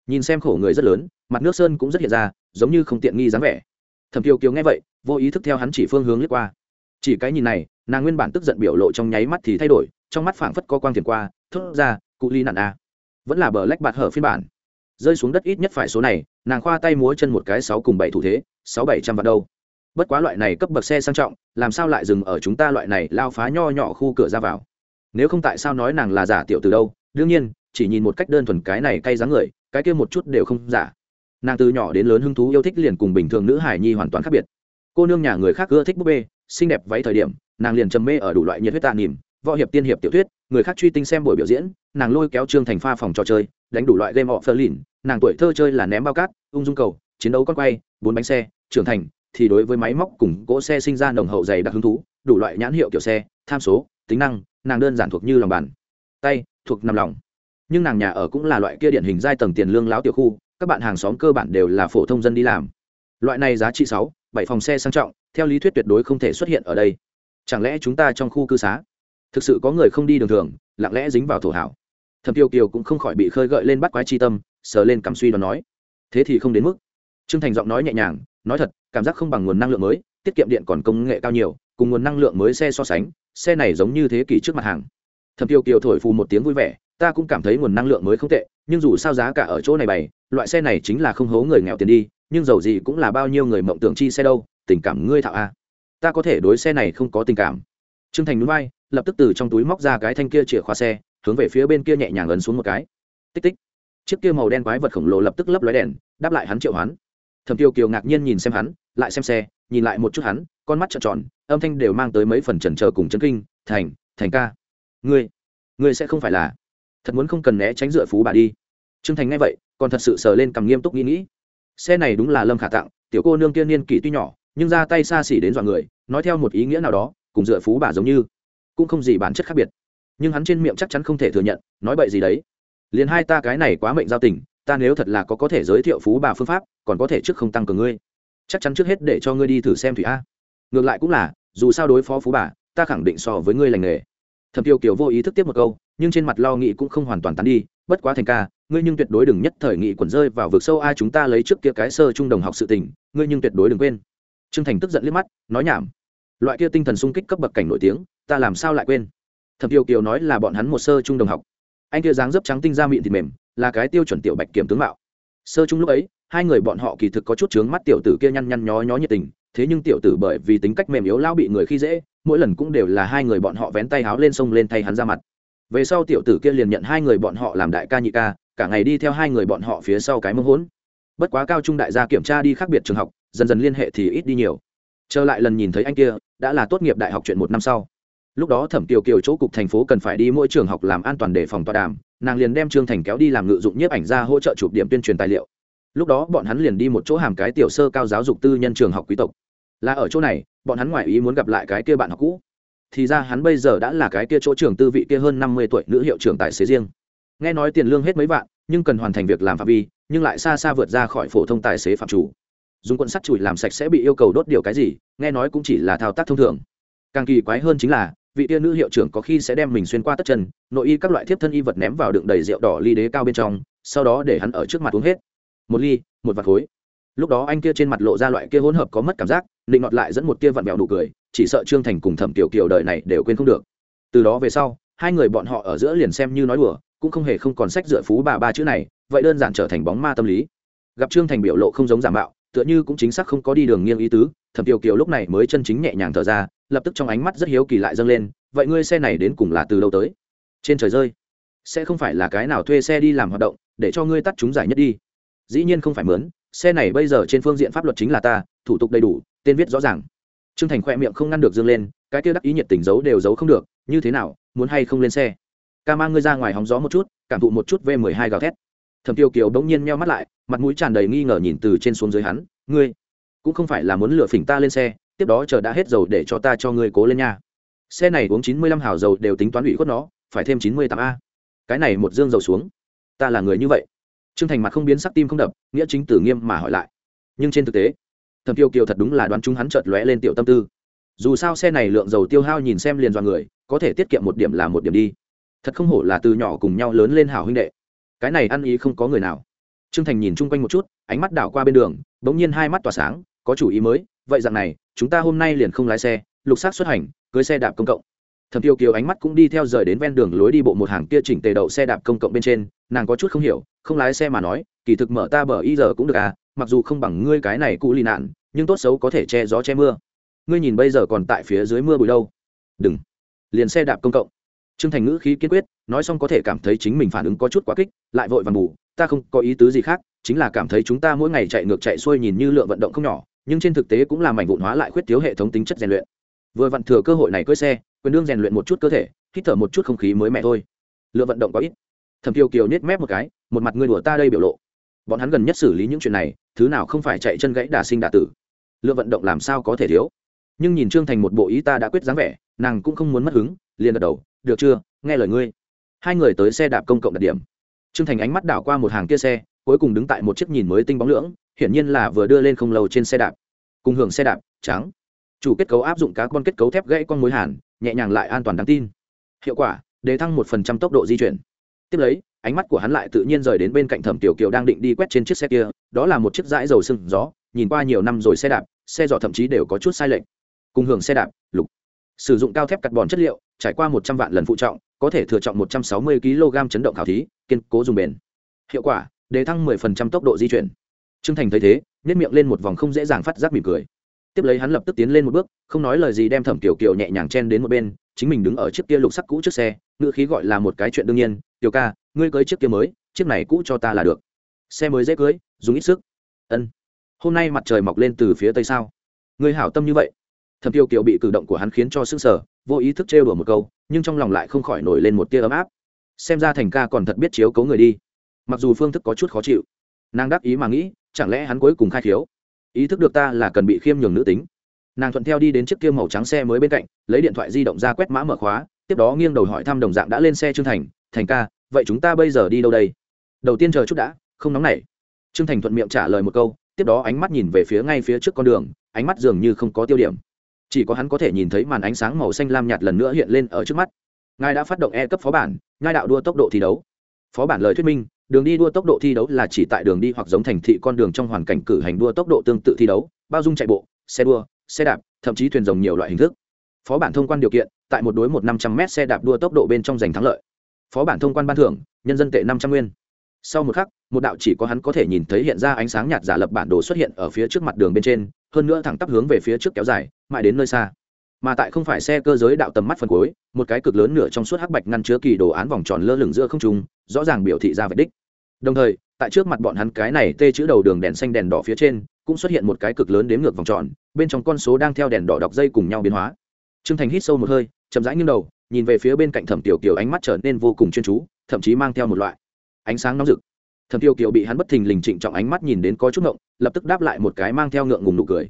[SPEAKER 1] Nhìn xem khổ người rất lớn, mặt nước sơn cũng rất hiện ra, giống như không tiện nghi dáng vẻ thẩm kiều kiều nghe vậy, vô ý thức theo hắn chỉ phương hướng lướt qua. Chỉ cái nhìn này, nàng nguyên bản tức giận biểu lộ trong nháy mắt thì thay đổi, trong mắt phảng phất có quang thiền qua, thốt ra, cụ ly nạn a. À. vẫn là bờ lách bạt hở phiên bản. Rơi xuống đất ít nhất phải số này, nàng khoa tay múa chân một cái sáu cùng bảy thủ thế, sáu bảy trăm vạn đâu. Bất quá loại này cấp bậc xe sang trọng, làm sao lại dừng ở chúng ta loại này lao phá nho nhỏ khu cửa ra vào? Nếu không tại sao nói nàng là giả tiểu từ đâu? Đương nhiên, chỉ nhìn một cách đơn thuần cái này cay dáng người, cái kia một chút đều không giả nàng từ nhỏ đến lớn hứng thú yêu thích liền cùng bình thường nữ hải nhi hoàn toàn khác biệt. Cô nương nhà người khác ưa thích búp bê, xinh đẹp váy thời điểm, nàng liền trầm mê ở đủ loại nhiệt huyết tạ nỉm, võ hiệp tiên hiệp tiểu thuyết, người khác truy tinh xem buổi biểu diễn, nàng lôi kéo trương thành pha phòng trò chơi, đánh đủ loại game họ phơ lìn nàng tuổi thơ chơi là ném bao cát, ung dung cầu, chiến đấu con quay, bốn bánh xe, trưởng thành, thì đối với máy móc cùng cỗ xe sinh ra nồng hậu dày đặc hứng thú, đủ loại nhãn hiệu kiểu xe, tham số, tính năng, nàng đơn giản thuộc như lòng bàn, tay, thuộc nằm lòng. Nhưng nàng nhà ở cũng là loại kia điển hình giai tầng tiền lương láo tiểu khu các bạn hàng xóm cơ bản đều là phổ thông dân đi làm. Loại này giá trị sáu, bảy phòng xe sang trọng, theo lý thuyết tuyệt đối không thể xuất hiện ở đây. Chẳng lẽ chúng ta trong khu cư xá? Thực sự có người không đi đường thường, lặng lẽ dính vào thổ hảo. Thẩm tiêu kiều cũng không khỏi bị khơi gợi lên bắt quái chi tâm, sờ lên cảm suy đoán nói, thế thì không đến mức. Trương thành giọng nói nhẹ nhàng, nói thật, cảm giác không bằng nguồn năng lượng mới, tiết kiệm điện còn công nghệ cao nhiều, cùng nguồn năng lượng mới xe so sánh, xe này giống như thế kỷ trước mặt hàng. Thẩm tiêu kiều thổi phù một tiếng vui vẻ ta cũng cảm thấy nguồn năng lượng mới không tệ, nhưng dù sao giá cả ở chỗ này bày, loại xe này chính là không hố người nghèo tiền đi, nhưng dầu gì cũng là bao nhiêu người mộng tưởng chi xe đâu, tình cảm ngươi thạo a. Ta có thể đối xe này không có tình cảm. Trương thành núi bay lập tức từ trong túi móc ra cái thanh kia chìa khóa xe, hướng về phía bên kia nhẹ nhàng ấn xuống một cái. Tích tích. Chiếc kia màu đen quái vật khổng lồ lập tức lấp lói đèn, đáp lại hắn triệu hoán. Thẩm tiêu kiều ngạc nhiên nhìn xem hắn, lại xem xe, nhìn lại một chút hắn, con mắt trợn tròn, âm thanh đều mang tới mấy phần trần trờ cùng chân kinh, thành thành ca, ngươi ngươi sẽ không phải là thật muốn không cần né tránh dựa phú bà đi. Trương thành nghe vậy, còn thật sự sờ lên cầm nghiêm túc nghĩ nghĩ. Xe này đúng là lâm khả tặng tiểu cô nương tiên niên kỷ tuy nhỏ, nhưng ra tay xa xỉ đến dọa người, nói theo một ý nghĩa nào đó, cùng dựa phú bà giống như. Cũng không gì bản chất khác biệt. Nhưng hắn trên miệng chắc chắn không thể thừa nhận, nói bậy gì đấy. Liền hai ta cái này quá mệnh giao tình, ta nếu thật là có có thể giới thiệu phú bà phương pháp, còn có thể trước không tăng cường ngươi. Chắc chắn trước hết để cho ngươi đi thử xem thủy a. Ngược lại cũng là, dù sao đối phó phú bà, ta khẳng định so với ngươi lành nghề thẩm tiêu kiều vô ý thức tiếp một câu, nhưng trên mặt lo nghĩ cũng không hoàn toàn tán đi, bất quá thành ca, ngươi nhưng tuyệt đối đừng nhất thời nghị quẩn rơi vào vực sâu ai chúng ta lấy trước kia cái sơ trung đồng học sự tình, ngươi nhưng tuyệt đối đừng quên. Trương thành tức giận liếc mắt, nói nhảm. Loại kia tinh thần sung kích cấp bậc cảnh nổi tiếng, ta làm sao lại quên? Thẩm tiêu kiều nói là bọn hắn một sơ trung đồng học. Anh kia dáng dấp trắng tinh ra miệng thịt mềm, là cái tiêu chuẩn tiểu bạch kiểm tướng mạo. Sơ trung lúc ấy, hai người bọn họ kỳ thực có chút chướng mắt tiểu tử kia nhăn nhăn nhó nhó nhiệt tình thế nhưng tiểu tử bởi vì tính cách mềm yếu lao bị người khi dễ, mỗi lần cũng đều là hai người bọn họ vén tay háo lên sông lên thay hắn ra mặt. Về sau tiểu tử kia liền nhận hai người bọn họ làm đại ca nhị ca, cả ngày đi theo hai người bọn họ phía sau cái mông hỗn. Bất quá cao trung đại gia kiểm tra đi khác biệt trường học, dần dần liên hệ thì ít đi nhiều. Trở lại lần nhìn thấy anh kia, đã là tốt nghiệp đại học chuyện một năm sau. Lúc đó thẩm kiều kiều chỗ cục thành phố cần phải đi mỗi trường học làm an toàn để phòng tọa đàm, nàng liền đem trương thành kéo đi làm ngự dụng nhiếp ảnh ra hỗ trợ chụp điểm tuyên truyền tài liệu. Lúc đó bọn hắn liền đi một chỗ hàm cái tiểu sơ cao giáo dục tư nhân trường học quý tộc là ở chỗ này, bọn hắn ngoại ý muốn gặp lại cái kia bạn học cũ. Thì ra hắn bây giờ đã là cái kia chỗ trưởng tư vị kia hơn năm mươi tuổi nữ hiệu trưởng tài xế riêng. Nghe nói tiền lương hết mấy vạn, nhưng cần hoàn thành việc làm phạm vi, nhưng lại xa xa vượt ra khỏi phổ thông tài xế phạm chủ. Dùng quận sắt chùi làm sạch sẽ bị yêu cầu đốt điều cái gì, nghe nói cũng chỉ là thao tác thông thường. Càng kỳ quái hơn chính là, vị tia nữ hiệu trưởng có khi sẽ đem mình xuyên qua tất chân, nội y các loại thiếp thân y vật ném vào đựng đầy rượu đỏ ly đế cao bên trong, sau đó để hắn ở trước mặt uống hết. Một ly, một vạt khối. Lúc đó anh kia trên mặt lộ ra loại kia hỗn hợp có mất cảm giác định ngọt lại dẫn một tia vặn vẹo nụ cười, chỉ sợ trương thành cùng thẩm tiểu kiều đời này đều quên không được. Từ đó về sau, hai người bọn họ ở giữa liền xem như nói đùa, cũng không hề không còn sách dựa phú bà ba chữ này, vậy đơn giản trở thành bóng ma tâm lý. Gặp trương thành biểu lộ không giống giả mạo, tựa như cũng chính xác không có đi đường nghiêng ý tứ, thẩm tiểu kiều lúc này mới chân chính nhẹ nhàng thở ra, lập tức trong ánh mắt rất hiếu kỳ lại dâng lên, vậy ngươi xe này đến cùng là từ đâu tới? Trên trời rơi. Sẽ không phải là cái nào thuê xe đi làm hoạt động, để cho ngươi tắt chúng giải nhất đi. Dĩ nhiên không phải mướn, xe này bây giờ trên phương diện pháp luật chính là ta, thủ tục đầy đủ tên viết rõ ràng. Trương thành khoe miệng không ngăn được dương lên, cái kia đắc ý nhiệt tình giấu đều giấu không được, như thế nào, muốn hay không lên xe? Ca mang ngươi ra ngoài hóng gió một chút, cảm thụ một chút v mười hai gào thét. Thẩm tiêu kiều bỗng nhiên meo mắt lại, mặt mũi tràn đầy nghi ngờ nhìn từ trên xuống dưới hắn, ngươi, cũng không phải là muốn lừa phỉnh ta lên xe, tiếp đó chờ đã hết dầu để cho ta cho ngươi cố lên nha. Xe này uống chín mươi lăm hào dầu đều tính toán ủy khuất nó, phải thêm chín mươi tám a. Cái này một dương dầu xuống, ta là người như vậy. Trương thành mặt không biến sắc tim không đập, nghĩa chính tử nghiêm mà hỏi lại. Nhưng trên thực tế thẩm tiêu kiều thật đúng là đoán chúng hắn chợt lóe lên tiểu tâm tư. Dù sao xe này lượng dầu tiêu hao nhìn xem liền do người, có thể tiết kiệm một điểm là một điểm đi. Thật không hổ là từ nhỏ cùng nhau lớn lên hảo huynh đệ. Cái này ăn ý không có người nào. Trương thành nhìn chung quanh một chút, ánh mắt đảo qua bên đường, bỗng nhiên hai mắt tỏa sáng, có chủ ý mới, vậy dạng này, chúng ta hôm nay liền không lái xe, lục xác xuất hành, cưới xe đạp công cộng. Thẩm tiêu kiều ánh mắt cũng đi theo rời đến ven đường lối đi bộ một hàng kia chỉnh tề đậu xe đạp công cộng bên trên, nàng có chút không hiểu, không lái xe mà nói, kỳ thực mở ta bờ y giờ cũng được à mặc dù không bằng ngươi cái này cũ lì nạn, nhưng tốt xấu có thể che gió che mưa. Ngươi nhìn bây giờ còn tại phía dưới mưa bụi đâu. Đừng. Liền xe đạp công cộng. Trương thành ngữ khí kiên quyết, nói xong có thể cảm thấy chính mình phản ứng có chút quá kích, lại vội vàng ngủ ta không có ý tứ gì khác, chính là cảm thấy chúng ta mỗi ngày chạy ngược chạy xuôi nhìn như lượng vận động không nhỏ, nhưng trên thực tế cũng là mảnh vụn hóa lại khuyết thiếu hệ thống tính chất rèn luyện. Vừa vặn thừa cơ hội này cưỡi xe, quyền đương rèn luyện một chút cơ thể, hít thở một chút không khí mới mẻ thôi. Lượng vận động có ít. Thẩm kiều kiều nết mép một cái, một mặt ngươi đùa ta đây biểu lộ bọn hắn gần nhất xử lý những chuyện này, thứ nào không phải chạy chân gãy đà sinh đà tử. Lượng vận động làm sao có thể thiếu? Nhưng nhìn trương thành một bộ ý ta đã quyết dáng vẻ, nàng cũng không muốn mất hứng, liền gật đầu, được chưa, nghe lời ngươi. Hai người tới xe đạp công cộng đặc điểm. Trương thành ánh mắt đảo qua một hàng kia xe, cuối cùng đứng tại một chiếc nhìn mới tinh bóng lưỡng, hiển nhiên là vừa đưa lên không lâu trên xe đạp. Cùng hưởng xe đạp, trắng. Chủ kết cấu áp dụng cá con kết cấu thép gãy con mối hàn, nhẹ nhàng lại an toàn đáng tin. Hiệu quả, đề thăng một phần trăm tốc độ di chuyển. Tiếp lấy ánh mắt của hắn lại tự nhiên rời đến bên cạnh thẩm tiểu kiều đang định đi quét trên chiếc xe kia, đó là một chiếc dãi dầu sưng gió, nhìn qua nhiều năm rồi xe đạp, xe dọ thậm chí đều có chút sai lệch. Cùng hưởng xe đạp, lục. Sử dụng cao thép cắt bòn chất liệu, trải qua một trăm vạn lần phụ trọng, có thể thừa trọng một trăm sáu mươi kg chấn động khảo thí, kiên cố dùng bền. Hiệu quả, đề thăng mười phần trăm tốc độ di chuyển. Trương thành thấy thế nhét miệng lên một vòng không dễ dàng phát giác mỉm cười. Tiếp lấy hắn lập tức tiến lên một bước, không nói lời gì đem thẩm tiểu kiều nhẹ nhàng chen đến một bên, chính mình đứng ở chiếc kia lục sắc cũ trước xe ngựa khí gọi là một cái chuyện đương nhiên, tiểu ca ngươi cưới chiếc kia mới, chiếc này cũ cho ta là được. Xe mới dễ cưới, dùng ít sức. Ân. Hôm nay mặt trời mọc lên từ phía tây sao? Ngươi hảo tâm như vậy. Thẩm tiêu kiều bị cử động của hắn khiến cho sức sở vô ý thức trêu đùa một câu, nhưng trong lòng lại không khỏi nổi lên một tia ấm áp. Xem ra thành ca còn thật biết chiếu cấu người đi. Mặc dù phương thức có chút khó chịu, nàng đáp ý mà nghĩ, chẳng lẽ hắn cuối cùng khai thiếu ý thức được ta là cần bị khiêm nhường nữ tính. Nàng thuận theo đi đến chiếc kia màu trắng xe mới bên cạnh, lấy điện thoại di động ra quét mã mở khóa, tiếp đó nghiêng đầu hỏi thăm đồng dạng đã lên xe trương thành thành ca vậy chúng ta bây giờ đi đâu đây? Đầu tiên chờ chút đã, không nóng nảy. Trương thành thuận miệng trả lời một câu, tiếp đó ánh mắt nhìn về phía ngay phía trước con đường, ánh mắt dường như không có tiêu điểm. Chỉ có hắn có thể nhìn thấy màn ánh sáng màu xanh lam nhạt lần nữa hiện lên ở trước mắt. Ngài đã phát động e cấp phó bản ngai đạo đua tốc độ thi đấu. Phó bản lời thuyết minh, đường đi đua tốc độ thi đấu là chỉ tại đường đi hoặc giống thành thị con đường trong hoàn cảnh cử hành đua tốc độ tương tự thi đấu, bao dung chạy bộ, xe đua, xe đạp, thậm chí thuyền rồng nhiều loại hình thức. Phó bản thông quan điều kiện, tại một đối một năm trăm m xe đạp đua tốc độ bên trong giành thắng lợi phó bản thông quan ban thưởng, nhân dân tệ năm trăm nguyên. Sau một khắc, một đạo chỉ có hắn có thể nhìn thấy hiện ra ánh sáng nhạt giả lập bản đồ xuất hiện ở phía trước mặt đường bên trên, hơn nữa thẳng tắp hướng về phía trước kéo dài, mãi đến nơi xa. Mà tại không phải xe cơ giới đạo tầm mắt phần cuối, một cái cực lớn nửa trong suốt hắc bạch ngăn chứa kỳ đồ án vòng tròn lơ lửng giữa không trung, rõ ràng biểu thị ra vạch đích. Đồng thời, tại trước mặt bọn hắn cái này tê chữ đầu đường đèn xanh đèn đỏ phía trên, cũng xuất hiện một cái cực lớn đếm ngược vòng tròn, bên trong con số đang theo đèn đỏ đọc dây cùng nhau biến hóa. Trương thành hít sâu một hơi chậm rãi nghiêng đầu, nhìn về phía bên cạnh thẩm tiểu kiều ánh mắt trở nên vô cùng chuyên chú, thậm chí mang theo một loại ánh sáng nóng rực. Thẩm tiểu kiều bị hắn bất thình lình trịnh trọng ánh mắt nhìn đến có chút ngộng, lập tức đáp lại một cái mang theo ngượng ngùng nụ cười.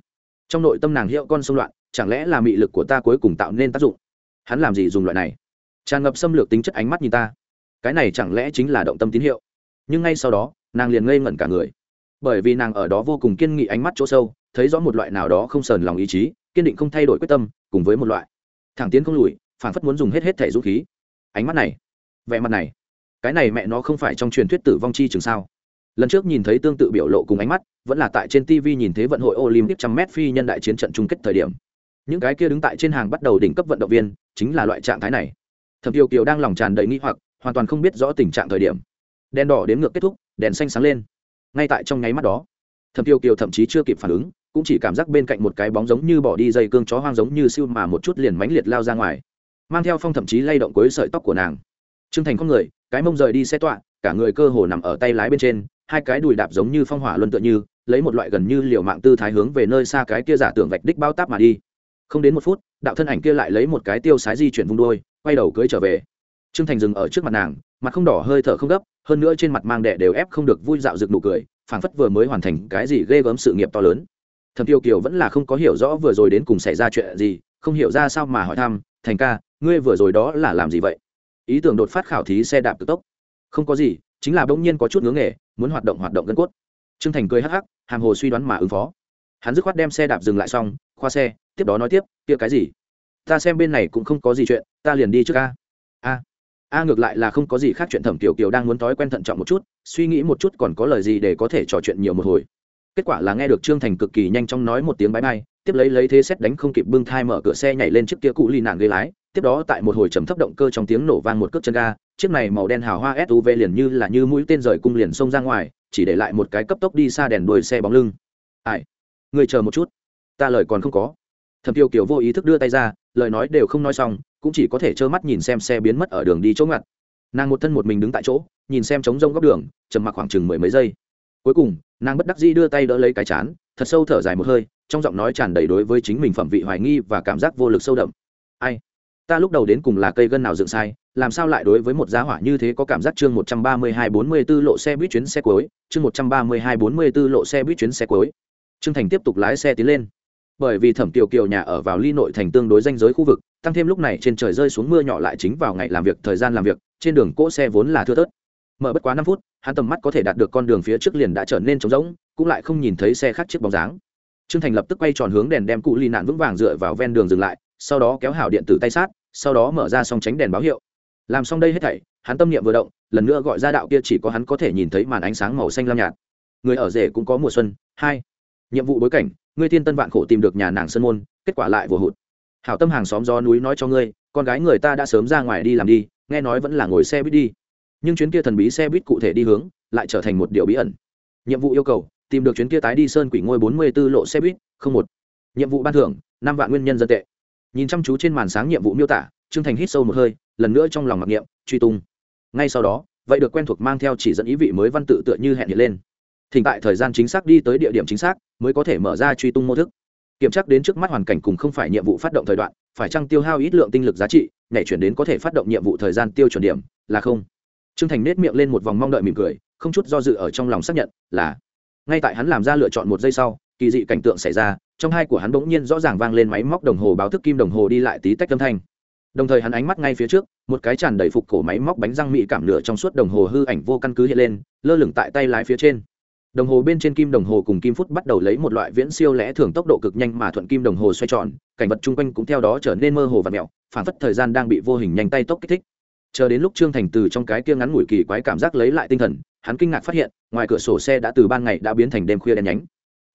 [SPEAKER 1] Trong nội tâm nàng hiệu con xung loạn, chẳng lẽ là mị lực của ta cuối cùng tạo nên tác dụng? Hắn làm gì dùng loại này? Tràn ngập xâm lược tính chất ánh mắt nhìn ta. Cái này chẳng lẽ chính là động tâm tín hiệu? Nhưng ngay sau đó, nàng liền ngây ngẩn cả người. Bởi vì nàng ở đó vô cùng kiên nghị ánh mắt chỗ sâu, thấy rõ một loại nào đó không sờn lòng ý chí, kiên định không thay đổi quyết tâm, cùng với một loại thẳng tiến không lùi phản phất muốn dùng hết hết thể dũng khí. Ánh mắt này, vẻ mặt này, cái này mẹ nó không phải trong truyền thuyết tử vong chi trường sao? Lần trước nhìn thấy tương tự biểu lộ cùng ánh mắt, vẫn là tại trên tv nhìn thấy vận hội olympic trăm mét phi nhân đại chiến trận chung kết thời điểm. Những cái kia đứng tại trên hàng bắt đầu đỉnh cấp vận động viên, chính là loại trạng thái này. Thẩm tiêu kiều đang lòng tràn đầy nghi hoặc, hoàn toàn không biết rõ tình trạng thời điểm. Đèn đỏ đến ngược kết thúc, đèn xanh sáng lên. Ngay tại trong nháy mắt đó thẩm tiêu kiều thậm chí chưa kịp phản ứng, cũng chỉ cảm giác bên cạnh một cái bóng giống như bỏ đi dây cương chó hoang giống như siêu mà một chút liền mánh liệt lao ra ngoài. Mang theo phong thậm chí lay động cuối sợi tóc của nàng. Trương thành con người, cái mông rời đi xe tọa, cả người cơ hồ nằm ở tay lái bên trên, hai cái đùi đạp giống như phong hỏa luân tựa như, lấy một loại gần như liều mạng tư thái hướng về nơi xa cái kia giả tưởng vạch đích bao táp mà đi. Không đến một phút, đạo thân ảnh kia lại lấy một cái tiêu sái di chuyển vung đôi quay đầu cưới trở về. Trương thành dừng ở trước mặt nàng, mặt không đỏ hơi thở không gấp, hơn nữa trên mặt mang đẻ đều ép không được vui dạo rực nụ cười phảng phất vừa mới hoàn thành cái gì ghê gớm sự nghiệp to lớn. Thẩm tiêu kiều vẫn là không có hiểu rõ vừa rồi đến cùng xảy ra chuyện gì, không hiểu ra sao mà hỏi thăm, thành ca, ngươi vừa rồi đó là làm gì vậy? Ý tưởng đột phát khảo thí xe đạp cực tốc. Không có gì, chính là bỗng nhiên có chút ngưỡng nghề, muốn hoạt động hoạt động gân cốt. Trương thành cười hắc hắc, hàm hồ suy đoán mà ứng phó. Hắn dứt khoát đem xe đạp dừng lại xong, khoa xe, tiếp đó nói tiếp, kia cái gì? Ta xem bên này cũng không có gì chuyện, ta liền đi trước ca a ngược lại là không có gì khác chuyện thẩm tiểu kiều đang muốn thói quen thận trọng một chút, suy nghĩ một chút còn có lời gì để có thể trò chuyện nhiều một hồi. Kết quả là nghe được trương thành cực kỳ nhanh chóng nói một tiếng bái bai, tiếp lấy lấy thế xét đánh không kịp bưng thai mở cửa xe nhảy lên chiếc kia cụ ly nạn ghế lái, tiếp đó tại một hồi trầm thấp động cơ trong tiếng nổ vang một cước chân ga, chiếc này màu đen hào hoa suv liền như là như mũi tên rời cung liền xông ra ngoài, chỉ để lại một cái cấp tốc đi xa đèn đuôi xe bóng lưng. Ai? Người chờ một chút. Ta lời còn không có. Thẩm tiêu kiều vô ý thức đưa tay ra, lời nói đều không nói xong cũng chỉ có thể trơ mắt nhìn xem xe biến mất ở đường đi chỗ ngặt. Nàng một thân một mình đứng tại chỗ, nhìn xem trống rông góc đường, trầm mặc khoảng chừng mười mấy giây. Cuối cùng, nàng bất đắc dĩ đưa tay đỡ lấy cái chán, thật sâu thở dài một hơi, trong giọng nói tràn đầy đối với chính mình phẩm vị hoài nghi và cảm giác vô lực sâu đậm. Ai? Ta lúc đầu đến cùng là cây gân nào dựng sai, làm sao lại đối với một giá hỏa như thế có cảm giác chương một trăm ba mươi hai bốn mươi 132 lộ xe buýt chuyến xe cuối, chương một trăm ba mươi hai bốn mươi 134 lộ xe buýt chuyến xe cuối. Trương thành tiếp tục lái xe tiến lên bởi vì thẩm kiều kiều nhà ở vào ly nội thành tương đối danh giới khu vực, tăng thêm lúc này trên trời rơi xuống mưa nhỏ lại chính vào ngày làm việc, thời gian làm việc, trên đường cỗ xe vốn là thưa thớt. Mở bất quá năm phút, hắn tầm mắt có thể đạt được con đường phía trước liền đã trở nên trống rỗng, cũng lại không nhìn thấy xe khác chiếc bóng dáng. Trương thành lập tức quay tròn hướng đèn đem cụ ly nạn vững vàng dựa vào ven đường dừng lại, sau đó kéo hảo điện tử tay sát, sau đó mở ra xong tránh đèn báo hiệu. Làm xong đây hết thảy, hắn tâm niệm vừa động, lần nữa gọi ra đạo kia chỉ có hắn có thể nhìn thấy màn ánh sáng màu xanh lam nhạt. Người ở rể cũng có mùa xuân, hai. Nhiệm vụ bối cảnh ngươi thiên tân vạn khổ tìm được nhà nàng sơn môn, kết quả lại vừa hụt. Hảo tâm hàng xóm gió núi nói cho ngươi, con gái người ta đã sớm ra ngoài đi làm đi, nghe nói vẫn là ngồi xe buýt đi. Nhưng chuyến kia thần bí xe buýt cụ thể đi hướng, lại trở thành một điều bí ẩn. Nhiệm vụ yêu cầu, tìm được chuyến kia tái đi sơn quỷ ngôi bốn mươi b ố lộ xe buýt, không một. Nhiệm vụ ban thưởng, năm vạn nguyên nhân dân tệ. Nhìn chăm chú trên màn sáng nhiệm vụ miêu tả, trương thành hít sâu một hơi, lần nữa trong lòng mặc niệm, truy tung. Ngay sau đó, vậy được quen thuộc mang theo chỉ dẫn ý vị mới văn tự tựa như hẹn hiện lên thỉnh tại thời gian chính xác đi tới địa điểm chính xác mới có thể mở ra truy tung mô thức. Kiểm tra đến trước mắt hoàn cảnh cùng không phải nhiệm vụ phát động thời đoạn, phải chăng tiêu hao ít lượng tinh lực giá trị, nhảy chuyển đến có thể phát động nhiệm vụ thời gian tiêu chuẩn điểm, là không? Trương thành nết miệng lên một vòng mong đợi mỉm cười, không chút do dự ở trong lòng xác nhận, là. Ngay tại hắn làm ra lựa chọn một giây sau, kỳ dị cảnh tượng xảy ra, trong hai của hắn bỗng nhiên rõ ràng vang lên máy móc đồng hồ báo thức kim đồng hồ đi lại tí tách âm thanh. Đồng thời hắn ánh mắt ngay phía trước, một cái tràn đầy phục cổ máy móc bánh răng mị cảm nửa trong suốt đồng hồ hư ảnh vô căn cứ hiện lên, lơ lửng tại tay lái phía trên đồng hồ bên trên kim đồng hồ cùng kim phút bắt đầu lấy một loại viễn siêu lẽ thường tốc độ cực nhanh mà thuận kim đồng hồ xoay tròn, cảnh vật chung quanh cũng theo đó trở nên mơ hồ và mẹo phản phất thời gian đang bị vô hình nhanh tay tốc kích thích. Chờ đến lúc trương thành từ trong cái kia ngắn ngủi kỳ quái cảm giác lấy lại tinh thần, hắn kinh ngạc phát hiện, ngoài cửa sổ xe đã từ ban ngày đã biến thành đêm khuya đen nhánh.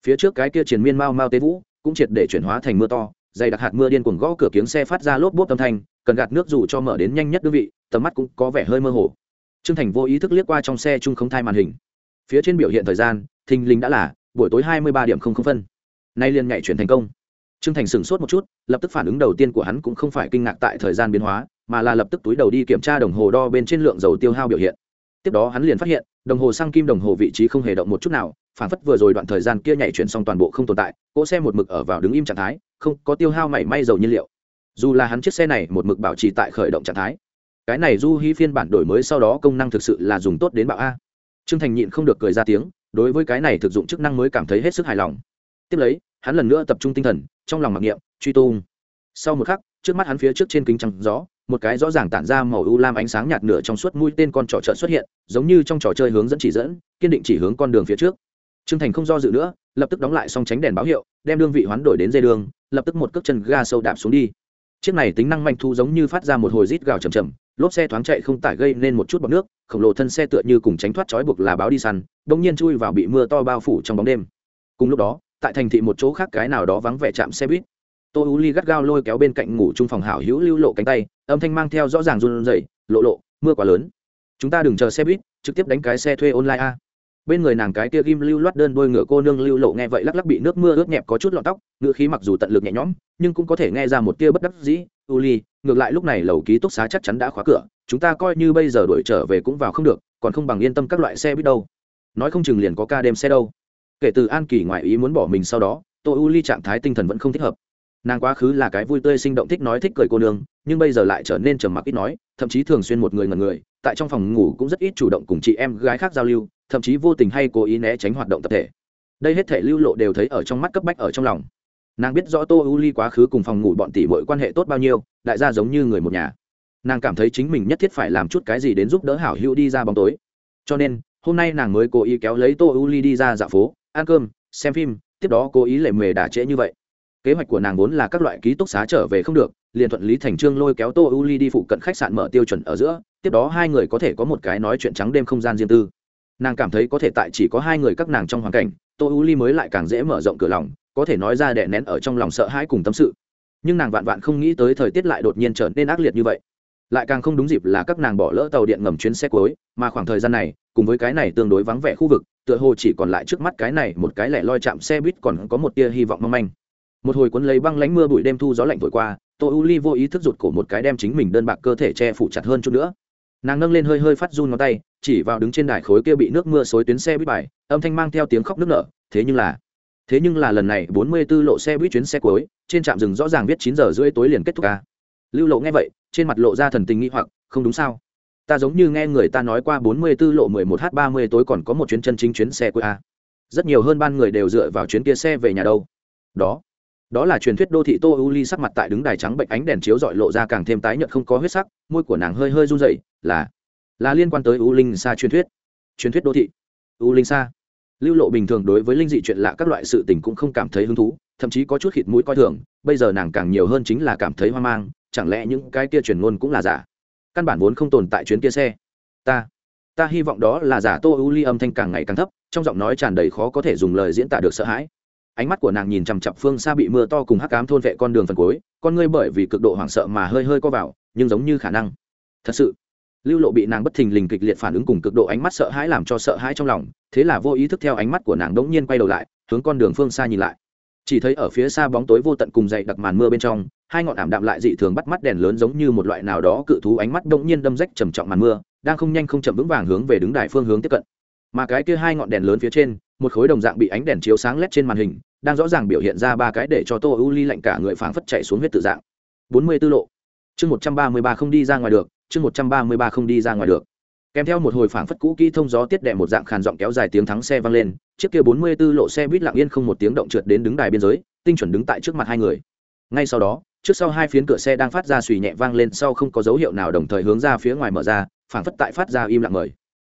[SPEAKER 1] Phía trước cái kia triền miên mau mau tế vũ, cũng triệt để chuyển hóa thành mưa to, dày đặc hạt mưa điên cuồng gõ cửa kiếng xe phát ra lốp bốp âm thanh, cần gạt nước dù cho mở đến nhanh nhất đơn vị, tầm mắt cũng có vẻ hơi mơ hồ. Trương thành vô ý thức liếc qua trong xe chung không thai màn hình phía trên biểu hiện thời gian, thình lình đã là buổi tối hai mươi ba điểm không không phân. Nay liền nhảy chuyển thành công. Trương thành sửng sốt một chút, lập tức phản ứng đầu tiên của hắn cũng không phải kinh ngạc tại thời gian biến hóa, mà là lập tức túi đầu đi kiểm tra đồng hồ đo bên trên lượng dầu tiêu hao biểu hiện. Tiếp đó hắn liền phát hiện, đồng hồ xăng kim đồng hồ vị trí không hề động một chút nào, phản phất vừa rồi đoạn thời gian kia nhảy chuyển xong toàn bộ không tồn tại, cỗ xe một mực ở vào đứng im trạng thái, không có tiêu hao mảy may dầu nhiên liệu. Dù là hắn chiếc xe này một mực bảo trì tại khởi động trạng thái, cái này du hy phiên bản đổi mới sau đó công năng thực sự là dùng tốt đến bạo a trương thành nhịn không được cười ra tiếng, đối với cái này thực dụng chức năng mới cảm thấy hết sức hài lòng. Tiếp lấy, hắn lần nữa tập trung tinh thần, trong lòng mặc niệm, truy tung. Sau một khắc, trước mắt hắn phía trước trên kính trắng gió, một cái rõ ràng tản ra màu u lam ánh sáng nhạt nửa trong suốt mũi tên con trò trợn xuất hiện, giống như trong trò chơi hướng dẫn chỉ dẫn, kiên định chỉ hướng con đường phía trước. Trương thành không do dự nữa, lập tức đóng lại xong tránh đèn báo hiệu, đem đương vị hoán đổi đến dây đường, lập tức một cước chân ga sâu đạp xuống đi. Chiếc này tính năng manh thu giống như phát ra một hồi rít gào chầm chầm lốp xe thoáng chạy không tải gây nên một chút bọt nước, khổng lồ thân xe tựa như cùng tránh thoát trói buộc là báo đi săn, bỗng nhiên chui vào bị mưa to bao phủ trong bóng đêm. Cùng lúc đó, tại thành thị một chỗ khác cái nào đó vắng vẻ chạm xe buýt. Tô u ly gắt gao lôi kéo bên cạnh ngủ chung phòng hảo hữu lưu lộ cánh tay, âm thanh mang theo rõ ràng run rẩy, lộ lộ, mưa quá lớn. Chúng ta đừng chờ xe buýt, trực tiếp đánh cái xe thuê online a. Bên người nàng cái kia ghim lưu loát đơn đôi ngựa cô nương lưu lộ nghe vậy lắc lắc bị nước mưa ướt nhẹp có chút lọn tóc, ngựa khí mặc dù tận lực nhẹ nhõm, nhưng cũng có thể nghe ra một tia bất đắc dĩ uli ngược lại lúc này lầu ký túc xá chắc chắn đã khóa cửa, chúng ta coi như bây giờ đuổi trở về cũng vào không được, còn không bằng yên tâm các loại xe biết đâu. Nói không chừng liền có ca đêm xe đâu. Kể từ an kỳ ngoại ý muốn bỏ mình sau đó tô u ly trạng thái tinh thần vẫn không thích hợp. Nàng quá khứ là cái vui tươi sinh động thích nói thích cười cô nương, nhưng bây giờ lại trở nên trầm mặc ít nói, thậm chí thường xuyên một người ngần người, tại trong phòng ngủ cũng rất ít chủ động cùng chị em gái khác giao lưu, thậm chí vô tình hay cố ý né tránh hoạt động tập thể. Đây hết thể lưu lộ đều thấy ở trong mắt cấp bách ở trong lòng nàng biết rõ tô u ly quá khứ cùng phòng ngủ bọn tỷ mọi quan hệ tốt bao nhiêu, đại gia giống như người một nhà. Nàng cảm thấy chính mình nhất thiết phải làm chút cái gì đến giúp đỡ hảo hữu đi ra bóng tối. Cho nên, hôm nay nàng mới cố ý kéo lấy tô u ly đi ra dạo phố, ăn cơm, xem phim, tiếp đó cố ý lệ mề đả trễ như vậy. Kế hoạch của nàng vốn là các loại ký túc xá trở về không được, liền thuận lý thành trương lôi kéo tô u ly đi phụ cận khách sạn mở tiêu chuẩn ở giữa, tiếp đó hai người có thể có một cái nói chuyện trắng đêm không gian riêng tư. Nàng cảm thấy có thể tại chỉ có hai người các nàng trong hoàn cảnh, tô u ly mới lại càng dễ mở rộng cửa lòng có thể nói ra đè nén ở trong lòng sợ hãi cùng tâm sự. Nhưng nàng vạn vạn không nghĩ tới thời tiết lại đột nhiên trở nên ác liệt như vậy. Lại càng không đúng dịp là các nàng bỏ lỡ tàu điện ngầm chuyến xe cuối, mà khoảng thời gian này, cùng với cái này tương đối vắng vẻ khu vực, tựa hồ chỉ còn lại trước mắt cái này một cái lẻ loi chạm xe buýt còn có một tia hy vọng mong manh. Một hồi cuốn lấy băng lánh mưa bụi đêm thu gió lạnh thổi qua tô u ly vô ý thức rụt cổ một cái đem chính mình đơn bạc cơ thể che phủ chặt hơn chút nữa. Nàng nâng lên hơi hơi phát run ngón tay, chỉ vào đứng trên đài khối kia bị nước mưa xối tuyến xe buýt bài, âm thanh mang theo tiếng khóc nước nở, thế nhưng là thế nhưng là lần này bốn mươi 44 lộ xe buýt chuyến xe cuối, trên trạm rừng rõ ràng viết chín giờ rưỡi tối liền kết thúc ca. Lưu lộ nghe vậy, trên mặt lộ ra thần tình nghi hoặc, không đúng sao? Ta giống như nghe người ta nói qua bốn mươi 44 lộ mười một h ba mươi tối còn có một chuyến chân chính chuyến xe cuối a. Rất nhiều hơn ban người đều dựa vào chuyến kia xe về nhà đâu. Đó. Đó là truyền thuyết đô thị tô u ly sắc mặt tại đứng đài trắng bệnh ánh đèn chiếu dọi lộ ra càng thêm tái nhợt không có huyết sắc, môi của nàng hơi hơi run rẩy, là là liên quan tới u linh xa truyền thuyết. Truyền thuyết đô thị. U linh xa lưu lộ bình thường đối với linh dị chuyện lạ các loại sự tình cũng không cảm thấy hứng thú, thậm chí có chút khịt mũi coi thường, bây giờ nàng càng nhiều hơn chính là cảm thấy hoang mang, chẳng lẽ những cái kia truyền ngôn cũng là giả? Căn bản vốn không tồn tại chuyến kia xe. Ta ta hy vọng đó là giả tô ưu ly âm thanh càng ngày càng thấp, trong giọng nói tràn đầy khó có thể dùng lời diễn tả được sợ hãi. Ánh mắt của nàng nhìn chằm chặp phương xa bị mưa to cùng hắc cám thôn vệ con đường phần cuối, con ngươi bởi vì cực độ hoảng sợ mà hơi hơi co vào, nhưng giống như khả năng. Thật sự lưu lộ bị nàng bất thình lình kịch liệt phản ứng cùng cực độ ánh mắt sợ hãi làm cho sợ hãi trong lòng, thế là vô ý thức theo ánh mắt của nàng đống nhiên quay đầu lại, hướng con đường phương xa nhìn lại. Chỉ thấy ở phía xa bóng tối vô tận cùng dậy đặc màn mưa bên trong, hai ngọn ảm đạm lại dị thường bắt mắt đèn lớn giống như một loại nào đó cự thú ánh mắt đống nhiên đâm rách trầm trọng màn mưa, đang không nhanh không chậm vững vàng hướng về đứng đài phương hướng tiếp cận. Mà cái kia hai ngọn đèn lớn phía trên, một khối đồng dạng bị ánh đèn chiếu sáng lét trên màn hình, đang rõ ràng biểu hiện ra ba cái để cho tô u ly lạnh cả người phảng phất chạy xuống huyết tự dạng. Bốn mươi tư lộ. Chương một trăm ba mươi ba không đi ra ngoài được chương một trăm ba mươi ba không đi ra ngoài được. Kèm theo một hồi phảng phất cũ kỹ thông gió tiết đệm một dạng khàn giọng kéo dài tiếng thắng xe vang lên, chiếc kia bốn mươi 44 lộ xe buýt lặng yên không một tiếng động trượt đến đứng đài biên giới, tinh chuẩn đứng tại trước mặt hai người. Ngay sau đó, trước sau hai phiến cửa xe đang phát ra suy nhẹ vang lên, sau không có dấu hiệu nào đồng thời hướng ra phía ngoài mở ra, phảng phất tại phát ra im lặng mời.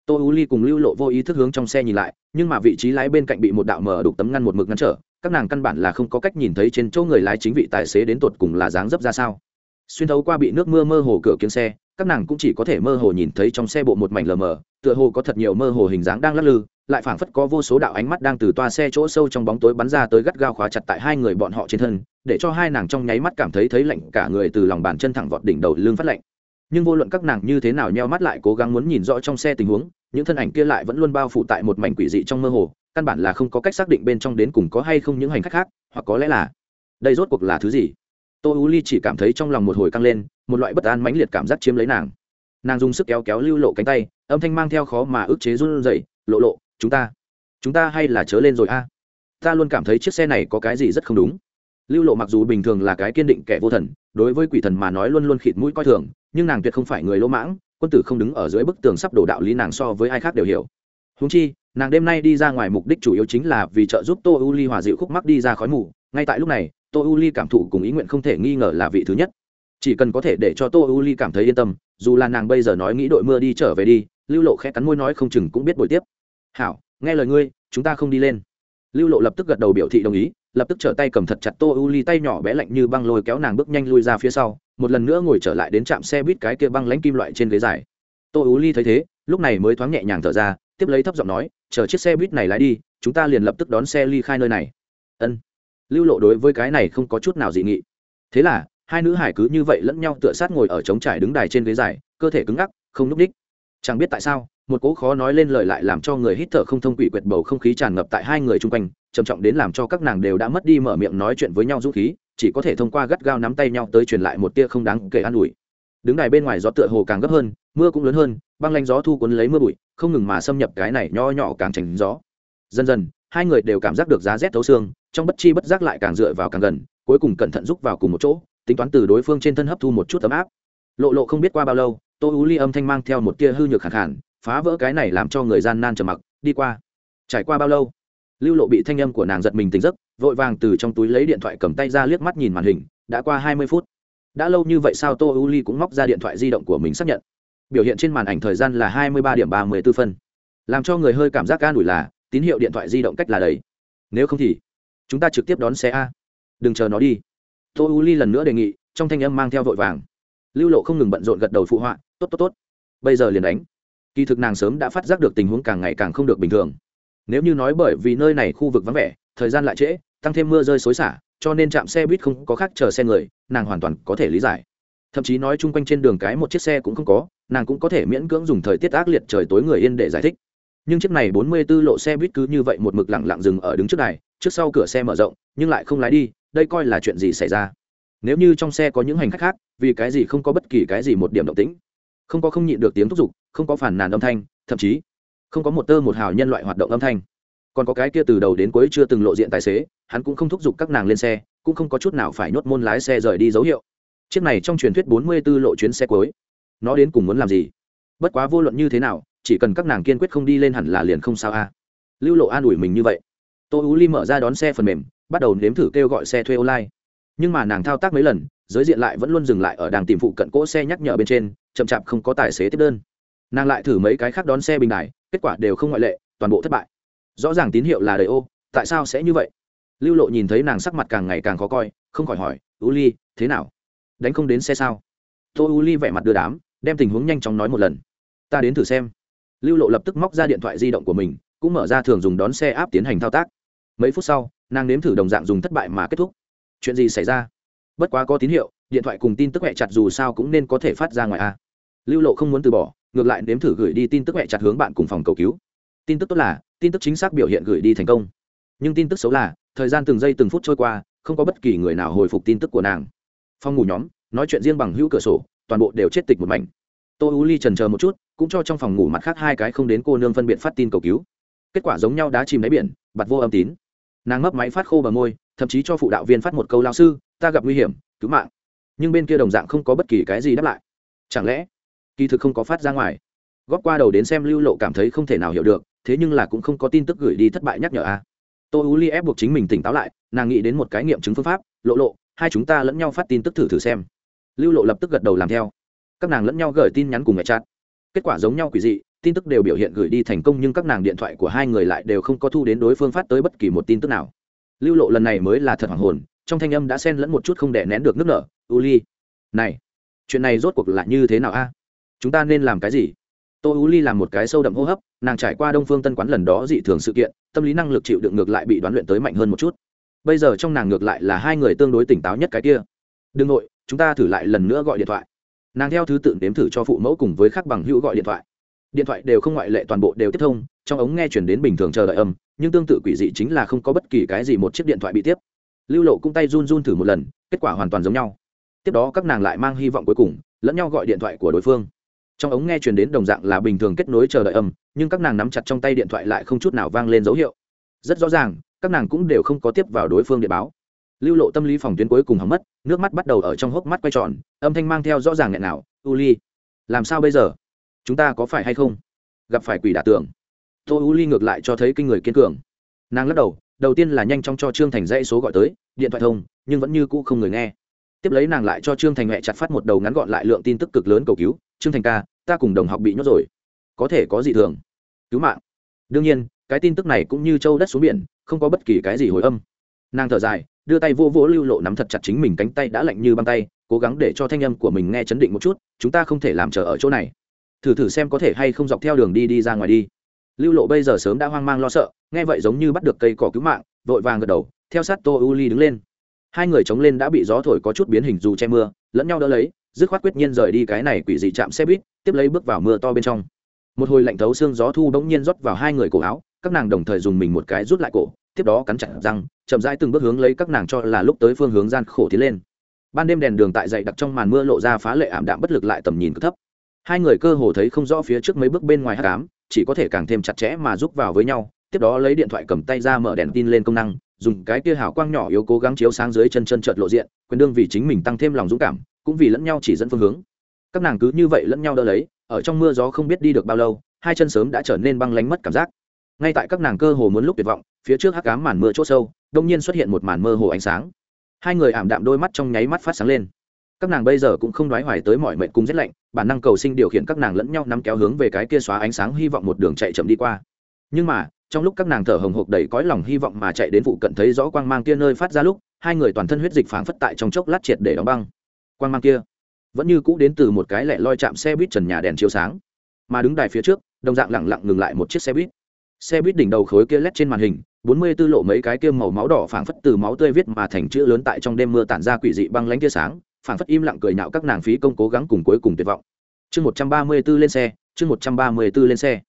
[SPEAKER 1] Tô u ly cùng lưu lộ vô ý thức hướng trong xe nhìn lại, nhưng mà vị trí lái bên cạnh bị một đạo mở đục tấm ngăn một mực ngăn trở, các nàng căn bản là không có cách nhìn thấy trên chỗ người lái chính vị tài xế đến tột cùng là dáng dấp ra sao xuyên thấu qua bị nước mưa mơ hồ cửa kiếng xe, các nàng cũng chỉ có thể mơ hồ nhìn thấy trong xe bộ một mảnh lờ mờ, tựa hồ có thật nhiều mơ hồ hình dáng đang lắc lư, lại phảng phất có vô số đạo ánh mắt đang từ toa xe chỗ sâu trong bóng tối bắn ra tới gắt gao khóa chặt tại hai người bọn họ trên thân, để cho hai nàng trong nháy mắt cảm thấy thấy lạnh cả người từ lòng bàn chân thẳng vọt đỉnh đầu lưng phát lạnh. Nhưng vô luận các nàng như thế nào nheo mắt lại cố gắng muốn nhìn rõ trong xe tình huống, những thân ảnh kia lại vẫn luôn bao phủ tại một mảnh quỷ dị trong mơ hồ, căn bản là không có cách xác định bên trong đến cùng có hay không những hành khách khác, hoặc có lẽ là, đây rốt cuộc là thứ gì? Tô u ly chỉ cảm thấy trong lòng một hồi căng lên, một loại bất an mãnh liệt cảm giác chiếm lấy nàng. Nàng dùng sức kéo kéo lưu lộ cánh tay, âm thanh mang theo khó mà ức chế run rẩy, lộ lộ, chúng ta chúng ta hay là chớ lên rồi a? Ta luôn cảm thấy chiếc xe này có cái gì rất không đúng. Lưu lộ mặc dù bình thường là cái kiên định kẻ vô thần, đối với quỷ thần mà nói luôn luôn khịt mũi coi thường, nhưng nàng tuyệt không phải người lỗ mãng, quân tử không đứng ở dưới bức tường sắp đổ đạo lý nàng so với ai khác đều hiểu. Húng chi, nàng đêm nay đi ra ngoài mục đích chủ yếu chính là vì trợ giúp tô u ly hòa dịu khúc mắc đi ra khói mù, ngay tại lúc này tô u ly cảm thụ cùng ý nguyện không thể nghi ngờ là vị thứ nhất. Chỉ cần có thể để cho tô u ly cảm thấy yên tâm, dù là nàng bây giờ nói nghĩ đội mưa đi trở về đi, lưu lộ khẽ cắn môi nói không chừng cũng biết buổi tiếp. Hảo, nghe lời ngươi, chúng ta không đi lên. Lưu lộ lập tức gật đầu biểu thị đồng ý, lập tức trở tay cầm thật chặt tô u ly tay nhỏ bé lạnh như băng lôi kéo nàng bước nhanh lui ra phía sau, một lần nữa ngồi trở lại đến trạm xe buýt cái kia băng lánh kim loại trên ghế dài. Tô u ly thấy thế, lúc này mới thoáng nhẹ nhàng thở ra, tiếp lấy thấp giọng nói, chờ chiếc xe buýt này lái đi, chúng ta liền lập tức đón xe ly khai nơi này. Ân lưu lộ đối với cái này không có chút nào dị nghị. Thế là, hai nữ hải cứ như vậy lẫn nhau tựa sát ngồi ở trống trải đứng đài trên ghế dài, cơ thể cứng ngắc, không núp đích chẳng biết tại sao, một cỗ khó nói lên lời lại làm cho người hít thở không thông quỷ quyệt bầu không khí tràn ngập tại hai người chung quanh, trầm trọng đến làm cho các nàng đều đã mất đi mở miệng nói chuyện với nhau dũng khí, chỉ có thể thông qua gắt gao nắm tay nhau tới truyền lại một tia không đáng kể an ủi. Đứng đài bên ngoài gió tựa hồ càng gấp hơn, mưa cũng lớn hơn, băng lanh gió thu cuốn lấy mưa bụi, không ngừng mà xâm nhập cái này nho nhỏ càng tránh gió. Dần dần, hai người đều cảm giác được giá rét thấu xương trong bất chi bất giác lại càng dựa vào càng gần, cuối cùng cẩn thận rúc vào cùng một chỗ, tính toán từ đối phương trên thân hấp thu một chút ấm áp. Lộ lộ không biết qua bao lâu, tô ú ly âm thanh mang theo một tia hư nhược khẳng hẳn phá vỡ cái này làm cho người gian nan trầm mặc, đi qua. Trải qua bao lâu? Lưu lộ bị thanh âm của nàng giật mình tỉnh giấc, vội vàng từ trong túi lấy điện thoại cầm tay ra liếc mắt nhìn màn hình, đã qua hai mươi phút. Đã lâu như vậy sao tô u ly cũng móc ra điện thoại di động của mình xác nhận. Biểu hiện trên màn ảnh thời gian là hai mươi ba điểm ba mươi b ố phân. Làm cho người hơi cảm giác ca đủi là, tín hiệu điện thoại di động cách là đầy. Nếu không thì chúng ta trực tiếp đón xe a. Đừng chờ nó đi. Tô u ly lần nữa đề nghị, trong thanh âm mang theo vội vàng. Lưu lộ không ngừng bận rộn gật đầu phụ họa, tốt tốt tốt. Bây giờ liền đánh. Kỳ thực nàng sớm đã phát giác được tình huống càng ngày càng không được bình thường. Nếu như nói bởi vì nơi này khu vực vắng vẻ, thời gian lại trễ, tăng thêm mưa rơi xối xả, cho nên trạm xe buýt không có khác chờ xe người, nàng hoàn toàn có thể lý giải. Thậm chí nói chung quanh trên đường cái một chiếc xe cũng không có, nàng cũng có thể miễn cưỡng dùng thời tiết ác liệt trời tối người yên để giải thích. Nhưng chiếc này bốn mươi 44 lộ xe buýt cứ như vậy một mực lặng lặng dừng ở đứng trước này trước sau cửa xe mở rộng, nhưng lại không lái đi, đây coi là chuyện gì xảy ra? Nếu như trong xe có những hành khách khác, vì cái gì không có bất kỳ cái gì một điểm động tĩnh? Không có không nhịn được tiếng thúc giục, không có phản nàn âm thanh, thậm chí không có một tơ một hào nhân loại hoạt động âm thanh. Còn có cái kia từ đầu đến cuối chưa từng lộ diện tài xế, hắn cũng không thúc giục các nàng lên xe, cũng không có chút nào phải nhốt môn lái xe rời đi dấu hiệu. Chiếc này trong truyền thuyết bốn mươi 44 lộ chuyến xe cuối, nó đến cùng muốn làm gì? Bất quá vô luận như thế nào, chỉ cần các nàng kiên quyết không đi lên hẳn là liền không sao a. Lưu lộ an ủi mình như vậy tô ú ly mở ra đón xe phần mềm, bắt đầu nếm thử kêu gọi xe thuê online. Nhưng mà nàng thao tác mấy lần, giới diện lại vẫn luôn dừng lại ở đang tìm phụ cận cỗ xe nhắc nhở bên trên, chậm chạp không có tài xế tiếp đơn. Nàng lại thử mấy cái khác đón xe bình đài, kết quả đều không ngoại lệ, toàn bộ thất bại. Rõ ràng tín hiệu là đầy ô, tại sao sẽ như vậy? Lưu lộ nhìn thấy nàng sắc mặt càng ngày càng khó coi, không khỏi hỏi u ly, thế nào? Đánh không đến xe sao? Tô u ly vẻ mặt đưa đám, đem tình huống nhanh chóng nói một lần. Ta đến thử xem. Lưu lộ lập tức móc ra điện thoại di động của mình, cũng mở ra thường dùng đón xe áp tiến hành thao tác mấy phút sau, nàng nếm thử đồng dạng dùng thất bại mà kết thúc. Chuyện gì xảy ra? Bất quá có tín hiệu, điện thoại cùng tin tức hẹ chặt dù sao cũng nên có thể phát ra ngoài a. Lưu lộ không muốn từ bỏ, ngược lại nếm thử gửi đi tin tức hẹ chặt hướng bạn cùng phòng cầu cứu. Tin tức tốt là, tin tức chính xác biểu hiện gửi đi thành công. Nhưng tin tức xấu là, thời gian từng giây từng phút trôi qua, không có bất kỳ người nào hồi phục tin tức của nàng. Phòng ngủ nhóm, nói chuyện riêng bằng hữu cửa sổ, toàn bộ đều chết tịch một mảnh. Tô u ly trần chờ một chút, cũng cho trong phòng ngủ mặt khác hai cái không đến cô nương phân biệt phát tin cầu cứu. Kết quả giống nhau đá chìm đáy biển bặt vô âm tín nàng mấp máy phát khô bờ môi, thậm chí cho phụ đạo viên phát một câu lao sư, ta gặp nguy hiểm, cứu mạng. Nhưng bên kia đồng dạng không có bất kỳ cái gì đáp lại. Chẳng lẽ, kỳ thực không có phát ra ngoài? Góp qua đầu đến xem lưu lộ cảm thấy không thể nào hiểu được, thế nhưng là cũng không có tin tức gửi đi thất bại nhắc nhở a tô u ly ép buộc chính mình tỉnh táo lại, nàng nghĩ đến một cái nghiệm chứng phương pháp, lộ lộ, hai chúng ta lẫn nhau phát tin tức thử thử xem. Lưu lộ lập tức gật đầu làm theo. Các nàng lẫn nhau gửi tin nhắn cùng mẹ chát kết quả giống nhau quỷ dị tin tức đều biểu hiện gửi đi thành công nhưng các nàng điện thoại của hai người lại đều không có thu đến đối phương phát tới bất kỳ một tin tức nào. Lưu lộ lần này mới là thật hoàng hồn, trong thanh âm đã xen lẫn một chút không đè nén được nước nở, u ly, này, chuyện này rốt cuộc là như thế nào a? Chúng ta nên làm cái gì? Tô u ly làm một cái sâu đậm hô hấp, nàng trải qua đông phương tân quán lần đó dị thường sự kiện, tâm lý năng lực chịu đựng ngược lại bị đoán luyện tới mạnh hơn một chút. Bây giờ trong nàng ngược lại là hai người tương đối tỉnh táo nhất cái kia. Đừng nội, chúng ta thử lại lần nữa gọi điện thoại. Nàng theo thứ tự nếm thử cho phụ mẫu cùng với khắc bằng hữu gọi điện thoại điện thoại đều không ngoại lệ, toàn bộ đều tiếp thông, trong ống nghe chuyển đến bình thường chờ đợi âm, nhưng tương tự quỷ dị chính là không có bất kỳ cái gì một chiếc điện thoại bị tiếp. Lưu lộ cung tay run run thử một lần, kết quả hoàn toàn giống nhau. Tiếp đó các nàng lại mang hy vọng cuối cùng, lẫn nhau gọi điện thoại của đối phương. Trong ống nghe truyền đến đồng dạng là bình thường kết nối chờ đợi âm, nhưng các nàng nắm chặt trong tay điện thoại lại không chút nào vang lên dấu hiệu. Rất rõ ràng, các nàng cũng đều không có tiếp vào đối phương điện báo. Lưu lộ tâm lý phòng tuyến cuối cùng hỏng mất, nước mắt bắt đầu ở trong hốc mắt quay tròn, âm thanh mang theo rõ ràng nghẹn nào u ly làm sao bây giờ? Chúng ta có phải hay không? Gặp phải quỷ đả tưởng tô u ly ngược lại cho thấy kinh người kiên cường. Nàng lắc đầu đầu tiên là nhanh chóng cho trương thành dãy số gọi tới, điện thoại thông, nhưng vẫn như cũ không người nghe. Tiếp lấy nàng lại cho trương thành mẹ chặt phát một đầu ngắn gọn lại lượng tin tức cực lớn cầu cứu, trương thành ca, ta cùng đồng học bị nhốt rồi. Có thể có gì thường? Cứu mạng. Đương nhiên, cái tin tức này cũng như châu đất xuống biển, không có bất kỳ cái gì hồi âm. Nàng thở dài, đưa tay vô vỗ lưu lộ nắm thật chặt chính mình cánh tay đã lạnh như băng tay, cố gắng để cho thanh âm của mình nghe chấn định một chút, chúng ta không thể làm chờ ở chỗ này thử thử xem có thể hay không dọc theo đường đi đi ra ngoài đi. Lưu lộ bây giờ sớm đã hoang mang lo sợ, nghe vậy giống như bắt được cây cỏ cứu mạng, vội vàng gật đầu, theo sát tô u ly đứng lên. Hai người chống lên đã bị gió thổi có chút biến hình dù che mưa, lẫn nhau đỡ lấy, dứt khoát quyết nhiên rời đi cái này quỷ dị chạm xe buýt, tiếp lấy bước vào mưa to bên trong. Một hồi lạnh thấu xương gió thu bỗng nhiên rót vào hai người cổ áo, các nàng đồng thời dùng mình một cái rút lại cổ, tiếp đó cắn chặt răng, chậm rãi từng bước hướng lấy các nàng cho là lúc tới phương hướng gian khổ tiến lên. Ban đêm đèn đường tại dậy đặc trong màn mưa lộ ra phá lệ ảm đạm bất lực lại tầm nhìn cực thấp hai người cơ hồ thấy không rõ phía trước mấy bước bên ngoài hát cám chỉ có thể càng thêm chặt chẽ mà giúp vào với nhau, tiếp đó lấy điện thoại cầm tay ra mở đèn tin lên công năng, dùng cái kia hào quang nhỏ yếu cố gắng chiếu sáng dưới chân chân trợt lộ diện, quyền đương vì chính mình tăng thêm lòng dũng cảm, cũng vì lẫn nhau chỉ dẫn phương hướng. Các nàng cứ như vậy lẫn nhau đỡ lấy, ở trong mưa gió không biết đi được bao lâu, hai chân sớm đã trở nên băng lánh mất cảm giác. Ngay tại các nàng cơ hồ muốn lúc tuyệt vọng, phía trước hắc cám màn mưa chỗ sâu đông nhiên xuất hiện một màn mơ hồ ánh sáng. Hai người ảm đạm đôi mắt trong nháy mắt phát sáng lên các nàng bây giờ cũng không đoái hoài tới mọi mệnh cung rét lạnh, bản năng cầu sinh điều khiển các nàng lẫn nhau nắm kéo hướng về cái kia xóa ánh sáng hy vọng một đường chạy chậm đi qua. Nhưng mà, trong lúc các nàng thở hồng hộc đầy cõi lòng hy vọng mà chạy đến vụ cận thấy rõ quang mang kia nơi phát ra lúc, hai người toàn thân huyết dịch phảng phất tại trong chốc lát triệt để đóng băng. Quang mang kia, vẫn như cũ đến từ một cái lẻ loi chạm xe buýt trần nhà đèn chiếu sáng. Mà đứng đài phía trước, đồng dạng lẳng lặng ngừng lại một chiếc xe buýt. Xe buýt đỉnh đầu khối kia lét trên màn hình, bốn mươi tư lộ mấy cái kia màu máu đỏ phảng phất từ máu tươi viết mà thành chữ lớn tại trong đêm mưa tản ra quỷ dị băng lánh tia sáng. Phản phất im lặng cười nhạo các nàng phí công cố gắng cùng cuối cùng tuyệt vọng. Chương một trăm ba mươi 134 lên xe, chương một trăm ba mươi 134 lên xe.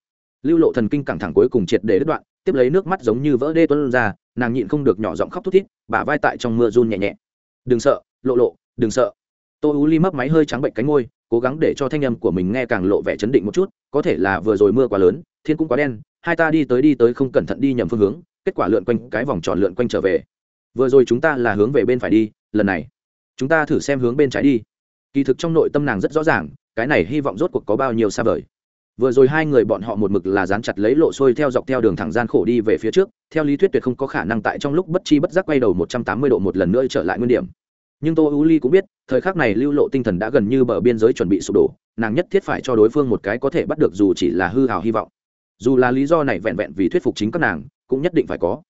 [SPEAKER 1] Lưu lộ thần kinh căng thẳng cuối cùng triệt để đứt đoạn, tiếp lấy nước mắt giống như vỡ đê tuân ra, nàng nhịn không được nhỏ giọng khóc thút thít, bả vai tại trong mưa run nhẹ nhẹ. Đừng sợ, lộ lộ, đừng sợ. Tô ú ly mấp máy hơi trắng bệnh cánh ngôi cố gắng để cho thanh âm của mình nghe càng lộ vẻ chấn định một chút, có thể là vừa rồi mưa quá lớn, thiên cũng quá đen, hai ta đi tới đi tới không cẩn thận đi nhầm phương hướng, kết quả lượn quanh cái vòng tròn lượn quanh trở về. Vừa rồi chúng ta là hướng về bên phải đi, lần này chúng ta thử xem hướng bên trái đi. Kỳ thực trong nội tâm nàng rất rõ ràng, cái này hy vọng rốt cuộc có bao nhiêu xa vời. Vừa rồi hai người bọn họ một mực là dán chặt lấy lộ xuôi theo dọc theo đường thẳng gian khổ đi về phía trước, theo lý thuyết tuyệt không có khả năng tại trong lúc bất chi bất giác quay đầu một trăm tám mươi độ một lần nữa trở lại nguyên điểm. Nhưng tô u ly cũng biết, thời khắc này lưu lộ tinh thần đã gần như bờ biên giới chuẩn bị sụp đổ, nàng nhất thiết phải cho đối phương một cái có thể bắt được dù chỉ là hư hào hy vọng. Dù là lý do này vẹn vẹn vì thuyết phục chính các nàng, cũng nhất định phải có.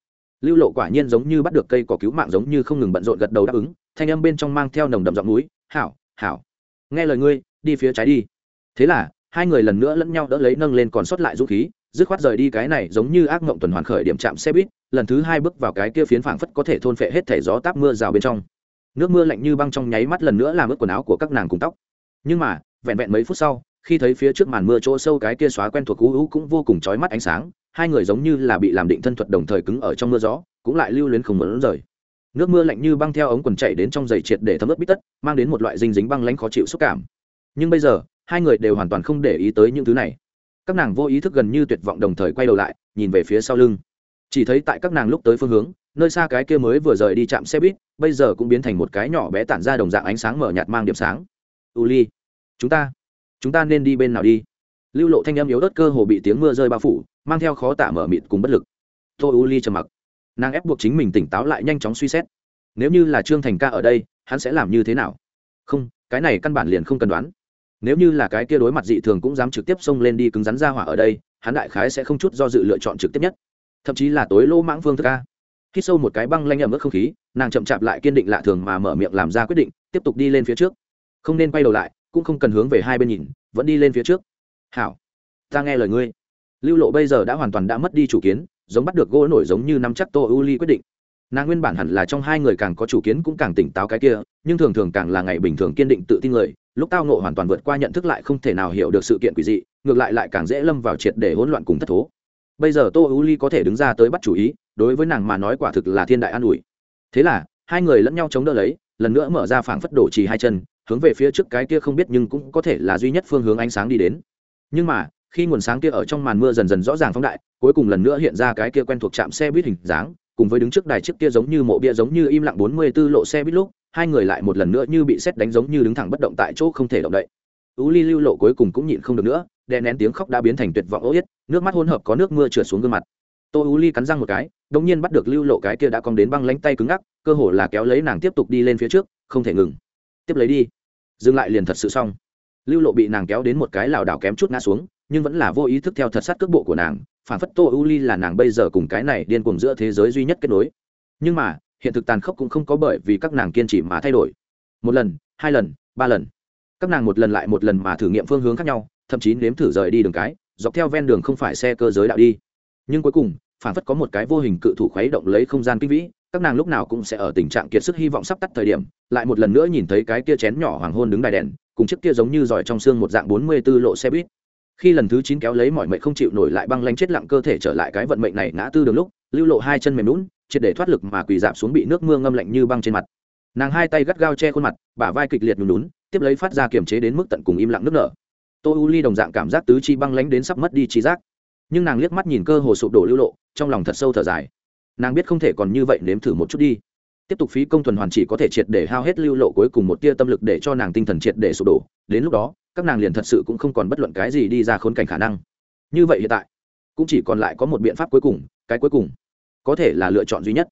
[SPEAKER 1] Lưu lộ quả nhiên giống như bắt được cây có cứu mạng giống như không ngừng bận rộn gật đầu đáp ứng thanh âm bên trong mang theo nồng đậm giọng núi, hảo hảo, nghe lời ngươi, đi phía trái đi. Thế là, hai người lần nữa lẫn nhau đỡ lấy nâng lên còn sót lại dũng khí, dứt khoát rời đi cái này giống như ác mộng tuần hoàn khởi điểm chạm xe buýt, lần thứ hai bước vào cái kia phiến phảng phất có thể thôn phệ hết thể gió táp mưa rào bên trong. Nước mưa lạnh như băng trong nháy mắt lần nữa làm ướt quần áo của các nàng cùng tóc. Nhưng mà, vẹn vẹn mấy phút sau, khi thấy phía trước màn mưa chỗ sâu cái kia xóa quen thuộc cú hữu cũng vô cùng chói mắt ánh sáng, hai người giống như là bị làm định thân thuật đồng thời cứng ở trong mưa gió, cũng lại lưu luyến không muốn rời nước mưa lạnh như băng theo ống quần chảy đến trong giày triệt để thấm ướt bít tất, mang đến một loại dinh dính băng lãnh khó chịu xúc cảm. Nhưng bây giờ, hai người đều hoàn toàn không để ý tới những thứ này. Các nàng vô ý thức gần như tuyệt vọng đồng thời quay đầu lại, nhìn về phía sau lưng. Chỉ thấy tại các nàng lúc tới phương hướng, nơi xa cái kia mới vừa rời đi chạm xe buýt, bây giờ cũng biến thành một cái nhỏ bé tản ra đồng dạng ánh sáng mở nhạt mang điểm sáng. U ly chúng ta chúng ta nên đi bên nào đi? Lưu lộ thanh âm yếu ớt cơ hồ bị tiếng mưa rơi bao phủ, mang theo khó tả mở mịt cùng bất lực. Tô u ly trầm mặc nàng ép buộc chính mình tỉnh táo lại nhanh chóng suy xét. Nếu như là trương thành ca ở đây, hắn sẽ làm như thế nào? Không, cái này căn bản liền không cần đoán. Nếu như là cái kia đối mặt dị thường cũng dám trực tiếp xông lên đi cứng rắn ra hỏa ở đây, hắn đại khái sẽ không chút do dự lựa chọn trực tiếp nhất. Thậm chí là tối lỗ mãng vương thức ca. Khi sâu một cái băng lanh ẩm ướt không khí, nàng chậm chạp lại kiên định lạ thường mà mở miệng làm ra quyết định, tiếp tục đi lên phía trước. Không nên quay đầu lại, cũng không cần hướng về hai bên nhìn, vẫn đi lên phía trước. Hảo, ta nghe lời ngươi. Lưu lộ bây giờ đã hoàn toàn đã mất đi chủ kiến giống bắt được gỗ nổi giống như nắm chắc tô u ly quyết định. Nàng nguyên bản hẳn là trong hai người càng có chủ kiến cũng càng tỉnh táo cái kia, nhưng thường thường càng là ngày bình thường kiên định tự tin người, lúc tao nộ hoàn toàn vượt qua nhận thức lại không thể nào hiểu được sự kiện quỷ dị, ngược lại lại càng dễ lâm vào triệt để hỗn loạn cùng thất thố. Bây giờ tô u ly có thể đứng ra tới bắt chủ ý, đối với nàng mà nói quả thực là thiên đại an ủi. Thế là, hai người lẫn nhau chống đỡ lấy, lần nữa mở ra phảng phất đổ trì hai chân, hướng về phía trước cái kia không biết nhưng cũng có thể là duy nhất phương hướng ánh sáng đi đến. Nhưng mà khi nguồn sáng kia ở trong màn mưa dần dần rõ ràng phóng đại, cuối cùng lần nữa hiện ra cái kia quen thuộc trạm xe buýt hình dáng, cùng với đứng trước đài chiếc kia giống như mộ bia giống như im lặng bốn mươi 44 lộ xe buýt lúc, hai người lại một lần nữa như bị xét đánh giống như đứng thẳng bất động tại chỗ không thể động đậy. Ú ly lưu lộ cuối cùng cũng nhịn không được nữa, đè nén tiếng khóc đã biến thành tuyệt vọng ố yết, nước mắt hôn hợp có nước mưa trượt xuống gương mặt. Tô ú ly cắn răng một cái đông nhiên bắt được lưu lộ cái kia đã cong đến băng lánh tay cứng ngắc, cơ hồ là kéo lấy nàng tiếp tục đi lên phía trước, không thể ngừng. Tiếp lấy đi. Dừng lại liền thật sự xong. Lưu lộ bị nàng kéo đến một cái lảo đảo kém chút ngã xuống nhưng vẫn là vô ý thức theo thật sát cước bộ của nàng, phản phất tô u ly là nàng bây giờ cùng cái này điên cuồng giữa thế giới duy nhất kết nối. Nhưng mà, hiện thực tàn khốc cũng không có bởi vì các nàng kiên trì mà thay đổi. Một lần, hai lần, ba lần. Các nàng một lần lại một lần mà thử nghiệm phương hướng khác nhau, thậm chí nếm thử rời đi đường cái, dọc theo ven đường không phải xe cơ giới đạo đi. Nhưng cuối cùng, phản phất có một cái vô hình cự thủ khuấy động lấy không gian kinh vĩ, các nàng lúc nào cũng sẽ ở tình trạng kiệt sức hy vọng sắp tắt thời điểm, lại một lần nữa nhìn thấy cái kia chén nhỏ hoàng hôn đứng đài đèn, cùng chiếc kia giống như giỏi trong xương một dạng bốn mươi 44 lộ xe buýt khi lần thứ chín kéo lấy mọi mệnh không chịu nổi lại băng lanh chết lặng cơ thể trở lại cái vận mệnh này ngã tư đường lúc, lưu lộ hai chân mềm lún triệt để thoát lực mà quỳ dạp xuống bị nước mưa ngâm lạnh như băng trên mặt. Nàng hai tay gắt gao che khuôn mặt, bả vai kịch liệt nhùn lún tiếp lấy phát ra kiềm chế đến mức tận cùng im lặng nước nở. Tô u ly đồng dạng cảm giác tứ chi băng lánh đến sắp mất đi trí giác. Nhưng nàng liếc mắt nhìn cơ hồ sụp đổ lưu lộ, trong lòng thật sâu thở dài. Nàng biết không thể còn như vậy nếm thử một chút đi. Tiếp tục phí công tuần hoàn chỉ có thể triệt để hao hết lưu lộ cuối cùng một tia tâm lực để cho nàng tinh thần triệt để sụp đổ. Đến lúc đó các nàng liền thật sự cũng không còn bất luận cái gì đi ra khốn cảnh khả năng. Như vậy hiện tại, cũng chỉ còn lại có một biện pháp cuối cùng, cái cuối cùng, có thể là lựa chọn duy nhất.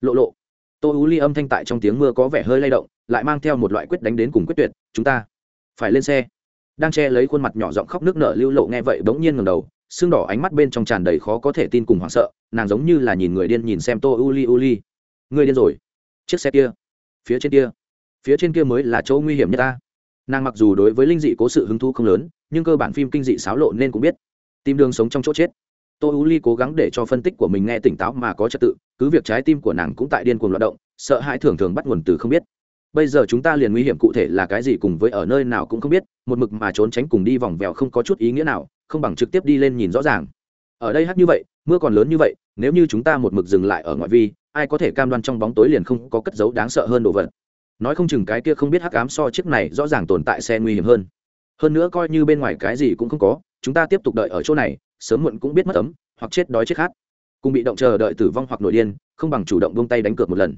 [SPEAKER 1] Lộ lộ, tô ú ly âm thanh tại trong tiếng mưa có vẻ hơi lay động, lại mang theo một loại quyết đánh đến cùng quyết tuyệt, chúng ta phải lên xe. Đang che lấy khuôn mặt nhỏ giọng khóc nước nở lưu lộ nghe vậy bỗng nhiên ngầm đầu xương đỏ ánh mắt bên trong tràn đầy khó có thể tin cùng hoảng sợ, nàng giống như là nhìn người điên nhìn xem tô u li u li người điên rồi. Chiếc xe kia, phía trên kia, phía trên kia mới là chỗ nguy hiểm nhất ta nàng mặc dù đối với linh dị có sự hứng thú không lớn, nhưng cơ bản phim kinh dị xáo lộ nên cũng biết. Tìm đường sống trong chỗ chết. Tô u ly cố gắng để cho phân tích của mình nghe tỉnh táo mà có trật tự, cứ việc trái tim của nàng cũng tại điên cuồng loạt động, sợ hãi thường thường bắt nguồn từ không biết. Bây giờ chúng ta liền nguy hiểm cụ thể là cái gì cùng với ở nơi nào cũng không biết, một mực mà trốn tránh cùng đi vòng vèo không có chút ý nghĩa nào, không bằng trực tiếp đi lên nhìn rõ ràng. Ở đây hát như vậy, mưa còn lớn như vậy, nếu như chúng ta một mực dừng lại ở ngoại vi, ai có thể cam đoan trong bóng tối liền không có cất dấu đáng sợ hơn đồ vật nói không chừng cái kia không biết hắc ám so chiếc này rõ ràng tồn tại xe nguy hiểm hơn. Hơn nữa coi như bên ngoài cái gì cũng không có, chúng ta tiếp tục đợi ở chỗ này, sớm muộn cũng biết mất ấm, hoặc chết đói chết khát. Cùng bị động chờ đợi tử vong hoặc nội điên, không bằng chủ động buông tay đánh cược một lần.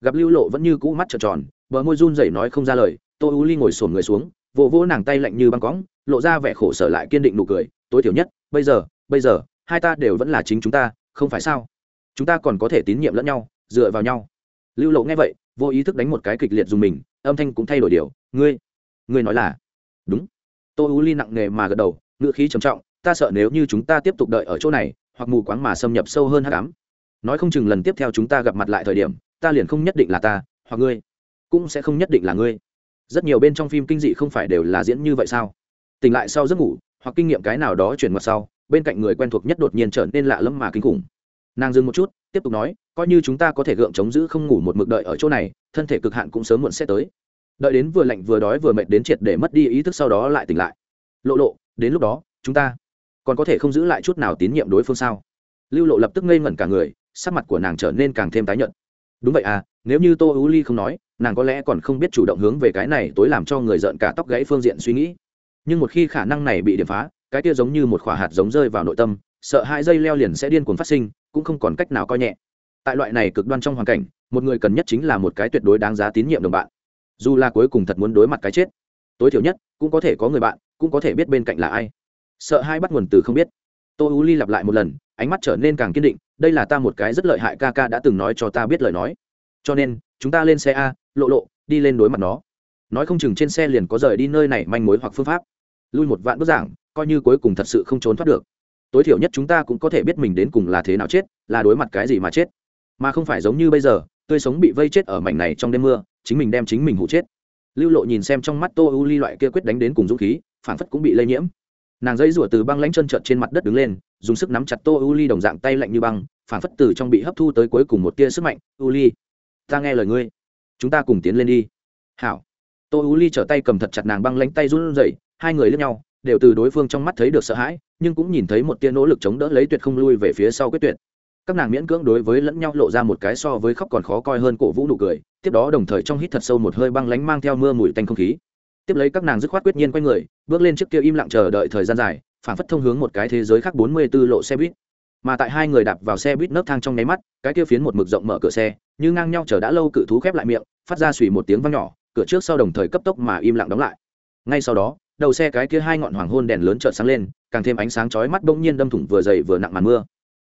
[SPEAKER 1] Gặp lưu lộ vẫn như cũ mắt trợn tròn, bờ môi run rẩy nói không ra lời, tô u ly ngồi sổn người xuống, vỗ vỗ nàng tay lạnh như băng cõng, lộ ra vẻ khổ sở lại kiên định nụ cười, tối thiểu nhất, bây giờ bây giờ, hai ta đều vẫn là chính chúng ta, không phải sao? Chúng ta còn có thể tín nhiệm lẫn nhau, dựa vào nhau. Lưu lộ nghe vậy vô ý thức đánh một cái kịch liệt dùng mình, âm thanh cũng thay đổi điều. Ngươi ngươi nói là, đúng. Tô u ly nặng nề mà gật đầu ngựa khí trầm trọng, ta sợ nếu như chúng ta tiếp tục đợi ở chỗ này, hoặc mù quáng mà xâm nhập sâu hơn hát cám nói không chừng lần tiếp theo chúng ta gặp mặt lại thời điểm, ta liền không nhất định là ta, hoặc ngươi, cũng sẽ không nhất định là ngươi. Rất nhiều bên trong phim kinh dị không phải đều là diễn như vậy sao? Tỉnh lại sau giấc ngủ, hoặc kinh nghiệm cái nào đó chuyển mặt sau, bên cạnh người quen thuộc nhất đột nhiên trở nên lạ lẫm mà kinh khủng. Nàng dừng một chút tiếp tục nói, coi như chúng ta có thể gượng chống giữ không ngủ một mực đợi ở chỗ này, thân thể cực hạn cũng sớm muộn sẽ tới. Đợi đến vừa lạnh vừa đói vừa mệt đến triệt để mất đi ý thức sau đó lại tỉnh lại. Lộ lộ, đến lúc đó, chúng ta còn có thể không giữ lại chút nào tín nhiệm đối phương sao? Lưu lộ lập tức ngây ngẩn cả người, sắc mặt của nàng trở nên càng thêm tái nhợt. Đúng vậy à nếu như tô ú ly không nói, nàng có lẽ còn không biết chủ động hướng về cái này tối làm cho người giận cả tóc gãy phương diện suy nghĩ. Nhưng một khi khả năng này bị điểm phá, cái kia giống như một khỏa hạt giống rơi vào nội tâm, sợ hai dây leo liền sẽ điên cuồng phát sinh cũng không còn cách nào coi nhẹ. Tại loại này cực đoan trong hoàn cảnh, một người cần nhất chính là một cái tuyệt đối đáng giá tín nhiệm đồng bạn. Dù là cuối cùng thật muốn đối mặt cái chết, tối thiểu nhất cũng có thể có người bạn, cũng có thể biết bên cạnh là ai. Sợ hai bắt nguồn từ không biết. Tô u ly lặp lại một lần, ánh mắt trở nên càng kiên định, đây là ta một cái rất lợi hại ca ca đã từng nói cho ta biết lời nói. Cho nên, chúng ta lên xe a, lộ lộ, đi lên đối mặt nó. Nói không chừng trên xe liền có rời đi nơi này manh mối hoặc phương pháp. Lui một vạn bức giảng, coi như cuối cùng thật sự không trốn thoát được tối thiểu nhất chúng ta cũng có thể biết mình đến cùng là thế nào chết, là đối mặt cái gì mà chết. Mà không phải giống như bây giờ, tươi sống bị vây chết ở mảnh này trong đêm mưa, chính mình đem chính mình hụ chết. Lưu lộ nhìn xem trong mắt tô u ly loại kia quyết đánh đến cùng dũng khí phản phất cũng bị lây nhiễm. Nàng dây rủa từ băng lãnh chân trợt trên mặt đất đứng lên, dùng sức nắm chặt tô u ly đồng dạng tay lạnh như băng phản phất từ trong bị hấp thu tới cuối cùng một tia sức mạnh. U ly ta nghe lời ngươi. Chúng ta cùng tiến lên đi. Hảo. Tô u ly trở tay cầm thật chặt nàng băng lánh tay run rẩy, hai người lướt nhau, đều từ đối phương trong mắt thấy được sợ hãi nhưng cũng nhìn thấy một tia nỗ lực chống đỡ lấy tuyệt không lui về phía sau quyết tuyệt. Các nàng miễn cưỡng đối với lẫn nhau lộ ra một cái so với khóc còn khó coi hơn cổ vũ nụ cười, tiếp đó đồng thời trong hít thật sâu một hơi băng lánh mang theo mưa mùi tanh không khí. Tiếp lấy các nàng dứt khoát quyết nhiên quay người, bước lên trước kia im lặng chờ đợi thời gian dài, phản phất thông hướng một cái thế giới khác bốn mươi 44 lộ xe buýt. Mà tại hai người đạp vào xe buýt nấc thang trong nháy mắt, cái kia phiến một mực rộng mở cửa xe, như ngang nhau chờ đã lâu cự thú khép lại miệng, phát ra xùy một tiếng vang nhỏ, cửa trước sau đồng thời cấp tốc mà im lặng đóng lại. Ngay sau đó đầu xe cái kia hai ngọn hoàng hôn đèn lớn chợt sáng lên, càng thêm ánh sáng chói mắt bỗng nhiên đâm thủng vừa dày vừa nặng màn mưa.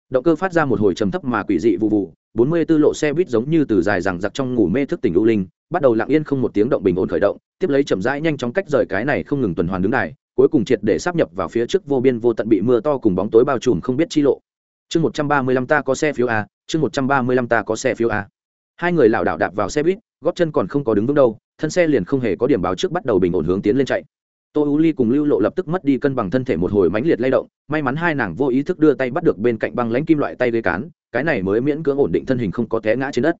[SPEAKER 1] Động cơ phát ra một hồi trầm thấp mà quỷ dị vụ vụ, bốn mươi 44 lộ xe buýt giống như từ dài rằng giặc trong ngủ mê thức tỉnh u linh, bắt đầu lặng yên không một tiếng động bình ổn khởi động, tiếp lấy chậm rãi nhanh chóng cách rời cái này không ngừng tuần hoàn đứng này cuối cùng triệt để sắp nhập vào phía trước vô biên vô tận bị mưa to cùng bóng tối bao trùm không biết chi lộ. Chương một trăm ba mươi lăm ta có xe phiếu a, chương một trăm ba mươi lăm ta có xe phiếu a. Hai người lảo đảo đạp vào xe buýt góp chân còn không có đứng vững đâu, thân xe liền không hề có điểm báo trước bắt đầu bình ổn hướng tiến lên chạy tô u ly cùng lưu lộ lập tức mất đi cân bằng thân thể một hồi mãnh liệt lay động, may mắn hai nàng vô ý thức đưa tay bắt được bên cạnh băng lãnh kim loại tay gây cán, cái này mới miễn cưỡng ổn định thân hình không có té ngã trên đất.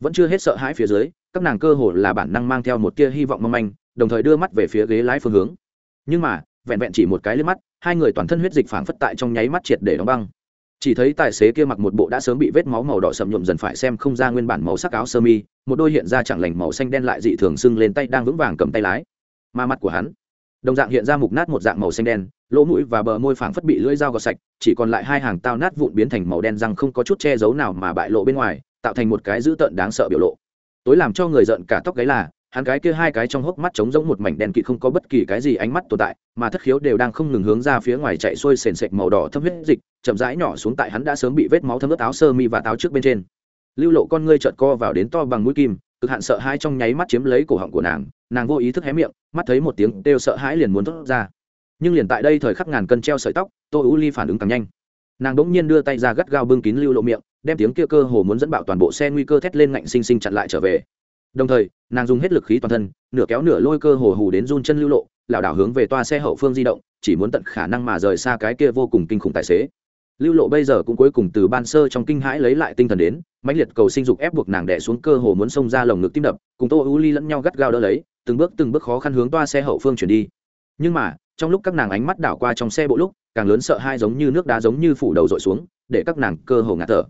[SPEAKER 1] Vẫn chưa hết sợ hãi phía dưới, các nàng cơ hồ là bản năng mang theo một tia hy vọng mong manh, đồng thời đưa mắt về phía ghế lái phương hướng. Nhưng mà, vẹn vẹn chỉ một cái lên mắt, hai người toàn thân huyết dịch phảng phất tại trong nháy mắt triệt để đóng băng. Chỉ thấy tài xế kia mặc một bộ đã sớm bị vết máu màu đỏ sậm nhuộm dần phải xem không ra nguyên bản màu sắc áo sơ mi, một đôi hiện ra chẳng lành màu xanh đen lại dị thường sưng lên tay đang vững vàng cầm tay lái. Mà mặt của hắn đồng dạng hiện ra mục nát một dạng màu xanh đen, lỗ mũi và bờ môi phảng phất bị lưỡi dao gọt sạch, chỉ còn lại hai hàng tao nát vụn biến thành màu đen răng không có chút che giấu nào mà bại lộ bên ngoài, tạo thành một cái dữ tợn đáng sợ biểu lộ. Tối làm cho người giận cả tóc gáy là, hắn cái kia hai cái trong hốc mắt trống rỗng một mảnh đen kịt không có bất kỳ cái gì ánh mắt tồn tại, mà thất khiếu đều đang không ngừng hướng ra phía ngoài chạy xuôi sền sệt màu đỏ thâm huyết dịch, chậm rãi nhỏ xuống tại hắn đã sớm bị vết máu thấm ướt áo sơ mi và táo trước bên trên. Lưu lộ con ngươi trợt co vào đến to bằng mũi kim cực hạn sợ hãi trong nháy mắt chiếm lấy cổ họng của nàng nàng vô ý thức hé miệng, mắt thấy một tiếng đều sợ hãi liền muốn thốt ra. Nhưng liền tại đây thời khắc ngàn cân treo sợi tóc, tô u ly phản ứng càng nhanh. Nàng đ ỗ n g nhiên đưa tay ra gắt gao bưng kín lưu lộ miệng, đem tiếng kia cơ hồ muốn dẫn bạo toàn bộ xe nguy cơ thét lên ngạnh xinh xinh chặn lại trở về. Đồng thời, nàng dùng hết lực khí toàn thân, nửa kéo nửa lôi cơ hồ hù đến run chân lưu lộ, lảo đảo hướng về toa xe hậu phương di động, chỉ muốn tận khả năng mà rời xa cái kia vô cùng kinh khủng tài xế lưu lộ bây giờ cũng cuối cùng từ ban sơ trong kinh hãi lấy lại tinh thần đến, mãnh liệt cầu sinh dục ép buộc nàng đẻ xuống cơ hồ muốn xông ra lồng ngực tim đập, cùng tô u ly lẫn nhau gắt gao đỡ lấy, từng bước từng bước khó khăn hướng toa xe hậu phương chuyển đi. Nhưng mà, trong lúc các nàng ánh mắt đảo qua trong xe bộ lúc, càng lớn sợ hai giống như nước đá giống như phủ đầu dội xuống, để các nàng cơ hồ ngạt thở.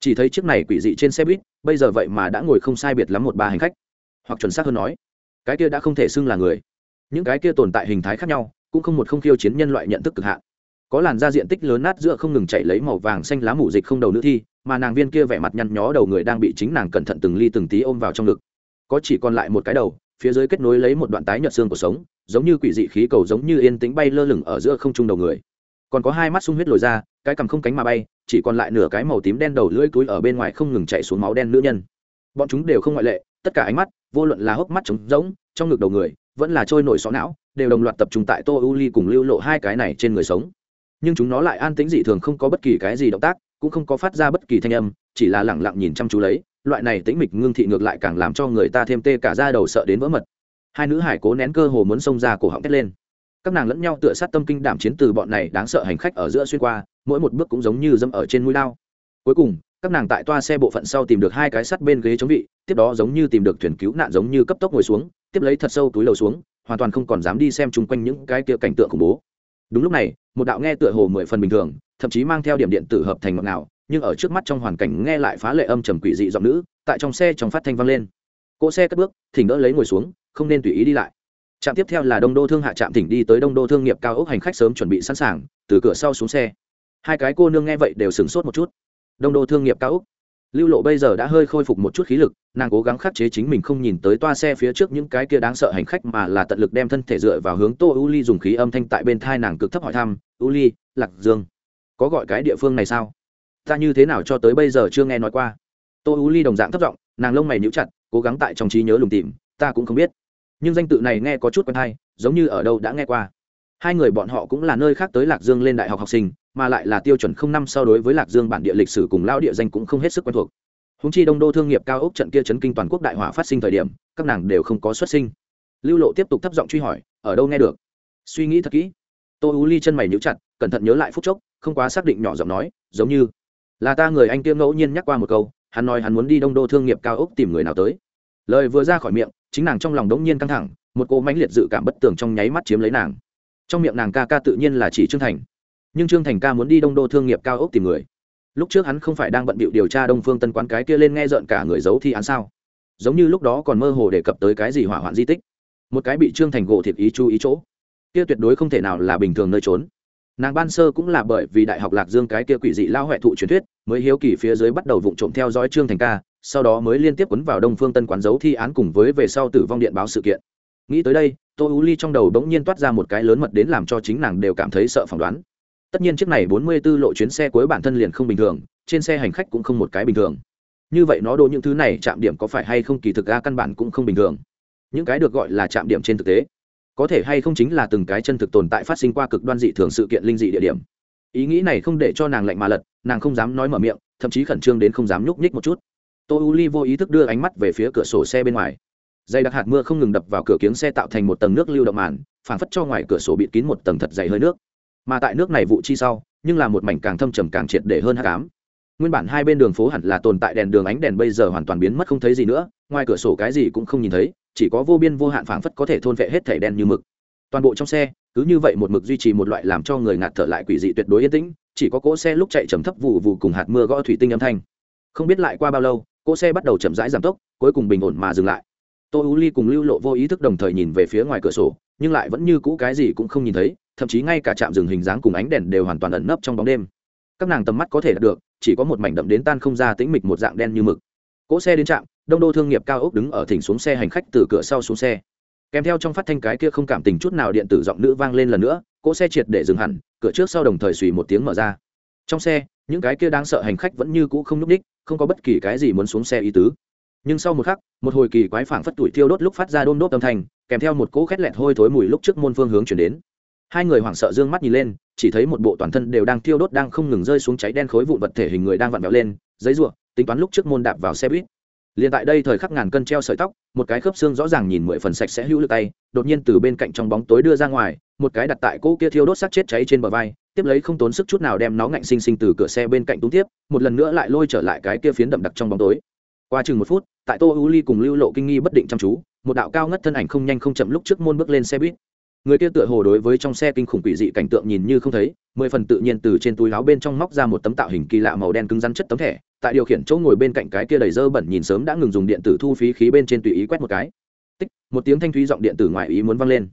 [SPEAKER 1] Chỉ thấy chiếc này quỷ dị trên xe buýt, bây giờ vậy mà đã ngồi không sai biệt lắm một ba hành khách. Hoặc chuẩn xác hơn nói, cái kia đã không thể xưng là người. Những cái kia tồn tại hình thái khác nhau, cũng không một không khiêu chiến nhân loại nhận thức cực hạn có làn da diện tích lớn nát giữa không ngừng chảy lấy màu vàng xanh lá mủ dịch không đầu nữ thi, mà nàng viên kia vẻ mặt nhăn nhó đầu người đang bị chính nàng cẩn thận từng ly từng tí ôm vào trong ngực. Có chỉ còn lại một cái đầu, phía dưới kết nối lấy một đoạn tái nhợt xương của sống, giống như quỷ dị khí cầu giống như yên tĩnh bay lơ lửng ở giữa không trung đầu người. Còn có hai mắt sung huyết lồi ra, cái cằm không cánh mà bay, chỉ còn lại nửa cái màu tím đen đầu lưỡi túi ở bên ngoài không ngừng chạy xuống máu đen nữ nhân. Bọn chúng đều không ngoại lệ, tất cả ánh mắt, vô luận là hốc mắt trống rỗng, trong ngực đầu người, vẫn là trôi nổi xó não, đều đồng loạt tập trung tại tô u ly cùng lưu lộ hai cái này trên người sống nhưng chúng nó lại an tĩnh dị thường không có bất kỳ cái gì động tác, cũng không có phát ra bất kỳ thanh âm, chỉ là lẳng lặng nhìn chăm chú lấy, loại này tĩnh mịch ngưng thị ngược lại càng làm cho người ta thêm tê cả da đầu sợ đến vỡ mật. Hai nữ hải cố nén cơ hồ muốn xông ra cổ họng thét lên. Các nàng lẫn nhau tựa sát tâm kinh đảm chiến từ bọn này đáng sợ hành khách ở giữa xuyên qua, mỗi một bước cũng giống như dâm ở trên mũi lao. Cuối cùng, các nàng tại toa xe bộ phận sau tìm được hai cái sắt bên ghế chống vị, tiếp đó giống như tìm được thuyền cứu nạn giống như cấp tốc ngồi xuống, tiếp lấy thật sâu túi lầu xuống, hoàn toàn không còn dám đi xem chung quanh những cái kia cảnh tượng khủng bố. Đúng lúc này một đạo nghe tựa hồ mười phần bình thường, thậm chí mang theo điểm điện tử hợp thành ngọt nào nhưng ở trước mắt trong hoàn cảnh nghe lại phá lệ âm trầm quỷ dị giọng nữ, tại trong xe trong phát thanh vang lên. Cỗ xe cất bước, thỉnh đỡ lấy ngồi xuống, không nên tùy ý đi lại. Trạm tiếp theo là đông đô thương hạ trạm thỉnh đi tới đông đô thương nghiệp cao ốc hành khách sớm chuẩn bị sẵn sàng, từ cửa sau xuống xe. Hai cái cô nương nghe vậy đều sửng sốt một chút. Đông đô thương nghiệp cao ốc. Lưu lộ bây giờ đã hơi khôi phục một chút khí lực, nàng cố gắng khắc chế chính mình không nhìn tới toa xe phía trước những cái kia đáng sợ hành khách mà là tận lực đem thân thể dựa vào hướng tô u ly dùng khí âm thanh tại bên thai nàng cực thấp hỏi thăm u ly, lạc dương. Có gọi cái địa phương này sao? Ta như thế nào cho tới bây giờ chưa nghe nói qua. Tô u ly đồng dạng thấp giọng, nàng lông mày níu chặt, cố gắng tại trong trí nhớ lùng tìm, ta cũng không biết. Nhưng danh tự này nghe có chút quen hay, giống như ở đâu đã nghe qua. Hai người bọn họ cũng là nơi khác tới lạc dương lên đại học học sinh, mà lại là tiêu chuẩn không năm so đối với lạc dương bản địa lịch sử cùng lao địa danh cũng không hết sức quen thuộc. Húng chi đông đô thương nghiệp cao ốc trận kia chấn kinh toàn quốc đại hỏa phát sinh thời điểm, các nàng đều không có xuất sinh. Lưu lộ tiếp tục thấp giọng truy hỏi, ở đâu nghe được? Suy nghĩ thật kỹ tô ú ly chân mày nhíu chặt, cẩn thận nhớ lại phút chốc, không quá xác định nhỏ giọng nói, giống như là ta người anh kia ngẫu nhiên nhắc qua một câu, hắn nói hắn muốn đi đông đô thương nghiệp cao ốc tìm người nào tới. Lời vừa ra khỏi miệng, chính nàng trong lòng đống nhiên căng thẳng, một cô mãnh liệt dự cảm bất tường trong nháy mắt chiếm lấy nàng. Trong miệng nàng ca ca tự nhiên là chỉ trương thành. Nhưng trương thành ca muốn đi đông đô thương nghiệp cao ốc tìm người. Lúc trước hắn không phải đang bận bịu điều tra đông phương tân quán cái kia lên nghe rợn cả người giấu thi án sao? Giống như lúc đó còn mơ hồ đề cập tới cái gì hỏa hoạn di tích. Một cái bị trương thành gỗ thiệt ý chú ý chỗ kia tuyệt đối không thể nào là bình thường nơi trốn. Nàng ban sơ cũng là bởi vì đại học lạc dương cái kia quỷ dị lao huệ thụ truyền thuyết, mới hiếu kỳ phía dưới bắt đầu vụng trộm theo dõi trương thành ca, sau đó mới liên tiếp quấn vào đông phương tân quán giấu thi án cùng với về sau tử vong điện báo sự kiện. Nghĩ tới đây, tô u ly trong đầu bỗng nhiên toát ra một cái lớn mật đến làm cho chính nàng đều cảm thấy sợ phỏng đoán. Tất nhiên chiếc này bốn mươi 44 lộ chuyến xe cuối bản thân liền không bình thường, trên xe hành khách cũng không một cái bình thường. Như vậy nó đỗ những thứ này chạm điểm có phải hay không kỳ thực ra căn bản cũng không bình thường. Những cái được gọi là chạm điểm trên thực tế có thể hay không chính là từng cái chân thực tồn tại phát sinh qua cực đoan dị thường sự kiện linh dị địa điểm. Ý nghĩ này không để cho nàng lạnh mà lật, nàng không dám nói mở miệng, thậm chí khẩn trương đến không dám nhúc nhích một chút. Tô u ly vô ý thức đưa ánh mắt về phía cửa sổ xe bên ngoài. Dày đặc hạt mưa không ngừng đập vào cửa kiếng xe tạo thành một tầng nước lưu động màn, phảng phất cho ngoài cửa sổ bịt kín một tầng thật dày hơi nước. Mà tại nước này vụ chi sau, nhưng là một mảnh càng thâm trầm càng triệt để hơn hát cám nguyên bản hai bên đường phố hẳn là tồn tại đèn đường ánh đèn bây giờ hoàn toàn biến mất không thấy gì nữa, ngoài cửa sổ cái gì cũng không nhìn thấy chỉ có vô biên vô hạn phảng phất có thể thôn vệ hết thảy đen như mực. Toàn bộ trong xe, cứ như vậy một mực duy trì một loại làm cho người ngạt thở lại quỷ dị tuyệt đối yên tĩnh, chỉ có cỗ xe lúc chạy chậm thấp vụ vụ cùng hạt mưa gõ thủy tinh âm thanh. Không biết lại qua bao lâu, cỗ xe bắt đầu chậm rãi giảm tốc, cuối cùng bình ổn mà dừng lại. Tô u ly cùng lưu lộ vô ý thức đồng thời nhìn về phía ngoài cửa sổ, nhưng lại vẫn như cũ cái gì cũng không nhìn thấy, thậm chí ngay cả trạm rừng hình dáng cùng ánh đèn đều hoàn toàn ẩn nấp trong bóng đêm. Các nàng tầm mắt có thể đạt được, chỉ có một mảnh đậm đến tan không ra tĩnh mịch một dạng đen như mực. Cỗ xe đến trạm đông đô thương nghiệp cao ốc đứng ở thỉnh xuống xe hành khách từ cửa sau xuống xe. Kèm theo trong phát thanh cái kia không cảm tình chút nào điện tử giọng nữ vang lên lần nữa, cỗ xe triệt để dừng hẳn, cửa trước sau đồng thời xùy một tiếng mở ra. Trong xe, những cái kia đáng sợ hành khách vẫn như cũ không nhúc ních không có bất kỳ cái gì muốn xuống xe ý tứ. Nhưng sau một khắc, một hồi kỳ quái phảng phất tuổi thiêu đốt lúc phát ra đôn đốt âm thanh, kèm theo một cỗ khét lẹt hôi thối mùi lúc trước môn phương hướng chuyển đến. Hai người hoảng sợ d ư ơ n g mắt nhìn lên, chỉ thấy một bộ toàn thân đều đang thiêu đốt đang không ngừng rơi xuống cháy đen khối vụn vật thể hình người đang vặn vẹo lên, giấy ruộng tính toán lúc trước môn đạp vào xe buýt liền tại đây thời khắc ngàn cân treo sợi tóc, một cái khớp xương rõ ràng nhìn mười phần sạch sẽ hữu lực tay, đột nhiên từ bên cạnh trong bóng tối đưa ra ngoài, một cái đặt tại cỗ kia thiêu đốt sắc chết cháy trên bờ vai, tiếp lấy không tốn sức chút nào đem nó ngạnh sinh sinh từ cửa xe bên cạnh túng tiếp, một lần nữa lại lôi trở lại cái kia phiến đậm đặc trong bóng tối. Qua chừng một phút, tại tô u ly cùng lưu lộ kinh nghi bất định chăm chú, một đạo cao ngất thân ảnh không nhanh không chậm lúc trước môn bước lên xe buýt người kia tựa hồ đối với trong xe kinh khủng quỷ dị cảnh tượng nhìn như không thấy, mười phần tự nhiên từ trên túi áo bên trong móc ra một tấm tạo hình kỳ lạ màu đen cứng rắn chất tấm thẻ, tại điều khiển chỗ ngồi bên cạnh cái kia đầy dơ bẩn nhìn sớm đã ngừng dùng điện tử thu phí khí bên trên tùy ý quét một cái. Tích, một tiếng thanh thúy giọng điện tử ngoài ý muốn vang lên.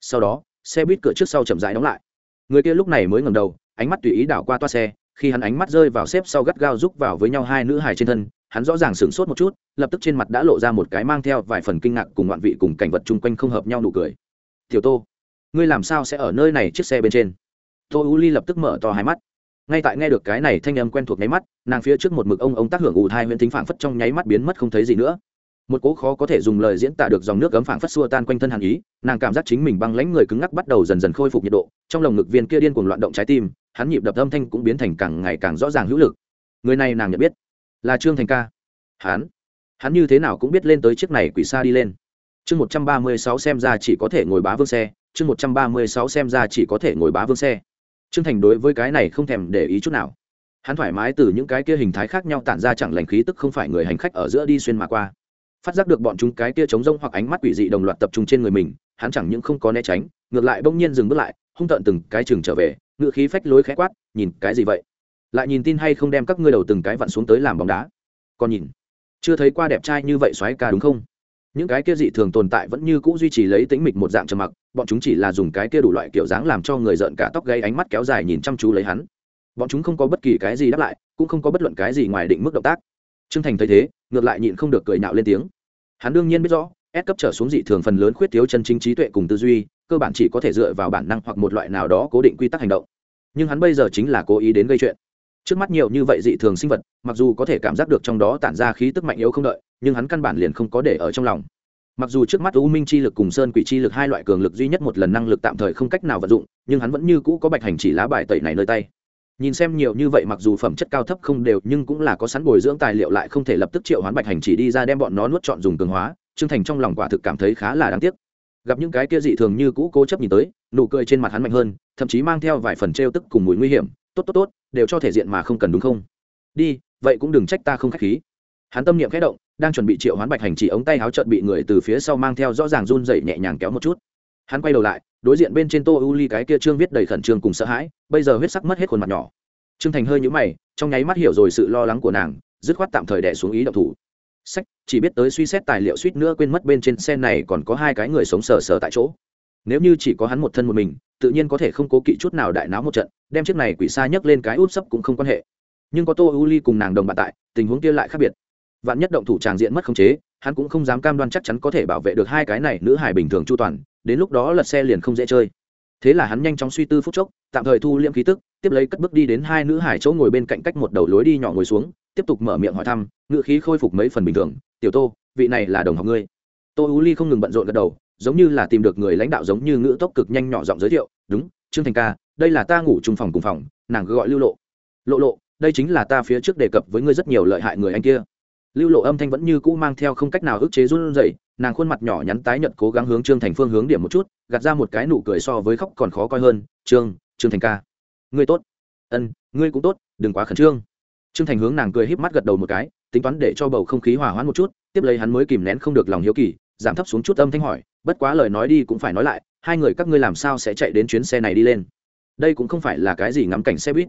[SPEAKER 1] Sau đó, xe buýt cửa trước sau chậm rãi đóng lại. Người kia lúc này mới ngầm đầu, ánh mắt tùy ý đảo qua toa xe, khi hắn ánh mắt rơi vào xếp sau gắt gao rúc vào với nhau hai nữ hài trên thân, hắn rõ ràng sửng sốt một chút, lập tức trên mặt đã lộ ra một cái mang theo vài phần kinh ngạc cùng ngoạn vị cùng cảnh vật chung quanh không hợp nhau nụ cười tiểu tô, ngươi làm sao sẽ ở nơi này chiếc xe bên trên? Tô u ly lập tức mở to hai mắt. Ngay tại nghe được cái này thanh âm quen thuộc nháy mắt, nàng phía trước một mực ông ông tác hưởng ù thai huyện thính phảng phất trong nháy mắt biến mất không thấy gì nữa. Một cố khó có thể dùng lời diễn tả được dòng nước cấm phảng phất xua tan quanh thân hàn ý, nàng cảm giác chính mình băng lãnh người cứng ngắc bắt đầu dần dần khôi phục nhiệt độ, trong lồng ngực viên kia điên cuồng loạn động trái tim, hắn nhịp đập âm thanh cũng biến thành càng ngày càng rõ ràng hữu lực. Người này nàng nhận biết là trương thành ca. Hắn? Hắn như thế nào cũng biết lên tới chiếc này quỷ xa đi lên chương một trăm ba mươi sáu xem ra chỉ có thể ngồi bá vương xe, chương một trăm ba mươi sáu xem ra chỉ có thể ngồi bá vương xe. Trương thành đối với cái này không thèm để ý chút nào. Hắn thoải mái từ những cái kia hình thái khác nhau tản ra chẳng lành khí tức không phải người hành khách ở giữa đi xuyên mà qua. Phát giác được bọn chúng cái kia chống rông hoặc ánh mắt quỷ dị đồng loạt tập trung trên người mình, hắn chẳng những không có né tránh, ngược lại bỗng nhiên dừng bước lại, hung tợn từng cái chừng trở về ngự khí phách lối khẽ quát, nhìn, cái gì vậy? Lại nhìn tin hay không đem các ngươi đầu từng cái vặn xuống tới làm bóng đá? Còn nhìn, chưa thấy qua đẹp trai như vậy xoáy ca đúng không? Những cái kia dị thường tồn tại vẫn như cũ duy trì lấy tĩnh mịch một dạng trầm mặc, bọn chúng chỉ là dùng cái kia đủ loại kiểu dáng làm cho người giận cả tóc gây ánh mắt kéo dài nhìn chăm chú lấy hắn. Bọn chúng không có bất kỳ cái gì đáp lại, cũng không có bất luận cái gì ngoài định mức động tác. T r ư ơ n g thành thấy thế, ngược lại nhịn không được cười nạo lên tiếng. Hắn đương nhiên biết rõ ép cấp trở xuống dị thường phần lớn khuyết thiếu chân chính trí tuệ cùng tư duy, cơ bản chỉ có thể dựa vào bản năng hoặc một loại nào đó cố định quy tắc hành động. Nhưng hắn bây giờ chính là cố ý đến gây chuyện trước mắt nhiều như vậy dị thường sinh vật, mặc dù có thể cảm giác được trong đó tản ra khí tức mạnh yếu không đợi, nhưng hắn căn bản liền không có để ở trong lòng. Mặc dù trước mắt u minh chi lực cùng sơn quỷ chi lực hai loại cường lực duy nhất một lần năng lực tạm thời không cách nào vận dụng, nhưng hắn vẫn như cũ có bạch hành chỉ lá bài tẩy này nơi tay. Nhìn xem nhiều như vậy mặc dù phẩm chất cao thấp không đều, nhưng cũng là có sẵn bồi dưỡng tài liệu lại không thể lập tức triệu hoán bạch hành chỉ đi ra đem bọn nó nuốt chọn dùng cường hóa, trương thành trong lòng quả thực cảm thấy khá là đáng tiếc. Gặp những cái kia dị thường như cũ cố chấp nhìn tới, nụ cười trên mặt hắn mạnh hơn, thậm chí mang theo vài phần trêu tức cùng mùi nguy hiểm tốt tốt tốt, đều cho thể diện mà không cần đúng không? Đi, vậy cũng đừng trách ta không khách khí. Hắn tâm niệm khẽ động, đang chuẩn bị triệu hoán bạch hành chỉ ống tay áo trợn bị người từ phía sau mang theo rõ ràng run dậy nhẹ nhàng kéo một chút. Hắn quay đầu lại, đối diện bên trên tô u ly cái kia trương viết đầy khẩn trương cùng sợ hãi, bây giờ huyết sắc mất hết khuôn mặt nhỏ. Trương thành hơi nhũ mày, trong nháy mắt hiểu rồi sự lo lắng của nàng, dứt khoát tạm thời đẻ xuống ý động thủ. Sách, chỉ biết tới suy xét tài liệu suýt nữa quên mất bên trên xe này còn có hai cái người sống sờ sờ tại chỗ nếu như chỉ có hắn một thân một mình, tự nhiên có thể không cố kỵ chút nào đại náo một trận, đem chiếc này quỷ xa nhấc lên cái úp sấp cũng không quan hệ. Nhưng có tô u ly cùng nàng đồng bạn tại, tình huống kia lại khác biệt. Vạn nhất động thủ tràng diện mất khống chế, hắn cũng không dám cam đoan chắc chắn có thể bảo vệ được hai cái này nữ hải bình thường chu toàn, đến lúc đó lật xe liền không dễ chơi. Thế là hắn nhanh chóng suy tư phút chốc, tạm thời thu liễm khí tức, tiếp lấy cất bước đi đến hai nữ hải chỗ ngồi bên cạnh cách một đầu lối đi nhỏ ngồi xuống, tiếp tục mở miệng hỏi thăm ngựa khí khôi phục mấy phần bình thường, tiểu tô, vị này là đồng học ngươi? Tô u ly không ngừng bận rộn gật đầu giống như là tìm được người lãnh đạo giống như ngữ tốc cực nhanh nhỏ giọng giới thiệu, đúng, trương thành ca, đây là ta ngủ chung phòng cùng phòng, nàng gọi lưu lộ. Lộ lộ, đây chính là ta phía trước đề cập với ngươi rất nhiều lợi hại người anh kia. Lưu lộ âm thanh vẫn như cũ mang theo không cách nào ức chế run rẩy, nàng khuôn mặt nhỏ nhắn tái nhợt cố gắng hướng trương thành phương hướng điểm một chút, gạt ra một cái nụ cười so với khóc còn khó coi hơn, trương trương thành ca. Ngươi tốt. Ân, ngươi cũng tốt, đừng quá khẩn trương. Trương thành hướng nàng cười híp mắt gật đầu một cái, tính toán để cho bầu không khí hòa hoãn một chút, tiếp lấy hắn mới kìm nén không được lòng hiếu kỳ, giảm thấp xuống chút âm thanh hỏi bất quá lời nói đi cũng phải nói lại, hai người các ngươi làm sao sẽ chạy đến chuyến xe này đi lên? Đây cũng không phải là cái gì ngắm cảnh xe buýt.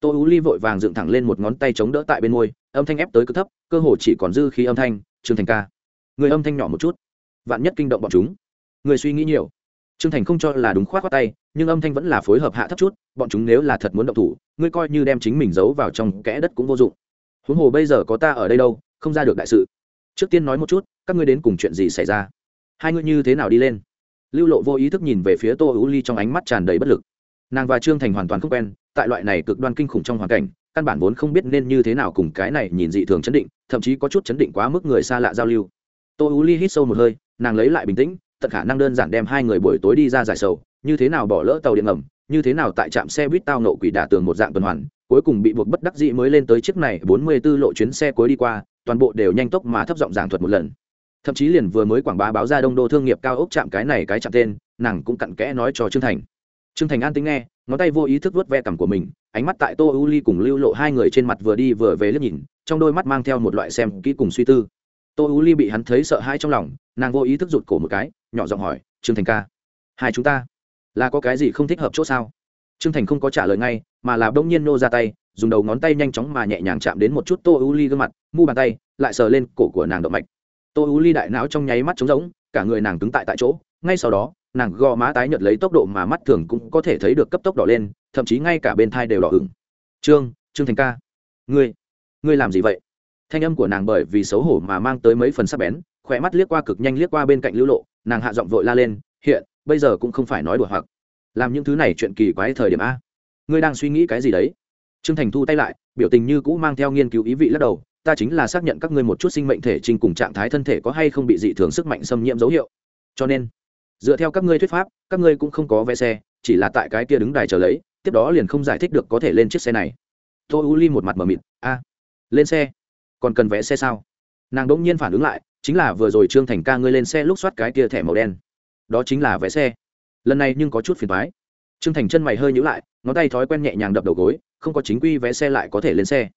[SPEAKER 1] Tô ú ly vội vàng dựng thẳng lên một ngón tay chống đỡ tại bên môi, âm thanh ép tới cực thấp, cơ hồ chỉ còn dư khi âm thanh, trương thành ca, người âm thanh nhỏ một chút. Vạn nhất kinh động bọn chúng. Người suy nghĩ nhiều. Trương thành không cho là đúng khoát khoát tay, nhưng âm thanh vẫn là phối hợp hạ thấp chút, bọn chúng nếu là thật muốn động thủ, ngươi coi như đem chính mình giấu vào trong kẽ đất cũng vô dụng. Huống hồ bây giờ có ta ở đây đâu, không ra được đại sự. Trước tiên nói một chút, các ngươi đến cùng chuyện gì xảy ra? Hai ngươi như thế nào đi lên? Lưu lộ vô ý thức nhìn về phía tô ú ly trong ánh mắt tràn đầy bất lực. Nàng và trương thành hoàn toàn không quen, tại loại này cực đoan kinh khủng trong hoàn cảnh, căn bản vốn không biết nên như thế nào cùng cái này nhìn dị thường chấn định, thậm chí có chút chấn định quá mức người xa lạ giao lưu. Tô U ly hít sâu một hơi, nàng lấy lại bình tĩnh, tận khả năng đơn giản đem hai người buổi tối đi ra giải sầu, như thế nào bỏ lỡ tàu điện ngầm, như thế nào tại trạm xe buýt tao nộ quỷ đả tường một dạng tuần hoàn, cuối cùng bị buộc bất đắc dĩ mới lên tới chiếc này bốn mươi 44 lộ chuyến xe cuối đi qua, toàn bộ đều nhanh tốc mà thấp giọng giảng thuật một lần thậm chí liền vừa mới quảng bá báo ra đông đô thương nghiệp cao ốc chạm cái này cái chạm tên, nàng cũng cặn kẽ nói cho trương thành. Trương thành an tính nghe, ngón tay vô ý thức vớt ve cằm của mình, ánh mắt tại tô u ly cùng lưu lộ hai người trên mặt vừa đi vừa về liếc nhìn, trong đôi mắt mang theo một loại xem kỹ cùng suy tư. Tô u ly bị hắn thấy sợ hãi trong lòng, nàng vô ý thức rụt cổ một cái, nhỏ giọng hỏi, trương thành ca, hai chúng ta là có cái gì không thích hợp chỗ sao? Trương thành không có trả lời ngay, mà là bỗng nhiên nô ra tay, dùng đầu ngón tay nhanh chóng mà nhẹ nhàng chạm đến một chút tô u ly gương mặt, mu bàn tay, lại sờ lên cổ của nàng động mạch tô u ly đại não trong nháy mắt trống rỗng, cả người nàng cứng tại tại chỗ, ngay sau đó, nàng gò má tái nhợt lấy tốc độ mà mắt thường cũng có thể thấy được cấp tốc đỏ lên, thậm chí ngay cả bên thai đều đỏ ửng. Trương trương thành ca. Ngươi ngươi làm gì vậy? Thanh âm của nàng bởi vì xấu hổ mà mang tới mấy phần sắc bén, khỏe mắt liếc qua cực nhanh liếc qua bên cạnh lưu lộ, nàng hạ giọng vội la lên, hiện, bây giờ cũng không phải nói đùa hoặc. Làm những thứ này chuyện kỳ quái thời điểm a. Ngươi đang suy nghĩ cái gì đấy? Trương thành thu tay lại, biểu tình như cũ mang theo nghiên cứu ý vị lắc đầu ta chính là xác nhận các ngươi một chút sinh mệnh thể trình cùng trạng thái thân thể có hay không bị dị thường sức mạnh xâm nhiễm dấu hiệu. Cho nên, dựa theo các ngươi thuyết pháp, các ngươi cũng không có vé xe, chỉ là tại cái kia đứng đài chờ lấy, tiếp đó liền không giải thích được có thể lên chiếc xe này. Tô u ly một mặt mở mịt, a, lên xe? Còn cần vé xe sao? Nàng đ ỗ n g nhiên phản ứng lại, chính là vừa rồi trương thành ca ngươi lên xe lúc soát cái kia thẻ màu đen. Đó chính là vé xe. Lần này nhưng có chút phiền thoái trương thành chân mày hơi nhữ lại, ngón tay thói quen nhẹ nhàng đập đầu gối, không có chính quy vé xe lại có thể lên xe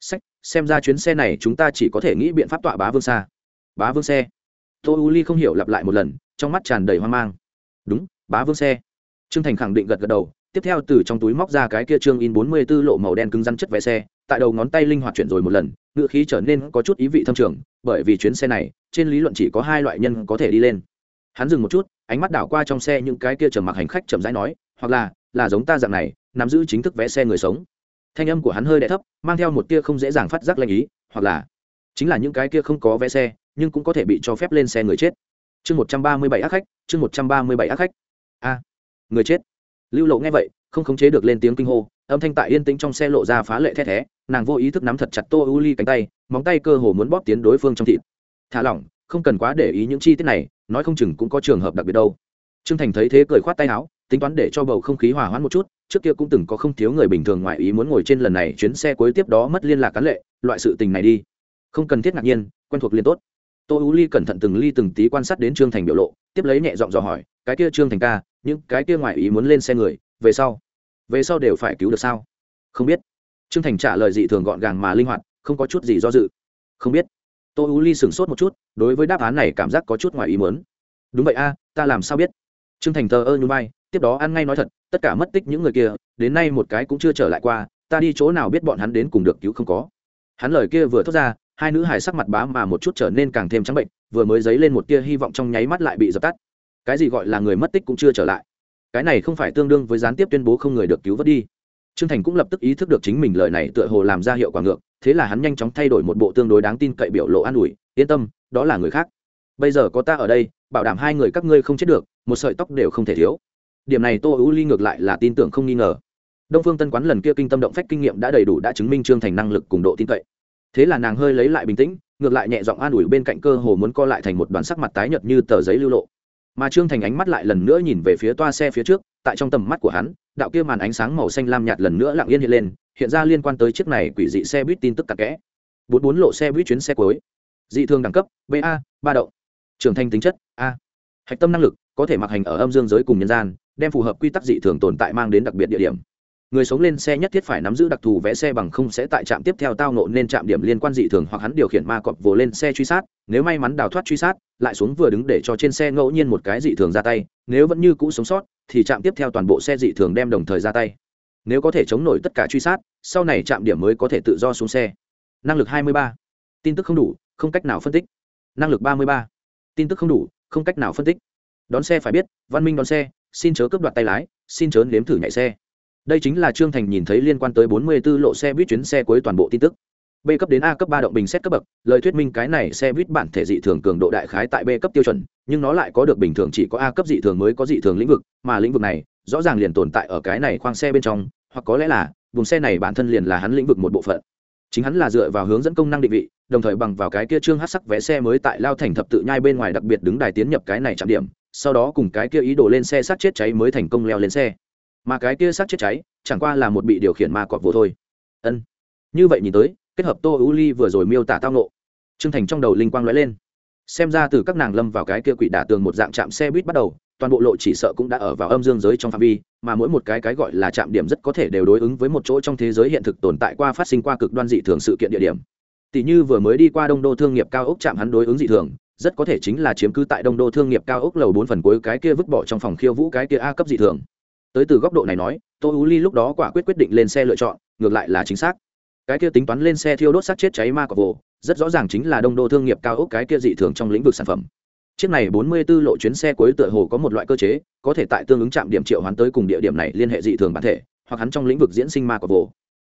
[SPEAKER 1] sách, xem ra chuyến xe này chúng ta chỉ có thể nghĩ biện pháp tọa bá vương xa. Bá vương xe. Tô u ly không hiểu lặp lại một lần, trong mắt tràn đầy hoang mang. Đúng, bá vương xe. Trương thành khẳng định gật gật đầu, tiếp theo từ trong túi móc ra cái kia trương in bốn mươi 44 lộ màu đen cứng rắn chất vé xe, tại đầu ngón tay linh hoạt chuyển rồi một lần, ngựa khí trở nên có chút ý vị thâm trường, bởi vì chuyến xe này, trên lý luận chỉ có hai loại nhân có thể đi lên. Hắn dừng một chút, ánh mắt đảo qua trong xe những cái kia trầm mặc hành khách chậm rãi nói, hoặc là là giống ta dạng này, nắm giữ chính thức vé xe người sống thanh âm của hắn hơi đ thấp, mang theo một tia không dễ dàng phát giác lanh ý, hoặc là chính là những cái kia không có vé xe, nhưng cũng có thể bị cho phép lên xe người chết. Chương một trăm ba mươi bảy ác khách, chương một trăm ba mươi bảy ác khách. A, người chết. Lưu lộ nghe vậy, không khống chế được lên tiếng kinh hô, âm thanh tại yên tĩnh trong xe lộ ra phá lệ the thé, nàng vô ý thức nắm thật chặt tô u ly cánh tay, móng tay cơ hồ muốn bóp tiến đối phương trong thịt. Thả lỏng, không cần quá để ý những chi tiết này, nói không chừng cũng có trường hợp đặc biệt đâu. T r ư ơ n g thành thấy thế cười khoát tay áo tính toán để cho bầu không khí hòa hoãn một chút, trước kia cũng từng có không thiếu người bình thường ngoại ý muốn ngồi trên lần này chuyến xe cuối tiếp đó mất liên lạc cán lệ, loại sự tình này đi. Không cần thiết ngạc nhiên, quen thuộc liên tốt. Tô u ly cẩn thận từng ly từng tí quan sát đến trương thành biểu lộ, tiếp lấy nhẹ giọng dò hỏi, cái kia trương thành ca, những cái kia ngoại ý muốn lên xe người, về sau về sau đều phải cứu được sao? Không biết. Trương thành trả lời dị thường gọn gàng mà linh hoạt, không có chút gì do dự. Không biết. Tô u ly sửng sốt một chút, đối với đáp án này cảm giác có chút ngoài ý muốn. Đúng vậy a, ta làm sao biết? Trương thành thờ ơ nhún bay tiếp đó ăn ngay nói thật tất cả mất tích những người kia đến nay một cái cũng chưa trở lại qua ta đi chỗ nào biết bọn hắn đến cùng được cứu không có. Hắn lời kia vừa thốt ra hai nữ hải sắc mặt bá mà một chút trở nên càng thêm trắng bệnh vừa mới dấy lên một tia hy vọng trong nháy mắt lại bị dập tắt. Cái gì gọi là người mất tích cũng chưa trở lại. Cái này không phải tương đương với gián tiếp tuyên bố không người được cứu vớt đi. Trương Thành cũng lập tức ý thức được chính mình lời này tựa hồ làm ra hiệu quả ngược, thế là hắn nhanh chóng thay đổi một bộ tương đối đáng tin cậy biểu lộ an ủi, yên tâm, đó là người khác. Bây giờ có ta ở đây, bảo đảm hai người các ngươi không chết được, một sợi tóc đều không thể thiếu. Điểm này Tô U Ly ngược lại là tin tưởng không nghi ngờ. Đông Phương Tân Quán lần kia kinh tâm động phách kinh nghiệm đã đầy đủ đã chứng minh Trương Thành năng lực cùng độ tin cậy. Thế là nàng hơi lấy lại bình tĩnh, ngược lại nhẹ giọng an ủi bên cạnh cơ hồ muốn co lại thành một đoàn sắc mặt tái nhợt như tờ giấy lưu lộ. Mà Trương Thành ánh mắt lại lần nữa nhìn về phía toa xe phía trước, tại trong tầm mắt của hắn, đạo kia màn ánh sáng màu xanh lam nhạt lần nữa lặng yên hiện lên hiện ra liên quan tới chiếc này quỷ dị xe buýt tin tức cặn kẽ bốn bốn lộ xe buýt chuyến xe cuối dị thường đẳng cấp ba ba động trưởng thành tính chất a hạch tâm năng lực, có thể mặc hành ở âm dương giới cùng nhân gian, đem phù hợp quy tắc dị thường tồn tại mang đến đặc biệt địa điểm người sống lên xe nhất thiết phải nắm giữ đặc thù vẽ xe bằng không sẽ tại trạm tiếp theo tao nộ nên trạm điểm liên quan dị thường hoặc hắn điều khiển ma cọp vồ lên xe truy sát, nếu may mắn đào thoát truy sát, lại xuống vừa đứng để cho trên xe ngẫu nhiên một cái dị thường ra tay, nếu vẫn như cũ sống sót, thì trạm tiếp theo toàn bộ xe dị thường đem đồng thời ra tay nếu có thể chống nổi tất cả truy sát, sau này trạm điểm mới có thể tự do xuống xe năng lực 23. tin tức không đủ, không cách nào phân tích năng lực 33. tin tức không đủ không cách nào phân tích. Đón xe phải biết, văn minh đón xe, xin chớ cướp đoạt tay lái, xin chớ nếm thử nhảy xe. Đây chính là trương thành nhìn thấy liên quan tới 44 lộ xe buýt chuyến xe cuối toàn bộ tin tức. B cấp đến a cấp ba động bình xét cấp bậc, lời thuyết minh cái này xe buýt bản thể dị thường cường độ đại khái tại b cấp tiêu chuẩn, nhưng nó lại có được bình thường chỉ có a cấp dị thường mới có dị thường lĩnh vực, mà lĩnh vực này rõ ràng liền tồn tại ở cái này khoang xe bên trong, hoặc có lẽ là vùng xe này bản thân liền là hắn lĩnh vực một bộ phận. Chính hắn là dựa vào hướng dẫn công năng định vị đồng thời bằng vào cái kia trương hát sắc vé xe mới tại lao thành thập tự nhai bên ngoài đặc biệt đứng đài tiến nhập cái này chạm điểm, sau đó cùng cái kia ý đồ lên xe sát chết cháy mới thành công leo lên xe. Mà cái kia sát chết cháy, chẳng qua là một bị điều khiển ma cọp vô thôi. Ân. Như vậy nhìn tới, kết hợp tô u ly vừa rồi miêu tả tao nộ trương thành trong đầu linh quang lóe lên. Xem ra từ các nàng lâm vào cái kia quỷ đả tường một dạng chạm xe buýt bắt đầu, toàn bộ lộ chỉ sợ cũng đã ở vào âm dương giới trong phạm vi, mà mỗi một cái cái gọi là chạm điểm rất có thể đều đối ứng với một chỗ trong thế giới hiện thực tồn tại qua phát sinh qua cực đoan dị thường sự kiện địa điểm tỷ như vừa mới đi qua đông đô thương nghiệp cao ốc chạm hắn đối ứng dị thường, rất có thể chính là chiếm cứ tại đông đô thương nghiệp cao ốc lầu bốn phần cuối cái kia vứt bỏ trong phòng khiêu vũ cái kia a cấp dị thường. Tới từ góc độ này nói, tô u ly lúc đó quả quyết quyết định lên xe lựa chọn, ngược lại là chính xác. Cái kia tính toán lên xe thiêu đốt sát chết cháy ma cọc vồ, rất rõ ràng chính là đông đô thương nghiệp cao ốc cái kia dị thường trong lĩnh vực sản phẩm. Chiếc này 44 lộ chuyến xe cuối tựa hồ có một loại cơ chế, có thể tại tương ứng chạm điểm triệu hoán tới cùng địa điểm này liên hệ dị thường bản thể, hoặc hắn trong lĩnh vực diễn sinh ma cọc vồ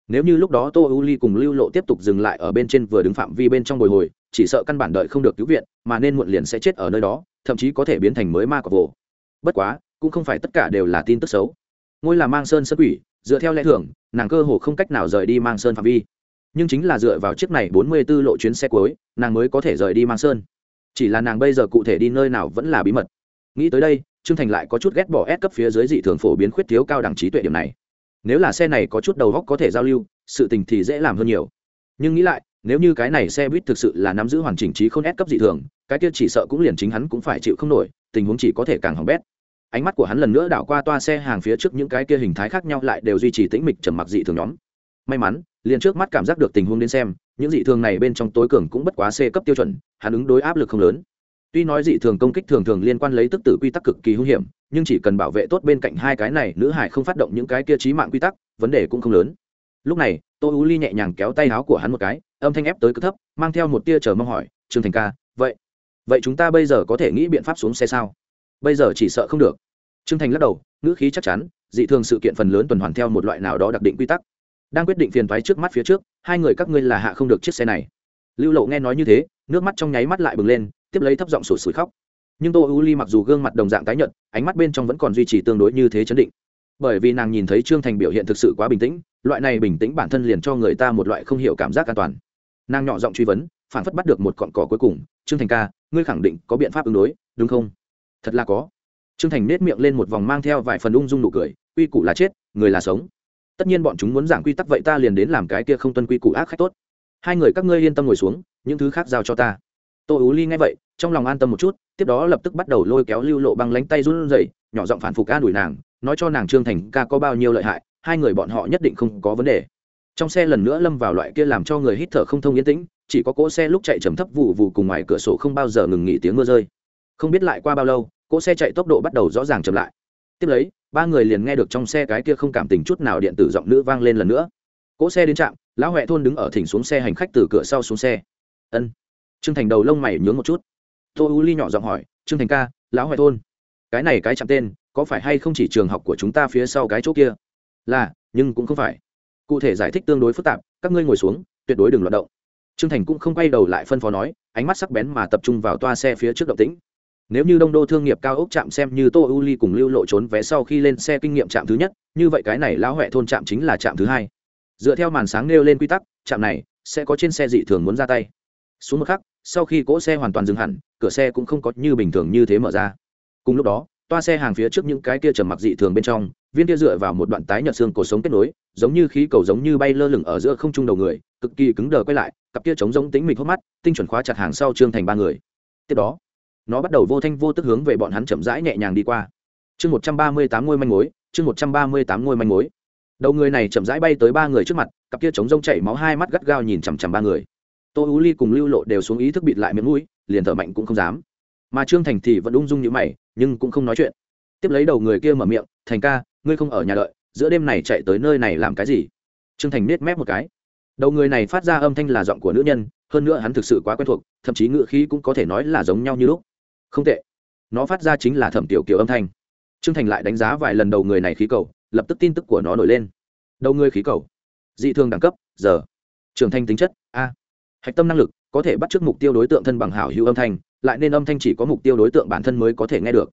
[SPEAKER 1] nếu như lúc đó tô u ly cùng lưu lộ tiếp tục dừng lại ở bên trên vừa đứng phạm vi bên trong bồi hồi, chỉ sợ căn bản đợi không được cứu viện, mà nên muộn liền sẽ chết ở nơi đó, thậm chí có thể biến thành mới ma cọc vồ bất quá, cũng không phải tất cả đều là tin tức xấu. Ngôi là mang sơn sơn quỷ, dựa theo lẽ thường, nàng cơ hồ không cách nào rời đi mang sơn phạm vi. Nhưng chính là dựa vào chiếc này bốn mươi 44 lộ chuyến xe cuối, nàng mới có thể rời đi mang sơn. Chỉ là nàng bây giờ cụ thể đi nơi nào vẫn là bí mật. Nghĩ tới đây, trương thành lại có chút ghét bỏ ép cấp phía dưới dị thường phổ biến khuyết thiếu cao đẳng trí tuệ điểm này nếu là xe này có chút đầu góc có thể giao lưu, sự tình thì dễ làm hơn nhiều. Nhưng nghĩ lại, nếu như cái này xe buýt thực sự là nắm giữ hoàn chỉnh trí không ép cấp dị thường, cái kia chỉ sợ cũng liền chính hắn cũng phải chịu không nổi, tình huống chỉ có thể càng hỏng bét. Ánh mắt của hắn lần nữa đảo qua toa xe hàng phía trước những cái kia hình thái khác nhau lại đều duy trì tĩnh mịch trầm mặc dị thường nhóm. May mắn, liền trước mắt cảm giác được tình huống đến xem, những dị thường này bên trong tối cường cũng bất quá c cấp tiêu chuẩn, hắn ứng đối áp lực không lớn. Tuy nói dị thường công kích thường thường liên quan lấy tức tử quy tắc cực kỳ hữu hiểm nhưng chỉ cần bảo vệ tốt bên cạnh hai cái này, nữ hải không phát động những cái kia trí mạng quy tắc, vấn đề cũng không lớn. Lúc này, tô ú ly nhẹ nhàng kéo tay áo của hắn một cái, âm thanh ép tới cực thấp, mang theo một tia chờ mong hỏi, trương thành ca, vậy vậy chúng ta bây giờ có thể nghĩ biện pháp xuống xe sao? Bây giờ chỉ sợ không được. Trương thành lắc đầu, ngữ khí chắc chắn, dị thường sự kiện phần lớn tuần hoàn theo một loại nào đó đặc định quy tắc. Đang quyết định phiền thoái trước mắt phía trước, hai người các ngươi là hạ không được chiếc xe này. Lưu lộ nghe nói như thế, nước mắt trong nháy mắt lại bừng lên, tiếp lấy thấp giọng sụt sùi khóc nhưng tô u ly mặc dù gương mặt đồng dạng tái nhợt, ánh mắt bên trong vẫn còn duy trì tương đối như thế chấn định. Bởi vì nàng nhìn thấy trương thành biểu hiện thực sự quá bình tĩnh, loại này bình tĩnh bản thân liền cho người ta một loại không hiểu cảm giác an toàn. Nàng nhỏ giọng truy vấn phản phất bắt được một cọn cỏ cuối cùng, trương thành ca, ngươi khẳng định có biện pháp ứng đối, đúng không? Thật là có. Trương thành nết miệng lên một vòng mang theo vài phần ung dung nụ cười, quy củ là chết, người là sống. Tất nhiên bọn chúng muốn giảng quy tắc vậy ta liền đến làm cái kia không tuân quy củ ác khách tốt. Hai người các ngươi yên tâm ngồi xuống, những thứ khác giao cho ta tô ú ly nghe vậy, trong lòng an tâm một chút, tiếp đó lập tức bắt đầu lôi kéo lưu lộ băng lánh tay run rẩy, nhỏ giọng phản phục an ủi nàng, nói cho nàng trương thành ca có bao nhiêu lợi hại, hai người bọn họ nhất định không có vấn đề. Trong xe lần nữa lâm vào loại kia làm cho người hít thở không thông yên tĩnh, chỉ có cỗ xe lúc chạy trầm thấp vụ vụ cùng ngoài cửa sổ không bao giờ ngừng nghỉ tiếng mưa rơi. Không biết lại qua bao lâu, cỗ xe chạy tốc độ bắt đầu rõ ràng chậm lại. Tiếp lấy, ba người liền nghe được trong xe cái kia không cảm tình chút nào điện tử giọng nữ vang lên lần nữa. Cỗ xe đến trạm, lão huệ thôn đứng ở thỉnh xuống xe hành khách từ cửa sau xuống xe. Ân trương thành đầu lông mày nhướng một chút. Tô u ly nhỏ giọng hỏi, trương thành ca, lão hoài thôn, cái này cái chạm tên, có phải hay không chỉ trường học của chúng ta phía sau cái chỗ kia? Là, nhưng cũng không phải. Cụ thể giải thích tương đối phức tạp, các ngươi ngồi xuống, tuyệt đối đừng loạt động. Trương thành cũng không quay đầu lại phân phó nói, ánh mắt sắc bén mà tập trung vào toa xe phía trước động tĩnh. Nếu như đông đô thương nghiệp cao ốc chạm xem như tô u ly cùng lưu lộ trốn vé sau khi lên xe kinh nghiệm trạm thứ nhất, như vậy cái này lão huệ thôn trạm chính là trạm thứ hai. Dựa theo màn sáng nêu lên quy tắc trạm này sẽ có trên xe dị thường muốn ra tay xuống một khắc, sau khi cỗ xe hoàn toàn dừng hẳn, cửa xe cũng không có như bình thường như thế mở ra. Cùng lúc đó, toa xe hàng phía trước những cái kia trầm mặc dị thường bên trong, viên kia dựa vào một đoạn tái nhợt xương cổ sống kết nối, giống như khí cầu giống như bay lơ lửng ở giữa không trung đầu người, cực kỳ cứng đờ quay lại, cặp kia chống giống tính mịch hốc mắt, tinh chuẩn khóa chặt hàng sau trương thành ba người. Tiếp đó, nó bắt đầu vô thanh vô tức hướng về bọn hắn chậm rãi nhẹ nhàng đi qua. Chương một trăm ba mươi tám ngôi manh mối, chương một trăm ba mươi tám ngôi manh mối. Đầu người này chậm rãi bay tới ba người trước mặt, cặp kia chống rông chảy máu hai mắt gắt gao nhìn chằm chằm ba người tô ú ly cùng lưu lộ đều xuống ý thức bịt lại miệng mũi, liền thở mạnh cũng không dám. Mà trương thành thì vẫn ung dung như mày, nhưng cũng không nói chuyện. Tiếp lấy đầu người kia mở miệng, thành ca, ngươi không ở nhà đợi, giữa đêm này chạy tới nơi này làm cái gì? Trương thành nết mép một cái. Đầu người này phát ra âm thanh là giọng của nữ nhân, hơn nữa hắn thực sự quá quen thuộc, thậm chí ngựa khí cũng có thể nói là giống nhau như lúc. Không tệ. Nó phát ra chính là thẩm tiểu kiểu âm thanh. Trương thành lại đánh giá vài lần đầu người này khí cầu, lập tức tin tức của nó nổi lên. Đầu người khí cầu. Dị thường đẳng cấp, giờ. Trưởng thanh tính chất, a hạch tâm năng lực, có thể bắt t r ư ớ c mục tiêu đối tượng thân bằng hảo hữu âm thanh, lại nên âm thanh chỉ có mục tiêu đối tượng bản thân mới có thể nghe được.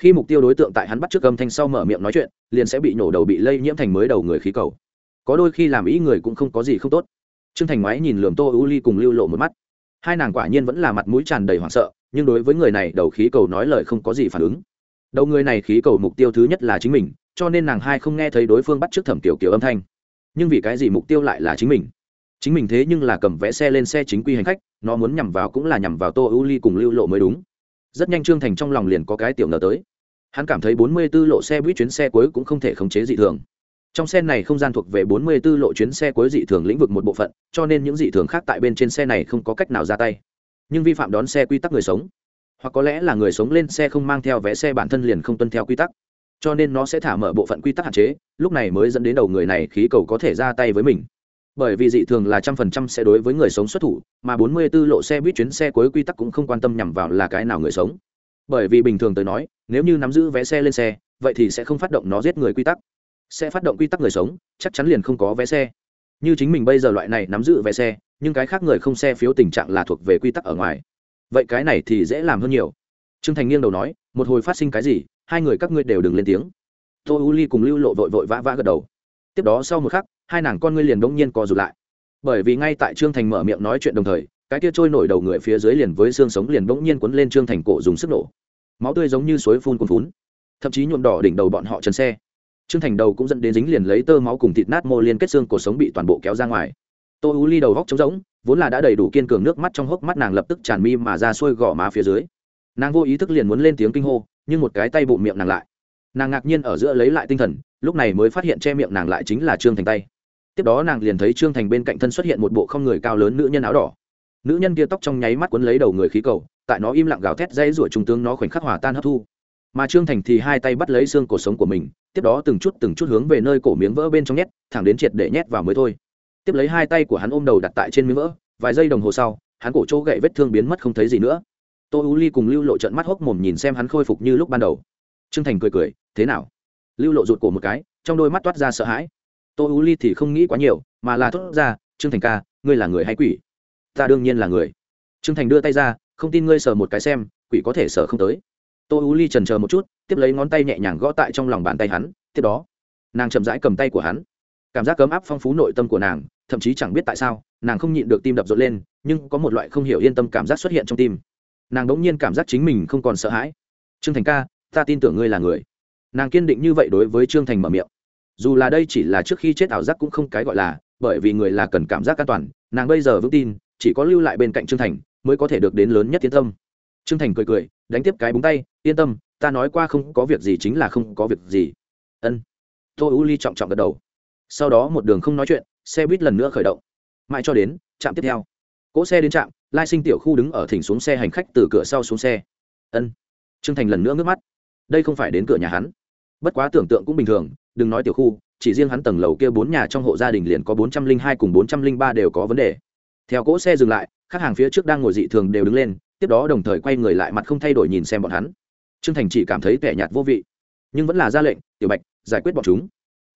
[SPEAKER 1] Khi mục tiêu đối tượng tại hắn bắt t r ư ớ c âm thanh sau mở miệng nói chuyện, liền sẽ bị nhổ đầu bị lây nhiễm thành mới đầu người khí cầu. Có đôi khi làm ý người cũng không có gì không tốt. T r ư ơ n g thành ngoái nhìn lường tô u ly cùng lưu lộ một mắt. Hai nàng quả nhiên vẫn là mặt mũi tràn đầy hoảng sợ, nhưng đối với người này đầu khí cầu nói lời không có gì phản ứng. Đầu người này khí cầu mục tiêu thứ nhất là chính mình, cho nên nàng hai không nghe thấy đối phương bắt t r ư ớ c thẩm tiểu kiểu âm thanh. Nhưng vì cái gì mục tiêu lại là chính mình? Chính mình thế nhưng là cầm vé xe lên xe chính quy hành khách, nó muốn nhằm vào cũng là nhằm vào tô ưu ly cùng lưu lộ mới đúng. Rất nhanh trương thành trong lòng liền có cái tiểu nở tới. Hắn cảm thấy bốn mươi 44 lộ xe buýt chuyến xe cuối cũng không thể khống chế dị thường. Trong xe này không gian thuộc về bốn mươi 44 lộ chuyến xe cuối dị thường lĩnh vực một bộ phận, cho nên những dị thường khác tại bên trên xe này không có cách nào ra tay. Nhưng vi phạm đón xe quy tắc người sống, hoặc có lẽ là người sống lên xe không mang theo vé xe bản thân liền không tuân theo quy tắc, cho nên nó sẽ thả mở bộ phận quy tắc hạn chế, lúc này mới dẫn đến đầu người này khí cầu có thể ra tay với mình bởi vì dị thường là trăm phần trăm sẽ đối với người sống xuất thủ, mà bốn mươi 44 lộ xe buýt chuyến xe cuối quy tắc cũng không quan tâm nhằm vào là cái nào người sống. Bởi vì bình thường tới nói, nếu như nắm giữ vé xe lên xe, vậy thì sẽ không phát động nó giết người quy tắc. Sẽ phát động quy tắc người sống, chắc chắn liền không có vé xe. Như chính mình bây giờ loại này nắm giữ vé xe, nhưng cái khác người không xe phiếu tình trạng là thuộc về quy tắc ở ngoài. Vậy cái này thì dễ làm hơn nhiều. Trương thành nghiêng đầu nói, một hồi phát sinh cái gì, hai người các ngươi đều đừng lên tiếng. Tô u ly cùng lưu lộ vội vội vã vã gật đầu. Tiếp đó sau một khắc hai nàng con ngươi liền bỗng nhiên co rụt lại. Bởi vì ngay tại trương thành mở miệng nói chuyện đồng thời, cái kia trôi nổi đầu người phía dưới liền với xương sống liền bỗng nhiên quấn lên trương thành cổ dùng sức nổ. Máu tươi giống như suối phun cuồn phún thậm chí nhuộm đỏ đỉnh đầu bọn họ chân xe. Trương thành đầu cũng dẫn đến dính liền lấy tơ máu cùng thịt nát mô liên kết xương cổ sống bị toàn bộ kéo ra ngoài. Tô u ly đầu góc trống rỗng, vốn là đã đầy đủ kiên cường nước mắt trong hốc mắt nàng lập tức tràn mi mà ra xuôi gò má phía dưới. Nàng vô ý thức liền muốn lên tiếng kinh hô, nhưng một cái tay bụng miệng nàng lại. Nàng ngạc nhiên ở giữa lấy lại tinh thần, lúc này mới phát hiện che miệng nàng lại chính là trương thành tay tiếp đó nàng liền thấy trương thành bên cạnh thân xuất hiện một bộ không người cao lớn nữ nhân áo đỏ nữ nhân kia tóc trong nháy mắt quấn lấy đầu người khí cầu tại nó im lặng gào thét dây rủa trung tướng nó khoảnh khắc hòa tan hấp thu mà trương thành thì hai tay bắt lấy xương cổ sống của mình tiếp đó từng chút từng chút hướng về nơi cổ miếng vỡ bên trong nhét thẳng đến triệt để nhét vào mới thôi tiếp lấy hai tay của hắn ôm đầu đặt tại trên miếng vỡ vài giây đồng hồ sau hắn cổ chỗ gậy vết thương biến mất không thấy gì nữa tô u ly cùng lưu lộ trận mắt hốc mồm nhìn xem hắn khôi phục như lúc ban đầu trương thành cười cười thế nào lưu lộ rụt cổ một cái trong đôi mắt toát ra sợ hãi tô u ly thì không nghĩ quá nhiều, mà là thốt ra, trương thành ca, ngươi là người hay quỷ? Ta đương nhiên là người. Trương thành đưa tay ra, không tin ngươi sờ một cái xem, quỷ có thể sờ không tới. Tô u ly trần chờ một chút, tiếp lấy ngón tay nhẹ nhàng gõ tại trong lòng bàn tay hắn, tiếp đó, nàng chậm rãi cầm tay của hắn. Cảm giác cấm áp phong phú nội tâm của nàng, thậm chí chẳng biết tại sao, nàng không nhịn được tim đập rộn lên, nhưng có một loại không hiểu yên tâm cảm giác xuất hiện trong tim. Nàng đ ỗ n g nhiên cảm giác chính mình không còn sợ hãi. Trương thành ca, ta tin tưởng ngươi là người. Nàng kiên định như vậy đối với trương thành mở miệng dù là đây chỉ là trước khi chết ảo giác cũng không cái gọi là, bởi vì người là cần cảm giác an toàn, nàng bây giờ vững tin, chỉ có lưu lại bên cạnh trương thành mới có thể được đến lớn nhất yên tâm. Trương thành cười cười, đánh tiếp cái búng tay, yên tâm, ta nói qua không có việc gì chính là không có việc gì. Ân. Tô u ly trọng trọng gật đầu. Sau đó một đường không nói chuyện, xe buýt lần nữa khởi động. Mãi cho đến trạm tiếp theo. Cỗ xe đến trạm, lai sinh tiểu khu đứng ở thỉnh xuống xe hành khách từ cửa sau xuống xe. Ân. Trương thành lần nữa ngước mắt. Đây không phải đến cửa nhà hắn. Bất quá tưởng tượng cũng bình thường đừng nói tiểu khu, chỉ riêng hắn tầng lầu kia bốn nhà trong hộ gia đình liền có bốn trăm linh hai cùng bốn trăm linh ba đều có vấn đề. Theo cỗ xe dừng lại, khách hàng phía trước đang ngồi dị thường đều đứng lên, tiếp đó đồng thời quay người lại mặt không thay đổi nhìn xem bọn hắn. Trương thành chỉ cảm thấy tẻ nhạt vô vị, nhưng vẫn là ra lệnh, tiểu bạch, giải quyết bọn chúng.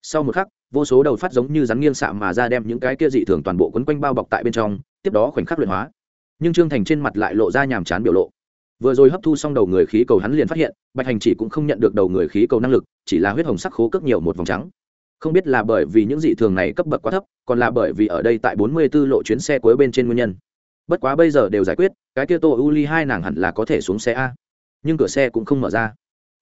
[SPEAKER 1] Sau một khắc, vô số đầu phát giống như rắn nghiêng xạ mà ra đem những cái kia dị thường toàn bộ quấn quanh bao bọc tại bên trong, tiếp đó khoảnh khắc luyện hóa. Nhưng trương thành trên mặt lại lộ ra nhàm chán biểu lộ vừa rồi hấp thu xong đầu người khí cầu hắn liền phát hiện, bạch hành chỉ cũng không nhận được đầu người khí cầu năng lực, chỉ là huyết hồng sắc khố cước nhiều một vòng trắng. Không biết là bởi vì những dị thường này cấp bậc quá thấp, còn là bởi vì ở đây tại bốn mươi 44 lộ chuyến xe cuối bên trên nguyên nhân. Bất quá bây giờ đều giải quyết, cái kia tô u ly hai nàng hẳn là có thể xuống xe a. Nhưng cửa xe cũng không mở ra.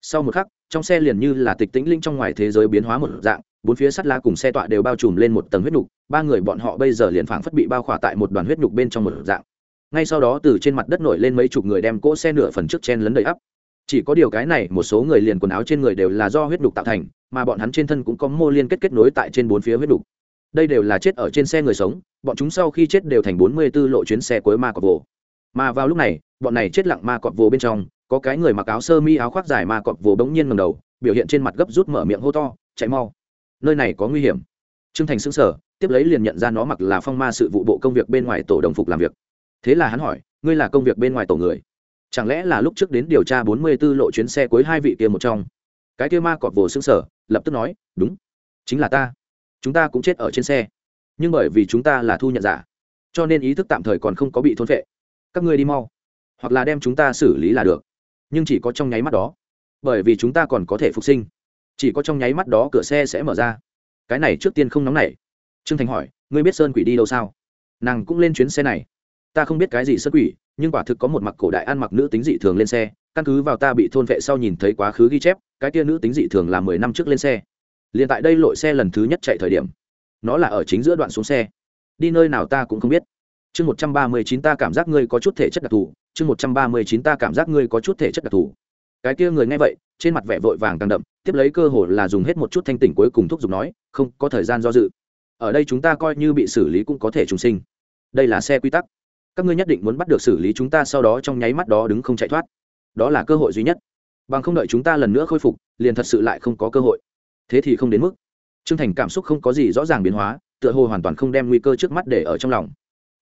[SPEAKER 1] Sau một khắc, trong xe liền như là tịch tĩnh linh trong ngoài thế giới biến hóa một dạng, bốn phía sắt lá cùng xe tọa đều bao trùm lên một tầng huyết nhục, ba người bọn họ bây giờ liền phảng phất bị bao khỏa tại một đoàn huyết nhục bên trong một dạng ngay sau đó từ trên mặt đất nổi lên mấy chục người đem cỗ xe nửa phần trước chen lấn đầy ắp. Chỉ có điều cái này, một số người liền quần áo trên người đều là do huyết đục tạo thành, mà bọn hắn trên thân cũng có mô liên kết kết nối tại trên bốn phía huyết đục. đây đều là chết ở trên xe người sống, bọn chúng sau khi chết đều thành bốn mươi 44 lộ chuyến xe cuối ma cọp vồ. Mà vào lúc này, bọn này chết lặng ma cọp vồ bên trong, có cái người mặc áo sơ mi áo khoác dài ma cọp vồ bỗng nhiên ngầm đầu, biểu hiện trên mặt gấp rút mở miệng hô to, chạy mau. Nơi này có nguy hiểm. Trương thành xứng sở tiếp lấy liền nhận ra nó mặc là phong ma sự vụ bộ công việc bên ngoài tổ đồng phục làm việc thế là hắn hỏi, ngươi là công việc bên ngoài tổ người? Chẳng lẽ là lúc trước đến điều tra bốn mươi 44 lộ chuyến xe cuối hai vị kia một trong? Cái kia ma cọp vồ xương sở lập tức nói, đúng, chính là ta. Chúng ta cũng chết ở trên xe. Nhưng bởi vì chúng ta là thu nhận giả, cho nên ý thức tạm thời còn không có bị thôn vệ các ngươi đi mau. Hoặc là đem chúng ta xử lý là được. Nhưng chỉ có trong nháy mắt đó. Bởi vì chúng ta còn có thể phục sinh. Chỉ có trong nháy mắt đó cửa xe sẽ mở ra. Cái này trước tiên không nóng nảy. Trương thành hỏi, ngươi biết sơn quỷ đi đâu sao? Nàng cũng lên chuyến xe này ta không biết cái gì sơn quỷ, nhưng quả thực có một mặc cổ đại ăn mặc nữ tính dị thường lên xe, căn cứ vào ta bị thôn vệ sau nhìn thấy quá khứ ghi chép, cái tia nữ tính dị thường là mười năm trước lên xe. Liền tại đây lội xe lần thứ nhất chạy thời điểm. Nó là ở chính giữa đoạn xuống xe. Đi nơi nào ta cũng không biết. Chương một trăm ba mươi chín ta cảm giác ngươi có chút thể chất đặc thù, chương một trăm ba mươi chín ta cảm giác ngươi có chút thể chất đặc thù. Cái kia người nghe vậy, trên mặt vẻ vội vàng càng đậm, tiếp lấy cơ hội là dùng hết một chút thanh tỉnh cuối cùng thúc giục nói, không có thời gian do dự. Ở đây chúng ta coi như bị xử lý cũng có thể trùng sinh. Đây là xe quy tắc các ngươi nhất định muốn bắt được xử lý chúng ta sau đó trong nháy mắt đó đứng không chạy thoát. Đó là cơ hội duy nhất. Bằng không đợi chúng ta lần nữa khôi phục, liền thật sự lại không có cơ hội. Thế thì không đến mức. T r ư ơ n g thành cảm xúc không có gì rõ ràng biến hóa, tựa hồ hoàn toàn không đem nguy cơ trước mắt để ở trong lòng.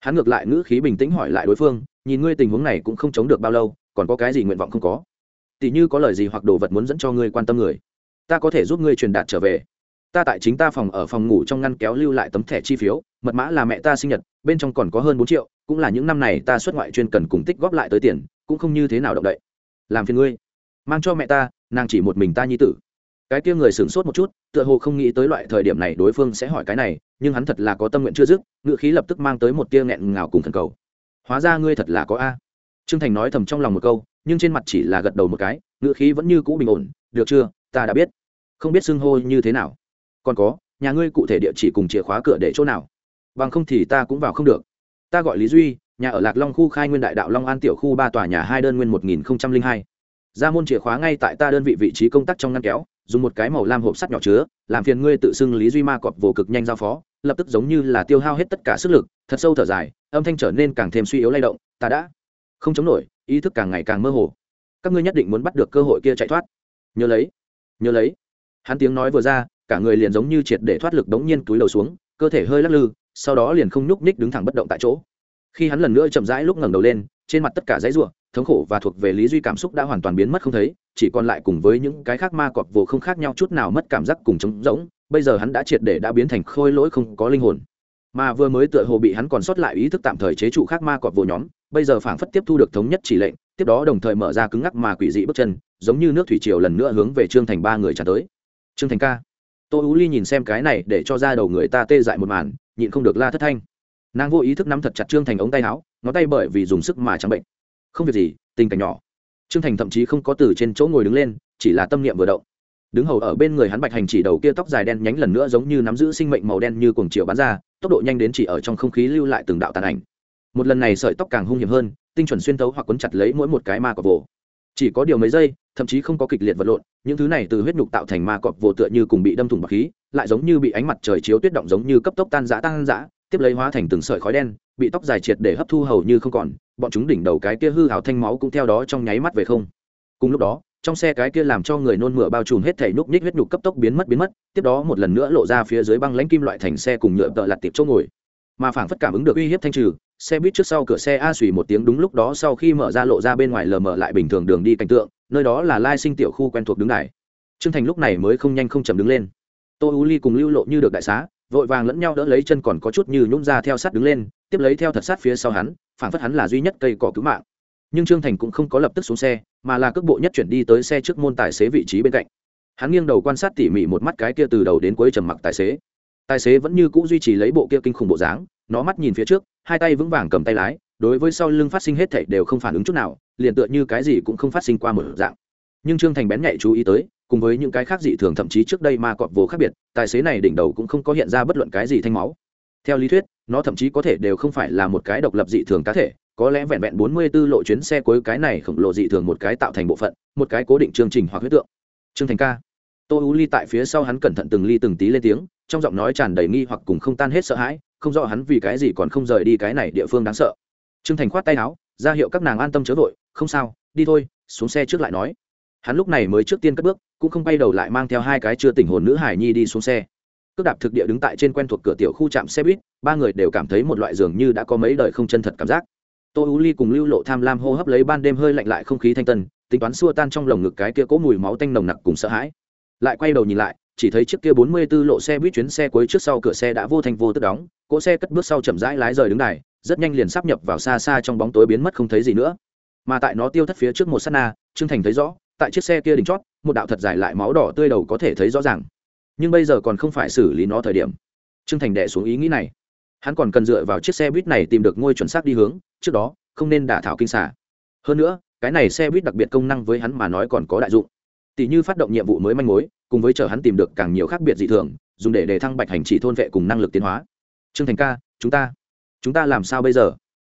[SPEAKER 1] Hắn ngược lại ngữ khí bình tĩnh hỏi lại đối phương, nhìn ngươi tình huống này cũng không chống được bao lâu, còn có cái gì nguyện vọng không có? Tỷ như có lời gì hoặc đồ vật muốn dẫn cho ngươi quan tâm người, ta có thể giúp ngươi truyền đạt trở về. Ta tại chính ta phòng ở phòng ngủ trong ngăn kéo lưu lại tấm thẻ chi phiếu mật mã là mẹ ta sinh nhật, bên trong còn có hơn bốn triệu, cũng là những năm này ta xuất ngoại chuyên cần cùng tích góp lại tới tiền, cũng không như thế nào động đậy. Làm phiền ngươi. Mang cho mẹ ta, nàng chỉ một mình ta nhi tử. Cái kia người sửng sốt một chút, tựa hồ không nghĩ tới loại thời điểm này đối phương sẽ hỏi cái này, nhưng hắn thật là có tâm nguyện chưa dứt ngự khí lập tức mang tới một tia nghẹn ngào cùng thần cầu. Hóa ra ngươi thật là có a. Trương thành nói thầm trong lòng một câu, nhưng trên mặt chỉ là gật đầu một cái ngự khí vẫn như cũ bình ổn, được chưa, ta đã biết. Không biết xưng hô như thế nào. Còn có, nhà ngươi cụ thể địa chỉ cùng chìa khóa cửa để chỗ nào? Bằng không thì ta cũng vào không được. Ta gọi lý duy, nhà ở lạc long khu khai nguyên đại đạo long an tiểu khu ba tòa nhà hai đơn nguyên một nghìn hai. Ra môn chìa khóa ngay tại ta đơn vị vị trí công tác trong ngăn kéo, dùng một cái màu lam hộp sắt nhỏ chứa, làm phiền ngươi tự xưng lý duy ma cọp vô cực nhanh giao phó, lập tức giống như là tiêu hao hết tất cả sức lực, thật sâu thở dài, âm thanh trở nên càng thêm suy yếu lay động, ta đã không chống nổi, ý thức càng ngày càng mơ hồ. Các ngươi nhất định muốn bắt được cơ hội kia chạy thoát. Nhớ lấy nhớ lấy. Hắn tiếng nói vừa ra, cả người liền giống như triệt để thoát lực đống nhiên túi đầu xuống, cơ thể hơi lắc lư sau đó liền không nhúc nhích đứng thẳng bất động tại chỗ. Khi hắn lần nữa chậm rãi lúc ngẩng đầu lên, trên mặt tất cả dãy ruộng thống khổ và thuộc về lý duy cảm xúc đã hoàn toàn biến mất không thấy, chỉ còn lại cùng với những cái khác ma cọp vồ không khác nhau chút nào mất cảm giác cùng trống rỗng, bây giờ hắn đã triệt để đã biến thành khôi lỗi không có linh hồn. Mà vừa mới tựa hồ bị hắn còn sót lại ý thức tạm thời chế trụ khác ma cọp vồ nhóm, bây giờ phảng phất tiếp thu được thống nhất chỉ lệnh, tiếp đó đồng thời mở ra cứng ngắc mà quỷ dị bước chân, giống như nước thủy triều lần nữa hướng về trương thành ba người trả tới. Trương thành ca, tô ú ly nhìn xem cái này để cho ra đầu người ta tê dại một màn nhịn không được la thất thanh. Nàng vô ý thức nắm thật chặt trương thành ống tay áo, ngón tay bởi vì dùng sức mà chẳng bệnh. Không việc gì, tình cảnh nhỏ. Trương thành thậm chí không có từ trên chỗ ngồi đứng lên, chỉ là tâm niệm vừa động. Đứng hầu ở bên người hắn bạch hành chỉ đầu kia tóc dài đen nhánh lần nữa giống như nắm giữ sinh mệnh màu đen như cuồng chiều bắn ra, tốc độ nhanh đến chỉ ở trong không khí lưu lại từng đạo tàn ảnh. Một lần này sợi tóc càng hung hiểm hơn, tinh chuẩn xuyên tấu hoặc quấn chặt lấy mỗi một cái ma cọp vồ. Chỉ có điều mấy giây, thậm chí không có kịch liệt vật lộn, những thứ này từ huyết nhục tạo thành ma cọp vồ tựa như cùng bị đâm thủng bọc khí lại giống như bị ánh mặt trời chiếu tuyết động giống như cấp tốc tan rã tan rã, tiếp lấy hóa thành từng sợi khói đen, bị tóc dài triệt để hấp thu hầu như không còn, bọn chúng đỉnh đầu cái kia hư hào thanh máu cũng theo đó trong nháy mắt về không. Cùng lúc đó, trong xe cái kia làm cho người nôn mửa bao trùm hết thảy núc nhích huyết nhục cấp tốc biến mất biến mất, tiếp đó một lần nữa lộ ra phía dưới băng lãnh kim loại thành xe cùng nhựa tợ lặt tiệp chỗ ngồi. Mà phảng phất cảm ứng được uy hiếp thanh trừ, xe buýt trước sau cửa xe a xùy một tiếng đúng lúc đó sau khi mở ra lộ ra bên ngoài lờ mờ lại bình thường đường đi cảnh tượng, nơi đó là lai sinh tiểu khu quen thuộc đứng đài. Trương thành lúc này mới không nhanh không chậm đứng lên tô u ly cùng lưu lộ như được đại xá, vội vàng lẫn nhau đỡ lấy chân còn có chút như nhún ra theo sát đứng lên, tiếp lấy theo thật sát phía sau hắn, phảng phất hắn là duy nhất cây cỏ cứu mạng. Nhưng trương thành cũng không có lập tức xuống xe, mà là cước bộ nhất chuyển đi tới xe trước môn tài xế vị trí bên cạnh. Hắn nghiêng đầu quan sát tỉ mỉ một mắt cái kia từ đầu đến cuối trầm mặc tài xế. Tài xế vẫn như c ũ duy trì lấy bộ kia kinh khủng bộ dáng, nó mắt nhìn phía trước, hai tay vững vàng cầm tay lái, đối với sau lưng phát sinh hết thảy đều không phản ứng chút nào, liền tựa như cái gì cũng không phát sinh qua một dạng. Nhưng trương thành bén nhạy chú ý tới cùng với những cái khác dị thường, thậm chí trước đây ma cọp vô khác biệt, tài xế này đỉnh đầu cũng không có hiện ra bất luận cái gì thanh máu. Theo lý thuyết, nó thậm chí có thể đều không phải là một cái độc lập dị thường cá thể, có lẽ vẹn vẹn bốn mươi 44 lộ chuyến xe cuối cái này khổng lồ dị thường một cái tạo thành bộ phận, một cái cố định chương trình hoặc huyết tượng. Trương thành ca. Tô u ly tại phía sau hắn cẩn thận từng ly từng tí lên tiếng, trong giọng nói tràn đầy nghi hoặc cùng không tan hết sợ hãi, không rõ hắn vì cái gì còn không rời đi cái này địa phương đáng sợ. Trương thành khoát tay áo, ra hiệu các nàng an tâm chớ vội, không sao, đi thôi. Xuống xe trước lại nói hắn lúc này mới trước tiên cất bước, cũng không bay đầu lại mang theo hai cái chưa tỉnh hồn nữ hải nhi đi xuống xe. Cước đạp thực địa đứng tại trên quen thuộc cửa tiểu khu trạm xe buýt, ba người đều cảm thấy một loại dường như đã có mấy đời không chân thật cảm giác. Tô u ly cùng lưu lộ tham lam hô hấp lấy ban đêm hơi lạnh lại không khí thanh tân, tính toán xua tan trong lồng ngực cái kia cố mùi máu tanh nồng nặc cùng sợ hãi. Lại quay đầu nhìn lại, chỉ thấy chiếc kia bốn mươi 44 lộ xe buýt chuyến xe cuối trước sau cửa xe đã vô thành vô tức đóng, cỗ xe cất bước sau chậm rãi lái rời đứng đài, rất nhanh liền sắp nhập vào xa xa trong bóng tối biến mất không thấy gì nữa. Mà tại nó tiêu thất phía trước một sát na, trương thành thấy rõ tại chiếc xe kia đỉnh chót, một đạo thật dài lại máu đỏ tươi đầu có thể thấy rõ ràng. Nhưng bây giờ còn không phải xử lý nó thời điểm. Trương thành đệ xuống ý nghĩ này. Hắn còn cần dựa vào chiếc xe buýt này tìm được ngôi chuẩn xác đi hướng, trước đó, không nên đả thảo kinh xả hơn nữa, cái này xe buýt đặc biệt công năng với hắn mà nói còn có đại dụng. Tỷ như phát động nhiệm vụ mới manh mối, cùng với chờ hắn tìm được càng nhiều khác biệt dị thường, dùng để đề thăng bạch hành chỉ thôn vệ cùng năng lực tiến hóa. Trương thành ca, chúng ta chúng ta làm sao bây giờ?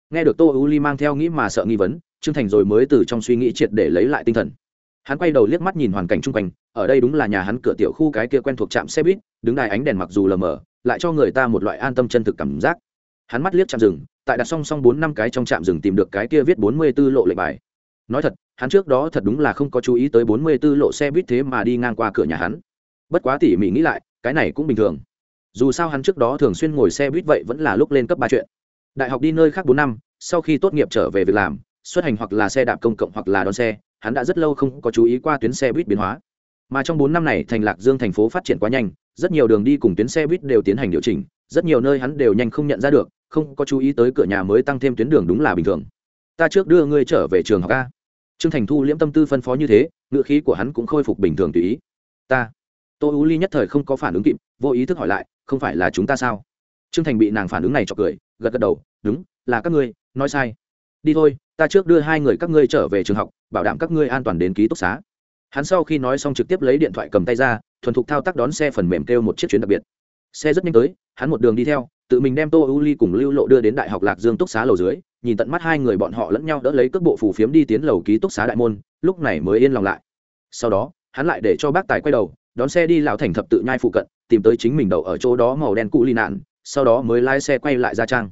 [SPEAKER 1] Nghe được tô u ly mang theo nghĩ mà sợ nghi vấn, trương thành rồi mới từ trong suy nghĩ triệt để lấy lại tinh thần hắn quay đầu liếc mắt nhìn hoàn cảnh chung quanh, ở đây đúng là nhà hắn cửa tiểu khu cái kia quen thuộc trạm xe buýt, đứng đài ánh đèn mặc dù lờ mờ, lại cho người ta một loại an tâm chân thực cảm giác. Hắn mắt liếc trạm rừng, tại đặt song song bốn năm cái trong trạm rừng tìm được cái kia viết bốn mươi b ố lộ lệnh bài. Nói thật, hắn trước đó thật đúng là không có chú ý tới bốn mươi b ố lộ xe buýt thế mà đi ngang qua cửa nhà hắn. Bất quá tỉ mỉ nghĩ lại, cái này cũng bình thường. Dù sao hắn trước đó thường xuyên ngồi xe buýt vậy vẫn là lúc lên cấp ba chuyện. Đại học đi nơi khác bốn năm, sau khi tốt nghiệp trở về việc làm, xuất hành hoặc là xe đạp công cộng hoặc là đón xe hắn đã rất lâu không có chú ý qua tuyến xe buýt biến hóa. Mà trong bốn năm này, thành lạc dương thành phố phát triển quá nhanh, rất nhiều đường đi cùng tuyến xe buýt đều tiến hành điều chỉnh, rất nhiều nơi hắn đều nhanh không nhận ra được, không có chú ý tới cửa nhà mới tăng thêm tuyến đường đúng là bình thường. Ta trước đưa ngươi trở về trường học a. Trương thành thu liễm tâm tư phân phó như thế ngựa khí của hắn cũng khôi phục bình thường tùy ý. Ta, tô u ly nhất thời không có phản ứng kịp, vô ý thức hỏi lại, không phải là chúng ta sao? Trương thành bị nàng phản ứng này cho cười, gật gật đầu, đúng, là các ngươi, nói sai. Đi thôi, ta trước đưa hai người các ngươi trở về trường học bảo đảm các ngươi an toàn đến ký túc xá. Hắn sau khi nói xong trực tiếp lấy điện thoại cầm tay ra, thuần thục thao tác đón xe phần mềm kêu một chiếc chuyến đặc biệt. Xe rất nhanh tới, hắn một đường đi theo, tự mình đem tô u ly cùng lưu lộ đưa đến đại học lạc dương túc xá lầu dưới, nhìn tận mắt hai người bọn họ lẫn nhau đỡ lấy cước bộ phủ phiếm đi tiến lầu ký túc xá đại môn, lúc này mới yên lòng lại. Sau đó, hắn lại để cho bác tài quay đầu, đón xe đi lão thành thập tự nhai phụ cận, tìm tới chính mình đậu ở chỗ đó màu đen cũ ly nạn, sau đó mới lái xe quay lại ra trang.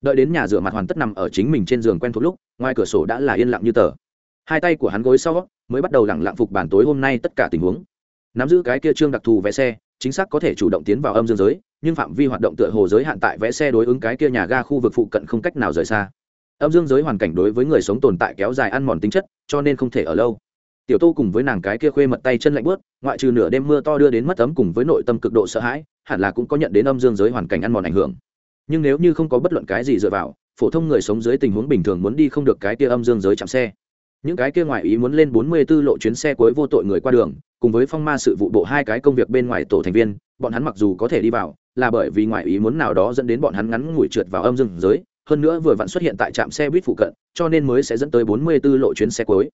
[SPEAKER 1] Đợi đến nhà rửa mặt hoàn tất nằm ở chính mình trên giường quen thuộc lúc, ngoài cửa sổ đã là yên lặng như tờ hai tay của hắn gối sau, mới bắt đầu lẳng lặng phục bản tối hôm nay tất cả tình huống. Nắm giữ cái kia trương đặc thù vé xe, chính xác có thể chủ động tiến vào âm dương giới, nhưng phạm vi hoạt động tựa hồ giới hạn tại vẽ xe đối ứng cái kia nhà ga khu vực phụ cận không cách nào rời xa. Âm dương giới hoàn cảnh đối với người sống tồn tại kéo dài ăn mòn tính chất, cho nên không thể ở lâu. Tiểu tô cùng với nàng cái kia khuê mật tay chân lạnh bớt ngoại trừ nửa đêm mưa to đưa đến mất ấm cùng với nội tâm cực độ sợ hãi, hẳn là cũng có nhận đến âm dương giới hoàn cảnh ăn mòn ảnh hưởng. Nhưng nếu như không có bất luận cái gì dựa vào, phổ thông người sống dưới tình huống bình thường muốn đi không được cái kia âm dương giới chạm xe những cái kia ngoại ý muốn lên bốn mươi 44 lộ chuyến xe cuối vô tội người qua đường, cùng với phong ma sự vụ bộ hai cái công việc bên ngoài tổ thành viên, bọn hắn mặc dù có thể đi vào, là bởi vì ngoại ý muốn nào đó dẫn đến bọn hắn ngắn ngủi trượt vào âm rừng giới, hơn nữa vừa vặn xuất hiện tại trạm xe buýt phụ cận, cho nên mới sẽ dẫn tới 44 lộ chuyến xe cuối.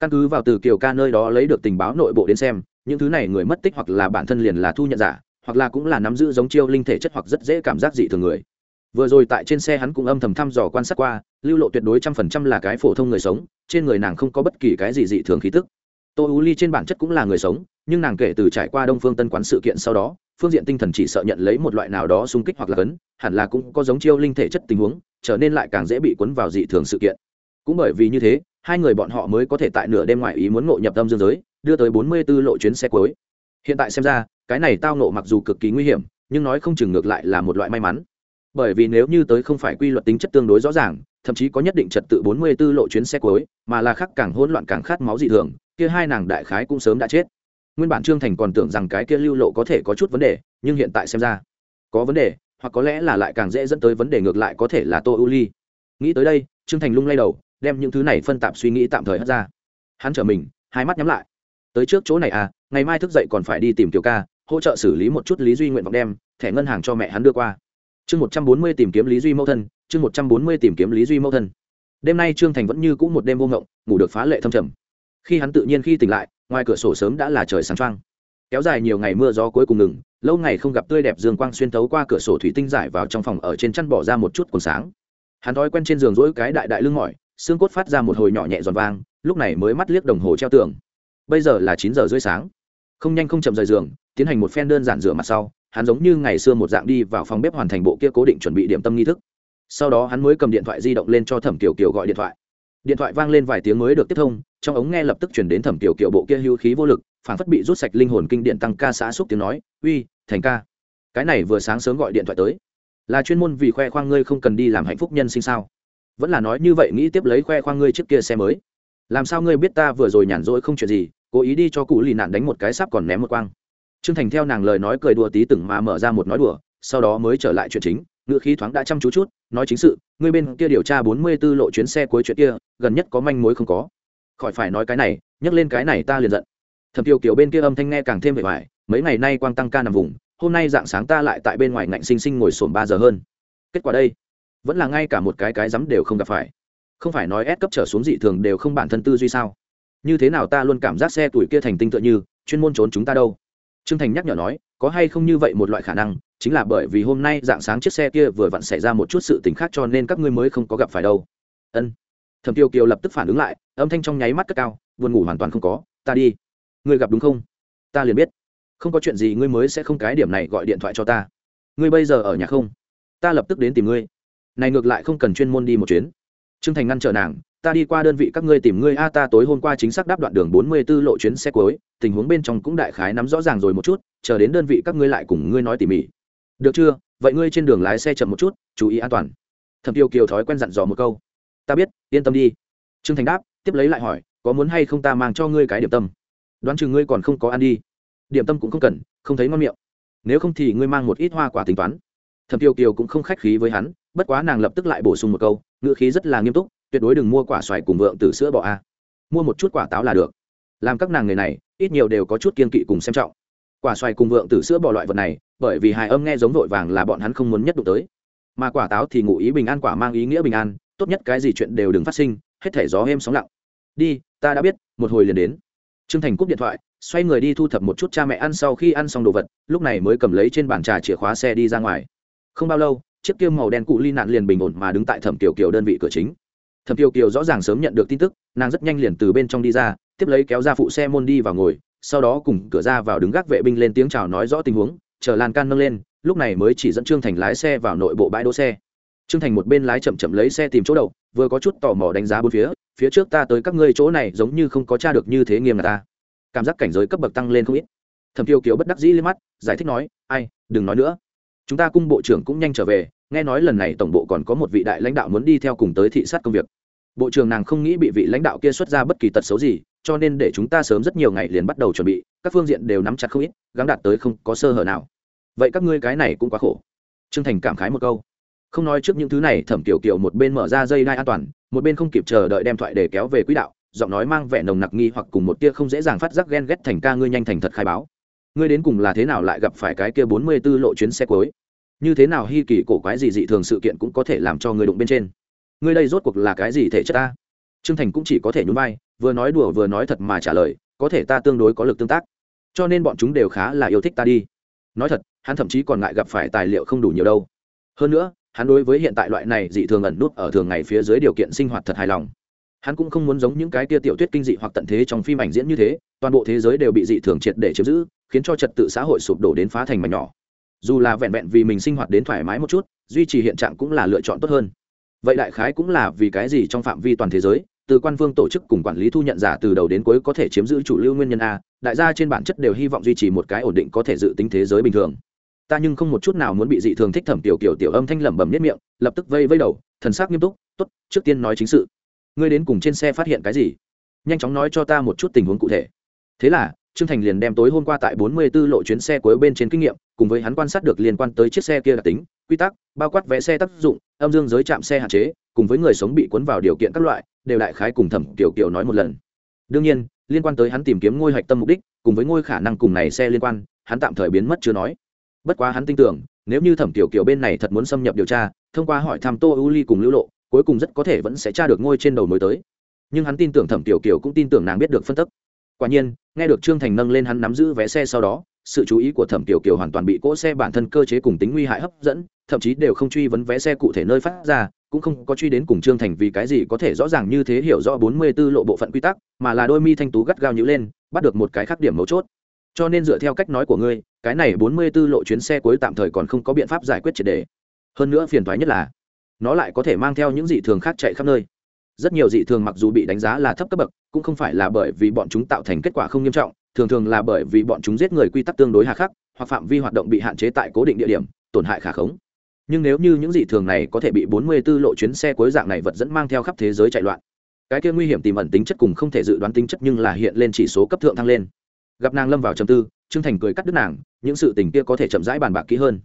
[SPEAKER 1] Căn cứ vào từ kiều ca nơi đó lấy được tình báo nội bộ đến xem, những thứ này người mất tích hoặc là bản thân liền là thu nhận giả, hoặc là cũng là nắm giữ giống chiêu linh thể chất hoặc rất dễ cảm giác dị thường người vừa rồi tại trên xe hắn cũng âm thầm thăm dò quan sát qua, lưu lộ tuyệt đối trăm phần trăm là cái phổ thông người sống, trên người nàng không có bất kỳ cái gì dị thường khí tức. Tô u ly trên bản chất cũng là người sống, nhưng nàng kể từ trải qua đông phương tân quán sự kiện sau đó, phương diện tinh thần chỉ sợ nhận lấy một loại nào đó xung kích hoặc là cấn hẳn là cũng có giống chiêu linh thể chất tình huống, trở nên lại càng dễ bị cuốn vào dị thường sự kiện. Cũng bởi vì như thế, hai người bọn họ mới có thể tại nửa đêm ngoại ý muốn ngộ nhập tâm dương giới, đưa tới bốn mươi 44 lộ chuyến xe cuối. Hiện tại xem ra, cái này tao ngộ mặc dù cực kỳ nguy hiểm, nhưng nói không chừng ngược lại là một loại may mắn bởi vì nếu như tới không phải quy luật tính chất tương đối rõ ràng, thậm chí có nhất định trật tự bốn mươi 44 lộ chuyến xe cuối, mà là khắc càng hỗn loạn càng khát máu dị thường, kia hai nàng đại khái cũng sớm đã chết. Nguyên bản trương thành còn tưởng rằng cái kia lưu lộ có thể có chút vấn đề, nhưng hiện tại xem ra có vấn đề, hoặc có lẽ là lại càng dễ dẫn tới vấn đề ngược lại có thể là tô u ly. Nghĩ tới đây, trương thành lung lay đầu, đem những thứ này phân tạp suy nghĩ tạm thời hất ra. Hắn trở mình, hai mắt nhắm lại. Tới trước chỗ này à ngày mai thức dậy còn phải đi tìm tiểu ca, hỗ trợ xử lý một chút lý duy nguyện vọng đem thẻ ngân hàng cho mẹ hắn đưa qua chương một trăm bốn mươi tìm kiếm lý duy mẫu thân, chương một trăm bốn mươi tìm kiếm lý duy mẫu thân. Đêm nay trương thành vẫn như c ũ một đêm vô ngộng, ngủ được phá lệ thâm trầm. Khi hắn tự nhiên khi tỉnh lại, ngoài cửa sổ sớm đã là trời sáng trăng kéo dài nhiều ngày mưa gió cuối cùng ngừng, lâu ngày không gặp tươi đẹp dương quang xuyên tấu qua cửa sổ thủy tinh giải vào trong phòng ở trên chăn bỏ ra một chút còn sáng. Hắn thói quen trên giường rỗi cái đại đại lưng mỏi, xương cốt phát ra một hồi nhỏ nhẹ giòn vang, lúc này mới mắt liếc đồng hồ treo tường. Bây giờ là chín giờ rưỡi sáng. Không nhanh không chậm rời giường, tiến hành một phen đơn giản rửa mặt sau hắn giống như ngày xưa một dạng đi vào phòng bếp hoàn thành bộ kia cố định chuẩn bị điểm tâm nghi thức. Sau đó hắn mới cầm điện thoại di động lên cho thẩm kiều kiều gọi điện thoại. Điện thoại vang lên vài tiếng mới được tiếp thông, trong ống nghe lập tức chuyển đến thẩm kiều kiều bộ kia hưu khí vô lực, phản phất bị rút sạch linh hồn kinh điện tăng ca xã xúc tiếng nói, uy, thành ca. Cái này vừa sáng sớm gọi điện thoại tới. Là chuyên môn vì khoe khoang ngươi không cần đi làm hạnh phúc nhân sinh sao? Vẫn là nói như vậy nghĩ tiếp lấy khoe khoang ngươi trước kia xe mới. Làm sao ngươi biết ta vừa rồi nhàn rỗi không chuyện gì, cố ý đi cho cụ lì nạn đánh một cái sắp còn ném một quang. Trương thành theo nàng lời nói cười đùa tí từng mà mở ra một nói đùa, sau đó mới trở lại chuyện chính, ngữ khí thoáng đã chăm chú chút, nói chính sự người bên kia điều tra bốn mươi b ố lộ chuyến xe cuối chuyện kia, gần nhất có manh mối không có? Khỏi phải nói cái này, nhắc lên cái này ta liền giận. Thẩm tiêu kiểu bên kia âm thanh nghe càng thêm vẻ vải, mấy ngày nay quang tăng ca nằm vùng, hôm nay dạng sáng ta lại tại bên ngoài ngạnh sinh sinh ngồi sổm ba giờ hơn. Kết quả đây, vẫn là ngay cả một cái cái rắm đều không gặp phải. Không phải nói ép cấp trở xuống dị thường đều không bản thân tư duy sao? Như thế nào ta luôn cảm giác xe tuổi kia thành tinh tựa như, chuyên môn trốn chúng ta đâu? Trương thành nhắc nhở nói, có hay không như vậy một loại khả năng, chính là bởi vì hôm nay dạng sáng chiếc xe kia vừa vặn xảy ra một chút sự tình khác cho nên các ngươi mới không có gặp phải đâu. Ân. Thẩm tiêu kiều lập tức phản ứng lại, âm thanh trong nháy mắt cất cao, buồn ngủ hoàn toàn không có, ta đi. Ngươi gặp đúng không? Ta liền biết. Không có chuyện gì, ngươi mới sẽ không cái điểm này gọi điện thoại cho ta. Ngươi bây giờ ở nhà không? Ta lập tức đến tìm ngươi. Này ngược lại không cần chuyên môn đi một chuyến. Trương thành ngăn trở nàng ta đi qua đơn vị các ngươi tìm ngươi, a, ta tối hôm qua chính xác đáp đoạn đường bốn mươi 44 lộ chuyến xe cuối, tình huống bên trong cũng đại khái nắm rõ ràng rồi một chút, chờ đến đơn vị các ngươi lại cùng ngươi nói tỉ mỉ. Được chưa? Vậy ngươi trên đường lái xe chậm một chút, chú ý an toàn. Thẩm tiêu kiều thói quen dặn dò một câu. Ta biết, yên tâm đi. Trương thành đáp, tiếp lấy lại hỏi, có muốn hay không ta mang cho ngươi cái điểm tâm? Đoán chừng ngươi còn không có ăn đi. Điểm tâm cũng không cần, không thấy ngon miệng. Nếu không thì ngươi mang một ít hoa quả tính toán. Thẩm tiêu kiều cũng không khách khí với hắn, bất quá nàng lập tức lại bổ sung một câu, ngữ khí rất là nghiêm túc tuyệt đối đừng mua quả xoài cùng vượng từ sữa bò a. Mua một chút quả táo là được. Làm các nàng người này, ít nhiều đều có chút kiên kỵ cùng xem trọng. Quả xoài cùng vượng từ sữa bò loại vật này, bởi vì hài âm nghe giống vội vàng là bọn hắn không muốn nhất đụng tới. Mà quả táo thì ngụ ý bình an, quả mang ý nghĩa bình an, tốt nhất cái gì chuyện đều đừng phát sinh, hết thể gió êm sóng lặng. Đi, ta đã biết, một hồi liền đến. Trương thành cúp điện thoại, xoay người đi thu thập một chút cha mẹ ăn sau khi ăn xong đồ vật, lúc này mới cầm lấy trên bàn trà chìa khóa xe đi ra ngoài. Không bao lâu, chiếc kia màu đen cụ ly nạn liền bình ổn mà đứng tại thẩm tiểu kiều đơn vị cửa chính thẩm Tiêu kiều rõ ràng sớm nhận được tin tức, nàng rất nhanh liền từ bên trong đi ra, tiếp lấy kéo ra phụ xe môn đi vào ngồi, sau đó cùng cửa ra vào đứng gác vệ binh lên tiếng chào nói rõ tình huống, chờ lan can nâng lên, lúc này mới chỉ dẫn trương thành lái xe vào nội bộ bãi đỗ xe. Trương thành một bên lái chậm chậm lấy xe tìm chỗ đậu, vừa có chút tò mò đánh giá bốn phía phía trước ta tới các ngươi chỗ này giống như không có t được như thế nghiêm là ta. Cảm giác cảnh giới cấp bậc tăng lên không ít. Thẩm tiêu kiều bất đắc dĩ lên mắt, giải thích nói, ai, đừng nói nữa. Chúng ta cung bộ trưởng cũng nhanh trở về, nghe nói lần này tổng bộ còn có một vị đại lãnh đạo muốn đi theo cùng tới thị sát công việc bộ trưởng nàng không nghĩ bị vị lãnh đạo kia xuất ra bất kỳ tật xấu gì, cho nên để chúng ta sớm rất nhiều ngày liền bắt đầu chuẩn bị, các phương diện đều nắm chặt không ít, gắng đạt tới không có sơ hở nào. Vậy các ngươi cái này cũng quá khổ. Trương thành cảm khái một câu. Không nói trước những thứ này, thẩm tiểu kiểu một bên mở ra dây đai an toàn, một bên không kịp chờ đợi đem thoại để kéo về quỹ đạo, giọng nói mang vẻ nồng nặc nghi hoặc cùng một tia không dễ dàng phát giác ghen ghét thành ca ngươi nhanh thành thật khai báo. Ngươi đến cùng là thế nào lại gặp phải cái kia bốn mươi 44 lộ chuyến xe cuối? Như thế nào hy kỳ cổ quái gì dị thường sự kiện cũng có thể làm cho ngươi đụng bên trên? Ngươi đây rốt cuộc là cái gì thể chất ta? Trương thành cũng chỉ có thể nhún vai, vừa nói đùa vừa nói thật mà trả lời, có thể ta tương đối có lực tương tác. Cho nên bọn chúng đều khá là yêu thích ta đi. Nói thật, hắn thậm chí còn ngại gặp phải tài liệu không đủ nhiều đâu. Hơn nữa, hắn đối với hiện tại loại này dị thường ẩn nút ở thường ngày phía dưới điều kiện sinh hoạt thật hài lòng. Hắn cũng không muốn giống những cái tia tiểu thuyết kinh dị hoặc tận thế trong phim ảnh diễn như thế, toàn bộ thế giới đều bị dị thường triệt để chiếm giữ, khiến cho trật tự xã hội sụp đổ đến phá thành mảnh nhỏ. Dù là vẹn vẹn vì mình sinh hoạt đến thoải mái một chút, duy trì hiện trạng cũng là lựa chọn tốt hơn vậy đại khái cũng là vì cái gì trong phạm vi toàn thế giới, từ quan phương tổ chức cùng quản lý thu nhận giả từ đầu đến cuối có thể chiếm giữ chủ lưu nguyên nhân a, đại gia trên bản chất đều hy vọng duy trì một cái ổn định có thể dự tính thế giới bình thường. Ta nhưng không một chút nào muốn bị dị thường thích thẩm tiểu kiểu tiểu âm thanh lẩm bẩm nhất miệng, lập tức vây vây đầu, thần sắc nghiêm túc, tốt, trước tiên nói chính sự. Ngươi đến cùng trên xe phát hiện cái gì? Nhanh chóng nói cho ta một chút tình huống cụ thể. Thế là trương thành liền đem tối hôm qua tại 44 lộ chuyến xe cuối bên trên kinh nghiệm, cùng với hắn quan sát được liên quan tới chiếc xe kia đặc tính, quy tắc, bao quát vẽ xe tác dụng, âm dương giới chạm xe hạn chế, cùng với người sống bị cuốn vào điều kiện các loại, đều đại khái cùng thẩm tiểu kiểu nói một lần. Đương nhiên, liên quan tới hắn tìm kiếm ngôi hạch tâm mục đích, cùng với ngôi khả năng cùng này xe liên quan, hắn tạm thời biến mất chưa nói. Bất quá hắn tin tưởng, nếu như thẩm tiểu kiều bên này thật muốn xâm nhập điều tra, thông qua hỏi thăm tô Uli cùng lưu lộ, cuối cùng rất có thể vẫn sẽ tra được ngôi trên đầu mới tới. Nhưng hắn tin tưởng thẩm tiểu kiều cũng tin tưởng nàng biết được phân tích quả nhiên, nghe được trương thành nâng lên hắn nắm giữ vé xe sau đó, sự chú ý của thẩm tiểu kiều hoàn toàn bị cỗ xe bản thân cơ chế cùng tính nguy hại hấp dẫn, thậm chí đều không truy vấn vé xe cụ thể nơi phát ra, cũng không có truy đến cùng trương thành vì cái gì có thể rõ ràng như thế hiểu rõ bốn mươi 44 lộ bộ phận quy tắc, mà là đôi mi thanh tú gắt gao nhữ lên, bắt được một cái khác điểm mấu chốt. Cho nên dựa theo cách nói của ngươi, cái này bốn mươi 44 lộ chuyến xe cuối tạm thời còn không có biện pháp giải quyết triệt đề. Hơn nữa phiền toái nhất là, nó lại có thể mang theo những dị thường khác chạy khắp nơi rất nhiều dị thường mặc dù bị đánh giá là thấp cấp bậc, cũng không phải là bởi vì bọn chúng tạo thành kết quả không nghiêm trọng, thường thường là bởi vì bọn chúng giết người quy tắc tương đối hà khắc, hoặc phạm vi hoạt động bị hạn chế tại cố định địa điểm, tổn hại khả khống. Nhưng nếu như những dị thường này có thể bị 44 lộ chuyến xe cuối dạng này vật dẫn mang theo khắp thế giới chạy loạn, cái kia nguy hiểm tiềm ẩn tính chất cùng không thể dự đoán tính chất nhưng là hiện lên chỉ số cấp thượng thăng lên. Gặp nàng lâm vào trầm tư, trương thành cười cắt đứt nàng, những sự tình kia có thể chậm rãi bàn bạc kỹ hơn.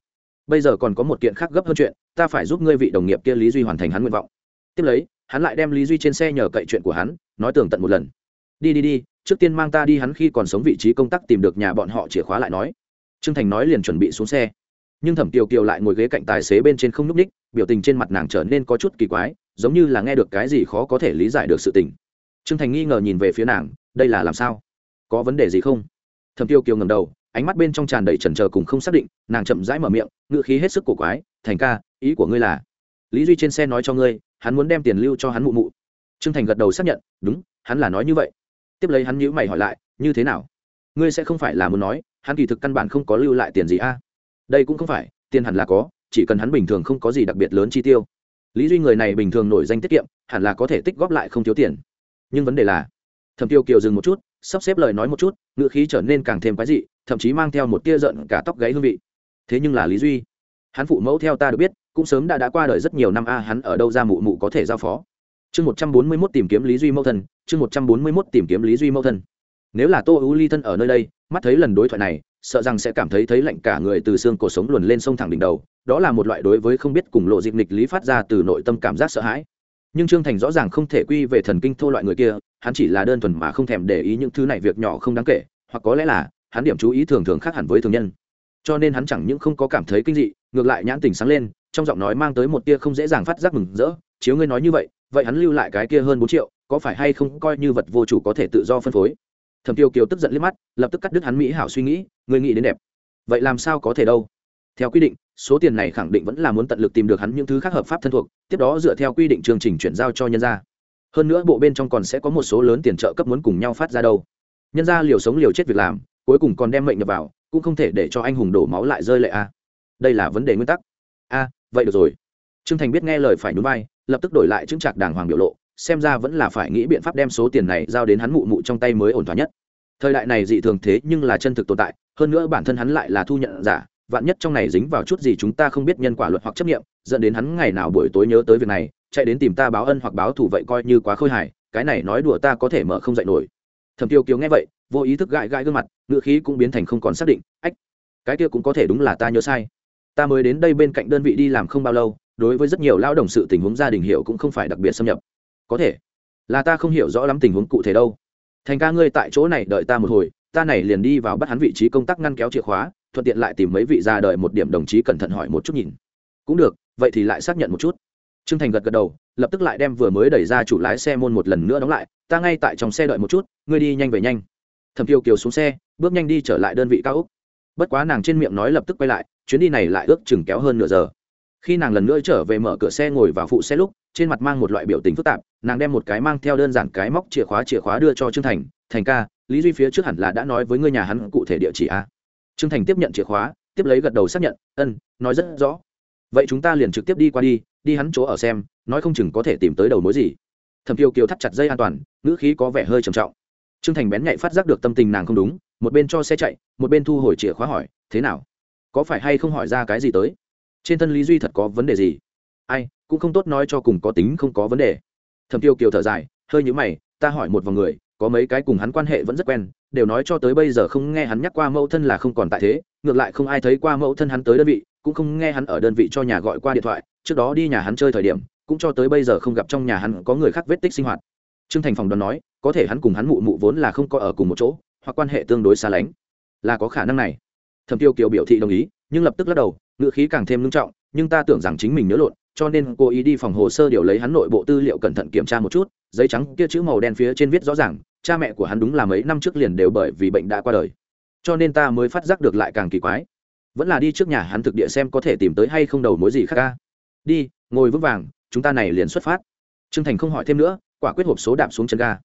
[SPEAKER 1] Bây giờ còn có một kiện khác gấp hơn chuyện, ta phải giúp ngươi vị đồng nghiệp kia lý duy hoàn thành hắn nguyện vọng. Tiếp lấy hắn lại đem lý duy trên xe nhờ cậy chuyện của hắn, nói tường tận một lần. Đi đi đi, trước tiên mang ta đi hắn khi còn sống vị trí công tác tìm được nhà bọn họ chìa khóa lại nói. Trương thành nói liền chuẩn bị xuống xe. Nhưng thẩm kiều kiều lại ngồi ghế cạnh tài xế bên trên không n ú c ních biểu tình trên mặt nàng trở nên có chút kỳ quái, giống như là nghe được cái gì khó có thể lý giải được sự tình. Trương thành nghi ngờ nhìn về phía nàng, đây là làm sao? Có vấn đề gì không? Thẩm kiều kiều ngầm đầu, ánh mắt bên trong tràn đầy trần trờ cùng không xác định, nàng chậm rãi mở miệng ngự khí hết sức cổ quái, thành ca, ý của ngươi là, lý duy trên xe nói cho ngươi hắn muốn đem tiền lưu cho hắn mụ mụ. Trương thành gật đầu xác nhận, đúng, hắn là nói như vậy. Tiếp lấy hắn nhữ mày hỏi lại, như thế nào? Ngươi sẽ không phải là muốn nói, hắn kỳ thực căn bản không có lưu lại tiền gì a? Đây cũng không phải, tiền hẳn là có, chỉ cần hắn bình thường không có gì đặc biệt lớn chi tiêu. Lý duy người này bình thường nổi danh tiết kiệm, hẳn là có thể tích góp lại không thiếu tiền. Nhưng vấn đề là, thẩm tiêu kiều dừng một chút, sắp xếp lời nói một chút, ngựa khí trở nên càng thêm quái dị, thậm chí mang theo một tia giận cả tóc gáy hương vị. Thế nhưng là lý duy, hắn phụ mẫu theo ta được biết cũng sớm đã đã qua đời rất nhiều năm, a, hắn ở đâu ra mụ mụ có thể giao phó? Chương một trăm bốn mươi mốt tìm kiếm lý duy mẫu thân, chương một trăm bốn mươi mốt tìm kiếm lý duy mẫu thân. Nếu là tô ưu ly thân ở nơi đây, mắt thấy lần đối thoại này, sợ rằng sẽ cảm thấy thấy lạnh cả người từ xương cổ sống luồn lên sông thẳng đỉnh đầu, đó là một loại đối với không biết cùng lộ dịp nghịch lý phát ra từ nội tâm cảm giác sợ hãi. Nhưng trương thành rõ ràng không thể quy về thần kinh thô loại người kia, hắn chỉ là đơn thuần mà không thèm để ý những thứ này việc nhỏ không đáng kể, hoặc có lẽ là hắn điểm chú ý thường thường khác hẳn với thường nhân. Cho nên hắn chẳng những không có cảm thấy kinh dị, ngược lại nhãn tình sáng lên trong giọng nói mang tới một tia không dễ dàng phát giác mừng rỡ, chiếu ngươi nói như vậy vậy hắn lưu lại cái kia hơn bốn triệu, có phải hay không coi như vật vô chủ có thể tự do phân phối? Thẩm tiêu kiều tức giận liếc mắt, lập tức cắt đứt hắn mỹ hảo suy nghĩ người nghĩ đến đẹp. Vậy làm sao có thể đâu? Theo quy định, số tiền này khẳng định vẫn là muốn tận lực tìm được hắn những thứ khác hợp pháp thân thuộc, tiếp đó dựa theo quy định chương trình chuyển giao cho nhân gia. Hơn nữa bộ bên trong còn sẽ có một số lớn tiền trợ cấp muốn cùng nhau phát ra đâu. Nhân gia liều sống liều chết việc làm, cuối cùng còn đem mệnh nhập vào, cũng không thể để cho anh hùng đổ máu lại rơi lệ a. Đây là vấn đề nguyên tắc. A vậy được rồi. Trương thành biết nghe lời phải nhún vai, lập tức đổi lại chứng trạc đàng hoàng biểu lộ, xem ra vẫn là phải nghĩ biện pháp đem số tiền này giao đến hắn mụ mụ trong tay mới ổn thỏa nhất. Thời đại này dị thường thế nhưng là chân thực tồn tại, hơn nữa bản thân hắn lại là thu nhận giả, vạn nhất trong này dính vào chút gì chúng ta không biết nhân quả luật hoặc chấp nghiệm dẫn đến hắn ngày nào buổi tối nhớ tới việc này, chạy đến tìm ta báo ân hoặc báo thù vậy coi như quá khôi hài, cái này nói đùa ta có thể mở không dạy nổi. Thầm tiêu kiều nghe vậy, vô ý thức gãi gãi gương mặt ngựa khí cũng biến thành không còn xác định, ách, cái kia cũng có thể đúng là ta nhớ sai ta mới đến đây bên cạnh đơn vị đi làm không bao lâu, đối với rất nhiều lao động sự tình huống gia đình hiểu cũng không phải đặc biệt xâm nhập. Có thể, là ta không hiểu rõ lắm tình huống cụ thể đâu. Thành ca ngươi tại chỗ này đợi ta một hồi, ta này liền đi vào bắt hắn vị trí công tác ngăn kéo chìa khóa, thuận tiện lại tìm mấy vị ra đợi một điểm đồng chí cẩn thận hỏi một chút nhìn. Cũng được, vậy thì lại xác nhận một chút. Trương thành gật gật đầu, lập tức lại đem vừa mới đẩy ra chủ lái xe môn một lần nữa đóng lại, ta ngay tại trong xe đợi một chút, ngươi đi nhanh về nhanh. Thẩm kiều kiều xuống xe, bước nhanh đi trở lại đơn vị cao úc bất quá nàng trên miệng nói lập tức quay lại, chuyến đi này lại ước chừng kéo hơn nửa giờ. Khi nàng lần nữa trở về mở cửa xe ngồi vào phụ xe lúc, trên mặt mang một loại biểu tình phức tạp, nàng đem một cái mang theo đơn giản cái móc chìa khóa chìa khóa đưa cho trương thành thành ca, lý duy phía trước hẳn là đã nói với người nhà hắn cụ thể địa chỉ a à? trương thành tiếp nhận chìa khóa, tiếp lấy gật đầu xác nhận ân nói rất rõ. Vậy chúng ta liền trực tiếp đi qua đi đi hắn chỗ ở xem, nói không chừng có thể tìm tới đầu mối gì. Thẩm kiều kiều thắt chặt dây an toàn, ngữ khí có vẻ hơi trầm trọng. Trương thành bén nhạy phát giác được tâm tình nàng không đúng một bên cho xe chạy, một bên thu hồi chìa khóa hỏi, thế nào? Có phải hay không hỏi ra cái gì tới? Trên thân lý duy thật có vấn đề gì? Ai, cũng không tốt nói cho cùng có tính không có vấn đề. Thẩm tiêu kiều thở dài, hơi nhữ mày, ta hỏi một vòng người, có mấy cái cùng hắn quan hệ vẫn rất quen, đều nói cho tới bây giờ không nghe hắn nhắc qua mẫu thân là không còn tại thế, ngược lại không ai thấy qua mẫu thân hắn tới đơn vị, cũng không nghe hắn ở đơn vị cho nhà gọi qua điện thoại, trước đó đi nhà hắn chơi thời điểm, cũng cho tới bây giờ không gặp trong nhà hắn có người khác vết tích sinh hoạt. Trương thành phòng đoán nói, có thể hắn cùng hắn mụ mụ vốn là không có ở cùng một chỗ hoặc quan hệ tương đối xa lánh. Là có khả năng này. Thẩm tiêu kiều biểu thị đồng ý, nhưng lập tức lắc đầu ngựa khí càng thêm nghiêm trọng, nhưng ta tưởng rằng chính mình nhớ lộn, cho nên cô ý đi phòng hồ sơ điều lấy hắn nội bộ tư liệu cẩn thận kiểm tra một chút, giấy trắng kia chữ màu đen phía trên viết rõ ràng, cha mẹ của hắn đúng là mấy năm trước liền đều bởi vì bệnh đã qua đời. Cho nên ta mới phát giác được lại càng kỳ quái. Vẫn là đi trước nhà hắn thực địa xem có thể tìm tới hay không đầu mối gì khác ca. Đi, ngồi vững vàng, chúng ta này liền xuất phát. Trương thành không hỏi thêm nữa, quả quyết hộp số đạp xuống chân ga.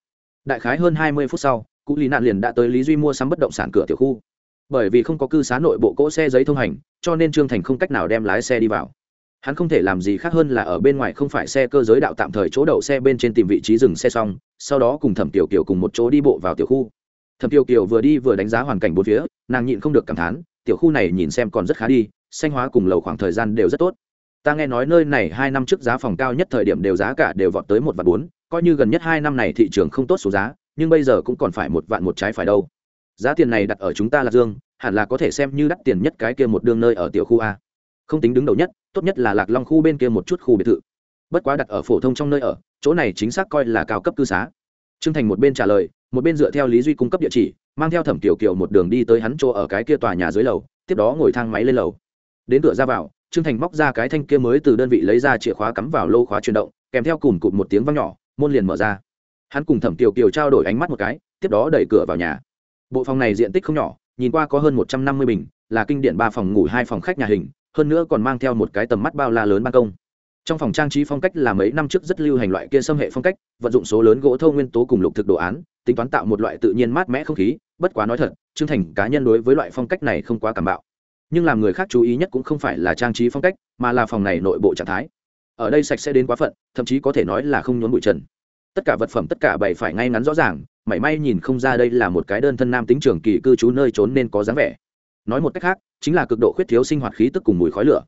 [SPEAKER 1] Đại khái hơn hai mươi phút sau cụ lý nạn liền đã tới lý duy mua sắm bất động sản cửa tiểu khu. Bởi vì không có cư xá nội bộ cỗ xe giấy thông hành, cho nên trương thành không cách nào đem lái xe đi vào. Hắn không thể làm gì khác hơn là ở bên ngoài không phải xe cơ giới đạo tạm thời chỗ đậu xe bên trên tìm vị trí dừng xe xong, sau đó cùng thẩm tiểu kiều cùng một chỗ đi bộ vào tiểu khu. Thẩm tiểu kiều vừa đi vừa đánh giá hoàn cảnh bốn phía, nàng nhịn không được cảm thán, tiểu khu này nhìn xem còn rất khá đi, xanh hóa cùng lầu khoảng thời gian đều rất tốt. Ta nghe nói nơi này hai năm trước giá phòng cao nhất thời điểm đều giá cả đều vọt tới một vạn bốn, coi như gần nhất hai năm này thị trường không tốt số giá nhưng bây giờ cũng còn phải một vạn một trái phải đâu. Giá tiền này đặt ở chúng ta là dương, hẳn là có thể xem như đắt tiền nhất cái kia một đường nơi ở tiểu khu a. Không tính đứng đầu nhất, tốt nhất là lạc long khu bên kia một chút khu biệt thự. Bất quá đặt ở phổ thông trong nơi ở, chỗ này chính xác coi là cao cấp cư xá. Trương thành một bên trả lời, một bên dựa theo lý duy cung cấp địa chỉ, mang theo thẩm tiểu kiều một đường đi tới hắn chỗ ở cái kia tòa nhà dưới lầu, tiếp đó ngồi thang máy lên lầu. Đến cửa ra vào, trương thành móc ra cái thanh kia mới từ đơn vị lấy ra chìa khóa cắm vào lô khóa chuyển động, kèm theo cùng cụt một tiếng văng nhỏ, môn liền mở ra hắn cùng thẩm tiểu kiều trao đổi ánh mắt một cái, tiếp đó đẩy cửa vào nhà. Bộ phòng này diện tích không nhỏ, nhìn qua có hơn một trăm năm mươi bình, là kinh điển ba phòng ngủ, hai phòng khách nhà hình, hơn nữa còn mang theo một cái tầm mắt bao la lớn ban công. Trong phòng trang trí phong cách là mấy năm trước rất lưu hành loại kia xâm hệ phong cách, vận dụng số lớn gỗ thâu nguyên tố cùng lục thực đồ án, tính toán tạo một loại tự nhiên mát mẻ không khí, bất quá nói thật chương thành cá nhân đối với loại phong cách này không quá cảm bạo. Nhưng làm người khác chú ý nhất cũng không phải là trang trí phong cách, mà là phòng này nội bộ trạng thái. Ở đây sạch sẽ đến quá phận, thậm chí có thể nói là không nhốn bụi trần tất cả vật phẩm tất cả bày phải ngay ngắn rõ ràng, mảy may nhìn không ra đây là một cái đơn thân nam tính trường kỳ cư trú nơi trốn nên có dáng vẻ. Nói một cách khác, chính là cực độ khuyết thiếu sinh hoạt khí tức cùng mùi khói lửa.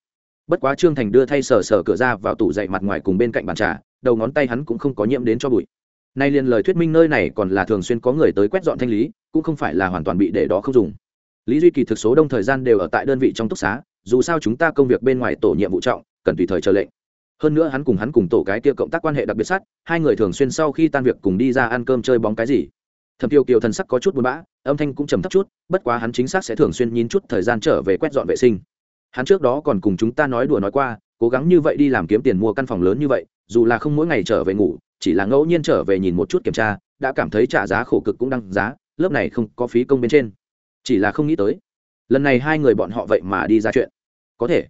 [SPEAKER 1] Bất quá trương thành đưa thay sờ sờ cửa ra vào tủ dậy mặt ngoài cùng bên cạnh bàn trà, đầu ngón tay hắn cũng không có nhiễm đến cho bụi. Nay liền lời thuyết minh nơi này còn là thường xuyên có người tới quét dọn thanh lý, cũng không phải là hoàn toàn bị để đó không dùng. Lý duy kỳ thực số đông thời gian đều ở tại đơn vị trong túc xá, dù sao chúng ta công việc bên ngoài tổ nhiệm vụ trọng, cần tùy thời chờ lệnh hơn nữa hắn cùng hắn cùng tổ cái kia cộng tác quan hệ đặc biệt sát, hai người thường xuyên sau khi tan việc cùng đi ra ăn cơm chơi bóng cái gì. Thẩm tiêu kiều thần sắc có chút buồn bã, âm thanh cũng trầm thấp chút, bất quá hắn chính xác sẽ thường xuyên nhìn chút thời gian trở về quét dọn vệ sinh. Hắn trước đó còn cùng chúng ta nói đùa nói qua, cố gắng như vậy đi làm kiếm tiền mua căn phòng lớn như vậy, dù là không mỗi ngày trở về ngủ, chỉ là ngẫu nhiên trở về nhìn một chút kiểm tra, đã cảm thấy trả giá khổ cực cũng đăng giá, lớp này không có phí công bên trên. Chỉ là không nghĩ tới, lần này hai người bọn họ vậy mà đi ra chuyện. Có thể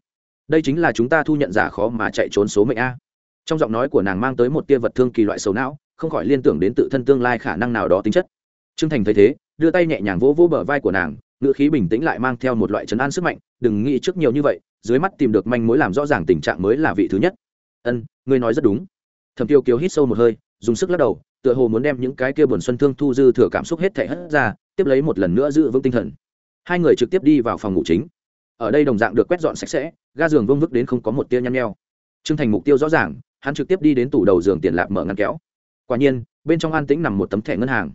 [SPEAKER 1] đây chính là chúng ta thu nhận giả khó mà chạy trốn số mệnh a. Trong giọng nói của nàng mang tới một tia vật thương kỳ loại xấu não, không khỏi liên tưởng đến tự thân tương lai khả năng nào đó tính chất. T r ư ơ n g thành thấy thế, đưa tay nhẹ nhàng vỗ vỗ bờ vai của nàng, ngữ khí bình tĩnh lại mang theo một loại chấn an sức mạnh, đừng nghĩ trước nhiều như vậy, dưới mắt tìm được manh mối làm rõ ràng tình trạng mới là vị thứ nhất. Ân, ngươi nói rất đúng. Thầm tiêu kiều hít sâu một hơi, dùng sức lắc đầu, tựa hồ muốn đem những cái kia buồn xuân thương thu dư thừa cảm xúc hết thể hất ra, tiếp lấy một lần nữa giữ vững tinh thần. Hai người trực tiếp đi vào phòng ngủ chính ở đây đồng dạng được quét dọn sạch sẽ, ga giường vông vức đến không có một tia nhăn nheo. T r ư ơ n g thành mục tiêu rõ ràng, hắn trực tiếp đi đến tủ đầu giường tiền lạp mở ngăn kéo. Quả nhiên, bên trong an tĩnh nằm một tấm thẻ ngân hàng.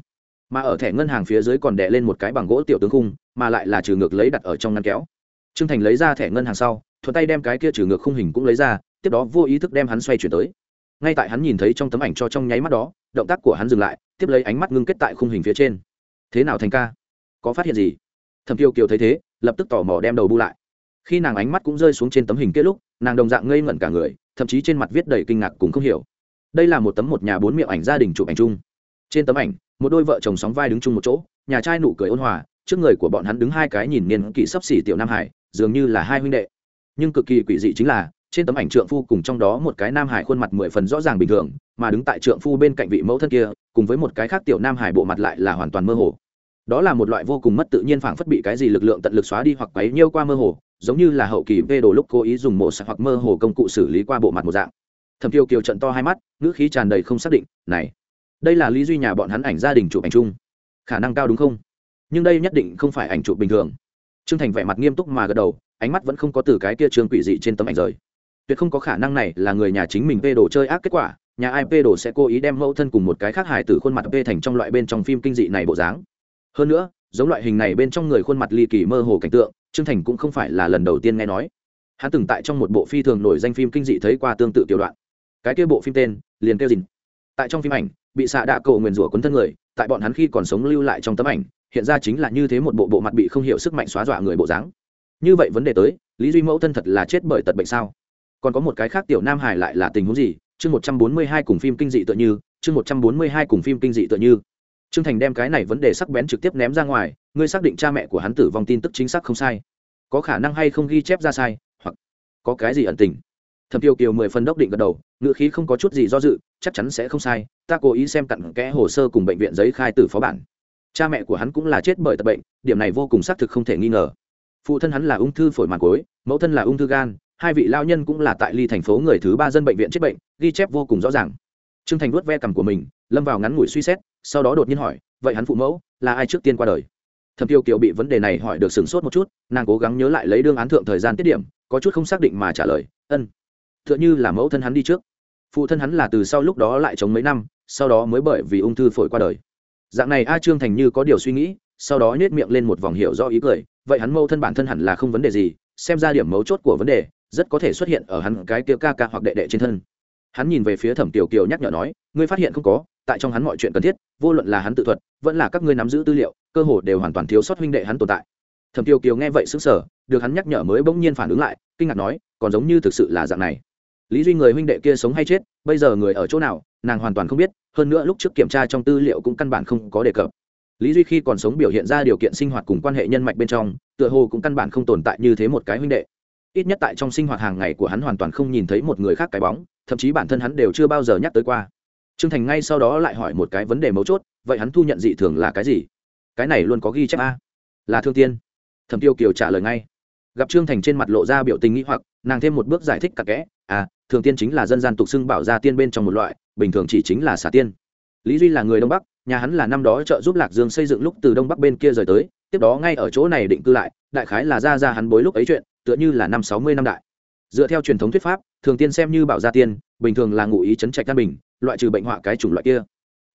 [SPEAKER 1] Mà ở thẻ ngân hàng phía dưới còn đè lên một cái bằng gỗ tiểu tướng khung, mà lại là trừ ngược lấy đặt ở trong ngăn kéo. T r ư ơ n g thành lấy ra thẻ ngân hàng sau, thuận tay đem cái kia trừ ngược khung hình cũng lấy ra, tiếp đó vô ý thức đem hắn xoay chuyển tới. Ngay tại hắn nhìn thấy trong tấm ảnh cho trong nháy mắt đó, động tác của hắn dừng lại, tiếp lấy ánh mắt ngưng kết tại khung hình phía trên. Thế nào thành ca? Có phát hiện gì? Thẩm tiêu kiều thấy thế lập tức tò mò đem đầu bu lại. Khi nàng ánh mắt cũng rơi xuống trên tấm hình kết lúc, nàng đồng dạng ngây ngẩn cả người, thậm chí trên mặt viết đầy kinh ngạc cùng không hiểu. Đây là một tấm một nhà bốn miệng ảnh gia đình chụp ảnh chung. Trên tấm ảnh, một đôi vợ chồng sóng vai đứng chung một chỗ, nhà trai nụ cười ôn hòa, trước người của bọn hắn đứng hai cái nhìn niên kỷ sấp xỉ tiểu nam hải, dường như là hai huynh đệ. Nhưng cực kỳ quỷ dị chính là, trên tấm ảnh trượng phu cùng trong đó một cái nam hải khuôn mặt mười phần rõ ràng bình thường, mà đứng tại trượng phu bên cạnh vị mẫu thân kia, cùng với một cái khác tiểu nam hải bộ mặt lại là hoàn toàn mơ hồ đó là một loại vô cùng mất tự nhiên phảng phất bị cái gì lực lượng tận lực xóa đi hoặc quấy nhiêu qua mơ hồ, giống như là hậu kỳ vê đồ lúc cố ý dùng mổ sạc hoặc mơ hồ công cụ xử lý qua bộ mặt một dạng. Thẩm tiêu kiều trận to hai mắt, ngữ khí tràn đầy không xác định, này, đây là lý duy nhà bọn hắn ảnh gia đình chụp ảnh chung. Khả năng cao đúng không? Nhưng đây nhất định không phải ảnh chụp bình thường. Trương thành vẻ mặt nghiêm túc mà gật đầu, ánh mắt vẫn không có từ cái kia trương quỷ dị trên tấm ảnh rời. Tuyệt không có khả năng này là người nhà chính mình vê đồ chơi ác kết quả, nhà ai vê đồ sẽ cố ý đem mẫu thân cùng một cái khác hài từ khuôn mặt vê thành trong loại bên trong phim kinh dị này bộ dáng hơn nữa, giống loại hình này bên trong người khuôn mặt ly kỳ mơ hồ cảnh tượng, trương thành cũng không phải là lần đầu tiên nghe nói. Hắn từng tại trong một bộ phi thường nổi danh phim kinh dị thấy qua tương tự tiểu đoạn. Cái kia bộ phim tên, liền kêu dìn. Tại trong phim ảnh, bị xạ đạ cầu nguyền rủa quấn thân người, tại bọn hắn khi còn sống lưu lại trong tấm ảnh, hiện ra chính là như thế một bộ bộ mặt bị không hiểu sức mạnh xóa dọa người bộ dáng. Như vậy vấn đề tới, lý duy mẫu thân thật là chết bởi tật bệnh sao? Còn có một cái khác tiểu nam hải lại là tình huống gì? Chương một trăm bốn mươi hai cùng phim kinh dị tựa như, chương một trăm bốn mươi hai cùng phim kinh dị tựa như trương thành đem cái này vấn đề sắc bén trực tiếp ném ra ngoài, ngươi xác định cha mẹ của hắn tử vong tin tức chính xác không sai. Có khả năng hay không ghi chép ra sai, hoặc có cái gì ẩn tình. Thẩm tiêu kiều mười phần đốc định gật đầu, ngữ khí không có chút gì do dự, chắc chắn sẽ không sai, ta cố ý xem cặn kẽ hồ sơ cùng bệnh viện giấy khai tử phó bản. Cha mẹ của hắn cũng là chết bởi tật bệnh, điểm này vô cùng xác thực không thể nghi ngờ. Phụ thân hắn là ung thư phổi màng cối mẫu thân là ung thư gan, hai vị lao nhân cũng là tại ly thành phố người thứ ba dân bệnh viện chết bệnh, ghi chép vô cùng rõ ràng. Trương thành vuốt ve cằm của mình, lâm vào ngắn ngủi suy xét sau đó đột nhiên hỏi, vậy hắn phụ mẫu là ai trước tiên qua đời? Thẩm tiêu kiều bị vấn đề này hỏi được sửng sốt một chút, nàng cố gắng nhớ lại lấy đương án thượng thời gian tiết điểm, có chút không xác định mà trả lời, ân t h ư ợ n h ư là mẫu thân hắn đi trước. Phụ thân hắn là từ sau lúc đó lại chống mấy năm, sau đó mới bởi vì ung thư phổi qua đời. Dạng này a trương thành như có điều suy nghĩ, sau đó nhét miệng lên một vòng hiểu do ý cười, vậy hắn mâu thân bản thân hẳn là không vấn đề gì, xem ra điểm mấu chốt của vấn đề rất có thể xuất hiện ở hắn cái kia ca ca hoặc đệ đệ trên thân. Hắn nhìn về phía thẩm tiểu kiều nhắc nhở nói, ngươi phát hiện không có tại trong hắn mọi chuyện cần thiết, vô luận là hắn tự thuật, vẫn là các ngươi nắm giữ tư liệu, cơ hồ đều hoàn toàn thiếu sót huynh đệ hắn tồn tại. Thẩm Tiêu kiều nghe vậy sững sờ, được hắn nhắc nhở mới bỗng nhiên phản ứng lại, kinh ngạc nói, còn giống như thực sự là dạng này. Lý duy người huynh đệ kia sống hay chết, bây giờ người ở chỗ nào, nàng hoàn toàn không biết, hơn nữa lúc trước kiểm tra trong tư liệu cũng căn bản không có đề cập. Lý duy khi còn sống biểu hiện ra điều kiện sinh hoạt cùng quan hệ nhân mạch bên trong, tựa hồ cũng căn bản không tồn tại như thế một cái huynh đệ. Ít nhất tại trong sinh hoạt hàng ngày của hắn hoàn toàn không nhìn thấy một người khác cái bóng, thậm chí bản thân hắn đều chưa bao giờ nhắc tới qua trương thành ngay sau đó lại hỏi một cái vấn đề mấu chốt, vậy hắn thu nhận dị thường là cái gì? Cái này luôn có ghi chép a. Là thương tiên. Thẩm tiêu kiều trả lời ngay. Gặp trương thành trên mặt lộ ra biểu tình nghĩ hoặc, nàng thêm một bước giải thích cặn kẽ à thường tiên chính là dân gian tục xưng bảo gia tiên bên trong một loại, bình thường chỉ chính là xà tiên. Lý duy là người đông bắc, nhà hắn là năm đó trợ giúp lạc dương xây dựng lúc từ đông bắc bên kia rời tới, tiếp đó ngay ở chỗ này định cư lại, đại khái là ra ra hắn bối lúc ấy chuyện, tựa như là năm sáu mươi năm đại. Dựa theo truyền thống thuyết pháp thường tiên xem như bảo gia tiên, bình thường là ngụ ý chấn trạch căn bình loại trừ bệnh họa cái chủng loại kia.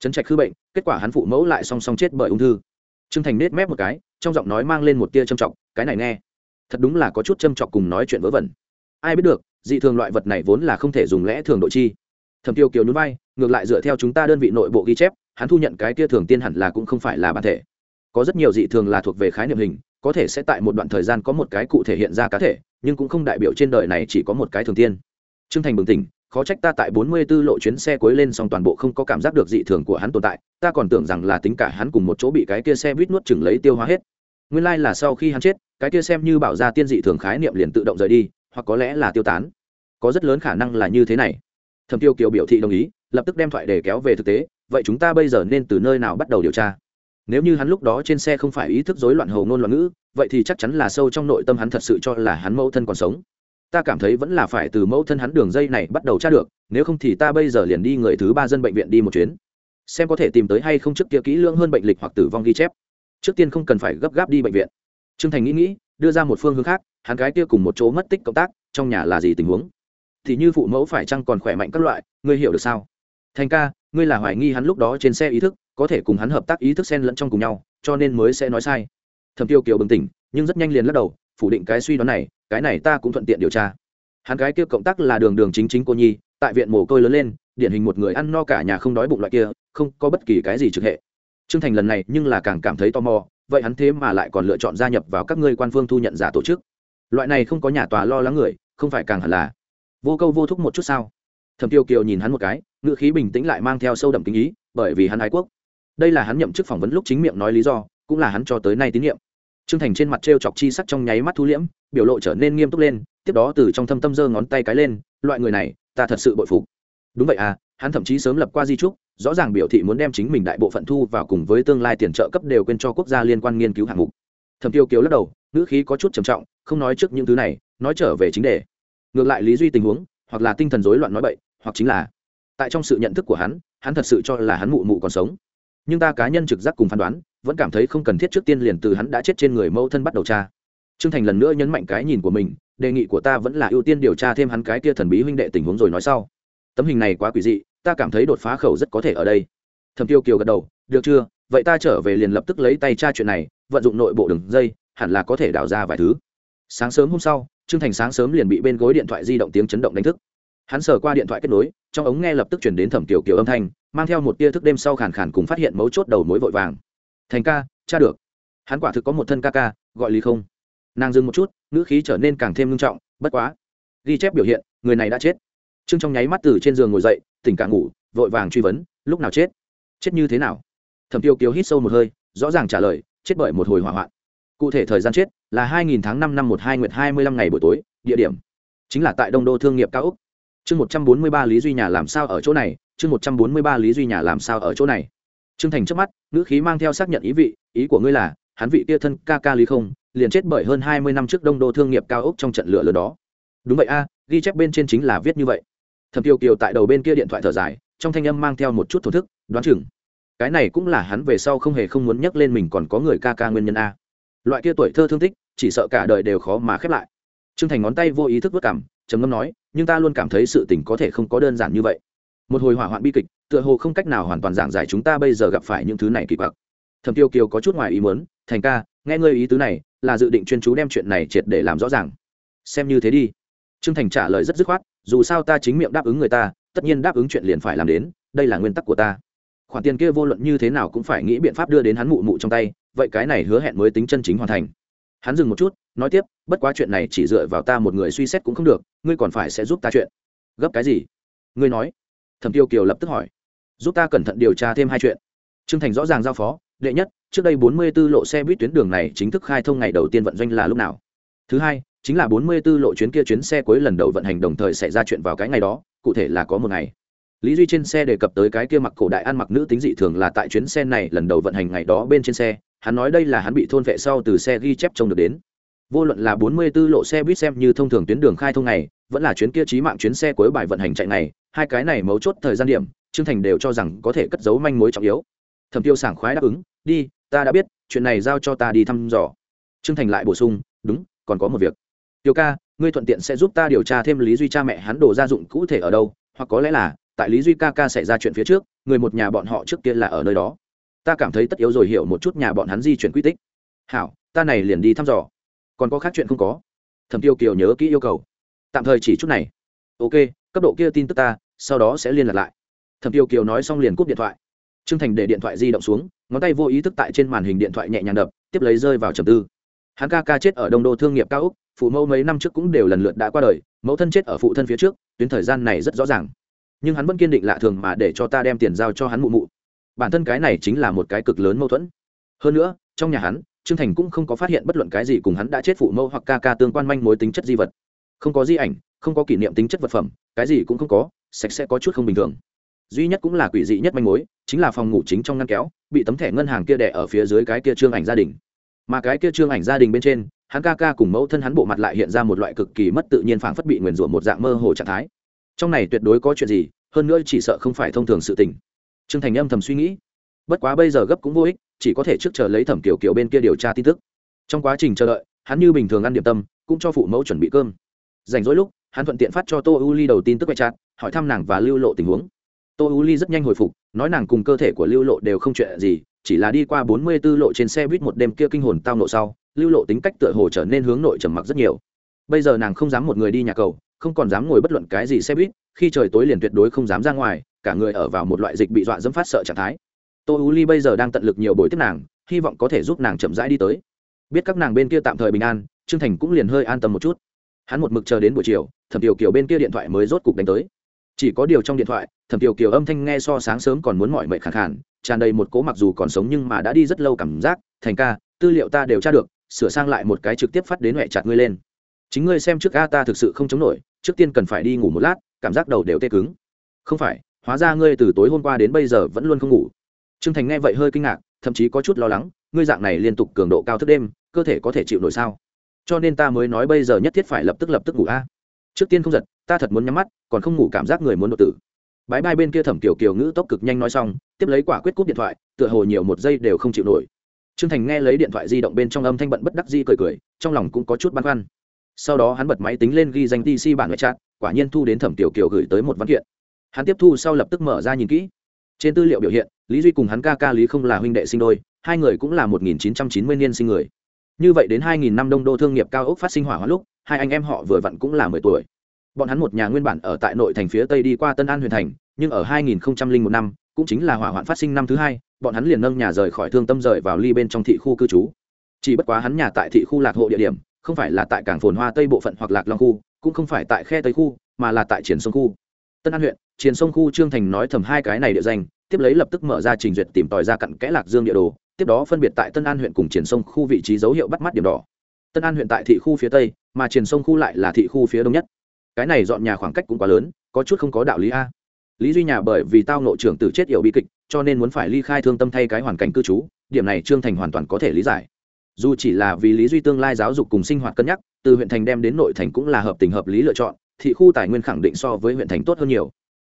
[SPEAKER 1] Chấn trạch khư bệnh, kết quả hắn phụ mẫu lại song song chết bởi ung thư. Trương thành nết mép một cái, trong giọng nói mang lên một tia trầm trọng cái này nghe, thật đúng là có chút châm chọc cùng nói chuyện vớ vẩn. Ai biết được, dị thường loại vật này vốn là không thể dùng lẽ thường độ chi. Thẩm tiêu kiều núi bay ngược lại dựa theo chúng ta đơn vị nội bộ ghi chép, hắn thu nhận cái tia thường tiên hẳn là cũng không phải là bản thể. Có rất nhiều dị thường là thuộc về khái niệm hình, có thể sẽ tại một đoạn thời gian có một cái cụ thể hiện ra cá thể, nhưng cũng không đại biểu trên đời này chỉ có một cái thường tiên. Trương thành bừng tỉnh khó trách ta tại bốn mươi 44 lộ chuyến xe cuối lên xong toàn bộ không có cảm giác được dị thường của hắn tồn tại, ta còn tưởng rằng là tính cả hắn cùng một chỗ bị cái kia xe buýt nuốt chửng lấy tiêu hóa hết. Nguyên lai là sau khi hắn chết, cái kia xem như bảo ra tiên dị thường khái niệm liền tự động rời đi, hoặc có lẽ là tiêu tán. Có rất lớn khả năng là như thế này. Thẩm tiêu kiều biểu thị đồng ý, lập tức đem thoại để kéo về thực tế, vậy chúng ta bây giờ nên từ nơi nào bắt đầu điều tra? Nếu như hắn lúc đó trên xe không phải ý thức rối loạn hồ ngôn loạn ngữ, vậy thì chắc chắn là sâu trong nội tâm hắn thật sự cho là hắn mẫu thân còn sống ta cảm thấy vẫn là phải từ mẫu thân hắn đường dây này bắt đầu tra được, nếu không thì ta bây giờ liền đi người thứ ba dân bệnh viện đi một chuyến. Xem có thể tìm tới hay không trước kia kỹ lưỡng hơn bệnh lịch hoặc tử vong ghi chép. Trước tiên không cần phải gấp gáp đi bệnh viện. Trương thành nghĩ nghĩ, đưa ra một phương hướng khác, hắn gái kia cùng một chỗ mất tích cộng tác, trong nhà là gì tình huống? Thì như phụ mẫu phải chăng còn khỏe mạnh các loại, ngươi hiểu được sao? Thành ca, ngươi là hoài nghi hắn lúc đó trên xe ý thức, có thể cùng hắn hợp tác ý thức xen lẫn trong cùng nhau, cho nên mới sẽ nói sai. Thẩm tiêu kiều bừng tỉnh, nhưng rất nhanh liền lắc đầu, phủ định cái suy đoán này cái này ta cũng thuận tiện điều tra. Hắn gái kia cộng tác là đường đường chính chính cô nhi, tại viện mồ côi lớn lên, điển hình một người ăn no cả nhà không đói bụng loại kia, không có bất kỳ cái gì trực hệ. Trương thành lần này nhưng là càng cảm thấy tò mò, vậy hắn thế mà lại còn lựa chọn gia nhập vào các ngươi quan phương thu nhận giả tổ chức? Loại này không có nhà tòa lo lắng người, không phải càng hẳn là vô câu vô thúc một chút sao? Thẩm tiêu kiều nhìn hắn một cái ngựa khí bình tĩnh lại mang theo sâu đậm kinh ý, bởi vì hắn ái quốc. Đây là hắn nhậm chức phỏng vấn lúc chính miệng nói lý do, cũng là hắn cho tới nay tín nhiệm trương thành trên mặt trêu chọc chi sắc trong nháy mắt thu liễm, biểu lộ trở nên nghiêm túc lên, tiếp đó từ trong thâm tâm giơ ngón tay cái lên, loại người này, ta thật sự bội phục. Đúng vậy à hắn thậm chí sớm lập qua di trúc, rõ ràng biểu thị muốn đem chính mình đại bộ phận thu vào cùng với tương lai tiền trợ cấp đều quên cho quốc gia liên quan nghiên cứu hạng mục. Thẩm tiêu kiều lắc đầu, ngữ khí có chút trầm trọng, không nói trước những thứ này, nói trở về chính đề. Ngược lại lý duy tình huống, hoặc là tinh thần rối loạn nói bậy, hoặc chính là tại trong sự nhận thức của hắn hắn thật sự cho là hắn mụ mụ còn sống. Nhưng ta cá nhân trực giác cùng phán đoán vẫn cảm thấy không cần thiết trước tiên liền từ hắn đã chết trên người mẫu thân bắt đầu tra. Trương thành lần nữa nhấn mạnh cái nhìn của mình, đề nghị của ta vẫn là ưu tiên điều tra thêm hắn cái kia thần bí huynh đệ tình huống rồi nói sau. Tấm hình này quá quỷ dị, ta cảm thấy đột phá khẩu rất có thể ở đây. Thầm tiêu kiều gật đầu, được chưa? Vậy ta trở về liền lập tức lấy tay tra chuyện này, vận dụng nội bộ đường dây, hẳn là có thể đào ra vài thứ. Sáng sớm hôm sau, trương thành sáng sớm liền bị bên gối điện thoại di động tiếng chấn động đánh thức. Hắn sờ qua điện thoại kết nối, trong ống nghe lập tức chuyển đến thẩm tiểu kiều âm thanh, mang theo một tia thức đêm sau khàn khàn cùng phát hiện mấu chốt đầu mối vội vàng thành ca, cha được. Hắn quả thực có một thân ca ca, gọi lý không. Nàng dừng một chút, ngữ khí trở nên càng thêm nghiêm trọng, bất quá. Ghi chép biểu hiện, người này đã chết. Trương trong nháy mắt từ trên giường ngồi dậy, tỉnh cả ngủ, vội vàng truy vấn, lúc nào chết? Chết như thế nào? Thẩm tiêu kiều hít sâu một hơi, rõ ràng trả lời, chết bởi một hồi hỏa hoạn. Cụ thể thời gian chết là 2000 tháng 5 năm 12 nguyệt 25 ngày buổi tối, địa điểm chính là tại đông đô thương nghiệp cao úc. Chương 143 lý duy nhà làm sao ở chỗ này? Chương 143 lý duy nhà làm sao ở chỗ này? Trương thành trước mắt, ngữ khí mang theo xác nhận ý vị, ý của ngươi là, hắn vị kia thân ca ca lý không, liền chết bởi hơn 20 năm trước đông đô thương nghiệp cao úc trong trận lửa lớn đó. Đúng vậy a, ghi chép bên trên chính là viết như vậy. Thẩm tiêu kiều tại đầu bên kia điện thoại thở dài, trong thanh âm mang theo một chút thổ thức, đoán chừng. Cái này cũng là hắn về sau không hề không muốn nhắc lên mình còn có người ca ca nguyên nhân a. Loại kia tuổi thơ thương tích, chỉ sợ cả đời đều khó mà khép lại. T r ư n g thành ngón tay vô ý thức vất cảm trầm ngâm nói, nhưng ta luôn cảm thấy sự tình có thể không có đơn giản như vậy một hồi hỏa hoạn bi kịch, tựa hồ không cách nào hoàn toàn giảng giải chúng ta bây giờ gặp phải những thứ này kỳ quặc. Thẩm tiêu kiều có chút ngoài ý muốn, thành ca, nghe ngơi ý tứ này, là dự định chuyên chú đem chuyện này triệt để làm rõ ràng. Xem như thế đi. Trương thành trả lời rất dứt khoát, dù sao ta chính miệng đáp ứng người ta, tất nhiên đáp ứng chuyện liền phải làm đến, đây là nguyên tắc của ta. Khoản tiền kia vô luận như thế nào cũng phải nghĩ biện pháp đưa đến hắn mụ mụ trong tay, vậy cái này hứa hẹn mới tính chân chính hoàn thành. Hắn dừng một chút, nói tiếp, bất quá chuyện này chỉ dựa vào ta một người suy xét cũng không được, ngươi còn phải sẽ giúp ta chuyện. Gấp cái gì? Ngươi nói thẩm tiêu kiều lập tức hỏi, giúp ta cẩn thận điều tra thêm hai chuyện. T r ư ơ n g thành rõ ràng giao phó, đệ nhất, trước đây bốn mươi b ố lộ xe buýt tuyến đường này chính thức khai thông ngày đầu tiên vận doanh là lúc nào? Thứ hai, chính là bốn mươi b ố lộ chuyến kia chuyến xe cuối lần đầu vận hành đồng thời xảy ra chuyện vào cái ngày đó, cụ thể là có một ngày. Lý duy trên xe đề cập tới cái kia mặc cổ đại ăn mặc nữ tính dị thường là tại chuyến xe này lần đầu vận hành ngày đó bên trên xe, hắn nói đây là hắn bị thôn vệ sau từ xe ghi chép trông được đến. Vô luận là 44 lộ xe buýt xem như thông thường tuyến đường khai thông này vẫn là chuyến kia trí mạng chuyến xe cuối bài vận hành chạy này, hai cái này mấu chốt thời gian điểm, trương thành đều cho rằng có thể cất giấu manh mối trọng yếu. Thẩm tiêu sảng khoái đáp ứng, đi, ta đã biết, chuyện này giao cho ta đi thăm dò. Trương thành lại bổ sung, đúng, còn có một việc. Tiêu ca, ngươi thuận tiện sẽ giúp ta điều tra thêm lý duy cha mẹ hắn đồ gia dụng cụ thể ở đâu, hoặc có lẽ là, tại lý duy ca ca xảy ra chuyện phía trước, người một nhà bọn họ trước kia là ở nơi đó. Ta cảm thấy tất yếu rồi hiểu một chút nhà bọn hắn di chuyển quy tích. Hảo, ta này liền đi thăm dò. Còn có khác chuyện không có. Thẩm tiêu kiều nhớ kỹ yêu cầu tạm thời chỉ chút này. Ok, cấp độ kia tin tức ta, sau đó sẽ liên lạc lại. Thẩm tiêu kiều nói xong liền cúp điện thoại. T r ư ơ n g thành để điện thoại di động xuống, ngón tay vô ý thức tại trên màn hình điện thoại nhẹ nhàng đập, tiếp lấy rơi vào trầm tư. Hắn ca ca chết ở đông đô thương nghiệp cao úc phụ mẫu mấy năm trước cũng đều lần lượt đã qua đời, mẫu thân chết ở phụ thân phía trước, tuyến thời gian này rất rõ ràng. Nhưng hắn vẫn kiên định lạ thường mà để cho ta đem tiền giao cho hắn mụ mụ. Bản thân cái này chính là một cái cực lớn mâu thuẫn. Hơn nữa, trong nhà hắn, trương thành cũng không có phát hiện bất luận cái gì cùng hắn đã chết phụ mẫu hoặc ca ca tương quan manh mối tính chất di vật không có di ảnh, không có kỷ niệm tính chất vật phẩm, cái gì cũng không có, sạch sẽ có chút không bình thường. Duy nhất cũng là quỷ dị nhất manh mối, chính là phòng ngủ chính trong ngăn kéo, bị tấm thẻ ngân hàng kia đẻ ở phía dưới cái kia trương ảnh gia đình. Mà cái kia trương ảnh gia đình bên trên, hắn ca ca cùng mẫu thân hắn bộ mặt lại hiện ra một loại cực kỳ mất tự nhiên phảng phất bị nguyền rủa một dạng mơ hồ trạng thái. Trong này tuyệt đối có chuyện gì, hơn nữa chỉ sợ không phải thông thường sự tình. Trương thành âm thầm suy nghĩ. Bất quá bây giờ gấp cũng vô ích, chỉ có thể trước chờ lấy thẩm kiểu kiểu bên kia điều tra tin tức. Trong quá trình chờ đợi, hắn như bình thường ăn điểm tâm, cũng cho phụ mẫu chuẩn bị cơm rảnh rỗi lúc, hắn thuận tiện phát cho tô u ly đầu tin tức quay chặt hỏi thăm nàng và lưu lộ tình huống. Tô u ly rất nhanh hồi phục, nói nàng cùng cơ thể của lưu lộ đều không chuyện gì, chỉ là đi qua bốn mươi 44 lộ trên xe buýt một đêm kia kinh hồn tao nộ sau, lưu lộ tính cách tựa hồ trở nên hướng nội trầm mặc rất nhiều. Bây giờ nàng không dám một người đi nhà cầu, không còn dám ngồi bất luận cái gì xe buýt, khi trời tối liền tuyệt đối không dám ra ngoài, cả người ở vào một loại dịch bị dọa dẫm phát sợ trạng thái. Tô u ly bây giờ đang tận lực nhiều buổi tiếp nàng, hy vọng có thể giúp nàng chậm rãi đi tới. Biết các nàng bên kia tạm thời bình an, trương thành cũng liền hơi an tâm một chút hắn một mực chờ đến buổi chiều, thẩm tiểu kiều bên kia điện thoại mới rốt cục đánh tới. Chỉ có điều trong điện thoại, thẩm tiểu kiều âm thanh nghe so sáng sớm còn muốn mỏi mệt khẳng khản tràn đầy một cố mặc dù còn sống nhưng mà đã đi rất lâu cảm giác, thành ca, tư liệu ta đều tra được, sửa sang lại một cái trực tiếp phát đến huệ chặt ngươi lên. Chính ngươi xem trước a ta thực sự không chống nổi, trước tiên cần phải đi ngủ một lát, cảm giác đầu đều tê cứng. Không phải, hóa ra ngươi từ tối hôm qua đến bây giờ vẫn luôn không ngủ. T r ư ơ n g thành nghe vậy hơi kinh ngạc, thậm chí có chút lo lắng, ngươi dạng này liên tục cường độ cao thức đêm, cơ thể có thể chịu nổi sao? Cho nên ta mới nói bây giờ nhất thiết phải lập tức lập tức ngủ a. Trước tiên không giật, ta thật muốn nhắm mắt, còn không ngủ cảm giác người muốn đột tử. Bãi bay bên kia thẩm kiểu kiều ngữ tốc cực nhanh nói xong, tiếp lấy quả quyết cúp điện thoại, tựa hồ nhiều một giây đều không chịu nổi. Trương thành nghe lấy điện thoại di động bên trong âm thanh bận bất đắc di cười cười, trong lòng cũng có chút băn khoăn. Sau đó hắn bật máy tính lên ghi danh tc bản ngoại trạng quả nhiên thu đến thẩm tiểu kiều gửi tới một văn kiện. Hắn tiếp thu sau lập tức mở ra nhìn kỹ. Trên tư liệu biểu hiện, lý duy cùng hắn ca ca lý không là huynh đệ sinh đôi, hai người cũng là một nghìn chín trăm chín mươi niên sinh người như vậy đến hai nghìn năm đông đô thương nghiệp cao ốc phát sinh hỏa hoạn lúc, hai anh em họ vừa vặn cũng là mười tuổi. Bọn hắn một nhà nguyên bản ở tại nội thành phía tây đi qua tân an huyền thành, nhưng ở hai nghìn một năm, cũng chính là hỏa hoạn phát sinh năm thứ hai, bọn hắn liền nâng nhà rời khỏi thương tâm rời vào ly bên trong thị khu cư trú. Chỉ bất quá hắn nhà tại thị khu lạc hộ địa điểm, không phải là tại cảng phồn hoa tây bộ phận hoặc lạc long khu, cũng không phải tại khe tây khu, mà là tại triển sông khu. Tân an huyện, triển sông khu trương thành nói thầm hai cái này địa danh, tiếp lấy lập tức mở ra trình duyệt tìm tòi ra cặn kẽ lạc dương địa đồ tiếp đó phân biệt tại tân an huyện cùng triển sông khu vị trí dấu hiệu bắt mắt điểm đỏ. Tân an huyện tại thị khu phía tây, mà triển sông khu lại là thị khu phía đông nhất. Cái này dọn nhà khoảng cách cũng quá lớn, có chút không có đạo lý a. Lý duy nhà bởi vì tao nội trưởng tử chết yểu bi kịch, cho nên muốn phải ly khai thương tâm thay cái hoàn cảnh cư trú, điểm này trương thành hoàn toàn có thể lý giải. Dù chỉ là vì lý duy tương lai giáo dục cùng sinh hoạt cân nhắc, từ huyện thành đem đến nội thành cũng là hợp tình hợp lý lựa chọn, thị khu tài nguyên khẳng định so với huyện thành tốt hơn nhiều.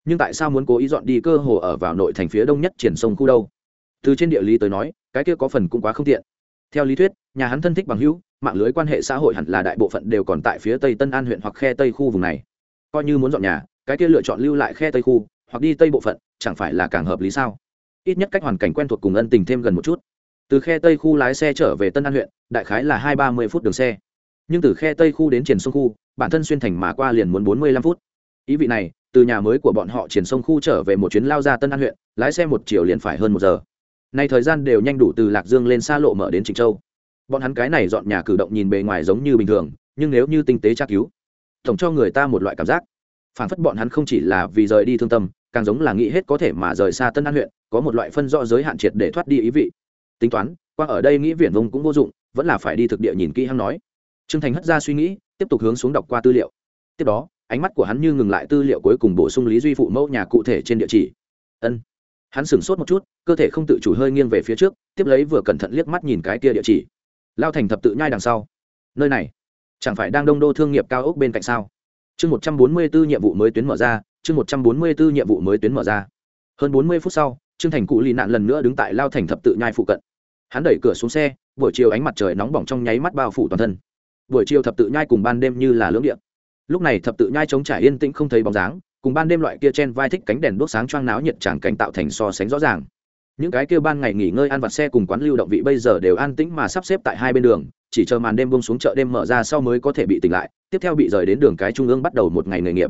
[SPEAKER 1] Nhưng tại sao muốn cố ý dọn đi cơ hồ ở vào nội thành phía đông nhất triển sông khu đâu? Từ trên địa lý tới nói, cái kia có phần cũng quá không tiện. Theo lý thuyết, nhà hắn thân thích bằng hữu, mạng lưới quan hệ xã hội hẳn là đại bộ phận đều còn tại phía tây tân an huyện hoặc khe tây khu vùng này. Coi như muốn dọn nhà, cái kia lựa chọn lưu lại khe tây khu, hoặc đi tây bộ phận, chẳng phải là càng hợp lý sao? Ít nhất cách hoàn cảnh quen thuộc cùng ân tình thêm gần một chút. Từ khe tây khu lái xe trở về tân an huyện, đại khái là hai ba mươi phút đường xe. Nhưng từ khe tây khu đến triển sông khu, bản thân xuyên thành mà qua liền muốn bốn mươi lăm phút. Ý vị này, từ nhà mới của bọn họ triển sông khu trở về một chuyến lao ra tân an huyện, lái xe một chiều liền phải hơn một giờ nay thời gian đều nhanh đủ từ lạc dương lên xa lộ mở đến trịnh châu. Bọn hắn cái này dọn nhà cử động nhìn bề ngoài giống như bình thường, nhưng nếu như tinh tế tra cứu, tổng cho người ta một loại cảm giác. Phản phất bọn hắn không chỉ là vì rời đi thương tâm, càng giống là nghĩ hết có thể mà rời xa tân an huyện, có một loại phân rõ giới hạn triệt để thoát đi ý vị. Tính toán, qua ở đây nghĩ viển vông cũng vô dụng, vẫn là phải đi thực địa nhìn kỹ hắn nói. Trương thành hất ra suy nghĩ, tiếp tục hướng xuống đọc qua tư liệu. Tiếp đó, ánh mắt của hắn như ngừng lại tư liệu cuối cùng bổ sung lý duy phụ mẫu nhà cụ thể trên địa chỉ. Ân. Hắn sửng sốt một chút cơ thể không tự chủ hơi nghiêng về phía trước, tiếp lấy vừa cẩn thận liếc mắt nhìn cái kia địa chỉ. Lao thành thập tự nhai đằng sau. Nơi này, chẳng phải đang đông đô thương nghiệp cao ốc bên cạnh sao? Chương một trăm bốn mươi b nhiệm vụ mới tuyến mở ra, chương một trăm bốn mươi b nhiệm vụ mới tuyến mở ra. Hơn bốn mươi phút sau, trương thành cụ lì nạn lần nữa đứng tại lao thành thập tự nhai phụ cận. Hắn đẩy cửa xuống xe, buổi chiều ánh mặt trời nóng bỏng trong nháy mắt bao phủ toàn thân. Buổi chiều thập tự nhai cùng ban đêm như là lưỡng điện lúc này thập tự nhai chống trải yên tĩnh không thấy bóng dáng, cùng ban đêm loại kia chen vai thích cánh đèn đốt sáng choang náo nhiệt tràng cảnh tạo thành so sánh rõ ràng những cái kia ban ngày nghỉ ngơi ăn vặt xe cùng quán lưu động vị bây giờ đều an tĩnh mà sắp xếp tại hai bên đường, chỉ chờ màn đêm bông xuống chợ đêm mở ra sau mới có thể bị tỉnh lại, tiếp theo bị rời đến đường cái trung ương bắt đầu một ngày nghề nghiệp.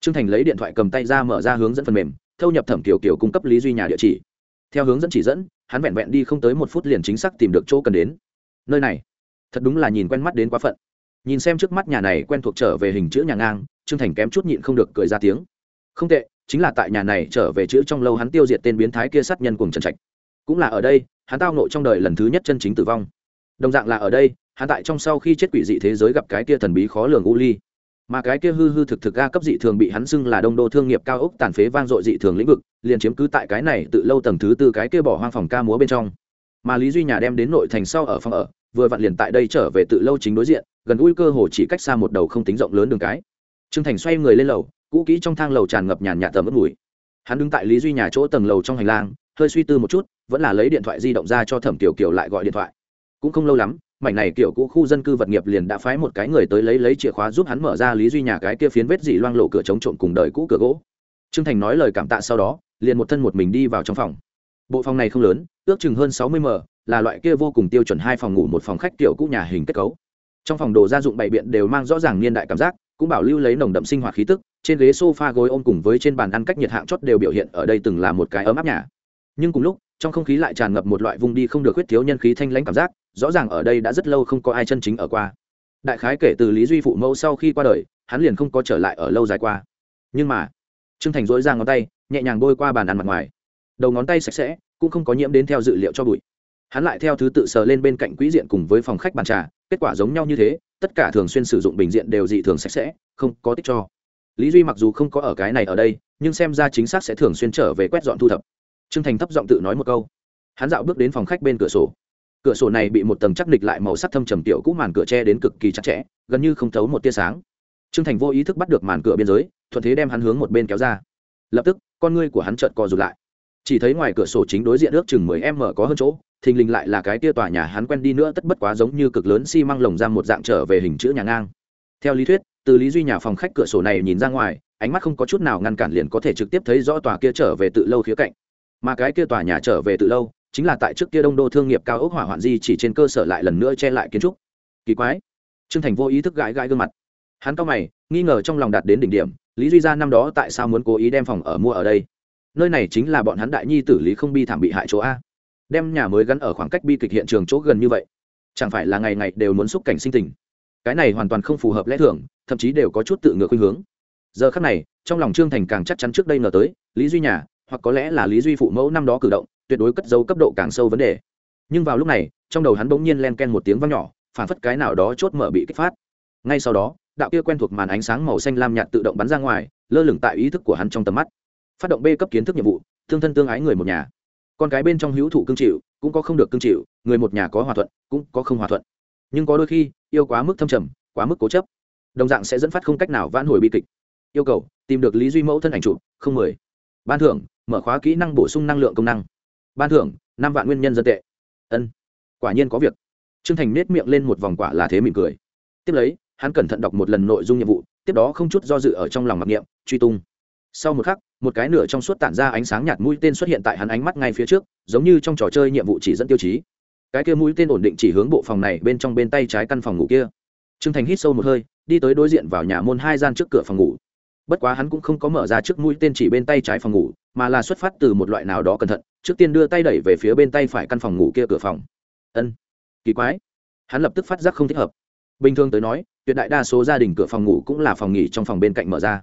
[SPEAKER 1] Trương thành lấy điện thoại cầm tay ra mở ra hướng dẫn phần mềm, thâu nhập thẩm kiều kiều cung cấp lý duy nhà địa chỉ. Theo hướng dẫn chỉ dẫn, hắn vẹn vẹn đi không tới một phút liền chính xác tìm được chỗ cần đến. Nơi này, thật đúng là nhìn quen mắt đến quá phận. Nhìn xem trước mắt nhà này quen thuộc trở về hình chữ nhà ngang, trương thành kém chút nhịn không được cười ra tiếng. Không tệ chính là tại nhà này trở về chữ trong lâu hắn tiêu diệt tên biến thái kia sát nhân cùng trần trạch. Cũng là ở đây, hắn tao nộ trong đời lần thứ nhất chân chính tử vong. Đồng dạng là ở đây, hắn tại trong sau khi chết quỷ dị thế giới gặp cái kia thần bí khó lường u ly mà cái kia hư hư thực thực ga cấp dị thường bị hắn xưng là đông đô thương nghiệp cao ốc tàn phế vang dội dị thường lĩnh vực, liền chiếm cứ tại cái này tự lâu tầng thứ tư cái kia bỏ hoang phòng ca múa bên trong. Mà lý duy nhà đem đến nội thành sau ở phòng ở, vừa vặn liền tại đây trở về tự lâu chính đối diện, gần ui cơ hồ chỉ cách xa một đầu không tính rộng lớn đường cái. Trương thành xoay người lên lầu cũ kỹ trong thang lầu tràn ngập nhàn nhạt tầm ướt mùi. Hắn đứng tại lý duy nhà chỗ tầng lầu trong hành lang, hơi suy tư một chút, vẫn là lấy điện thoại di động ra cho thẩm tiểu kiều lại gọi điện thoại. Cũng không lâu lắm, mảnh này kiểu cũ khu dân cư vật nghiệp liền đã phái một cái người tới lấy lấy chìa khóa giúp hắn mở ra lý duy nhà cái kia phiến vết dị loang lộ cửa chống trộn cùng đời cũ cửa gỗ. Trương thành nói lời cảm tạ sau đó, liền một thân một mình đi vào trong phòng. Bộ phòng này không lớn, ước chừng hơn sáu mươi m, là loại kia vô cùng tiêu chuẩn hai phòng ngủ một phòng khách kiểu cũ nhà hình kết cấu. Trong phòng đồ gia dụng bày biện đều mang rõ ràng niên đại cảm giác, cũng bảo lưu lấy nồng đậm sinh hoạt khí tức trên ghế sofa gối ôm cùng với trên bàn ăn cách nhiệt hạng chót đều biểu hiện ở đây từng là một cái ấm áp nhà. Nhưng cùng lúc, trong không khí lại tràn ngập một loại vùng đi không được huyết thiếu nhân khí thanh lãnh cảm giác, rõ ràng ở đây đã rất lâu không có ai chân chính ở qua. Đại khái kể từ lý duy phụ mẫu sau khi qua đời, hắn liền không có trở lại ở lâu dài qua. Nhưng mà, trương thành dỗi ra ngón tay, nhẹ nhàng bôi qua bàn ăn mặt ngoài. Đầu ngón tay sạch sẽ, cũng không có nhiễm đến theo dự liệu cho bụi. Hắn lại theo thứ tự sờ lên bên cạnh quỹ diện cùng với phòng khách bàn trà, kết quả giống nhau như thế, tất cả thường xuyên sử dụng bình diện đều dị thường sạch sẽ, không có tích cho lý duy mặc dù không có ở cái này ở đây, nhưng xem ra chính xác sẽ thường xuyên trở về quét dọn thu thập. T r ư ơ n g thành thấp giọng tự nói một câu. Hắn dạo bước đến phòng khách bên cửa sổ. Cửa sổ này bị một tầng chắc địch lại màu sắc thâm trầm tiểu cũ màn cửa tre đến cực kỳ chặt chẽ, gần như không thấu một tia sáng. T r ư ơ n g thành vô ý thức bắt được màn cửa biên giới, thuận thế đem hắn hướng một bên kéo ra. Lập tức, con ngươi của hắn trợn co rụt lại. Chỉ thấy ngoài cửa sổ chính đối diện ước chừng mười em mở có hơn chỗ, thình lình lại là cái tia tòa nhà hắn quen đi nữa tất bất quá giống như cực lớn xi、si、măng lồng ra một dạng trở về hình chữ nhà ngang. Theo lý thuyết từ lý duy nhà phòng khách cửa sổ này nhìn ra ngoài, ánh mắt không có chút nào ngăn cản liền có thể trực tiếp thấy rõ tòa kia trở về tự lâu khía cạnh. Mà cái kia tòa nhà trở về tự lâu, chính là tại trước kia đông đô thương nghiệp cao ốc hỏa hoạn di chỉ trên cơ sở lại lần nữa che lại kiến trúc. Kỳ quái. Trương thành vô ý thức gãi gãi gương mặt. Hắn cao mày, nghi ngờ trong lòng đạt đến đỉnh điểm, lý duy ra năm đó tại sao muốn cố ý đem phòng ở mua ở đây? Nơi này chính là bọn hắn đại nhi tử lý không bi thảm bị hại chỗ a. Đem nhà mới gắn ở khoảng cách bi kịch hiện trường chỗ gần như vậy, chẳng phải là ngày ngày đều muốn xúc cảnh sinh tình. Cái này hoàn toàn không phù hợp lẽ thường thậm chí đều có chút tự ngược khuynh hướng. Giờ khắc này, trong lòng trương thành càng chắc chắn trước đây ngờ tới, lý duy nhà, hoặc có lẽ là lý duy phụ mẫu năm đó cử động, tuyệt đối cất dấu cấp độ càng sâu vấn đề. Nhưng vào lúc này, trong đầu hắn bỗng nhiên len ken một tiếng vang nhỏ, phản phất cái nào đó chốt mở bị kích phát. Ngay sau đó, đạo kia quen thuộc màn ánh sáng màu xanh lam nhạt tự động bắn ra ngoài, lơ lửng tại ý thức của hắn trong tầm mắt. Phát động b cấp kiến thức nhiệm vụ, thương thân tương ái người một nhà. Con cái bên trong hữu thủ cương chịu, cũng có không được cương chịu, người một nhà có hòa thuận, cũng có không hòa thuận. Nhưng có đôi khi, yêu quá mức thâm trầm, quá mức cố chấp đồng dạng sẽ dẫn phát không cách nào vãn hồi bi kịch. Yêu cầu, tìm được lý duy mẫu thân ảnh chụp, không mười. Ban thưởng, mở khóa kỹ năng bổ sung năng lượng công năng. Ban thưởng, năm vạn nguyên nhân dân tệ. Ân, quả nhiên có việc. T r ư ơ n g thành nết miệng lên một vòng quả là thế mỉm cười. Tiếp lấy, hắn cẩn thận đọc một lần nội dung nhiệm vụ, tiếp đó không chút do dự ở trong lòng mặc niệm, truy tung. Sau một khắc, một cái nửa trong suốt tản ra ánh sáng nhạt mũi tên xuất hiện tại hắn ánh mắt ngay phía trước, giống như trong trò chơi nhiệm vụ chỉ dẫn tiêu chí. Cái kia mũi tên ổn định chỉ hướng bộ phòng này bên trong bên tay trái căn phòng ngủ kia. T r ư ơ n g thành hít sâu một hơi đi tới đối diện vào nhà môn hai gian trước cửa phòng ngủ. Bất quá hắn cũng không có mở ra trước mũi tên chỉ bên tay trái phòng ngủ, mà là xuất phát từ một loại nào đó cẩn thận, trước tiên đưa tay đẩy về phía bên tay phải căn phòng ngủ kia cửa phòng. Ân, kỳ quái. Hắn lập tức phát giác không thích hợp. Bình thường tới nói, tuyệt đại đa số gia đình cửa phòng ngủ cũng là phòng nghỉ trong phòng bên cạnh mở ra.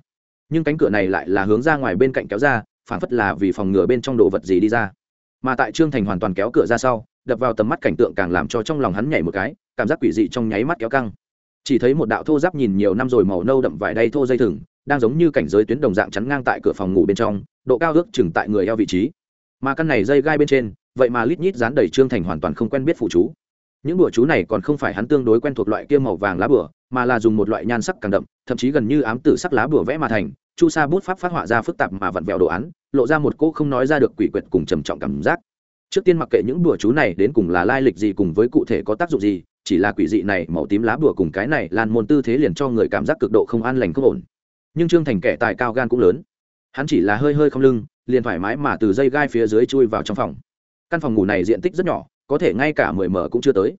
[SPEAKER 1] Nhưng cánh cửa này lại là hướng ra ngoài bên cạnh kéo ra phản phất là vì phòng ngừa bên trong đồ vật gì đi ra. Mà tại trương thành hoàn toàn kéo cửa ra sau, đập vào tầm mắt cảnh tượng càng làm cho trong lòng hắn nhảy một cái, cảm giác quỷ dị trong nháy mắt kéo căng chỉ thấy một đạo thô giáp nhìn nhiều năm rồi màu nâu đậm vải đay thô dây thừng, đang giống như cảnh giới tuyến đồng dạng chắn ngang tại cửa phòng ngủ bên trong, độ cao ước chừng tại người eo vị trí. Mà căn này dây gai bên trên, vậy mà lít nhít dán đầy trương thành hoàn toàn không quen biết phụ chú. Những bữa chú này còn không phải hắn tương đối quen thuộc loại kia màu vàng lá bửa mà là dùng một loại nhan sắc càng đậm, thậm chí gần như ám tử sắc lá bửa vẽ mà thành, chu sa bút pháp phát họa ra phức tạp mà vặn vẹo đồ án, lộ ra một cô không nói ra được quỷ quyệt cùng trầm trọng cảm giác. Trước tiên mặc kệ những bữa chú này đến cùng là lai lịch gì cùng với cụ thể có tác dụng gì chỉ là quỷ dị này, màu tím lá bùa cùng cái này lan môn tư thế liền cho người cảm giác cực độ không an lành không ổn. Nhưng trương thành kẻ tài cao gan cũng lớn. Hắn chỉ là hơi hơi không lưng, liền thoải mái mà từ dây gai phía dưới chui vào trong phòng. Căn phòng ngủ này diện tích rất nhỏ, có thể ngay cả mười mở cũng chưa tới.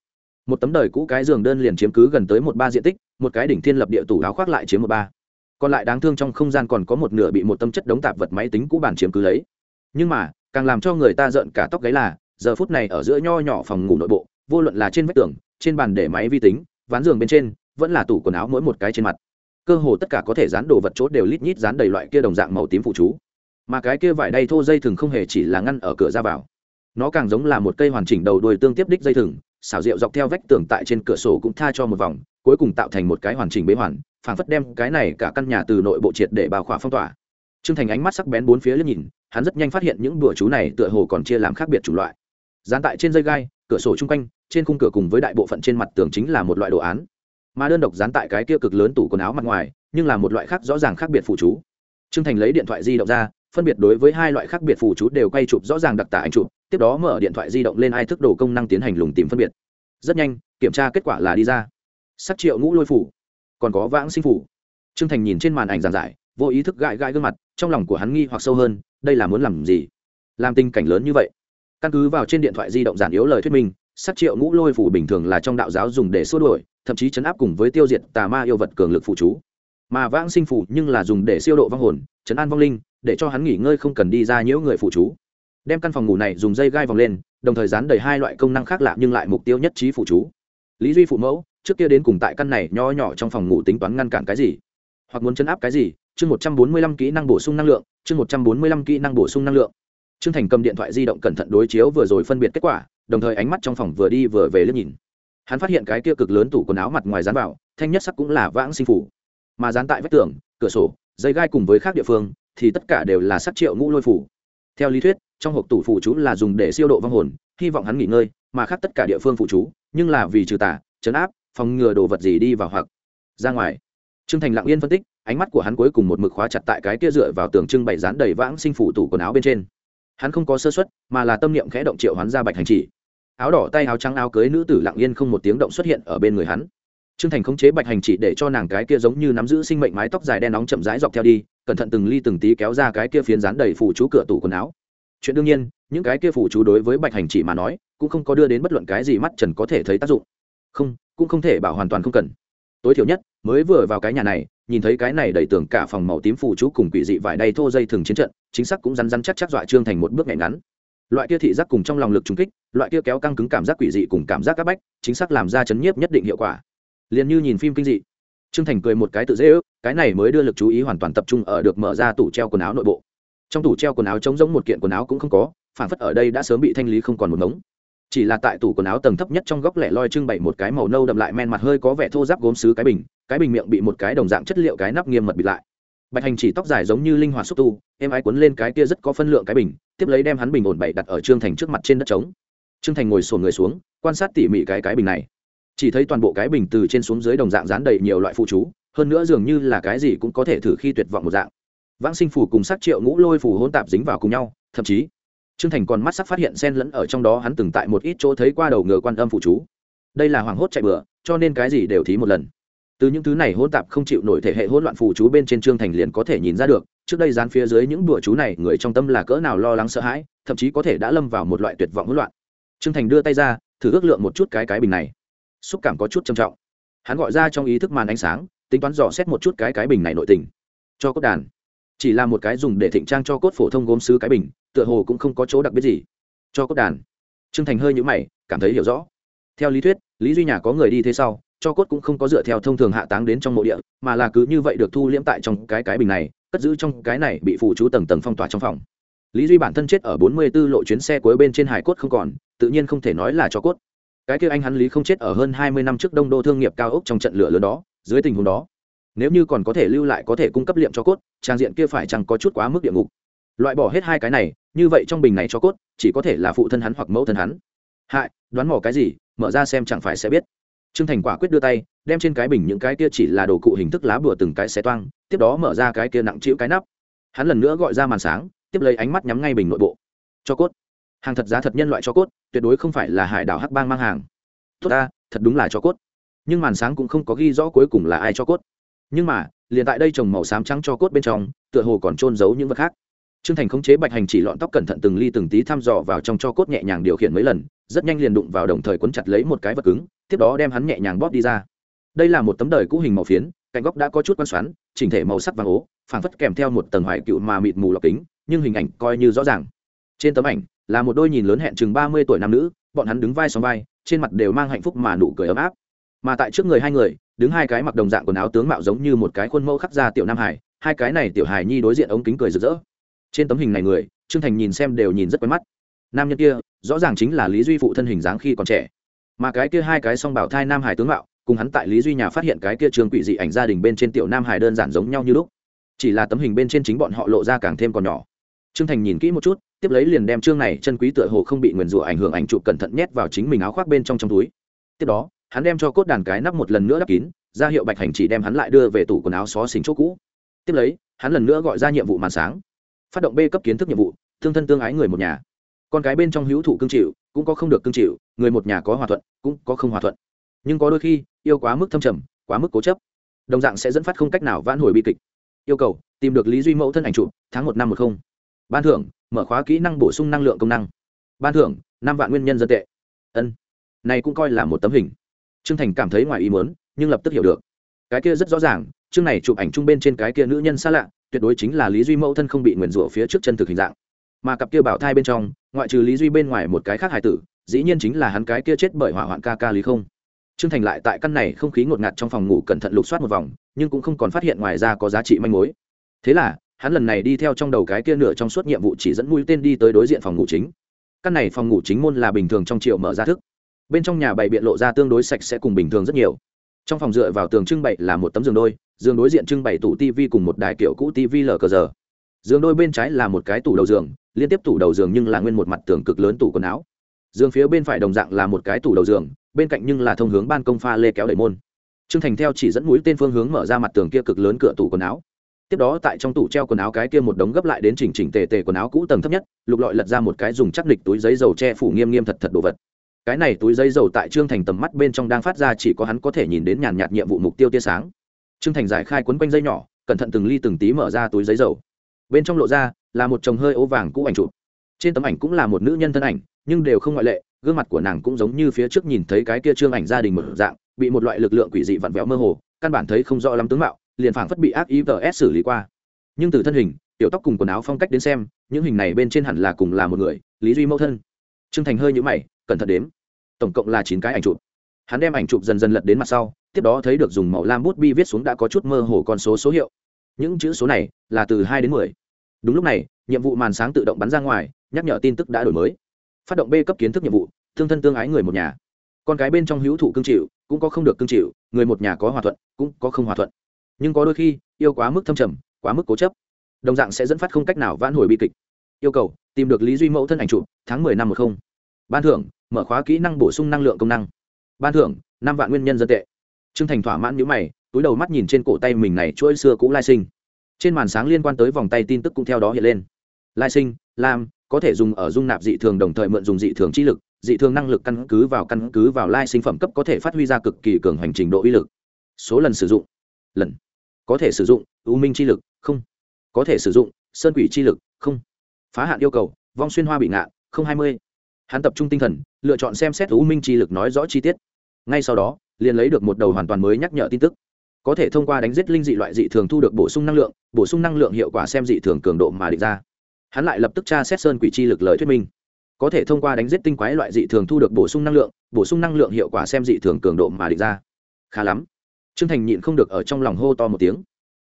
[SPEAKER 1] Một tấm đời cũ cái giường đơn liền chiếm cứ gần tới một ba diện tích, một cái đỉnh thiên lập địa tủ áo khoác lại chiếm một ba. Còn lại đáng thương trong không gian còn có một nửa bị một tâm chất đống tạp vật máy tính cũ bản chiếm cứ lấy. Nhưng mà, càng làm cho người ta giận cả tóc gáy là, giờ phút này ở giữa nho nhỏ phòng ngủ nội bộ, vô luận là trên vách tường trên bàn để máy vi tính ván giường bên trên vẫn là tủ quần áo mỗi một cái trên mặt. Cơ hồ tất cả có thể dán đồ vật chốt đều lít nhít dán đầy loại kia đồng dạng màu tím phụ chú. Mà cái kia vải đay thô dây thừng không hề chỉ là ngăn ở cửa ra vào. Nó càng giống là một cây hoàn chỉnh đầu đuôi tương tiếp đích dây thừng xảo diệu dọc theo vách tường tại trên cửa sổ cũng tha cho một vòng cuối cùng tạo thành một cái hoàn chỉnh bế hoàn phảng phất đem cái này cả căn nhà từ nội bộ triệt để bào khỏa phong tỏa. Trương Thành ánh mắt sắc bén bốn phía liếc nhìn, hắn rất nhanh phát hiện những đùa chú này tựa hồ còn chia làm khác biệt chủng loại. Dán tại trên dây gai, cửa sổ chung quanh, trên khung cửa cùng với đại bộ phận trên mặt tường chính là một loại đồ án. Mà đơn độc dán tại cái kia cực lớn tủ quần áo mặt ngoài, nhưng là một loại khác rõ ràng khác biệt phụ chú. Trương thành lấy điện thoại di động ra, phân biệt đối với hai loại khác biệt phụ chú đều quay chụp rõ ràng đặc tả ảnh chụp, tiếp đó mở điện thoại di động lên ai thức đồ công năng tiến hành lùng tìm phân biệt. Rất nhanh, kiểm tra kết quả là đi ra. Sắc triệu ngũ lôi phủ. Còn có vãng sinh phủ. Trương thành nhìn trên màn ảnh giàn giải, vô ý thức gãi gãi gương mặt, trong lòng của hắn nghi hoặc sâu hơn, đây là muốn làm gì? Làm tình cảnh lớn như vậy. Căn cứ vào trên điện thoại di động giản yếu lời thuyết minh Sát triệu ngũ lôi phủ bình thường là trong đạo giáo dùng để xua đuổi, thậm chí chấn áp cùng với tiêu diệt tà ma yêu vật cường lực phụ chú. Mà vãng sinh phủ nhưng là dùng để siêu độ vong hồn, chấn an vong linh, để cho hắn nghỉ ngơi không cần đi ra nhiễu người phụ chú. Đem căn phòng ngủ này dùng dây gai vòng lên, đồng thời dán đầy hai loại công năng khác lạ nhưng lại mục tiêu nhất trí phụ chú. Lý duy phụ mẫu, trước kia đến cùng tại căn này nho nhỏ trong phòng ngủ tính toán ngăn cản cái gì? Hoặc muốn chấn áp cái gì? Chương một trăm bốn mươi lăm kỹ năng bổ sung năng lượng, chương một trăm bốn mươi lăm kỹ năng bổ sung năng lượng trương thành cầm điện thoại di động cẩn thận đối chiếu vừa rồi phân biệt kết quả, đồng thời ánh mắt trong phòng vừa đi vừa về liếc nhìn. Hắn phát hiện cái kia cực lớn tủ quần áo mặt ngoài dán vào, thanh nhất sắc cũng là vãng sinh phủ. Mà dán tại vách tường, cửa sổ, dây gai cùng với khác địa phương, thì tất cả đều là sắc triệu ngũ lôi phủ. Theo lý thuyết, trong hộp tủ phủ chú là dùng để siêu độ vong hồn, hy vọng hắn nghỉ ngơi, mà khác tất cả địa phương phụ chú, nhưng là vì trừ tả chấn áp, phòng ngừa đồ vật gì đi vào hoặc ra ngoài. Trương thành lặng yên phân tích, ánh mắt của hắn cuối cùng một mực khóa chặt tại cái kia dựa vào tường trưng bày dán đầy vãng sinh phủ tủ quần áo bên trên hắn không có sơ xuất mà là tâm niệm khẽ động triệu hắn ra bạch hành chỉ. Áo đỏ tay áo trắng áo cưới nữ tử lặng yên không một tiếng động xuất hiện ở bên người hắn. Trương thành khống chế bạch hành chỉ để cho nàng cái kia giống như nắm giữ sinh mệnh mái tóc dài đen nóng chậm rãi dọc theo đi, cẩn thận từng ly từng tí kéo ra cái kia phiến dán đầy phủ chú cửa tủ quần áo. Chuyện đương nhiên, những cái kia phủ chú đối với bạch hành chỉ mà nói, cũng không có đưa đến bất luận cái gì mắt trần có thể thấy tác dụng. Không, cũng không thể bảo hoàn toàn không cần. Tối thiểu nhất, mới vừa vào cái nhà này nhìn thấy cái này đầy tưởng cả phòng màu tím phù chú cùng quỷ dị vải đầy thô dây thường chiến trận, chính xác cũng rắn rắn chắc chắc dọa trương thành một bước nhẹ ngắn. Loại kia thị giác cùng trong lòng lực trùng kích, loại kia kéo căng cứng cảm giác quỷ dị cùng cảm giác áp bách, chính xác làm ra chấn nhiếp nhất định hiệu quả. Liền như nhìn phim kinh dị. Trương thành cười một cái tự dễ ước, cái này mới đưa lực chú ý hoàn toàn tập trung ở được mở ra tủ treo quần áo nội bộ. Trong tủ treo quần áo trống giống một kiện quần áo cũng không có, phản phất ở đây đã sớm bị thanh lý không còn một ngống chỉ là tại tủ quần áo tầng thấp nhất trong góc lẻ loi trưng bày một cái màu nâu đậm lại men mặt hơi có vẻ thô giáp gốm xứ cái bình cái bình miệng bị một cái đồng dạng chất liệu cái nắp nghiêm mật bịt lại. Bạch hành chỉ tóc dài giống như linh hoạt xúc tu em ái cuốn lên cái kia rất có phân lượng cái bình, tiếp lấy đem hắn bình ổn bậy đặt ở trương thành trước mặt trên đất trống. Trương thành ngồi sồn người xuống, quan sát tỉ mỉ cái cái bình này. Chỉ thấy toàn bộ cái bình từ trên xuống dưới đồng dạng dán đầy nhiều loại phụ chú, hơn nữa dường như là cái gì cũng có thể thử khi tuyệt vọng một dạng. Vãng sinh phủ cùng sát triệu ngũ lôi phủ hôn tạp dính vào cùng nhau, thậm chí trương thành còn mắt sắc phát hiện sen lẫn ở trong đó hắn từng tại một ít chỗ thấy qua đầu ngựa quan âm phụ chú. Đây là hoàng hốt chạy bừa, cho nên cái gì đều thí một lần. Từ những thứ này hỗn tạp không chịu nổi thể hệ hỗn loạn phụ chú bên trên trương thành liền có thể nhìn ra được, trước đây dán phía dưới những đùa chú này, người trong tâm là cỡ nào lo lắng sợ hãi, thậm chí có thể đã lâm vào một loại tuyệt vọng hỗn loạn. Trương thành đưa tay ra, thử ước lượng một chút cái cái bình này. Xúc cảm có chút trầm trọng. Hắn gọi ra trong ý thức màn ánh sáng, tính toán dò xét một chút cái cái bình này nội tình. Cho cốt đàn. Chỉ là một cái dùng để thịnh trang cho cốt phổ thông gốm sứ cái bình tựa hồ cũng không có chỗ đặc biệt gì. Cho cốt đàn. Trương thành hơi nhũ mày, cảm thấy hiểu rõ. Theo lý thuyết, lý duy nhà có người đi thế sau, cho cốt cũng không có dựa theo thông thường hạ táng đến trong mộ địa, mà là cứ như vậy được thu liễm tại trong cái cái bình này, cất giữ trong cái này bị phụ chú tầng tầng phong tỏa trong phòng. Lý duy bản thân chết ở bốn mươi 44 lộ chuyến xe cuối bên trên hải cốt không còn, tự nhiên không thể nói là cho cốt. Cái kia anh hắn lý không chết ở hơn hai mươi năm trước đông đô thương nghiệp cao ốc trong trận lửa lớn đó, dưới tình huống đó, nếu như còn có thể lưu lại có thể cung cấp liệm cho cốt, trang diện kia phải chẳng có chút quá mức địa ngục loại bỏ hết hai cái này, như vậy trong bình này cho cốt, chỉ có thể là phụ thân hắn hoặc mẫu thân hắn. Hại, đoán mò cái gì, mở ra xem chẳng phải sẽ biết. Trương thành quả quyết đưa tay, đem trên cái bình những cái kia chỉ là đồ cụ hình thức lá bùa từng cái xé toang, tiếp đó mở ra cái kia nặng chịu cái nắp. Hắn lần nữa gọi ra màn sáng, tiếp lấy ánh mắt nhắm ngay bình nội bộ. Cho cốt. Hàng thật giá thật nhân loại cho cốt, tuyệt đối không phải là hải đảo hắc bang mang hàng. Tốt ta, thật đúng là cho cốt. Nhưng màn sáng cũng không có ghi rõ cuối cùng là ai cho cốt. Nhưng mà, liền tại đây trồng màu xám trắng cho cốt bên trong, tựa hồ còn trôn giấu những vật khác. Trương Thành khống chế Bạch Hành chỉ lọn tóc cẩn thận từng ly từng tí thăm dò vào trong cho cốt nhẹ nhàng điều khiển mấy lần, rất nhanh liền đụng vào đồng thời quấn chặt lấy một cái vật cứng, tiếp đó đem hắn nhẹ nhàng bóp đi ra. Đây là một tấm đời cũ hình màu phiến, cạnh góc đã có chút quan xoắn, chỉnh thể màu sắc vàng ố, phảng phất kèm theo một tầng hoài cựu mà mịt mù lọc kính, nhưng hình ảnh coi như rõ ràng. Trên tấm ảnh là một đôi nhìn lớn hẹn chừng mươi tuổi nam nữ, bọn hắn đứng vai song vai, trên mặt đều mang hạnh phúc mà nụ cười ấm áp. Mà tại trước người hai người, đứng hai cái mặc đồng dạng quần áo tướng mạo giống như một cái khuôn mẫu khắc ra tiểu nam hải, hai cái này tiểu hài nhi đối diện ống kính cười rực rỡ trên tấm hình này người, trương thành nhìn xem đều nhìn rất quen mắt. Nam nhân kia, rõ ràng chính là lý duy phụ thân hình dáng khi còn trẻ. Mà cái kia hai cái song bảo thai nam hải tướng mạo, cùng hắn tại lý duy nhà phát hiện cái kia trường quỷ dị ảnh gia đình bên trên tiểu nam hải đơn giản giống nhau như lúc. Chỉ là tấm hình bên trên chính bọn họ lộ ra càng thêm còn nhỏ. Trương thành nhìn kỹ một chút, tiếp lấy liền đem chương này chân quý tựa hồ không bị nguyền rủa ảnh hưởng ảnh chụp cẩn thận nhét vào chính mình áo khoác bên trong trong túi. Tiếp đó, hắn đem cho cốt đàn cái nắp một lần nữa đắp kín, ra hiệu bạch hành chỉ đem hắn lại đưa về tủ quần áo xó xính chỗ cũ. Tiếp lấy, hắn lần nữa gọi ra nhiệm vụ màn sáng phát động b cấp kiến thức nhiệm vụ, thương thân tương ái người một nhà. Con cái bên trong hữu thụ cương chịu, cũng có không được cương chịu, người một nhà có hòa thuận, cũng có không hòa thuận. Nhưng có đôi khi, yêu quá mức thâm trầm, quá mức cố chấp. Đồng dạng sẽ dẫn phát không cách nào vãn hồi bi kịch. Yêu cầu, tìm được lý duy mẫu thân ảnh chụp, tháng một năm một không. Ban thưởng, mở khóa kỹ năng bổ sung năng lượng công năng. Ban thưởng, năm vạn nguyên nhân dân tệ. Ân. Này cũng coi là một tấm hình. T r ư ơ n g thành cảm thấy ngoài ý mớn nhưng lập tức hiểu được. Cái kia rất rõ ràng chương này chụp ảnh chung bên trên cái kia nữ nhân xa lạ, tuyệt đối chính là lý duy mẫu thân không bị nguyền rủa phía trước chân thực hình dạng. Mà cặp kia bảo thai bên trong, ngoại trừ lý duy bên ngoài một cái khác hài tử, dĩ nhiên chính là hắn cái kia chết bởi hỏa hoạn ca ca lý không. Trương thành lại tại căn này không khí ngột ngạt trong phòng ngủ cẩn thận lục soát một vòng, nhưng cũng không còn phát hiện ngoài ra có giá trị manh mối. Thế là, hắn lần này đi theo trong đầu cái kia nửa trong suốt nhiệm vụ chỉ dẫn mũi tên đi tới đối diện phòng ngủ chính. Căn này phòng ngủ chính môn là bình thường trong triệu mở ra thức. Bên trong nhà bày biện lộ ra tương đối sạch sẽ cùng bình thường rất nhiều trong phòng dựa vào tường trưng bày là một tấm giường đôi, giường đối diện trưng bày tủ tv cùng một đài kiểu cũ tv lờ cờ giờ. Giường đôi bên trái là một cái tủ đầu giường, liên tiếp tủ đầu giường nhưng là nguyên một mặt tường cực lớn tủ quần áo. Giường phía bên phải đồng dạng là một cái tủ đầu giường, bên cạnh nhưng là thông hướng ban công pha lê kéo đẩy môn. Trương thành theo chỉ dẫn mũi tên phương hướng mở ra mặt tường kia cực lớn cửa tủ quần áo. Tiếp đó tại trong tủ treo quần áo cái kia một đống gấp lại đến chỉnh chỉnh tề tề quần áo cũ tầng thấp nhất, lục lọi lật ra một cái dùng chắc địch túi giấy dầu che phủ nghiêm nghiêm thật thật đồ vật cái này túi giấy dầu tại trương thành tầm mắt bên trong đang phát ra chỉ có hắn có thể nhìn đến nhàn nhạt nhiệm vụ mục tiêu tia sáng. Trương thành giải khai quấn quanh dây nhỏ, cẩn thận từng ly từng tí mở ra túi giấy dầu. Bên trong lộ ra là một chồng hơi ố vàng cũ ảnh chụp. Trên tấm ảnh cũng là một nữ nhân thân ảnh, nhưng đều không ngoại lệ, gương mặt của nàng cũng giống như phía trước nhìn thấy cái kia trương ảnh gia đình một dạng, bị một loại lực lượng quỷ dị vặn vẹo mơ hồ, căn bản thấy không rõ lắm tướng mạo, liền phảng phất bị ác ý tờ s xử lý qua. Nhưng từ thân hình, tiểu tóc cùng quần áo phong cách đến xem, những hình này bên trên hẳn là cùng là một người, lý duy mẫu thân. Trương thành hơi nhũ mày cẩn thận đếm. Tổng cộng là chín cái ảnh chụp. Hắn đem ảnh chụp dần dần lật đến mặt sau, tiếp đó thấy được dùng màu lam bút bi viết xuống đã có chút mơ hồ con số số hiệu. Những chữ số này là từ hai đến mười. Đúng lúc này, nhiệm vụ màn sáng tự động bắn ra ngoài, nhắc nhở tin tức đã đổi mới. Phát động b cấp kiến thức nhiệm vụ, thương thân tương ái người một nhà. Con cái bên trong hữu thụ cương chịu, cũng có không được cương chịu, người một nhà có hòa thuận, cũng có không hòa thuận. Nhưng có đôi khi, yêu quá mức thâm trầm, quá mức cố chấp. Đồng dạng sẽ dẫn phát không cách nào vãn hồi bi kịch. Yêu cầu, tìm được lý duy mẫu thân ảnh chụp, tháng mười năm một không ban thưởng, mở khóa kỹ năng bổ sung năng lượng công năng. Ban thưởng, năm vạn nguyên nhân dân tệ. T r ư ơ n g thành thỏa mãn nhữ mày, túi đầu mắt nhìn trên cổ tay mình này chuỗi xưa cũ lai sinh. Trên màn sáng liên quan tới vòng tay tin tức cũng theo đó hiện lên. Lai sinh, lam, có thể dùng ở dung nạp dị thường đồng thời mượn dùng dị thường chi lực, dị thường năng lực căn cứ vào căn cứ vào lai sinh phẩm cấp có thể phát huy ra cực kỳ cường hành trình độ uy lực. Số lần sử dụng. Lần. Có thể sử dụng, u minh chi lực, không. Có thể sử dụng, sơn quỷ chi lực, không. Phá hạn yêu cầu, vong xuyên hoa bị ngạn không hai mươi hắn tập trung tinh thần, lựa chọn xem xét u minh chi lực nói rõ chi tiết. Ngay sau đó, liền lấy được một đầu hoàn toàn mới nhắc nhở tin tức. Có thể thông qua đánh giết linh dị loại dị thường thu được bổ sung năng lượng, bổ sung năng lượng hiệu quả xem dị thường cường độ mà định ra. Hắn lại lập tức tra xét sơn quỷ chi lực lời thuyết minh. Có thể thông qua đánh giết tinh quái loại dị thường thu được bổ sung năng lượng, bổ sung năng lượng hiệu quả xem dị thường cường độ mà định ra. Khá lắm. T r ư ơ n g thành nhịn không được ở trong lòng hô to một tiếng.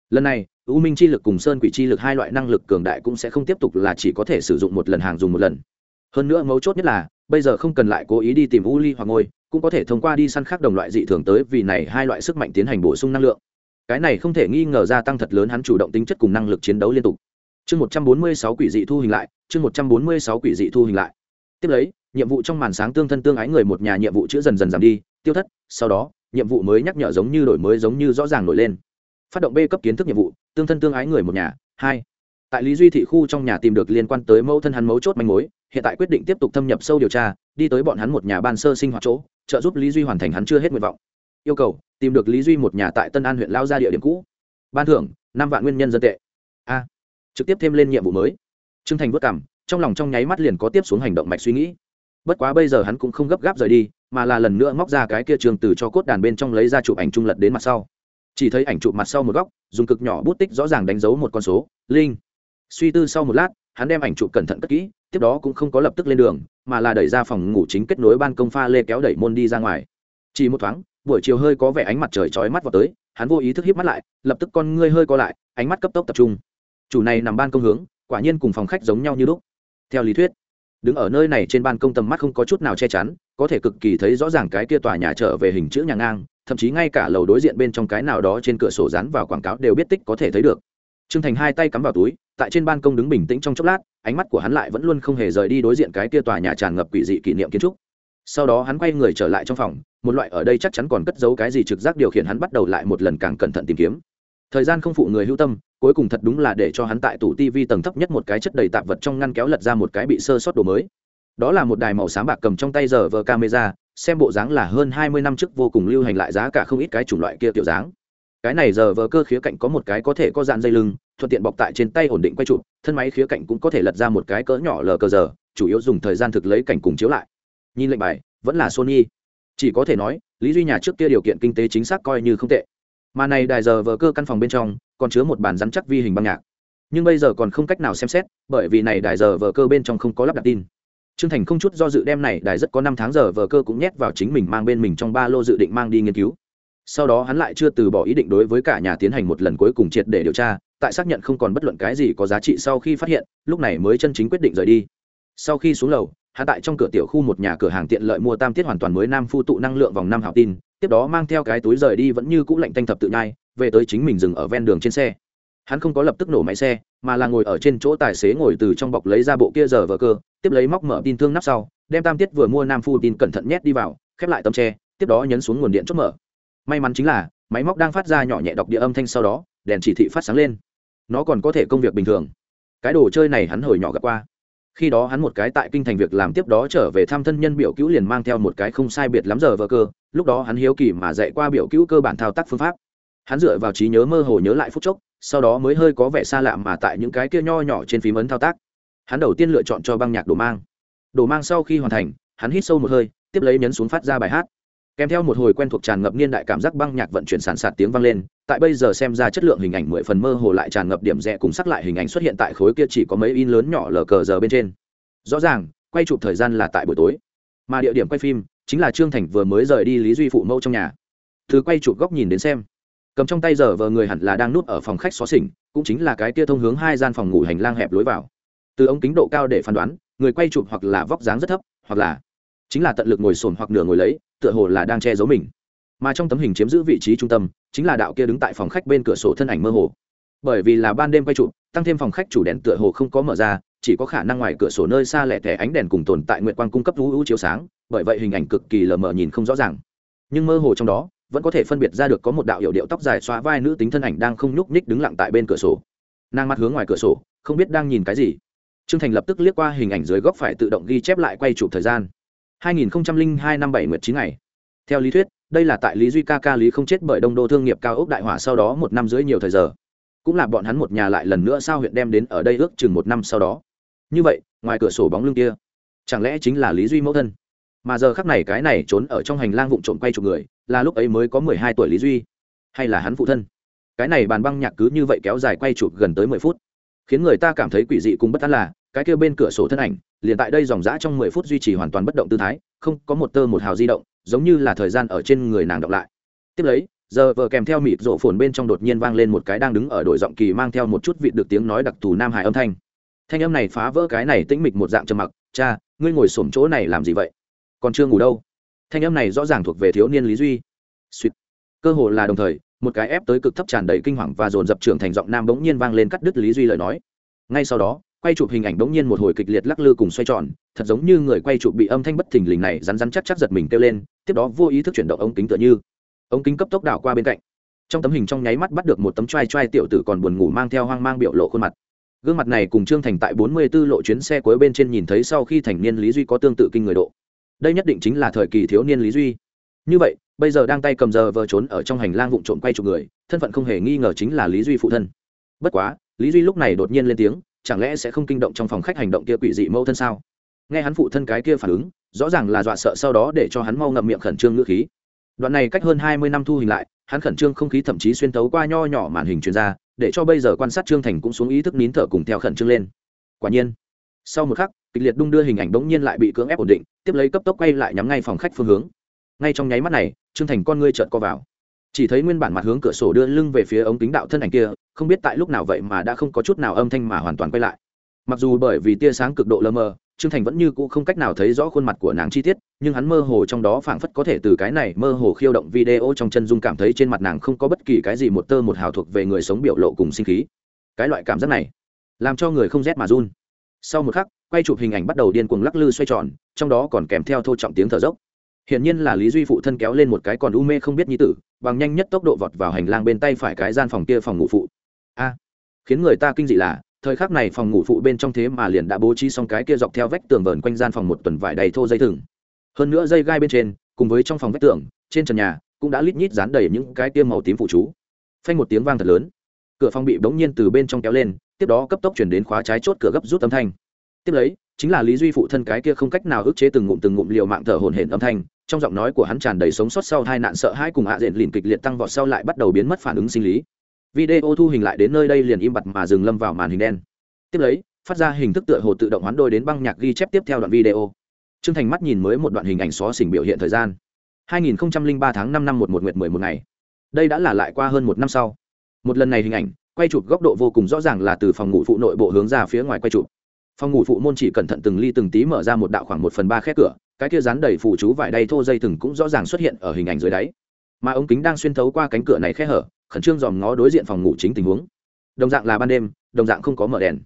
[SPEAKER 1] Lần này, u minh chi lực cùng sơn quỷ chi lực hai loại năng lực cường đại cũng sẽ không tiếp tục là chỉ có thể sử dụng một lần hàng dùng một lần hơn nữa mấu chốt nhất là, bây giờ không cần lại cố ý đi tìm u ly hoặc ngôi, cũng có thể thông qua đi săn khác đồng loại dị thường tới vì này hai loại sức mạnh tiến hành bổ sung năng lượng. Cái này không thể nghi ngờ gia tăng thật lớn hắn chủ động tính chất cùng năng lực chiến đấu liên tục. Chương một trăm bốn mươi sáu quỷ dị thu hình lại, chương một trăm bốn mươi sáu quỷ dị thu hình lại. Tiếp lấy, nhiệm vụ trong màn sáng tương thân tương ái người một nhà nhiệm vụ chữ dần dần giảm đi, tiêu thất, sau đó, nhiệm vụ mới nhắc nhở giống như đổi mới giống như rõ ràng nổi lên. Phát động b cấp kiến thức nhiệm vụ, tương thân tương ái người một nhà, hai. Tại lý duy thị khu trong nhà tìm được liên quan tới mẫu thân hắn mấu chốt manh mối hiện tại quyết định tiếp tục thâm nhập sâu điều tra, đi tới bọn hắn một nhà ban sơ sinh hoạt chỗ, trợ giúp lý duy hoàn thành hắn chưa hết nguyện vọng. Yêu cầu, tìm được lý duy một nhà tại tân an huyện lao ra địa điểm cũ. Ban thưởng, năm vạn nguyên nhân dân tệ. A. Trực tiếp thêm lên nhiệm vụ mới. T r ư ơ n g thành vất cảm trong lòng trong nháy mắt liền có tiếp xuống hành động mạch suy nghĩ. Bất quá bây giờ hắn cũng không gấp gáp rời đi, mà là lần nữa móc ra cái kia trường từ cho cốt đàn bên trong lấy ra chụp ảnh trung lật đến mặt sau. Chỉ thấy ảnh chụp mặt sau một góc, dùng cực nhỏ bút tích rõ ràng đánh dấu một con số, linh. Suy tư sau một lát, hắn đem ảnh chụp cẩn thận cất kỹ tiếp đó cũng không có lập tức lên đường mà là đẩy ra phòng ngủ chính kết nối ban công pha lê kéo đẩy môn đi ra ngoài. Chỉ một thoáng buổi chiều hơi có vẻ ánh mặt trời chói mắt vào tới hắn vô ý thức híp mắt lại lập tức con ngươi hơi co lại ánh mắt cấp tốc tập trung. Chủ này nằm ban công hướng quả nhiên cùng phòng khách giống nhau như lúc. Theo lý thuyết đứng ở nơi này trên ban công tầm mắt không có chút nào che chắn có thể cực kỳ thấy rõ ràng cái kia tòa nhà trở về hình chữ nhà ngang thậm chí ngay cả lầu đối diện bên trong cái nào đó trên cửa sổ dán vào quảng cáo đều biết tích có thể thấy được. Trương Thành hai tay cắm vào túi, tại trên ban công đứng bình tĩnh trong chốc lát, ánh mắt của hắn lại vẫn luôn không hề rời đi đối diện cái kia tòa nhà tràn ngập quỷ dị kỷ niệm kiến trúc. Sau đó hắn quay người trở lại trong phòng, một loại ở đây chắc chắn còn cất giấu cái gì trực giác điều khiển hắn bắt đầu lại một lần càng cẩn thận tìm kiếm. Thời gian không phụ người hữu tâm, cuối cùng thật đúng là để cho hắn tại tủ tivi tầng thấp nhất một cái chất đầy tạp vật trong ngăn kéo lật ra một cái bị sơ sót đồ mới. Đó là một đài màu xám bạc cầm trong tay giờ vờ camera, xem bộ dáng là hơn hai mươi năm trước vô cùng lưu hành lại giá cả không ít cái chủng loại kia tiểu dáng cái này giờ vờ cơ khía cạnh có một cái có thể có dạn dây lưng thuận tiện bọc tại trên tay ổn định quay chụp thân máy khía cạnh cũng có thể lật ra một cái cỡ nhỏ lờ cờ giờ chủ yếu dùng thời gian thực lấy cảnh cùng chiếu lại. Nhìn lệnh bài vẫn là sony. Chỉ có thể nói lý duy nhà trước kia điều kiện kinh tế chính xác coi như không tệ. Mà này đài giờ vờ cơ căn phòng bên trong còn chứa một bàn rắn chắc vi hình băng nhạc. Nhưng bây giờ còn không cách nào xem xét bởi vì này đài giờ vờ cơ bên trong không có lắp đặt tin. Trương Thành không chút do dự đem này đài rất có năm tháng giờ vờ cơ cũng nhét vào chính mình mang bên mình trong ba lô dự định mang đi nghiên cứu. Sau đó hắn lại chưa từ bỏ ý định đối với cả nhà tiến hành một lần cuối cùng triệt để điều tra, tại xác nhận không còn bất luận cái gì có giá trị sau khi phát hiện, lúc này mới chân chính quyết định rời đi. Sau khi xuống lầu, hắn tại trong cửa tiểu khu một nhà cửa hàng tiện lợi mua tam tiết hoàn toàn mới nam phu tụ năng lượng vòng năm hảo tin, tiếp đó mang theo cái túi rời đi vẫn như cũ lạnh tanh thập tự nhai, về tới chính mình dừng ở ven đường trên xe. Hắn không có lập tức nổ máy xe, mà là ngồi ở trên chỗ tài xế ngồi từ trong bọc lấy ra bộ kia giờ vờ cơ, tiếp lấy móc mở tin thương nắp sau, đem tam tiết vừa mua nam phu tin cẩn thận nhét đi vào khép lại tấm tre tiếp đó nhấn xuống nguồn điện chốt mở may mắn chính là máy móc đang phát ra nhỏ nhẹ đọc địa âm thanh sau đó đèn chỉ thị phát sáng lên nó còn có thể công việc bình thường. Cái đồ chơi này hắn hồi nhỏ gặp qua. Khi đó hắn một cái tại kinh thành việc làm tiếp đó trở về thăm thân nhân biểu cứu liền mang theo một cái không sai biệt lắm giờ vợ cơ. Lúc đó hắn hiếu kỳ mà dạy qua biểu cứu cơ bản thao tác phương pháp. Hắn dựa vào trí nhớ mơ hồ nhớ lại phút chốc, sau đó mới hơi có vẻ xa lạ mà tại những cái kia nho nhỏ trên phím ấn thao tác. Hắn đầu tiên lựa chọn cho băng nhạc đồ mang. Đồ mang sau khi hoàn thành, hắn hít sâu một hơi, tiếp lấy nhấn xuống phát ra bài hát. Kèm theo một hồi quen thuộc tràn ngập niên đại cảm giác băng nhạc vận chuyển sàn sạt tiếng vang lên tại bây giờ xem ra chất lượng hình ảnh mười phần mơ hồ lại tràn ngập điểm rẽ cùng sắc lại hình ảnh xuất hiện tại khối kia chỉ có mấy in lớn nhỏ lờ cờ giờ bên trên. Rõ ràng, quay chụp thời gian là tại buổi tối. Mà địa điểm quay phim chính là trương thành vừa mới rời đi lý duy phụ mẫu trong nhà. Từ quay chụp góc nhìn đến xem, cầm trong tay giờ vờ người hẳn là đang núp ở phòng khách xó xỉnh, cũng chính là cái kia thông hướng hai gian phòng ngủ hành lang hẹp lối vào. Từ ống kính độ cao để phán đoán, người quay chụp hoặc là vóc dáng rất thấp, hoặc là chính là tận lực ngồi sồn hoặc nửa ngồi lấy, tựa hồ là đang che giấu mình mà trong tấm hình chiếm giữ vị trí trung tâm chính là đạo kia đứng tại phòng khách bên cửa sổ thân ảnh mơ hồ bởi vì là ban đêm quay chụp tăng thêm phòng khách chủ đèn tựa hồ không có mở ra chỉ có khả năng ngoài cửa sổ nơi xa lẻ tẻ ánh đèn cùng tồn tại nguyện quang cung cấp vũ hữu chiếu sáng bởi vậy hình ảnh cực kỳ lờ mờ nhìn không rõ ràng nhưng mơ hồ trong đó vẫn có thể phân biệt ra được có một đạo hiệu điệu tóc dài xóa vai nữ tính thân ảnh đang không nhúc nhích đứng lặng tại bên cửa sổ nàng mặt hướng ngoài cửa sổ không biết đang nhìn cái gì Trương Thành lập tức liếc qua hình ảnh dưới góc phải tự động ghi chép lại quay chụp thời gian. 2002 năm 7 nguyệt 9 ngày. Theo lý thuyết, đây là tại Lý Duy ca ca Lý không chết bởi Đông Đô thương nghiệp cao ốc đại hỏa sau đó một năm rưỡi nhiều thời giờ. Cũng là bọn hắn một nhà lại lần nữa sao huyện đem đến ở đây ước chừng một năm sau đó. Như vậy, ngoài cửa sổ bóng lưng kia, chẳng lẽ chính là Lý Duy mẫu thân? Mà giờ khắc này cái này trốn ở trong hành lang vụng trộm quay chụp người, là lúc ấy mới có 12 tuổi Lý Duy, hay là hắn phụ thân? Cái này bàn băng nhạc cứ như vậy kéo dài quay chụp gần tới 10 phút khiến người ta cảm thấy quỷ dị cùng bất an là cái kia bên cửa sổ thân ảnh liền tại đây dòng dã trong mười phút duy trì hoàn toàn bất động tư thái không có một tơ một hào di động giống như là thời gian ở trên người nàng đọc lại. Tiếp lấy, giờ vờ kèm theo mịt rộ phồn bên trong đột nhiên vang lên một cái đang đứng ở đội giọng kỳ mang theo một chút vị được tiếng nói đặc thù nam hải âm thanh. Thanh âm này phá vỡ cái này tĩnh mịch một dạng trầm mặc, cha, ngươi ngồi xổm chỗ này làm gì vậy? Còn chưa ngủ đâu? Thanh âm này rõ ràng thuộc về thiếu niên lý duy. Suýt. Cơ hồ là đồng thời, một cái ép tới cực thấp tràn đầy kinh hoàng và dồn dập trưởng thành giọng nam bỗng nhiên vang lên cắt đứt lý duy lời nói. Ngay sau đó quay chụp hình ảnh bỗng nhiên một hồi kịch liệt lắc lư cùng xoay tròn, thật giống như người quay chụp bị âm thanh bất thình lình này rắn rắn chắc chắc giật mình kêu lên, tiếp đó vô ý thức chuyển động ống kính tựa như. Ống kính cấp tốc đảo qua bên cạnh. Trong tấm hình trong nháy mắt bắt được một tấm trai trai tiểu tử còn buồn ngủ mang theo hoang mang biểu lộ khuôn mặt. Gương mặt này cùng trương thành tại bốn mươi 44 lộ chuyến xe cuối bên trên nhìn thấy sau khi thành niên lý duy có tương tự kinh người độ. Đây nhất định chính là thời kỳ thiếu niên lý duy. Như vậy, bây giờ đang tay cầm giờ vờ trốn ở trong hành lang vụn trộm quay chụp người, thân phận không hề nghi ngờ chính là lý duy phụ thân. Bất quá, lý duy lúc này đột nhiên lên tiếng chẳng lẽ sẽ không kinh động trong phòng khách hành động kia quỷ dị mâu thân sao? Nghe hắn phụ thân cái kia phản ứng, rõ ràng là dọa sợ sau đó để cho hắn mau ngậm miệng khẩn trương ngữ khí. Đoạn này cách hơn hai mươi năm thu hình lại, hắn khẩn trương không khí thậm chí xuyên tấu qua nho nhỏ màn hình chuyên gia để cho bây giờ quan sát trương thành cũng xuống ý thức nín thở cùng theo khẩn trương lên. Quả nhiên, sau một khắc, kịch liệt đung đưa hình ảnh bỗng nhiên lại bị cưỡng ép ổn định, tiếp lấy cấp tốc quay lại nhắm ngay phòng khách phương hướng. Ngay trong nháy mắt này, trương thành con ngươi trợt co vào chỉ thấy nguyên bản mặt hướng cửa sổ đưa lưng về phía ống kính đạo thân ảnh kia không biết tại lúc nào vậy mà đã không có chút nào âm thanh mà hoàn toàn quay lại. Mặc dù bởi vì tia sáng cực độ lơ mơ trương thành vẫn như cũ không cách nào thấy rõ khuôn mặt của nàng chi tiết nhưng hắn mơ hồ trong đó phảng phất có thể từ cái này mơ hồ khiêu động video trong chân dung cảm thấy trên mặt nàng không có bất kỳ cái gì một tơ một hào thuộc về người sống biểu lộ cùng sinh khí. Cái loại cảm giác này làm cho người không rét mà run. Sau một khắc quay chụp hình ảnh bắt đầu điên cuồng lắc lư xoay tròn trong đó còn kèm theo thô trọng tiếng thở dốc. Hiển nhiên là Lý Duy phụ thân kéo lên một cái còn u mê không biết nhi tử, bằng nhanh nhất tốc độ vọt vào hành lang bên tay phải cái gian phòng kia phòng ngủ phụ. A, khiến người ta kinh dị là, thời khắc này phòng ngủ phụ bên trong thế mà liền đã bố trí xong cái kia dọc theo vách tường vờn quanh gian phòng một tuần vải đầy thô dây thừng. Hơn nữa dây gai bên trên, cùng với trong phòng vách tường, trên trần nhà cũng đã lít nhít dán đầy những cái tiêm màu tím phụ chú. Phanh một tiếng vang thật lớn, cửa phòng bị bỗng nhiên từ bên trong kéo lên, tiếp đó cấp tốc chuyển đến khóa trái chốt cửa gấp rút âm thanh tiếp lấy chính là lý duy phụ thân cái kia không cách nào ức chế từng ngụm từng ngụm liều mạng thở hổn hển âm thanh trong giọng nói của hắn tràn đầy sống sót sau hai nạn sợ hãi cùng hạ diện lìn kịch liệt tăng vọt sau lại bắt đầu biến mất phản ứng sinh lý video thu hình lại đến nơi đây liền im bặt mà dừng lâm vào màn hình đen tiếp lấy phát ra hình thức tựa hồ tự động hoán đôi đến băng nhạc ghi chép tiếp theo đoạn video Trương Thành mắt nhìn mới một đoạn hình ảnh xóa xỉnh biểu hiện thời gian. 2003 tháng 5 năm 11 nguyệt 11 ngày. Đây đã là lại qua hơn một năm sau. Một lần này hình ảnh, quay chụp góc độ vô cùng rõ ràng là từ phòng ngủ phụ nội bộ hướng ra phía ngoài quay chụp. Phòng ngủ phụ môn chỉ cẩn thận từng ly từng tí mở ra một đạo khoảng một phần ba khe cửa, cái kia rán đầy phủ chú vải đay thô dây từng cũng rõ ràng xuất hiện ở hình ảnh dưới đáy. Mà ống kính đang xuyên thấu qua cánh cửa này khe hở, khẩn trương dòm ngó đối diện phòng ngủ chính tình huống. Đồng dạng là ban đêm, đồng dạng không có mở đèn.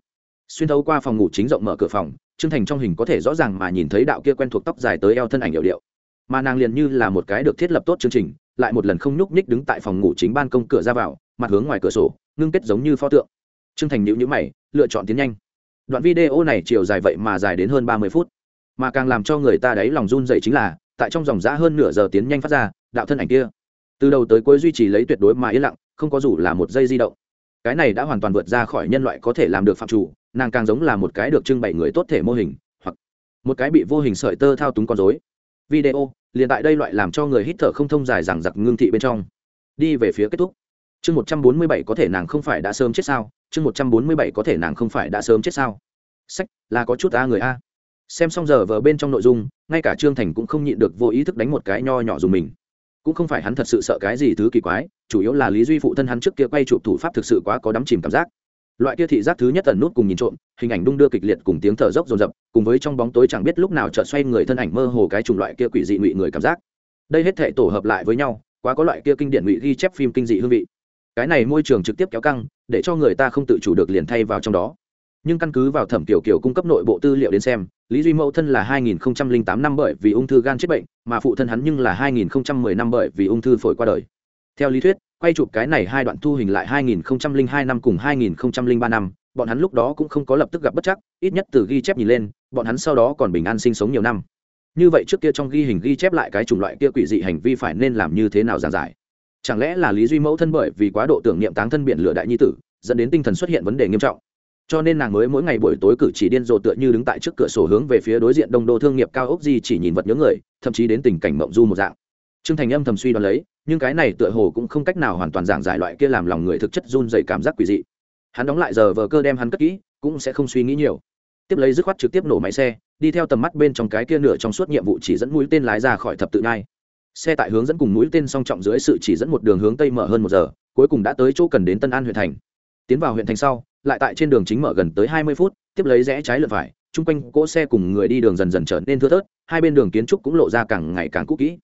[SPEAKER 1] Xuyên thấu qua phòng ngủ chính rộng mở cửa phòng, trương thành trong hình có thể rõ ràng mà nhìn thấy đạo kia quen thuộc tóc dài tới eo thân ảnh hiệu điệu mà nàng liền như là một cái được thiết lập tốt chương trình lại một lần không nhúc nhích đứng tại phòng ngủ chính ban công cửa ra vào mặt hướng ngoài cửa sổ ngưng kết giống như pho tượng trương thành nhữ nhữ mày lựa chọn tiến nhanh đoạn video này chiều dài vậy mà dài đến hơn ba mươi phút. Mà càng làm cho người ta đáy lòng run dậy chính là, tại trong dòng giã hơn nửa giờ tiến nhanh phát ra, đạo thân ảnh kia. Từ đầu tới cuối duy trì lấy tuyệt đối mà yên lặng, không có dù là một giây di động. Cái này đã hoàn toàn vượt ra khỏi nhân loại có thể làm được phạm chủ, nàng càng giống là một cái được trưng bày người tốt thể mô hình, hoặc một cái bị vô hình sợi tơ thao túng con dối video, liền tại đây loại làm cho người hít thở không thông dài rằng giặc ngưng thị bên trong. Đi về phía kết thúc chương một trăm bốn mươi bảy có thể nàng không phải đã sớm chết sao? chương một trăm bốn mươi bảy có thể nàng không phải đã sớm chết sao? Sách, là có chút a người a. Xem xong giờ vờ bên trong nội dung, ngay cả trương thành cũng không nhịn được vô ý thức đánh một cái nho nhỏ dùng mình. Cũng không phải hắn thật sự sợ cái gì thứ kỳ quái, chủ yếu là lý duy phụ thân hắn trước kia quay chụp thủ pháp thực sự quá có đắm chìm cảm giác. Loại kia thị giác thứ nhất tần nút cùng nhìn trộm, hình ảnh đung đưa kịch liệt cùng tiếng thở dốc rồn rập cùng với trong bóng tối chẳng biết lúc nào chợt xoay người thân ảnh mơ hồ cái chủng loại kia quỷ dị ngụy người cảm giác. Đây hết thể tổ hợp lại với nhau, quá có loại kia kinh điển ngụy ghi chép phim kinh dị hương vị cái này môi trường trực tiếp kéo căng, để cho người ta không tự chủ được liền thay vào trong đó. Nhưng căn cứ vào thẩm kiểu kiểu cung cấp nội bộ tư liệu đến xem, lý duy mẫu thân là 2008 năm bởi vì ung thư gan chết bệnh, mà phụ thân hắn nhưng là 2010 năm bởi vì ung thư phổi qua đời. Theo lý thuyết, quay chụp cái này hai đoạn thu hình lại 2002 năm cùng 2003 năm, bọn hắn lúc đó cũng không có lập tức gặp bất chắc, ít nhất từ ghi chép nhìn lên, bọn hắn sau đó còn bình an sinh sống nhiều năm. Như vậy trước kia trong ghi hình ghi chép lại cái chủng loại kia quỷ dị hành vi phải nên làm như thế nào giàn giải? Chẳng lẽ là lý duy mẫu thân bởi vì quá độ tưởng niệm táng thân biển lửa đại nhi tử, dẫn đến tinh thần xuất hiện vấn đề nghiêm trọng? Cho nên nàng mới mỗi ngày buổi tối cử chỉ điên rồ tựa như đứng tại trước cửa sổ hướng về phía đối diện đông đô thương nghiệp cao ốc gì chỉ nhìn vật nhớ người, thậm chí đến tình cảnh mộng du một dạng. Trương thành âm thầm suy đoán lấy, nhưng cái này tựa hồ cũng không cách nào hoàn toàn giảng giải loại kia làm lòng người thực chất run dày cảm giác quỷ dị. Hắn đóng lại giờ vờ cơ đem hắn cất kỹ, cũng sẽ không suy nghĩ nhiều. Tiếp lấy dứt khoát trực tiếp nổ máy xe, đi theo tầm mắt bên trong cái kia nửa trong suốt nhiệm vụ chỉ dẫn mũi tên lái ra khỏi thập tự nhai xe tại hướng dẫn cùng mũi tên song trọng dưới sự chỉ dẫn một đường hướng tây mở hơn một giờ, cuối cùng đã tới chỗ cần đến tân an huyện thành. Tiến vào huyện thành sau, lại tại trên đường chính mở gần tới hai mươi phút, tiếp lấy rẽ trái lượt phải, chung quanh cỗ xe cùng người đi đường dần dần trở nên thưa thớt, hai bên đường kiến trúc cũng lộ ra càng ngày càng cũ kỹ.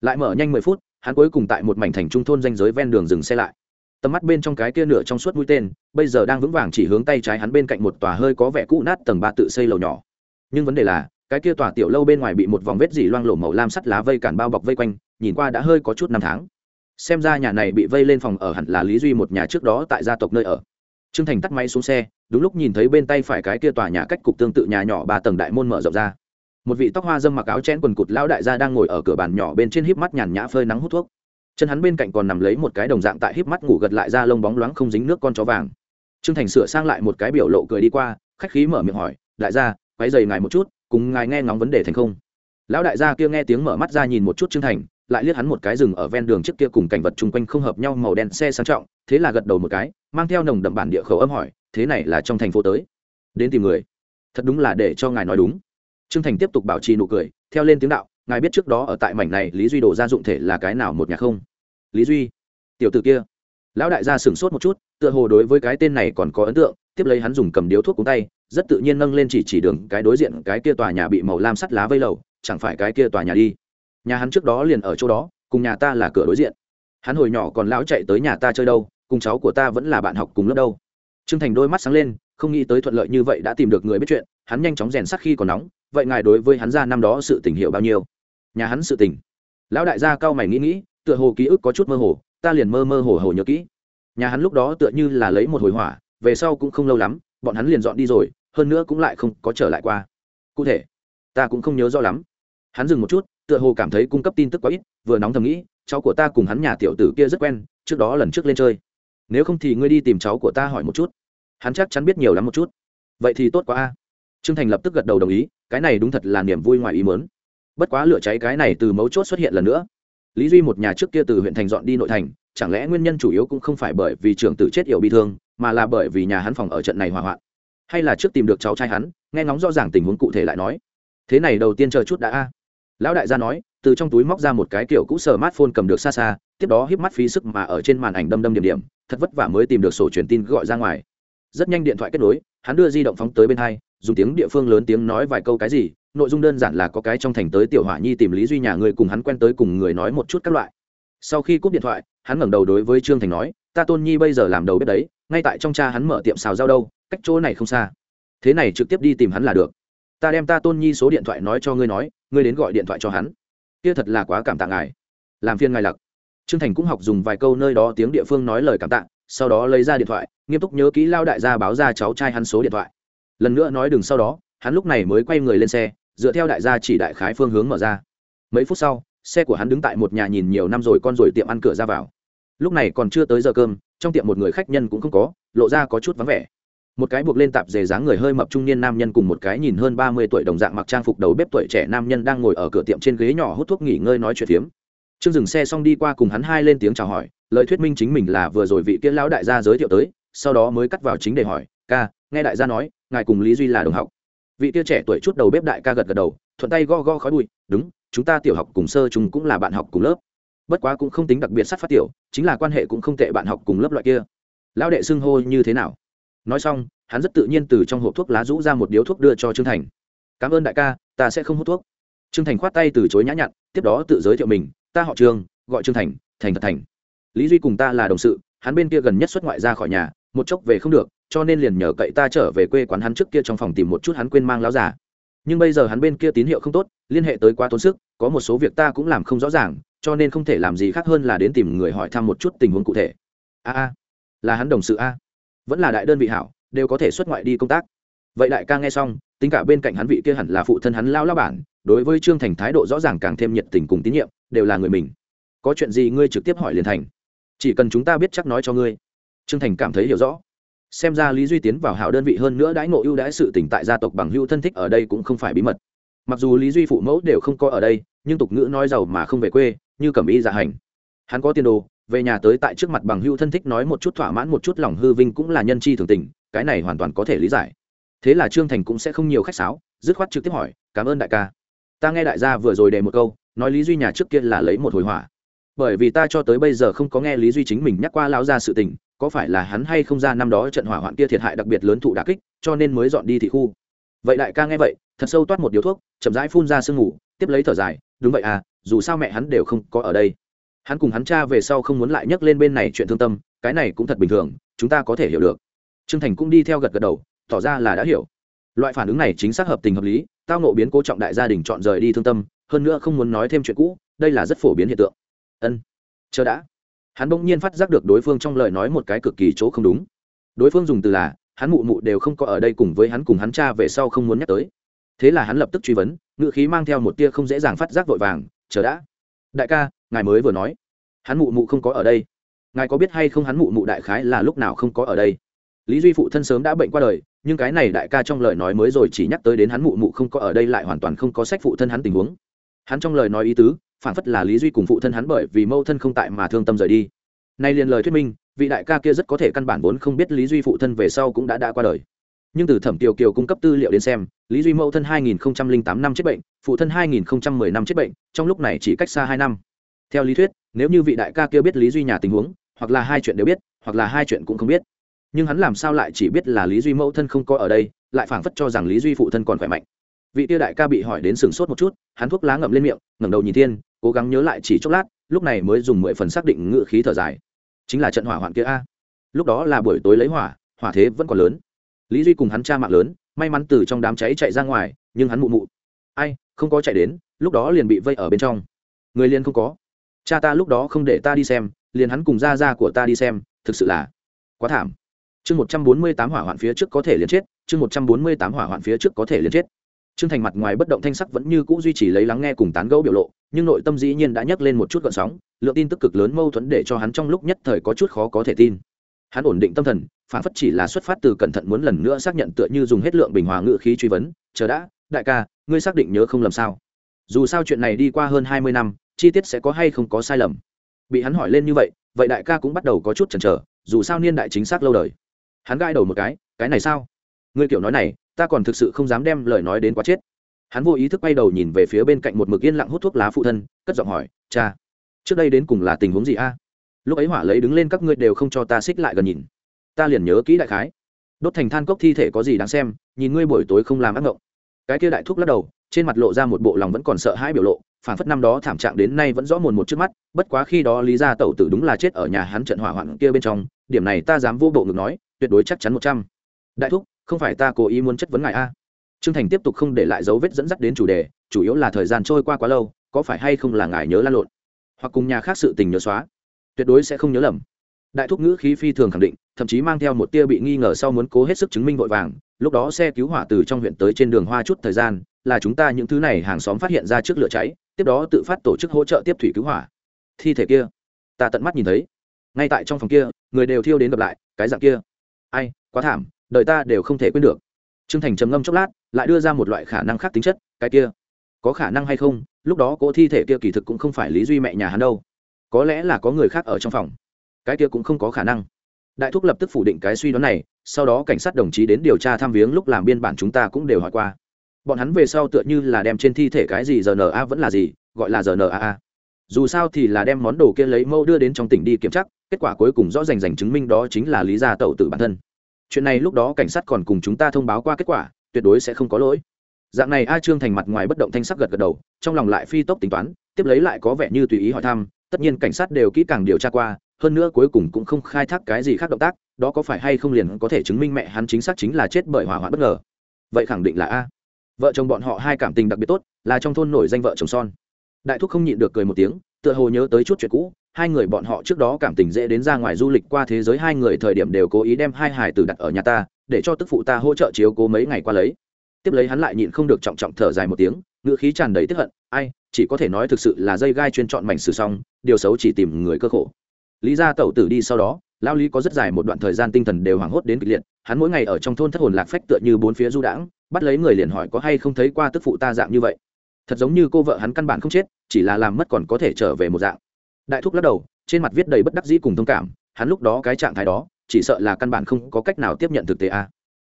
[SPEAKER 1] Lại mở nhanh mười phút, hắn cuối cùng tại một mảnh thành trung thôn danh giới ven đường dừng xe lại. Tầm mắt bên trong cái kia nửa trong suốt mũi tên, bây giờ đang vững vàng chỉ hướng tay trái hắn bên cạnh một tòa hơi có vẻ cũ nát tầng ba tự xây lầu nhỏ. Nhưng vấn đề là cái kia tòa tiểu lâu bên ngoài bị một vòng vết dỉ loang lổ màu lam sắt lá vây cản bao bọc vây quanh, nhìn qua đã hơi có chút năm tháng. Xem ra nhà này bị vây lên phòng ở hẳn là lý duy một nhà trước đó tại gia tộc nơi ở. Trương thành tắt máy xuống xe, đúng lúc nhìn thấy bên tay phải cái kia tòa nhà cách cục tương tự nhà nhỏ ba tầng đại môn mở rộng ra. Một vị tóc hoa dâm mặc áo chén quần cụt lão đại gia đang ngồi ở cửa bàn nhỏ bên trên híp mắt nhàn nhã phơi nắng hút thuốc. Chân hắn bên cạnh còn nằm lấy một cái đồng dạng tại híp mắt ngủ gật lại ra lông bóng loáng không dính nước con chó vàng. Trương thành sửa sang lại một cái biểu lộ cười đi qua, khách khí mở miệng hỏi, đại gia, quấy dày ngài một chút cùng ngài nghe ngóng vấn đề thành không? Lão đại gia kia nghe tiếng mở mắt ra nhìn một chút trương thành, lại liếc hắn một cái rừng ở ven đường trước kia cùng cảnh vật chung quanh không hợp nhau màu đen xe sang trọng, thế là gật đầu một cái, mang theo nồng đậm bản địa khẩu âm hỏi, thế này là trong thành phố tới? Đến tìm người. Thật đúng là để cho ngài nói đúng. Trương thành tiếp tục bảo trì nụ cười, theo lên tiếng đạo, ngài biết trước đó ở tại mảnh này, lý duy đổ gia dụng thể là cái nào một nhà không? Lý duy? Tiểu t ử kia. Lão đại gia sửng sốt một chút, tựa hồ đối với cái tên này còn có ấn tượng, tiếp lấy hắn dùng cầm điếu thuốc cúng tay rất tự nhiên nâng lên chỉ chỉ đường, cái đối diện, cái kia tòa nhà bị màu lam sắt lá vây lầu, chẳng phải cái kia tòa nhà đi. Nhà hắn trước đó liền ở chỗ đó, cùng nhà ta là cửa đối diện. Hắn hồi nhỏ còn lão chạy tới nhà ta chơi đâu, cùng cháu của ta vẫn là bạn học cùng lớp đâu. T r ư ơ n g thành đôi mắt sáng lên, không nghĩ tới thuận lợi như vậy đã tìm được người biết chuyện, hắn nhanh chóng rèn sắc khi còn nóng, vậy ngài đối với hắn ra năm đó sự tình hiểu bao nhiêu? Nhà hắn sự tình. Lão đại gia cao mày nghĩ nghĩ, tựa hồ ký ức có chút mơ hồ, ta liền mơ mơ hồ hồ nhớ kỹ. Nhà hắn lúc đó tựa như là lấy một hồi hỏa, về sau cũng không lâu lắm, bọn hắn liền dọn đi rồi hơn nữa cũng lại không có trở lại qua. Cụ thể, ta cũng không nhớ rõ lắm. Hắn dừng một chút, tựa hồ cảm thấy cung cấp tin tức quá ít, vừa nóng thầm nghĩ, cháu của ta cùng hắn nhà tiểu tử kia rất quen, trước đó lần trước lên chơi. Nếu không thì ngươi đi tìm cháu của ta hỏi một chút. Hắn chắc chắn biết nhiều lắm một chút. Vậy thì tốt quá a. Trương thành lập tức gật đầu đồng ý, cái này đúng thật là niềm vui ngoài ý mớn bất quá lửa cháy cái này từ mấu chốt xuất hiện lần nữa. Lý duy một nhà trước kia từ huyện thành dọn đi nội thành, chẳng lẽ nguyên nhân chủ yếu cũng không phải bởi vì trưởng tử chết yểu bị thương, mà là bởi vì nhà hắn phòng ở trận này hỏa hoạn? Hay là trước tìm được cháu trai hắn, nghe ngóng rõ ràng tình huống cụ thể lại nói. Thế này đầu tiên chờ chút đã a. Lão đại gia nói, từ trong túi móc ra một cái kiểu cũ sờ mát phone cầm được xa xa, tiếp đó híp mắt phí sức mà ở trên màn ảnh đâm đâm điểm điểm, thật vất vả mới tìm được sổ truyền tin gọi ra ngoài. Rất nhanh điện thoại kết nối, hắn đưa di động phóng tới bên hai, dùng tiếng địa phương lớn tiếng nói vài câu cái gì, nội dung đơn giản là có cái trong thành tới tiểu hỏa nhi tìm lý duy nhà người cùng hắn quen tới cùng người nói một chút các loại. Sau khi cúp điện thoại, hắn ngẩng đầu đối với trương thành nói, ta tôn nhi bây giờ làm đầu bếp đấy, ngay tại trong cha hắn mở tiệm xào rau đâu cách chỗ này không xa. Thế này trực tiếp đi tìm hắn là được. Ta đem ta tôn nhi số điện thoại nói cho ngươi nói, ngươi đến gọi điện thoại cho hắn. Kia thật là quá cảm tạ ngài. Làm phiên ngài lặc. Trương thành cũng học dùng vài câu nơi đó tiếng địa phương nói lời cảm tạ, sau đó lấy ra điện thoại, nghiêm túc nhớ kỹ lao đại gia báo ra cháu trai hắn số điện thoại. Lần nữa nói đừng sau đó, hắn lúc này mới quay người lên xe, dựa theo đại gia chỉ đại khái phương hướng mở ra. Mấy phút sau, xe của hắn đứng tại một nhà nhìn nhiều năm rồi con rồi tiệm ăn cửa ra vào. Lúc này còn chưa tới giờ cơm, trong tiệm một người khách nhân cũng không có, lộ ra có chút vắng vẻ một cái buộc lên tạp dề dáng người hơi mập trung niên nam nhân cùng một cái nhìn hơn ba mươi tuổi đồng dạng mặc trang phục đầu bếp tuổi trẻ nam nhân đang ngồi ở cửa tiệm trên ghế nhỏ hút thuốc nghỉ ngơi nói chuyện phiếm. Trương dừng xe xong đi qua cùng hắn hai lên tiếng chào hỏi, lời thuyết minh chính mình là vừa rồi vị kia lão đại gia giới thiệu tới, sau đó mới cắt vào chính để hỏi, ca, nghe đại gia nói, ngài cùng lý duy là đồng học. Vị kia trẻ tuổi chút đầu bếp đại ca gật gật đầu, thuận tay go go khói bụi, đúng, chúng ta tiểu học cùng sơ chúng cũng là bạn học cùng lớp. Bất quá cũng không tính đặc biệt sát phát tiểu, chính là quan hệ cũng không tệ bạn học cùng lớp loại kia. Lão đệ xưng hô như thế nào? Nói xong, hắn rất tự nhiên từ trong hộp thuốc lá rũ ra một điếu thuốc đưa cho trương thành. Cảm ơn đại ca, ta sẽ không hút thuốc. Trương thành khoát tay từ chối nhã nhặn, tiếp đó tự giới thiệu mình, ta họ trương, gọi trương thành thành thật thành. Lý duy cùng ta là đồng sự, hắn bên kia gần nhất xuất ngoại ra khỏi nhà, một chốc về không được, cho nên liền nhờ cậy ta trở về quê quán hắn trước kia trong phòng tìm một chút hắn quên mang láo giả. Nhưng bây giờ hắn bên kia tín hiệu không tốt, liên hệ tới quá tốn sức, có một số việc ta cũng làm không rõ ràng, cho nên không thể làm gì khác hơn là đến tìm người hỏi thăm một chút tình huống cụ thể. A a, là hắn đồng sự a vẫn là đại đơn vị hảo, đều có thể xuất ngoại đi công tác. Vậy đại ca nghe xong, tính cả bên cạnh hắn vị kia hẳn là phụ thân hắn lao lao bản, đối với trương thành thái độ rõ ràng càng thêm nhiệt tình cùng tín nhiệm, đều là người mình. Có chuyện gì ngươi trực tiếp hỏi liền thành. Chỉ cần chúng ta biết chắc nói cho ngươi. Trương thành cảm thấy hiểu rõ. Xem ra lý duy tiến vào hảo đơn vị hơn nữa đãi ngộ ưu đãi sự tỉnh tại gia tộc bằng hữu thân thích ở đây cũng không phải bí mật. Mặc dù lý duy phụ mẫu đều không có ở đây, nhưng tục ngữ nói giàu mà không về quê, như cẩm y dạ hành. Hắn có tiền đồ về nhà tới tại trước mặt bằng hữu thân thích nói một chút thỏa mãn một chút lòng hư vinh cũng là nhân chi thường tình, cái này hoàn toàn có thể lý giải. Thế là trương thành cũng sẽ không nhiều khách sáo, dứt khoát trực tiếp hỏi, cảm ơn đại ca. Ta nghe đại gia vừa rồi đề một câu, nói lý duy nhà trước kia là lấy một hồi hỏa. Bởi vì ta cho tới bây giờ không có nghe lý duy chính mình nhắc qua lão ra sự tình, có phải là hắn hay không ra năm đó trận hỏa hoạn kia thiệt hại đặc biệt lớn thụ đà kích, cho nên mới dọn đi thị khu? Vậy đại ca nghe vậy, thật sâu toát một điếu thuốc, chậm rãi phun ra sương ngủ, tiếp lấy thở dài, đúng vậy à dù sao mẹ hắn đều không có ở đây hắn cùng hắn cha về sau không muốn lại nhắc lên bên này chuyện thương tâm, cái này cũng thật bình thường, chúng ta có thể hiểu được. Trương thành cũng đi theo gật gật đầu, tỏ ra là đã hiểu. Loại phản ứng này chính xác hợp tình hợp lý, tao nộ biến cố trọng đại gia đình chọn rời đi thương tâm, hơn nữa không muốn nói thêm chuyện cũ, đây là rất phổ biến hiện tượng. Ân, chờ đã. Hắn bỗng nhiên phát giác được đối phương trong lời nói một cái cực kỳ chỗ không đúng. Đối phương dùng từ là, hắn mụ mụ đều không có ở đây cùng với hắn cùng hắn cha về sau không muốn nhắc tới. Thế là hắn lập tức truy vấn ngự khí mang theo một tia không dễ dàng phát giác vội vàng, chờ đã đại ca, ngài mới vừa nói, hắn mụ mụ không có ở đây. Ngài có biết hay không hắn mụ mụ đại khái là lúc nào không có ở đây? Lý duy phụ thân sớm đã bệnh qua đời, nhưng cái này đại ca trong lời nói mới rồi chỉ nhắc tới đến hắn mụ mụ không có ở đây lại hoàn toàn không có sách phụ thân hắn tình huống. Hắn trong lời nói ý tứ, phản phất là lý duy cùng phụ thân hắn bởi vì mâu thân không tại mà thương tâm rời đi. Nay liền lời thuyết minh, vị đại ca kia rất có thể căn bản vốn không biết lý duy phụ thân về sau cũng đã đã qua đời nhưng từ thẩm kiều kiều cung cấp tư liệu đến xem, lý duy mẫu thân 2008 năm chết bệnh, phụ thân 2010 năm chết bệnh, trong lúc này chỉ cách xa hai năm. Theo lý thuyết, nếu như vị đại ca kia biết lý duy nhà tình huống, hoặc là hai chuyện đều biết, hoặc là hai chuyện cũng không biết. Nhưng hắn làm sao lại chỉ biết là lý duy mẫu thân không có ở đây, lại phảng phất cho rằng lý duy phụ thân còn khỏe mạnh. Vị tia đại ca bị hỏi đến sừng sốt một chút, hắn thuốc lá ngậm lên miệng, ngẩng đầu nhìn thiên, cố gắng nhớ lại chỉ chốc lát, lúc này mới dùng mười phần xác định ngự khí thở dài. Chính là trận hỏa hoạn kia a. Lúc đó là buổi tối lấy hỏa hỏa thế vẫn còn lớn lý duy cùng hắn cha mạng lớn may mắn từ trong đám cháy chạy ra ngoài nhưng hắn mụ mụ ai không có chạy đến lúc đó liền bị vây ở bên trong người liền không có cha ta lúc đó không để ta đi xem liền hắn cùng ra ra của ta đi xem thực sự là quá thảm chương một trăm bốn mươi tám hỏa hoạn phía trước có thể liền chết chương một trăm bốn mươi tám hỏa hoạn phía trước có thể liền chết Trương Thành mặt ngoài bất động thanh sắc vẫn như cũ duy trì lấy lắng nghe cùng tán gẫu biểu lộ, nhưng nội tâm dĩ nhiên đã nhấc lên một chút gợn sóng, lượng tin tức cực lớn mâu thuẫn để cho hắn trong lúc nhất thời có chút khó có thể tin hắn ổn định tâm thần, phản phất chỉ là xuất phát từ cẩn thận muốn lần nữa xác nhận tựa như dùng hết lượng bình hòa ngự khí truy vấn, chờ đã, đại ca, ngươi xác định nhớ không lầm sao? Dù sao chuyện này đi qua hơn hai mươi năm, chi tiết sẽ có hay không có sai lầm. Bị hắn hỏi lên như vậy vậy đại ca cũng bắt đầu có chút chần chờ, dù sao niên đại chính xác lâu đời. Hắn gai đầu một cái cái này sao? Ngươi kiểu nói này, ta còn thực sự không dám đem lời nói đến quá chết. Hắn vô ý thức quay đầu nhìn về phía bên cạnh một mực yên lặng hút thuốc lá phụ thân, cất giọng hỏi, cha, trước đây đến cùng là tình huống gì a? Lúc ấy hỏa lấy đứng lên các ngươi đều không cho ta xích lại gần nhìn. Ta liền nhớ kỹ đại khái. Đốt thành than cốc thi thể có gì đáng xem, nhìn ngươi buổi tối không làm ác ngộng. Cái kia đại thúc lắc đầu, trên mặt lộ ra một bộ lòng vẫn còn sợ hãi biểu lộ phản phất năm đó thảm trạng đến nay vẫn rõ mồn một trước mắt, bất quá khi đó lý gia tẩu tử đúng là chết ở nhà hắn trận hỏa hoạn kia bên trong, điểm này ta dám vô bộ ngực nói, tuyệt đối chắc chắn một trăm. Đại thúc, không phải ta cố ý muốn chất vấn ngài a? Trương thành tiếp tục không để lại dấu vết dẫn dắt đến chủ đề, chủ yếu là thời gian trôi qua quá lâu, có phải hay không là ngài nhớ lan lộn? Hoặc cùng nhà khác sự tình nhớ xóa tuyệt đối sẽ không nhớ lầm. Đại thúc ngữ khí phi thường khẳng định, thậm chí mang theo một tia bị nghi ngờ sau muốn cố hết sức chứng minh vội vàng, lúc đó xe cứu hỏa từ trong huyện tới trên đường hoa chút thời gian, là chúng ta những thứ này hàng xóm phát hiện ra trước lửa cháy, tiếp đó tự phát tổ chức hỗ trợ tiếp thủy cứu hỏa. Thi thể kia, ta tận mắt nhìn thấy. Ngay tại trong phòng kia, người đều thiêu đến gặp lại, cái dạng kia. Ai, quá thảm, đời ta đều không thể quên được. T r ư ơ n g thành trầm ngâm chốc lát, lại đưa ra một loại khả năng khác tính chất, cái kia, có khả năng hay không, lúc đó cỗ thi thể kia kỳ thực cũng không phải lý duy mẹ nhà hắn đâu có lẽ là có người khác ở trong phòng. Cái kia cũng không có khả năng. Đại thúc lập tức phủ định cái suy đoán này, sau đó cảnh sát đồng chí đến điều tra thăm viếng lúc làm biên bản chúng ta cũng đều hỏi qua. Bọn hắn về sau tựa như là đem trên thi thể cái gì rna vẫn là gì, gọi là rna dù sao thì là đem món đồ kia lấy mẫu đưa đến trong tỉnh đi kiểm tra, kết quả cuối cùng rõ rành rành chứng minh đó chính là lý gia tẩu tử bản thân. Chuyện này lúc đó cảnh sát còn cùng chúng ta thông báo qua kết quả, tuyệt đối sẽ không có lỗi. Dạng này a trương thành mặt ngoài bất động thanh sắc gật gật đầu, trong lòng lại phi tốc tính toán, tiếp lấy lại có vẻ như tùy ý hỏi thăm tất nhiên cảnh sát đều kỹ càng điều tra qua, hơn nữa cuối cùng cũng không khai thác cái gì khác động tác, đó có phải hay không liền có thể chứng minh mẹ hắn chính xác chính là chết bởi hỏa hoạn bất ngờ. Vậy khẳng định là a. Vợ chồng bọn họ hai cảm tình đặc biệt tốt, là trong thôn nổi danh vợ chồng son. Đại thúc không nhịn được cười một tiếng, tựa hồ nhớ tới chút chuyện cũ, hai người bọn họ trước đó cảm tình dễ đến ra ngoài du lịch qua thế giới, hai người thời điểm đều cố ý đem hai hải tử đặt ở nhà ta, để cho tức phụ ta hỗ trợ chiếu cố mấy ngày qua lấy. Tiếp lấy hắn lại nhịn không được trọng trọng thở dài một tiếng, ngữ khí tràn đầy tức hận, ai, chỉ có thể nói thực sự là dây gai chuyên chọn mảnh sử xong điều xấu chỉ tìm người cơ khổ. Lý gia tẩu tử đi sau đó lao lý có rất dài một đoạn thời gian tinh thần đều hoảng hốt đến kịch liệt, hắn mỗi ngày ở trong thôn thất hồn lạc phách tựa như bốn phía du đãng, bắt lấy người liền hỏi có hay không thấy qua tức phụ ta dạng như vậy. Thật giống như cô vợ hắn căn bản không chết, chỉ là làm mất còn có thể trở về một dạng. Đại thúc lắc đầu, trên mặt viết đầy bất đắc dĩ cùng thông cảm, hắn lúc đó cái trạng thái đó, chỉ sợ là căn bản không có cách nào tiếp nhận thực tế a à.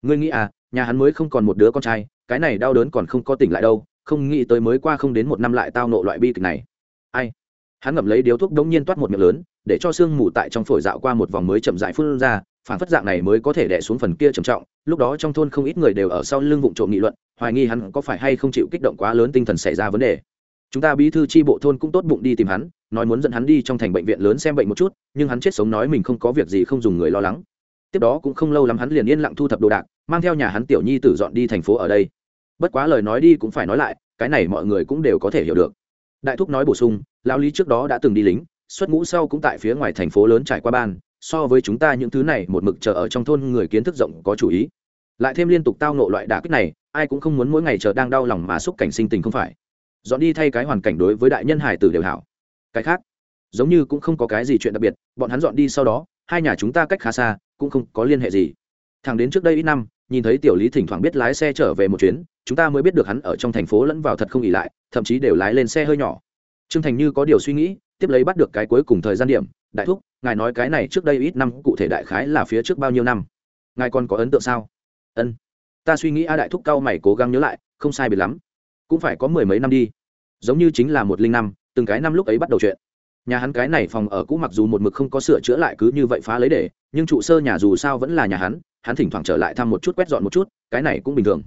[SPEAKER 1] ngươi nghĩ à nhà hắn mới không còn một đứa con trai, cái này đau đớn còn không có tỉnh lại đâu, không nghĩ tới mới qua không đến một năm lại tao nộ loại bi kịch này hắn ngậm lấy điếu thuốc đống nhiên toát một miệng lớn, để cho sương mù tại trong phổi dạo qua một vòng mới chậm rãi phun ra, phản phất dạng này mới có thể đè xuống phần kia trầm trọng. Lúc đó trong thôn không ít người đều ở sau lưng vụng trộm nghị luận, hoài nghi hắn có phải hay không chịu kích động quá lớn tinh thần xảy ra vấn đề. Chúng ta bí thư tri bộ thôn cũng tốt bụng đi tìm hắn, nói muốn dẫn hắn đi trong thành bệnh viện lớn xem bệnh một chút, nhưng hắn chết sống nói mình không có việc gì không dùng người lo lắng. Tiếp đó cũng không lâu lắm hắn liền yên lặng thu thập đồ đạc, mang theo nhà hắn tiểu nhi tử dọn đi thành phố ở đây. Bất quá lời nói đi cũng phải nói lại, cái này mọi người cũng đều có thể hiểu được đại thúc nói bổ sung, lão lý trước đó đã từng đi lính, xuất ngũ sau cũng tại phía ngoài thành phố lớn trải qua ban, so với chúng ta những thứ này một mực chờ ở trong thôn người kiến thức rộng có chủ ý. Lại thêm liên tục tao nộ loại đả kích này, ai cũng không muốn mỗi ngày chờ đang đau lòng mà xúc cảnh sinh tình không phải. Dọn đi thay cái hoàn cảnh đối với đại nhân hải tử đều hảo. Cái khác, giống như cũng không có cái gì chuyện đặc biệt, bọn hắn dọn đi sau đó, hai nhà chúng ta cách khá xa, cũng không có liên hệ gì thằng đến trước đây ít năm, nhìn thấy tiểu lý thỉnh thoảng biết lái xe trở về một chuyến, chúng ta mới biết được hắn ở trong thành phố lẫn vào thật không ỉ lại, thậm chí đều lái lên xe hơi nhỏ. T r ư ơ n g thành như có điều suy nghĩ, tiếp lấy bắt được cái cuối cùng thời gian điểm, đại thúc, ngài nói cái này trước đây ít năm, cụ thể đại khái là phía trước bao nhiêu năm? Ngài còn có ấn tượng sao? Ân, ta suy nghĩ a, đại thúc cao mày cố gắng nhớ lại, không sai biệt lắm. Cũng phải có mười mấy năm đi. Giống như chính là một linh năm, từng cái năm lúc ấy bắt đầu chuyện. Nhà hắn cái này phòng ở cũ mặc dù một mực không có sửa chữa lại cứ như vậy phá lấy để, nhưng trụ sơ nhà dù sao vẫn là nhà hắn hắn thỉnh thoảng trở lại thăm một chút, quét dọn một chút, cái này cũng bình thường.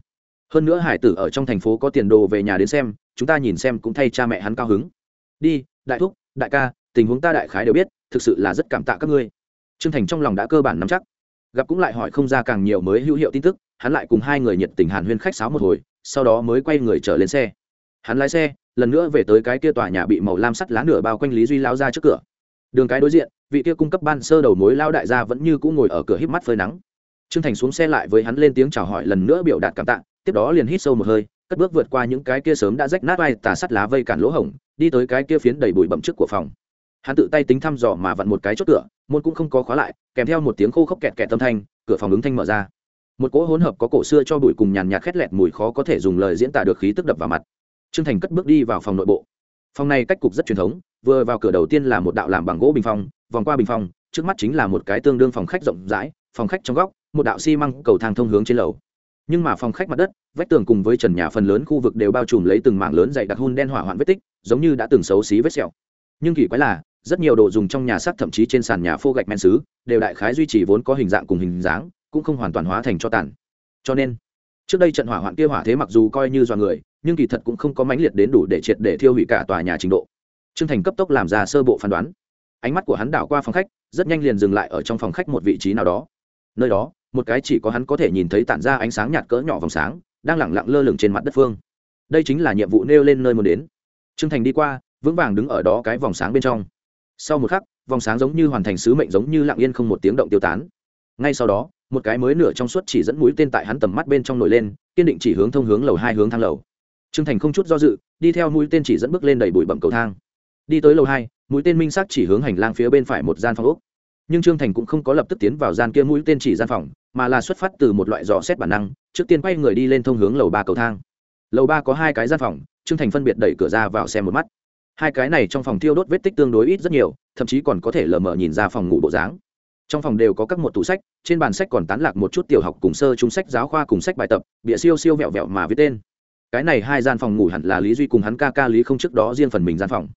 [SPEAKER 1] Hơn nữa hải tử ở trong thành phố có tiền đồ về nhà đến xem, chúng ta nhìn xem cũng thay cha mẹ hắn cao hứng. Đi, đại thúc, đại ca, tình huống ta đại khái đều biết, thực sự là rất cảm tạ các ngươi. Trương thành trong lòng đã cơ bản nắm chắc. Gặp cũng lại hỏi không ra càng nhiều mới hữu hiệu tin tức, hắn lại cùng hai người nhiệt tình hàn huyên khách sáo một hồi, sau đó mới quay người trở lên xe. Hắn lái xe, lần nữa về tới cái kia tòa nhà bị màu lam sắt lá nửa bao quanh lý duy lao ra trước cửa. Đường cái đối diện, vị kia cung cấp ban sơ đầu mối lao đại gia vẫn như cũng ngồi ở cửa híp mắt phơi nắng trương thành xuống xe lại với hắn lên tiếng chào hỏi lần nữa biểu đạt cảm tạ, tiếp đó liền hít sâu một hơi, cất bước vượt qua những cái kia sớm đã rách nát vai tà sắt lá vây cản lỗ hổng, đi tới cái kia phiến đầy bụi bậm trước của phòng. Hắn tự tay tính thăm dò mà vặn một cái chốt cửa, môn cũng không có khóa lại, kèm theo một tiếng khô khốc kẹt kẹt tâm thanh, cửa phòng ứng thanh mở ra. Một cỗ hỗn hợp có cổ xưa cho bụi cùng nhàn nhạt khét lẹt mùi khó có thể dùng lời diễn tả được khí tức đập vào mặt. Trương thành cất bước đi vào phòng nội bộ. Phòng này cách cục rất truyền thống, vừa vào cửa đầu tiên là một đạo làm bằng gỗ bình phong, vòng qua bình phong, trước mắt chính là một cái tương đương phòng khách rộng rãi, phòng khách trong góc một đạo xi măng cầu thang thông hướng trên lầu. Nhưng mà phòng khách mặt đất, vách tường cùng với trần nhà phần lớn khu vực đều bao trùm lấy từng mảng lớn dày đặc hun đen hỏa hoạn vết tích, giống như đã từng xấu xí vết sẹo. Nhưng kỳ quái là, rất nhiều đồ dùng trong nhà sắt thậm chí trên sàn nhà phô gạch men xứ, đều đại khái duy trì vốn có hình dạng cùng hình dáng, cũng không hoàn toàn hóa thành cho tàn. Cho nên, trước đây trận hỏa hoạn kia hỏa thế mặc dù coi như do người, nhưng kỳ thật cũng không có mãnh liệt đến đủ để triệt để thiêu hủy cả tòa nhà trình độ. Trương thành cấp tốc làm ra sơ bộ phán đoán. Ánh mắt của hắn đảo qua phòng khách, rất nhanh liền dừng lại ở trong phòng khách một vị trí nào đó. Nơi đó một cái chỉ có hắn có thể nhìn thấy tản ra ánh sáng nhạt cỡ nhỏ vòng sáng, đang lẳng lặng lơ lửng trên mặt đất phương. Đây chính là nhiệm vụ nêu lên nơi muốn đến. Trương thành đi qua, vững vàng đứng ở đó cái vòng sáng bên trong. Sau một khắc, vòng sáng giống như hoàn thành sứ mệnh giống như lặng yên không một tiếng động tiêu tán. Ngay sau đó, một cái mới nửa trong suốt chỉ dẫn mũi tên tại hắn tầm mắt bên trong nổi lên, kiên định chỉ hướng thông hướng lầu hai hướng thang lầu. Trương thành không chút do dự, đi theo mũi tên chỉ dẫn bước lên đầy bụi bẩm cầu thang. Đi tới lầu hai, mũi tên minh sắc chỉ hướng hành lang phía bên phải một gian phòng úc nhưng trương thành cũng không có lập tức tiến vào gian kia mũi tên chỉ gian phòng, mà là xuất phát từ một loại dò xét bản năng, trước tiên quay người đi lên thông hướng lầu ba cầu thang. Lầu ba có hai cái gian phòng, trương thành phân biệt đẩy cửa ra vào xem một mắt. Hai cái này trong phòng thiêu đốt vết tích tương đối ít rất nhiều, thậm chí còn có thể lờ mờ nhìn ra phòng ngủ bộ dáng. Trong phòng đều có các một tủ sách, trên bàn sách còn tán lạc một chút tiểu học cùng sơ trung sách giáo khoa cùng sách bài tập, bịa siêu siêu vẹo vẹo mà viết tên. Cái này hai gian phòng ngủ hẳn là lý duy cùng hắn ca ca lý không trước đó riêng phần mình gian phòng.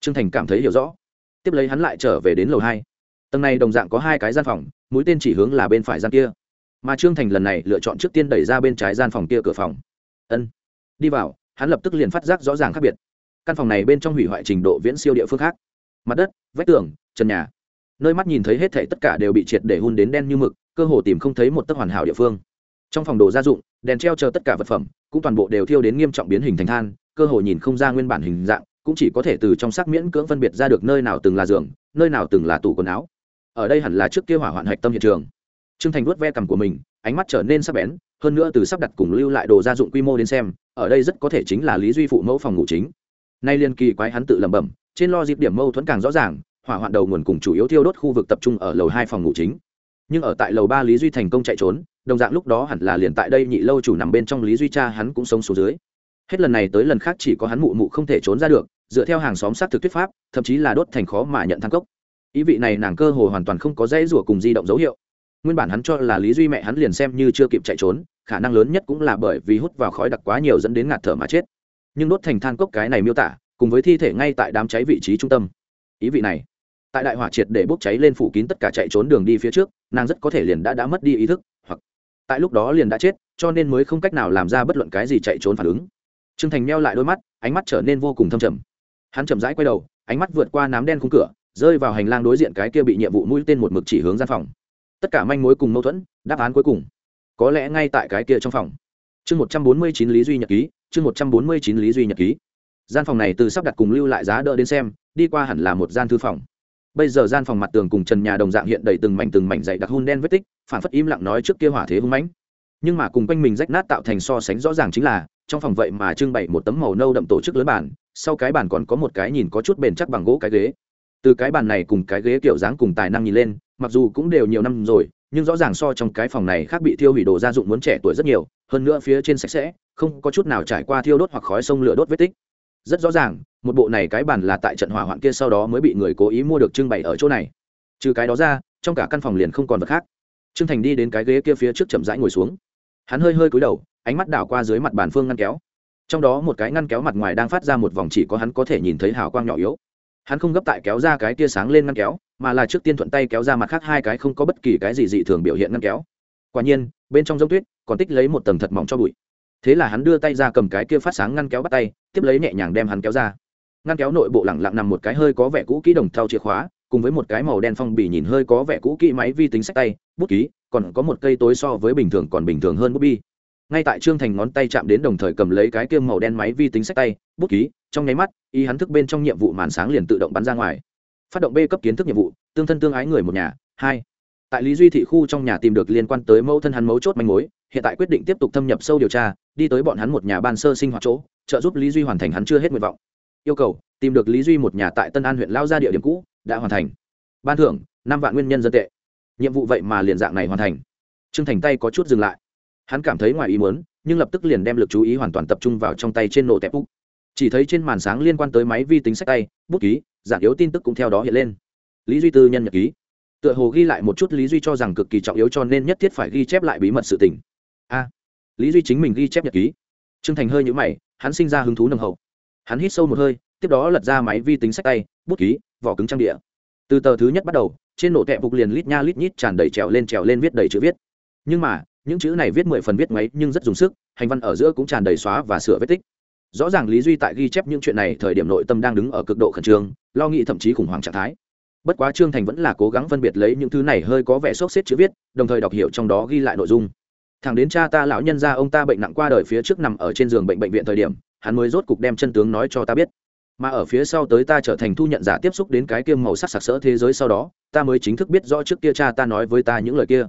[SPEAKER 1] Trương thành cảm thấy hiểu rõ. Tiếp lấy hắn lại trở về đến lầu hai tầng này đồng dạng có hai cái gian phòng, mũi tên chỉ hướng là bên phải gian kia. Mà trương thành lần này lựa chọn trước tiên đẩy ra bên trái gian phòng kia cửa phòng. Ân. Đi vào, hắn lập tức liền phát giác rõ ràng khác biệt. Căn phòng này bên trong hủy hoại trình độ viễn siêu địa phương khác. Mặt đất, vách tường, trần nhà. Nơi mắt nhìn thấy hết thảy tất cả đều bị triệt để hun đến đen như mực, cơ hồ tìm không thấy một tấc hoàn hảo địa phương. Trong phòng đồ gia dụng, đèn treo chờ tất cả vật phẩm, cũng toàn bộ đều thiêu đến nghiêm trọng biến hình thành than, cơ hồ nhìn không ra nguyên bản hình dạng, cũng chỉ có thể từ trong sắc miễn cưỡng phân biệt ra được nơi nào từng là giường, nơi nào từng là tủ quần áo ở đây hẳn là trước kia hỏa hoạn hạch tâm hiện trường. Trương thành vuốt ve cằm của mình, ánh mắt trở nên sắc bén, hơn nữa từ sắp đặt cùng lưu lại đồ gia dụng quy mô đến xem, ở đây rất có thể chính là lý duy phụ mẫu phòng ngủ chính. Nay liên kỳ quái hắn tự lẩm bẩm, trên lo dịp điểm mâu thuẫn càng rõ ràng, hỏa hoạn đầu nguồn cùng chủ yếu thiêu đốt khu vực tập trung ở lầu hai phòng ngủ chính. Nhưng ở tại lầu ba lý duy thành công chạy trốn, đồng dạng lúc đó hẳn là liền tại đây nhị lâu chủ nằm bên trong lý duy cha hắn cũng sống xuống dưới. Hết lần này tới lần khác chỉ có hắn mụ mụ không thể trốn ra được, dựa theo hàng xóm sát thực thuyết pháp, thậm chí là đốt thành khó mà nhận thang cốc ý vị này nàng cơ hồ hoàn toàn không có dãy rủa cùng di động dấu hiệu. Nguyên bản hắn cho là lý duy mẹ hắn liền xem như chưa kịp chạy trốn, khả năng lớn nhất cũng là bởi vì hút vào khói đặc quá nhiều dẫn đến ngạt thở mà chết. Nhưng đốt thành than cốc cái này miêu tả, cùng với thi thể ngay tại đám cháy vị trí trung tâm. Ý vị này, tại đại hỏa triệt để bốc cháy lên phủ kín tất cả chạy trốn đường đi phía trước, nàng rất có thể liền đã đã mất đi ý thức, hoặc tại lúc đó liền đã chết, cho nên mới không cách nào làm ra bất luận cái gì chạy trốn phản ứng. T r ư ơ n g thành meo lại đôi mắt, ánh mắt trở nên vô cùng thâm trầm. Hắn chậm rãi quay đầu, ánh mắt vượt qua nám đen khung cửa rơi vào hành lang đối diện cái kia bị nhiệm vụ mũi tên một mực chỉ hướng gian phòng. Tất cả manh mối cùng mâu thuẫn đáp án cuối cùng. Có lẽ ngay tại cái kia trong phòng. Chương một trăm bốn mươi chín lý duy nhật ký chương một trăm bốn mươi chín lý duy nhật ký. Gian phòng này từ sắp đặt cùng lưu lại giá đỡ đến xem đi qua hẳn là một gian thư phòng. Bây giờ gian phòng mặt tường cùng trần nhà đồng dạng hiện đầy từng mảnh từng mảnh dày đặc hun đen vết tích phản phất im lặng nói trước kia hỏa thế hung mãnh. Nhưng mà cùng quanh mình rách nát tạo thành so sánh rõ ràng chính là trong phòng vậy mà trưng bày một tấm màu nâu đậm tổ chức lớn bản, sau cái bàn còn có một cái nhìn có chút bền chắc bằng gỗ cái ghế từ cái bàn này cùng cái ghế kiểu dáng cùng tài năng nhìn lên, mặc dù cũng đều nhiều năm rồi, nhưng rõ ràng so trong cái phòng này khác bị thiêu hủy đồ gia dụng muốn trẻ tuổi rất nhiều, hơn nữa phía trên sạch sẽ, không có chút nào trải qua thiêu đốt hoặc khói sông lửa đốt vết tích. Rất rõ ràng, một bộ này cái bàn là tại trận hỏa hoạn kia sau đó mới bị người cố ý mua được trưng bày ở chỗ này. Trừ cái đó ra, trong cả căn phòng liền không còn vật khác. Trương thành đi đến cái ghế kia phía trước chậm rãi ngồi xuống. Hắn hơi hơi cúi đầu, ánh mắt đảo qua dưới mặt bàn phương ngăn kéo. Trong đó một cái ngăn kéo mặt ngoài đang phát ra một vòng chỉ có hắn có thể nhìn thấy hào quang nhỏ yếu hắn không gấp tại kéo ra cái tia sáng lên ngăn kéo, mà là trước tiên thuận tay kéo ra mặt khác hai cái không có bất kỳ cái gì dị thường biểu hiện ngăn kéo. Quả nhiên, bên trong giống tuyết, còn tích lấy một tầng thật mỏng cho bụi. Thế là hắn đưa tay ra cầm cái kia phát sáng ngăn kéo bắt tay, tiếp lấy nhẹ nhàng đem hắn kéo ra. Ngăn kéo nội bộ lẳng lặng nằm một cái hơi có vẻ cũ kỹ đồng thau chìa khóa, cùng với một cái màu đen phong bì nhìn hơi có vẻ cũ kỹ máy vi tính sách tay, bút ký, còn có một cây tối so với bình thường còn bình thường hơn bút bi ngay tại trương thành ngón tay chạm đến đồng thời cầm lấy cái kia màu đen máy vi tính sách tay, bút ký, trong nháy mắt, y hắn thức bên trong nhiệm vụ màn sáng liền tự động bắn ra ngoài. Phát động b cấp kiến thức nhiệm vụ, tương thân tương ái người một nhà, hai. Tại lý duy thị khu trong nhà tìm được liên quan tới mẫu thân hắn mấu chốt manh mối, hiện tại quyết định tiếp tục thâm nhập sâu điều tra, đi tới bọn hắn một nhà ban sơ sinh hoạt chỗ, trợ giúp lý duy hoàn thành hắn chưa hết nguyện vọng. Yêu cầu, tìm được lý duy một nhà tại tân an huyện lao ra địa điểm cũ, đã hoàn thành. Ban thưởng, năm vạn nguyên nhân dân tệ. Nhiệm vụ vậy mà liền dạng này hoàn thành. Trương thành tay có chút dừng lại hắn cảm thấy ngoài ý muốn, nhưng lập tức liền đem lực chú ý hoàn toàn tập trung vào trong tay trên nổ tẹp bút chỉ thấy trên màn sáng liên quan tới máy vi tính sách tay, bút ký giản yếu tin tức cũng theo đó hiện lên. Lý duy tư nhân nhật ký. Tựa hồ ghi lại một chút lý duy cho rằng cực kỳ trọng yếu cho nên nhất thiết phải ghi chép lại bí mật sự tình. A. Lý duy chính mình ghi chép nhật ký. T r ư ơ n g thành hơi nhũ mày, hắn sinh ra hứng thú nồng hậu. Hắn hít sâu một hơi, tiếp đó lật ra máy vi tính sách tay, bút ký, vỏ cứng trang địa từ tờ thứ nhất bắt đầu, trên nổ tẹp bục liền lít nha lít nhít tràn đầy trèo lên trèo lên viết đầy chữ viết. Nhưng mà những chữ này viết mười phần viết máy nhưng rất dùng sức, hành văn ở giữa cũng tràn đầy xóa và sửa vết tích. Rõ ràng lý duy tại ghi chép những chuyện này thời điểm nội tâm đang đứng ở cực độ khẩn trương, lo nghĩ thậm chí khủng hoảng trạng thái. Bất quá trương thành vẫn là cố gắng phân biệt lấy những thứ này hơi có vẻ sốc xếp chữ viết, đồng thời đọc hiểu trong đó ghi lại nội dung. Thằng đến cha ta lão nhân ra ông ta bệnh nặng qua đời phía trước nằm ở trên giường bệnh bệnh viện thời điểm, hắn mới rốt cục đem chân tướng nói cho ta biết. Mà ở phía sau tới ta trở thành thu nhận giả tiếp xúc đến cái kiêm màu sắc sặc sỡ thế giới sau đó, ta mới chính thức biết rõ trước kia cha ta nói với ta những lời kia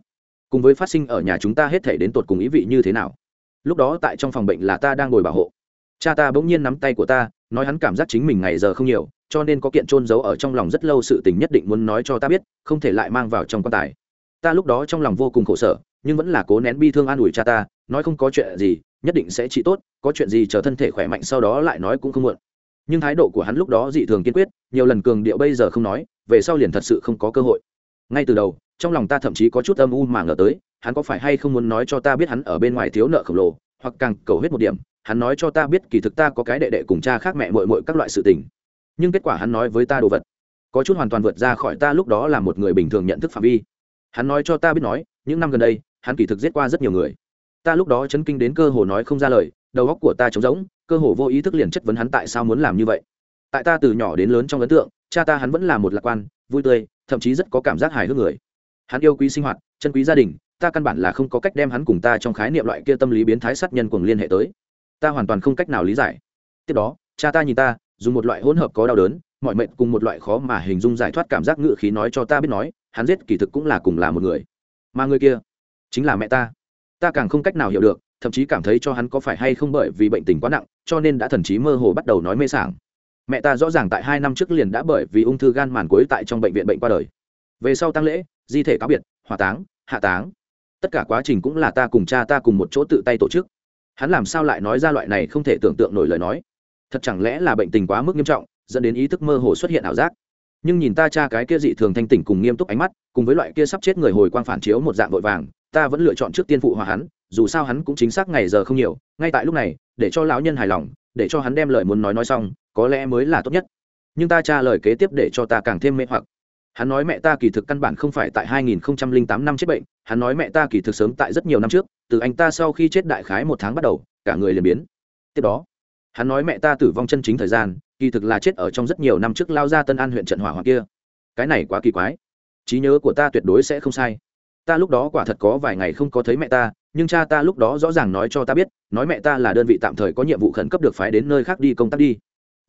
[SPEAKER 1] cùng với phát sinh ở nhà chúng ta hết thể đến tột cùng ý vị như thế nào? Lúc đó tại trong phòng bệnh là ta đang ngồi bảo hộ. Cha ta bỗng nhiên nắm tay của ta, nói hắn cảm giác chính mình ngày giờ không nhiều, cho nên có kiện trôn giấu ở trong lòng rất lâu sự tình nhất định muốn nói cho ta biết, không thể lại mang vào trong quan tài. Ta lúc đó trong lòng vô cùng khổ sở, nhưng vẫn là cố nén bi thương an ủi cha ta, nói không có chuyện gì, nhất định sẽ trị tốt, có chuyện gì chờ thân thể khỏe mạnh sau đó lại nói cũng không muộn. Nhưng thái độ của hắn lúc đó dị thường kiên quyết, nhiều lần cường điệu bây giờ không nói, về sau liền thật sự không có cơ hội. Ngay từ đầu trong lòng ta thậm chí có chút âm u mà ngờ tới, hắn có phải hay không muốn nói cho ta biết hắn ở bên ngoài thiếu nợ khổng lồ, hoặc càng cầu hết một điểm, hắn nói cho ta biết kỳ thực ta có cái đệ đệ cùng cha khác mẹ mội mội các loại sự tình. Nhưng kết quả hắn nói với ta đồ vật, có chút hoàn toàn vượt ra khỏi ta lúc đó là một người bình thường nhận thức phạm vi. Hắn nói cho ta biết nói, những năm gần đây, hắn kỳ thực giết qua rất nhiều người. Ta lúc đó chấn kinh đến cơ hồ nói không ra lời, đầu óc của ta trống rỗng, cơ hồ vô ý thức liền chất vấn hắn tại sao muốn làm như vậy. Tại ta từ nhỏ đến lớn trong ấn tượng, cha ta hắn vẫn là một lạc quan, vui tươi, thậm chí rất có cảm giác hài hước người hắn yêu quý sinh hoạt, chân quý gia đình, ta căn bản là không có cách đem hắn cùng ta trong khái niệm loại kia tâm lý biến thái sát nhân cùng liên hệ tới. Ta hoàn toàn không cách nào lý giải. Tiếp đó, cha ta nhìn ta, dùng một loại hỗn hợp có đau đớn, mọi mệnh cùng một loại khó mà hình dung giải thoát cảm giác ngự khí nói cho ta biết nói, hắn giết kỳ thực cũng là cùng là một người. Mà người kia, chính là mẹ ta. Ta càng không cách nào hiểu được, thậm chí cảm thấy cho hắn có phải hay không bởi vì bệnh tình quá nặng, cho nên đã thần trí mơ hồ bắt đầu nói mê sảng. Mẹ ta rõ ràng tại hai năm trước liền đã bởi vì ung thư gan màn cuối tại trong bệnh viện bệnh qua đời. Về sau tăng lễ di thể cáo biệt, hỏa táng, hạ táng. Tất cả quá trình cũng là ta cùng cha ta cùng một chỗ tự tay tổ chức. Hắn làm sao lại nói ra loại này không thể tưởng tượng nổi lời nói? Thật chẳng lẽ là bệnh tình quá mức nghiêm trọng, dẫn đến ý thức mơ hồ xuất hiện ảo giác? Nhưng nhìn ta cha cái kia dị thường thanh tỉnh cùng nghiêm túc ánh mắt, cùng với loại kia sắp chết người hồi quang phản chiếu một dạng vội vàng, ta vẫn lựa chọn trước tiên phụ hòa hắn, dù sao hắn cũng chính xác ngày giờ không nhiều, ngay tại lúc này, để cho lão nhân hài lòng, để cho hắn đem lời muốn nói nói xong, có lẽ mới là tốt nhất. Nhưng ta tra lời kế tiếp để cho ta càng thêm mê hoặc hắn nói mẹ ta kỳ thực căn bản không phải tại 2008 năm chết bệnh, hắn nói mẹ ta kỳ thực sớm tại rất nhiều năm trước, từ anh ta sau khi chết đại khái một tháng bắt đầu, cả người liền biến. Tiếp đó, hắn nói mẹ ta tử vong chân chính thời gian, kỳ thực là chết ở trong rất nhiều năm trước lao ra tân an huyện trận hỏa hoạn kia. Cái này quá kỳ quái. Trí nhớ của ta tuyệt đối sẽ không sai. Ta lúc đó quả thật có vài ngày không có thấy mẹ ta, nhưng cha ta lúc đó rõ ràng nói cho ta biết, nói mẹ ta là đơn vị tạm thời có nhiệm vụ khẩn cấp được phái đến nơi khác đi công tác đi.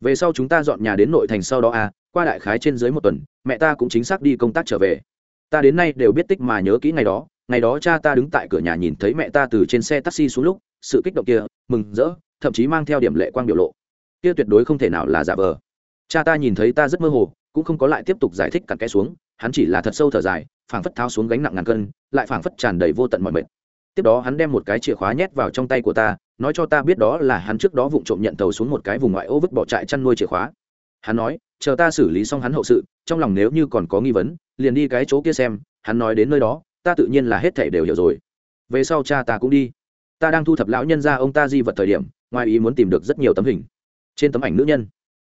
[SPEAKER 1] Về sau chúng ta dọn nhà đến nội thành sau đó à qua đại khái trên dưới một tuần, mẹ ta cũng chính xác đi công tác trở về. Ta đến nay đều biết tích mà nhớ kỹ ngày đó ngày đó cha ta đứng tại cửa nhà nhìn thấy mẹ ta từ trên xe taxi xuống lúc, sự kích động kia, mừng rỡ, thậm chí mang theo điểm lệ quang biểu lộ. Kia tuyệt đối không thể nào là giả vờ. Cha ta nhìn thấy ta rất mơ hồ, cũng không có lại tiếp tục giải thích cặn kẽ xuống, hắn chỉ là thật sâu thở dài, phảng phất tháo xuống gánh nặng ngàn cân, lại phảng phất tràn đầy vô tận mọi mệt. Tiếp đó hắn đem một cái chìa khóa nhét vào trong tay của ta, nói cho ta biết đó là hắn trước đó vụng trộm nhận tàu xuống một cái vùng ngoại ô vứt bỏ trại chăn nuôi chìa khóa hắn nói, chờ ta xử lý xong hắn hậu sự, trong lòng nếu như còn có nghi vấn, liền đi cái chỗ kia xem, hắn nói đến nơi đó, ta tự nhiên là hết thể đều hiểu rồi. Về sau cha ta cũng đi. Ta đang thu thập lão nhân ra ông ta di vật thời điểm, ngoài ý muốn tìm được rất nhiều tấm hình. Trên tấm ảnh nữ nhân,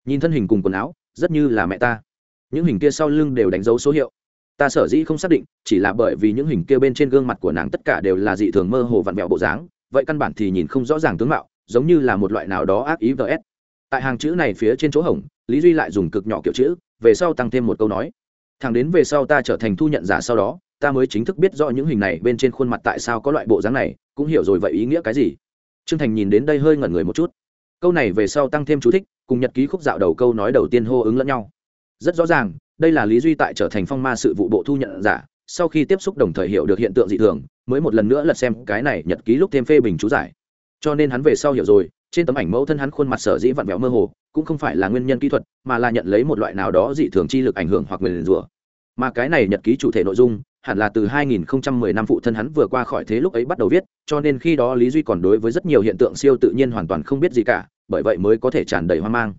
[SPEAKER 1] nhìn thân hình cùng quần áo, rất như là mẹ ta. Những hình kia sau lưng đều đánh dấu số hiệu. Ta sở dĩ không xác định, chỉ là bởi vì những hình kia bên trên gương mặt của nàng tất cả đều là dị thường mơ hồ vặn vẹo bộ dáng, vậy căn bản thì nhìn không rõ ràng tướng mạo, giống như là một loại nào đó ác ý vs tại hàng chữ này phía trên chỗ hổng lý duy lại dùng cực nhỏ kiểu chữ, về sau tăng thêm một câu nói. Thằng đến về sau ta trở thành thu nhận giả sau đó, ta mới chính thức biết rõ những hình này bên trên khuôn mặt tại sao có loại bộ dáng này, cũng hiểu rồi vậy ý nghĩa cái gì. T r ư ơ n g thành nhìn đến đây hơi ngẩn người một chút. Câu này về sau tăng thêm chú thích, cùng nhật ký khúc dạo đầu câu nói đầu tiên hô ứng lẫn nhau. Rất rõ ràng, đây là lý duy tại trở thành phong ma sự vụ bộ thu nhận giả, sau khi tiếp xúc đồng thời hiểu được hiện tượng dị thường, mới một lần nữa lật xem cái này nhật ký lúc thêm phê bình chú giải. Cho nên hắn về sau hiểu rồi trên tấm ảnh mẫu thân hắn khuôn mặt sở dĩ vặn vẹo mơ hồ, cũng không phải là nguyên nhân kỹ thuật, mà là nhận lấy một loại nào đó dị thường chi lực ảnh hưởng hoặc nguyền rủa. Mà cái này nhật ký chủ thể nội dung, hẳn là từ 2010 năm phụ thân hắn vừa qua khỏi thế lúc ấy bắt đầu viết, cho nên khi đó lý duy còn đối với rất nhiều hiện tượng siêu tự nhiên hoàn toàn không biết gì cả, bởi vậy mới có thể tràn đầy hoang mang.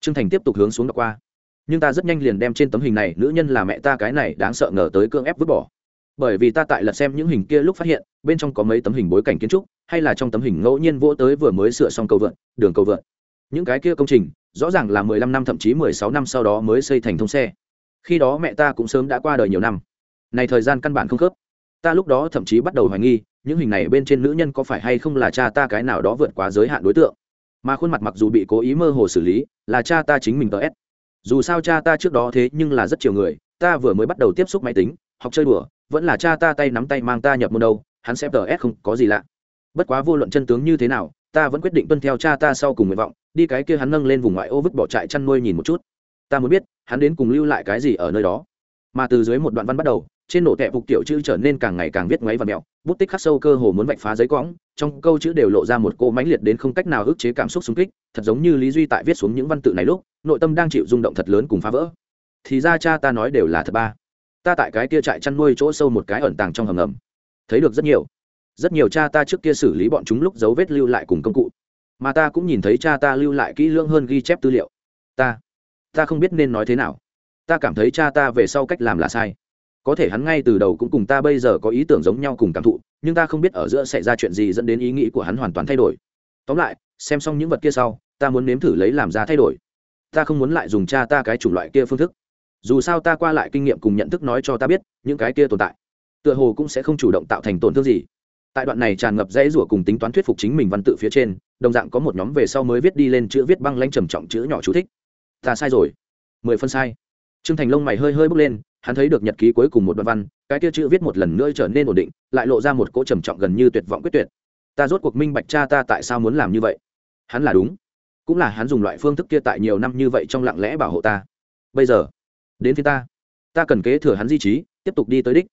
[SPEAKER 1] Trương thành tiếp tục hướng xuống đọc qua. Nhưng ta rất nhanh liền đem trên tấm hình này, nữ nhân là mẹ ta cái này, đáng sợ ngờ tới cưỡng ép vứt bỏ bởi vì ta tại lật xem những hình kia lúc phát hiện, bên trong có mấy tấm hình bối cảnh kiến trúc, hay là trong tấm hình ngẫu nhiên vỗ tới vừa mới sửa xong cầu vượt đường cầu vượt những cái kia công trình, rõ ràng là mười lăm năm thậm chí mười sáu năm sau đó mới xây thành thông xe. Khi đó mẹ ta cũng sớm đã qua đời nhiều năm. Này thời gian căn bản không khớp. Ta lúc đó thậm chí bắt đầu hoài nghi, những hình này bên trên nữ nhân có phải hay không là cha ta cái nào đó vượt quá giới hạn đối tượng. Mà khuôn mặt mặc dù bị cố ý mơ hồ xử lý, là cha ta chính mình tờ s. Dù sao cha ta trước đó thế nhưng là rất nhiều người, ta vừa mới bắt đầu tiếp xúc máy tính, học chơi đùa vẫn là cha ta tay nắm tay mang ta nhập môn đâu, hắn sẽ tờ s không, có gì lạ. Bất quá vô luận chân tướng như thế nào, ta vẫn quyết định tuân theo cha ta sau cùng nguyện vọng, đi cái kia hắn nâng lên vùng ngoại ô vứt bỏ trại chăn nuôi nhìn một chút. Ta muốn biết, hắn đến cùng lưu lại cái gì ở nơi đó. Mà từ dưới một đoạn văn bắt đầu, trên nổ tẹp phục tiểu chữ trở nên càng ngày càng viết ngoáy và mẹo, bút tích khắc sâu cơ hồ muốn vạch phá giấy quõng, trong câu chữ đều lộ ra một cô mãnh liệt đến không cách nào ức chế cảm xúc xung kích, thật giống như lý duy tại viết xuống những văn tự này lúc, nội tâm đang chịu rung động thật lớn cùng phá vỡ. Thì ra cha ta nói đều là thật ba ta tại cái kia trại chăn nuôi chỗ sâu một cái ẩn tàng trong hầm ngầm. Thấy được rất nhiều. Rất nhiều cha ta trước kia xử lý bọn chúng lúc dấu vết lưu lại cùng công cụ. Mà ta cũng nhìn thấy cha ta lưu lại kỹ lưỡng hơn ghi chép tư liệu. Ta ta không biết nên nói thế nào. Ta cảm thấy cha ta về sau cách làm là sai. Có thể hắn ngay từ đầu cũng cùng ta bây giờ có ý tưởng giống nhau cùng cảm thụ, nhưng ta không biết ở giữa xảy ra chuyện gì dẫn đến ý nghĩ của hắn hoàn toàn thay đổi. Tóm lại, xem xong những vật kia sau, ta muốn nếm thử lấy làm ra thay đổi. Ta không muốn lại dùng cha ta cái chủng loại kia phương thức dù sao ta qua lại kinh nghiệm cùng nhận thức nói cho ta biết, những cái kia tồn tại, tựa hồ cũng sẽ không chủ động tạo thành tổn thương gì. Tại đoạn này tràn ngập dãy rủa cùng tính toán thuyết phục chính mình văn tự phía trên, đồng dạng có một nhóm về sau mới viết đi lên chữ viết băng lanh trầm trọng chữ nhỏ chú thích. Ta sai rồi. Mười phân sai. T r ư ơ n g thành lông mày hơi hơi bước lên, hắn thấy được nhật ký cuối cùng một đoạn văn, cái kia chữ viết một lần nữa trở nên ổn định, lại lộ ra một cỗ trầm trọng gần như tuyệt vọng quyết tuyệt. Ta rốt cuộc minh bạch cha ta tại sao muốn làm như vậy. Hắn là đúng. Cũng là hắn dùng loại phương thức kia tại nhiều năm như vậy trong lặng lẽ bảo hộ ta. Bây giờ đến phía ta. Ta cần kế thừa hắn di trí, tiếp tục đi tới đích.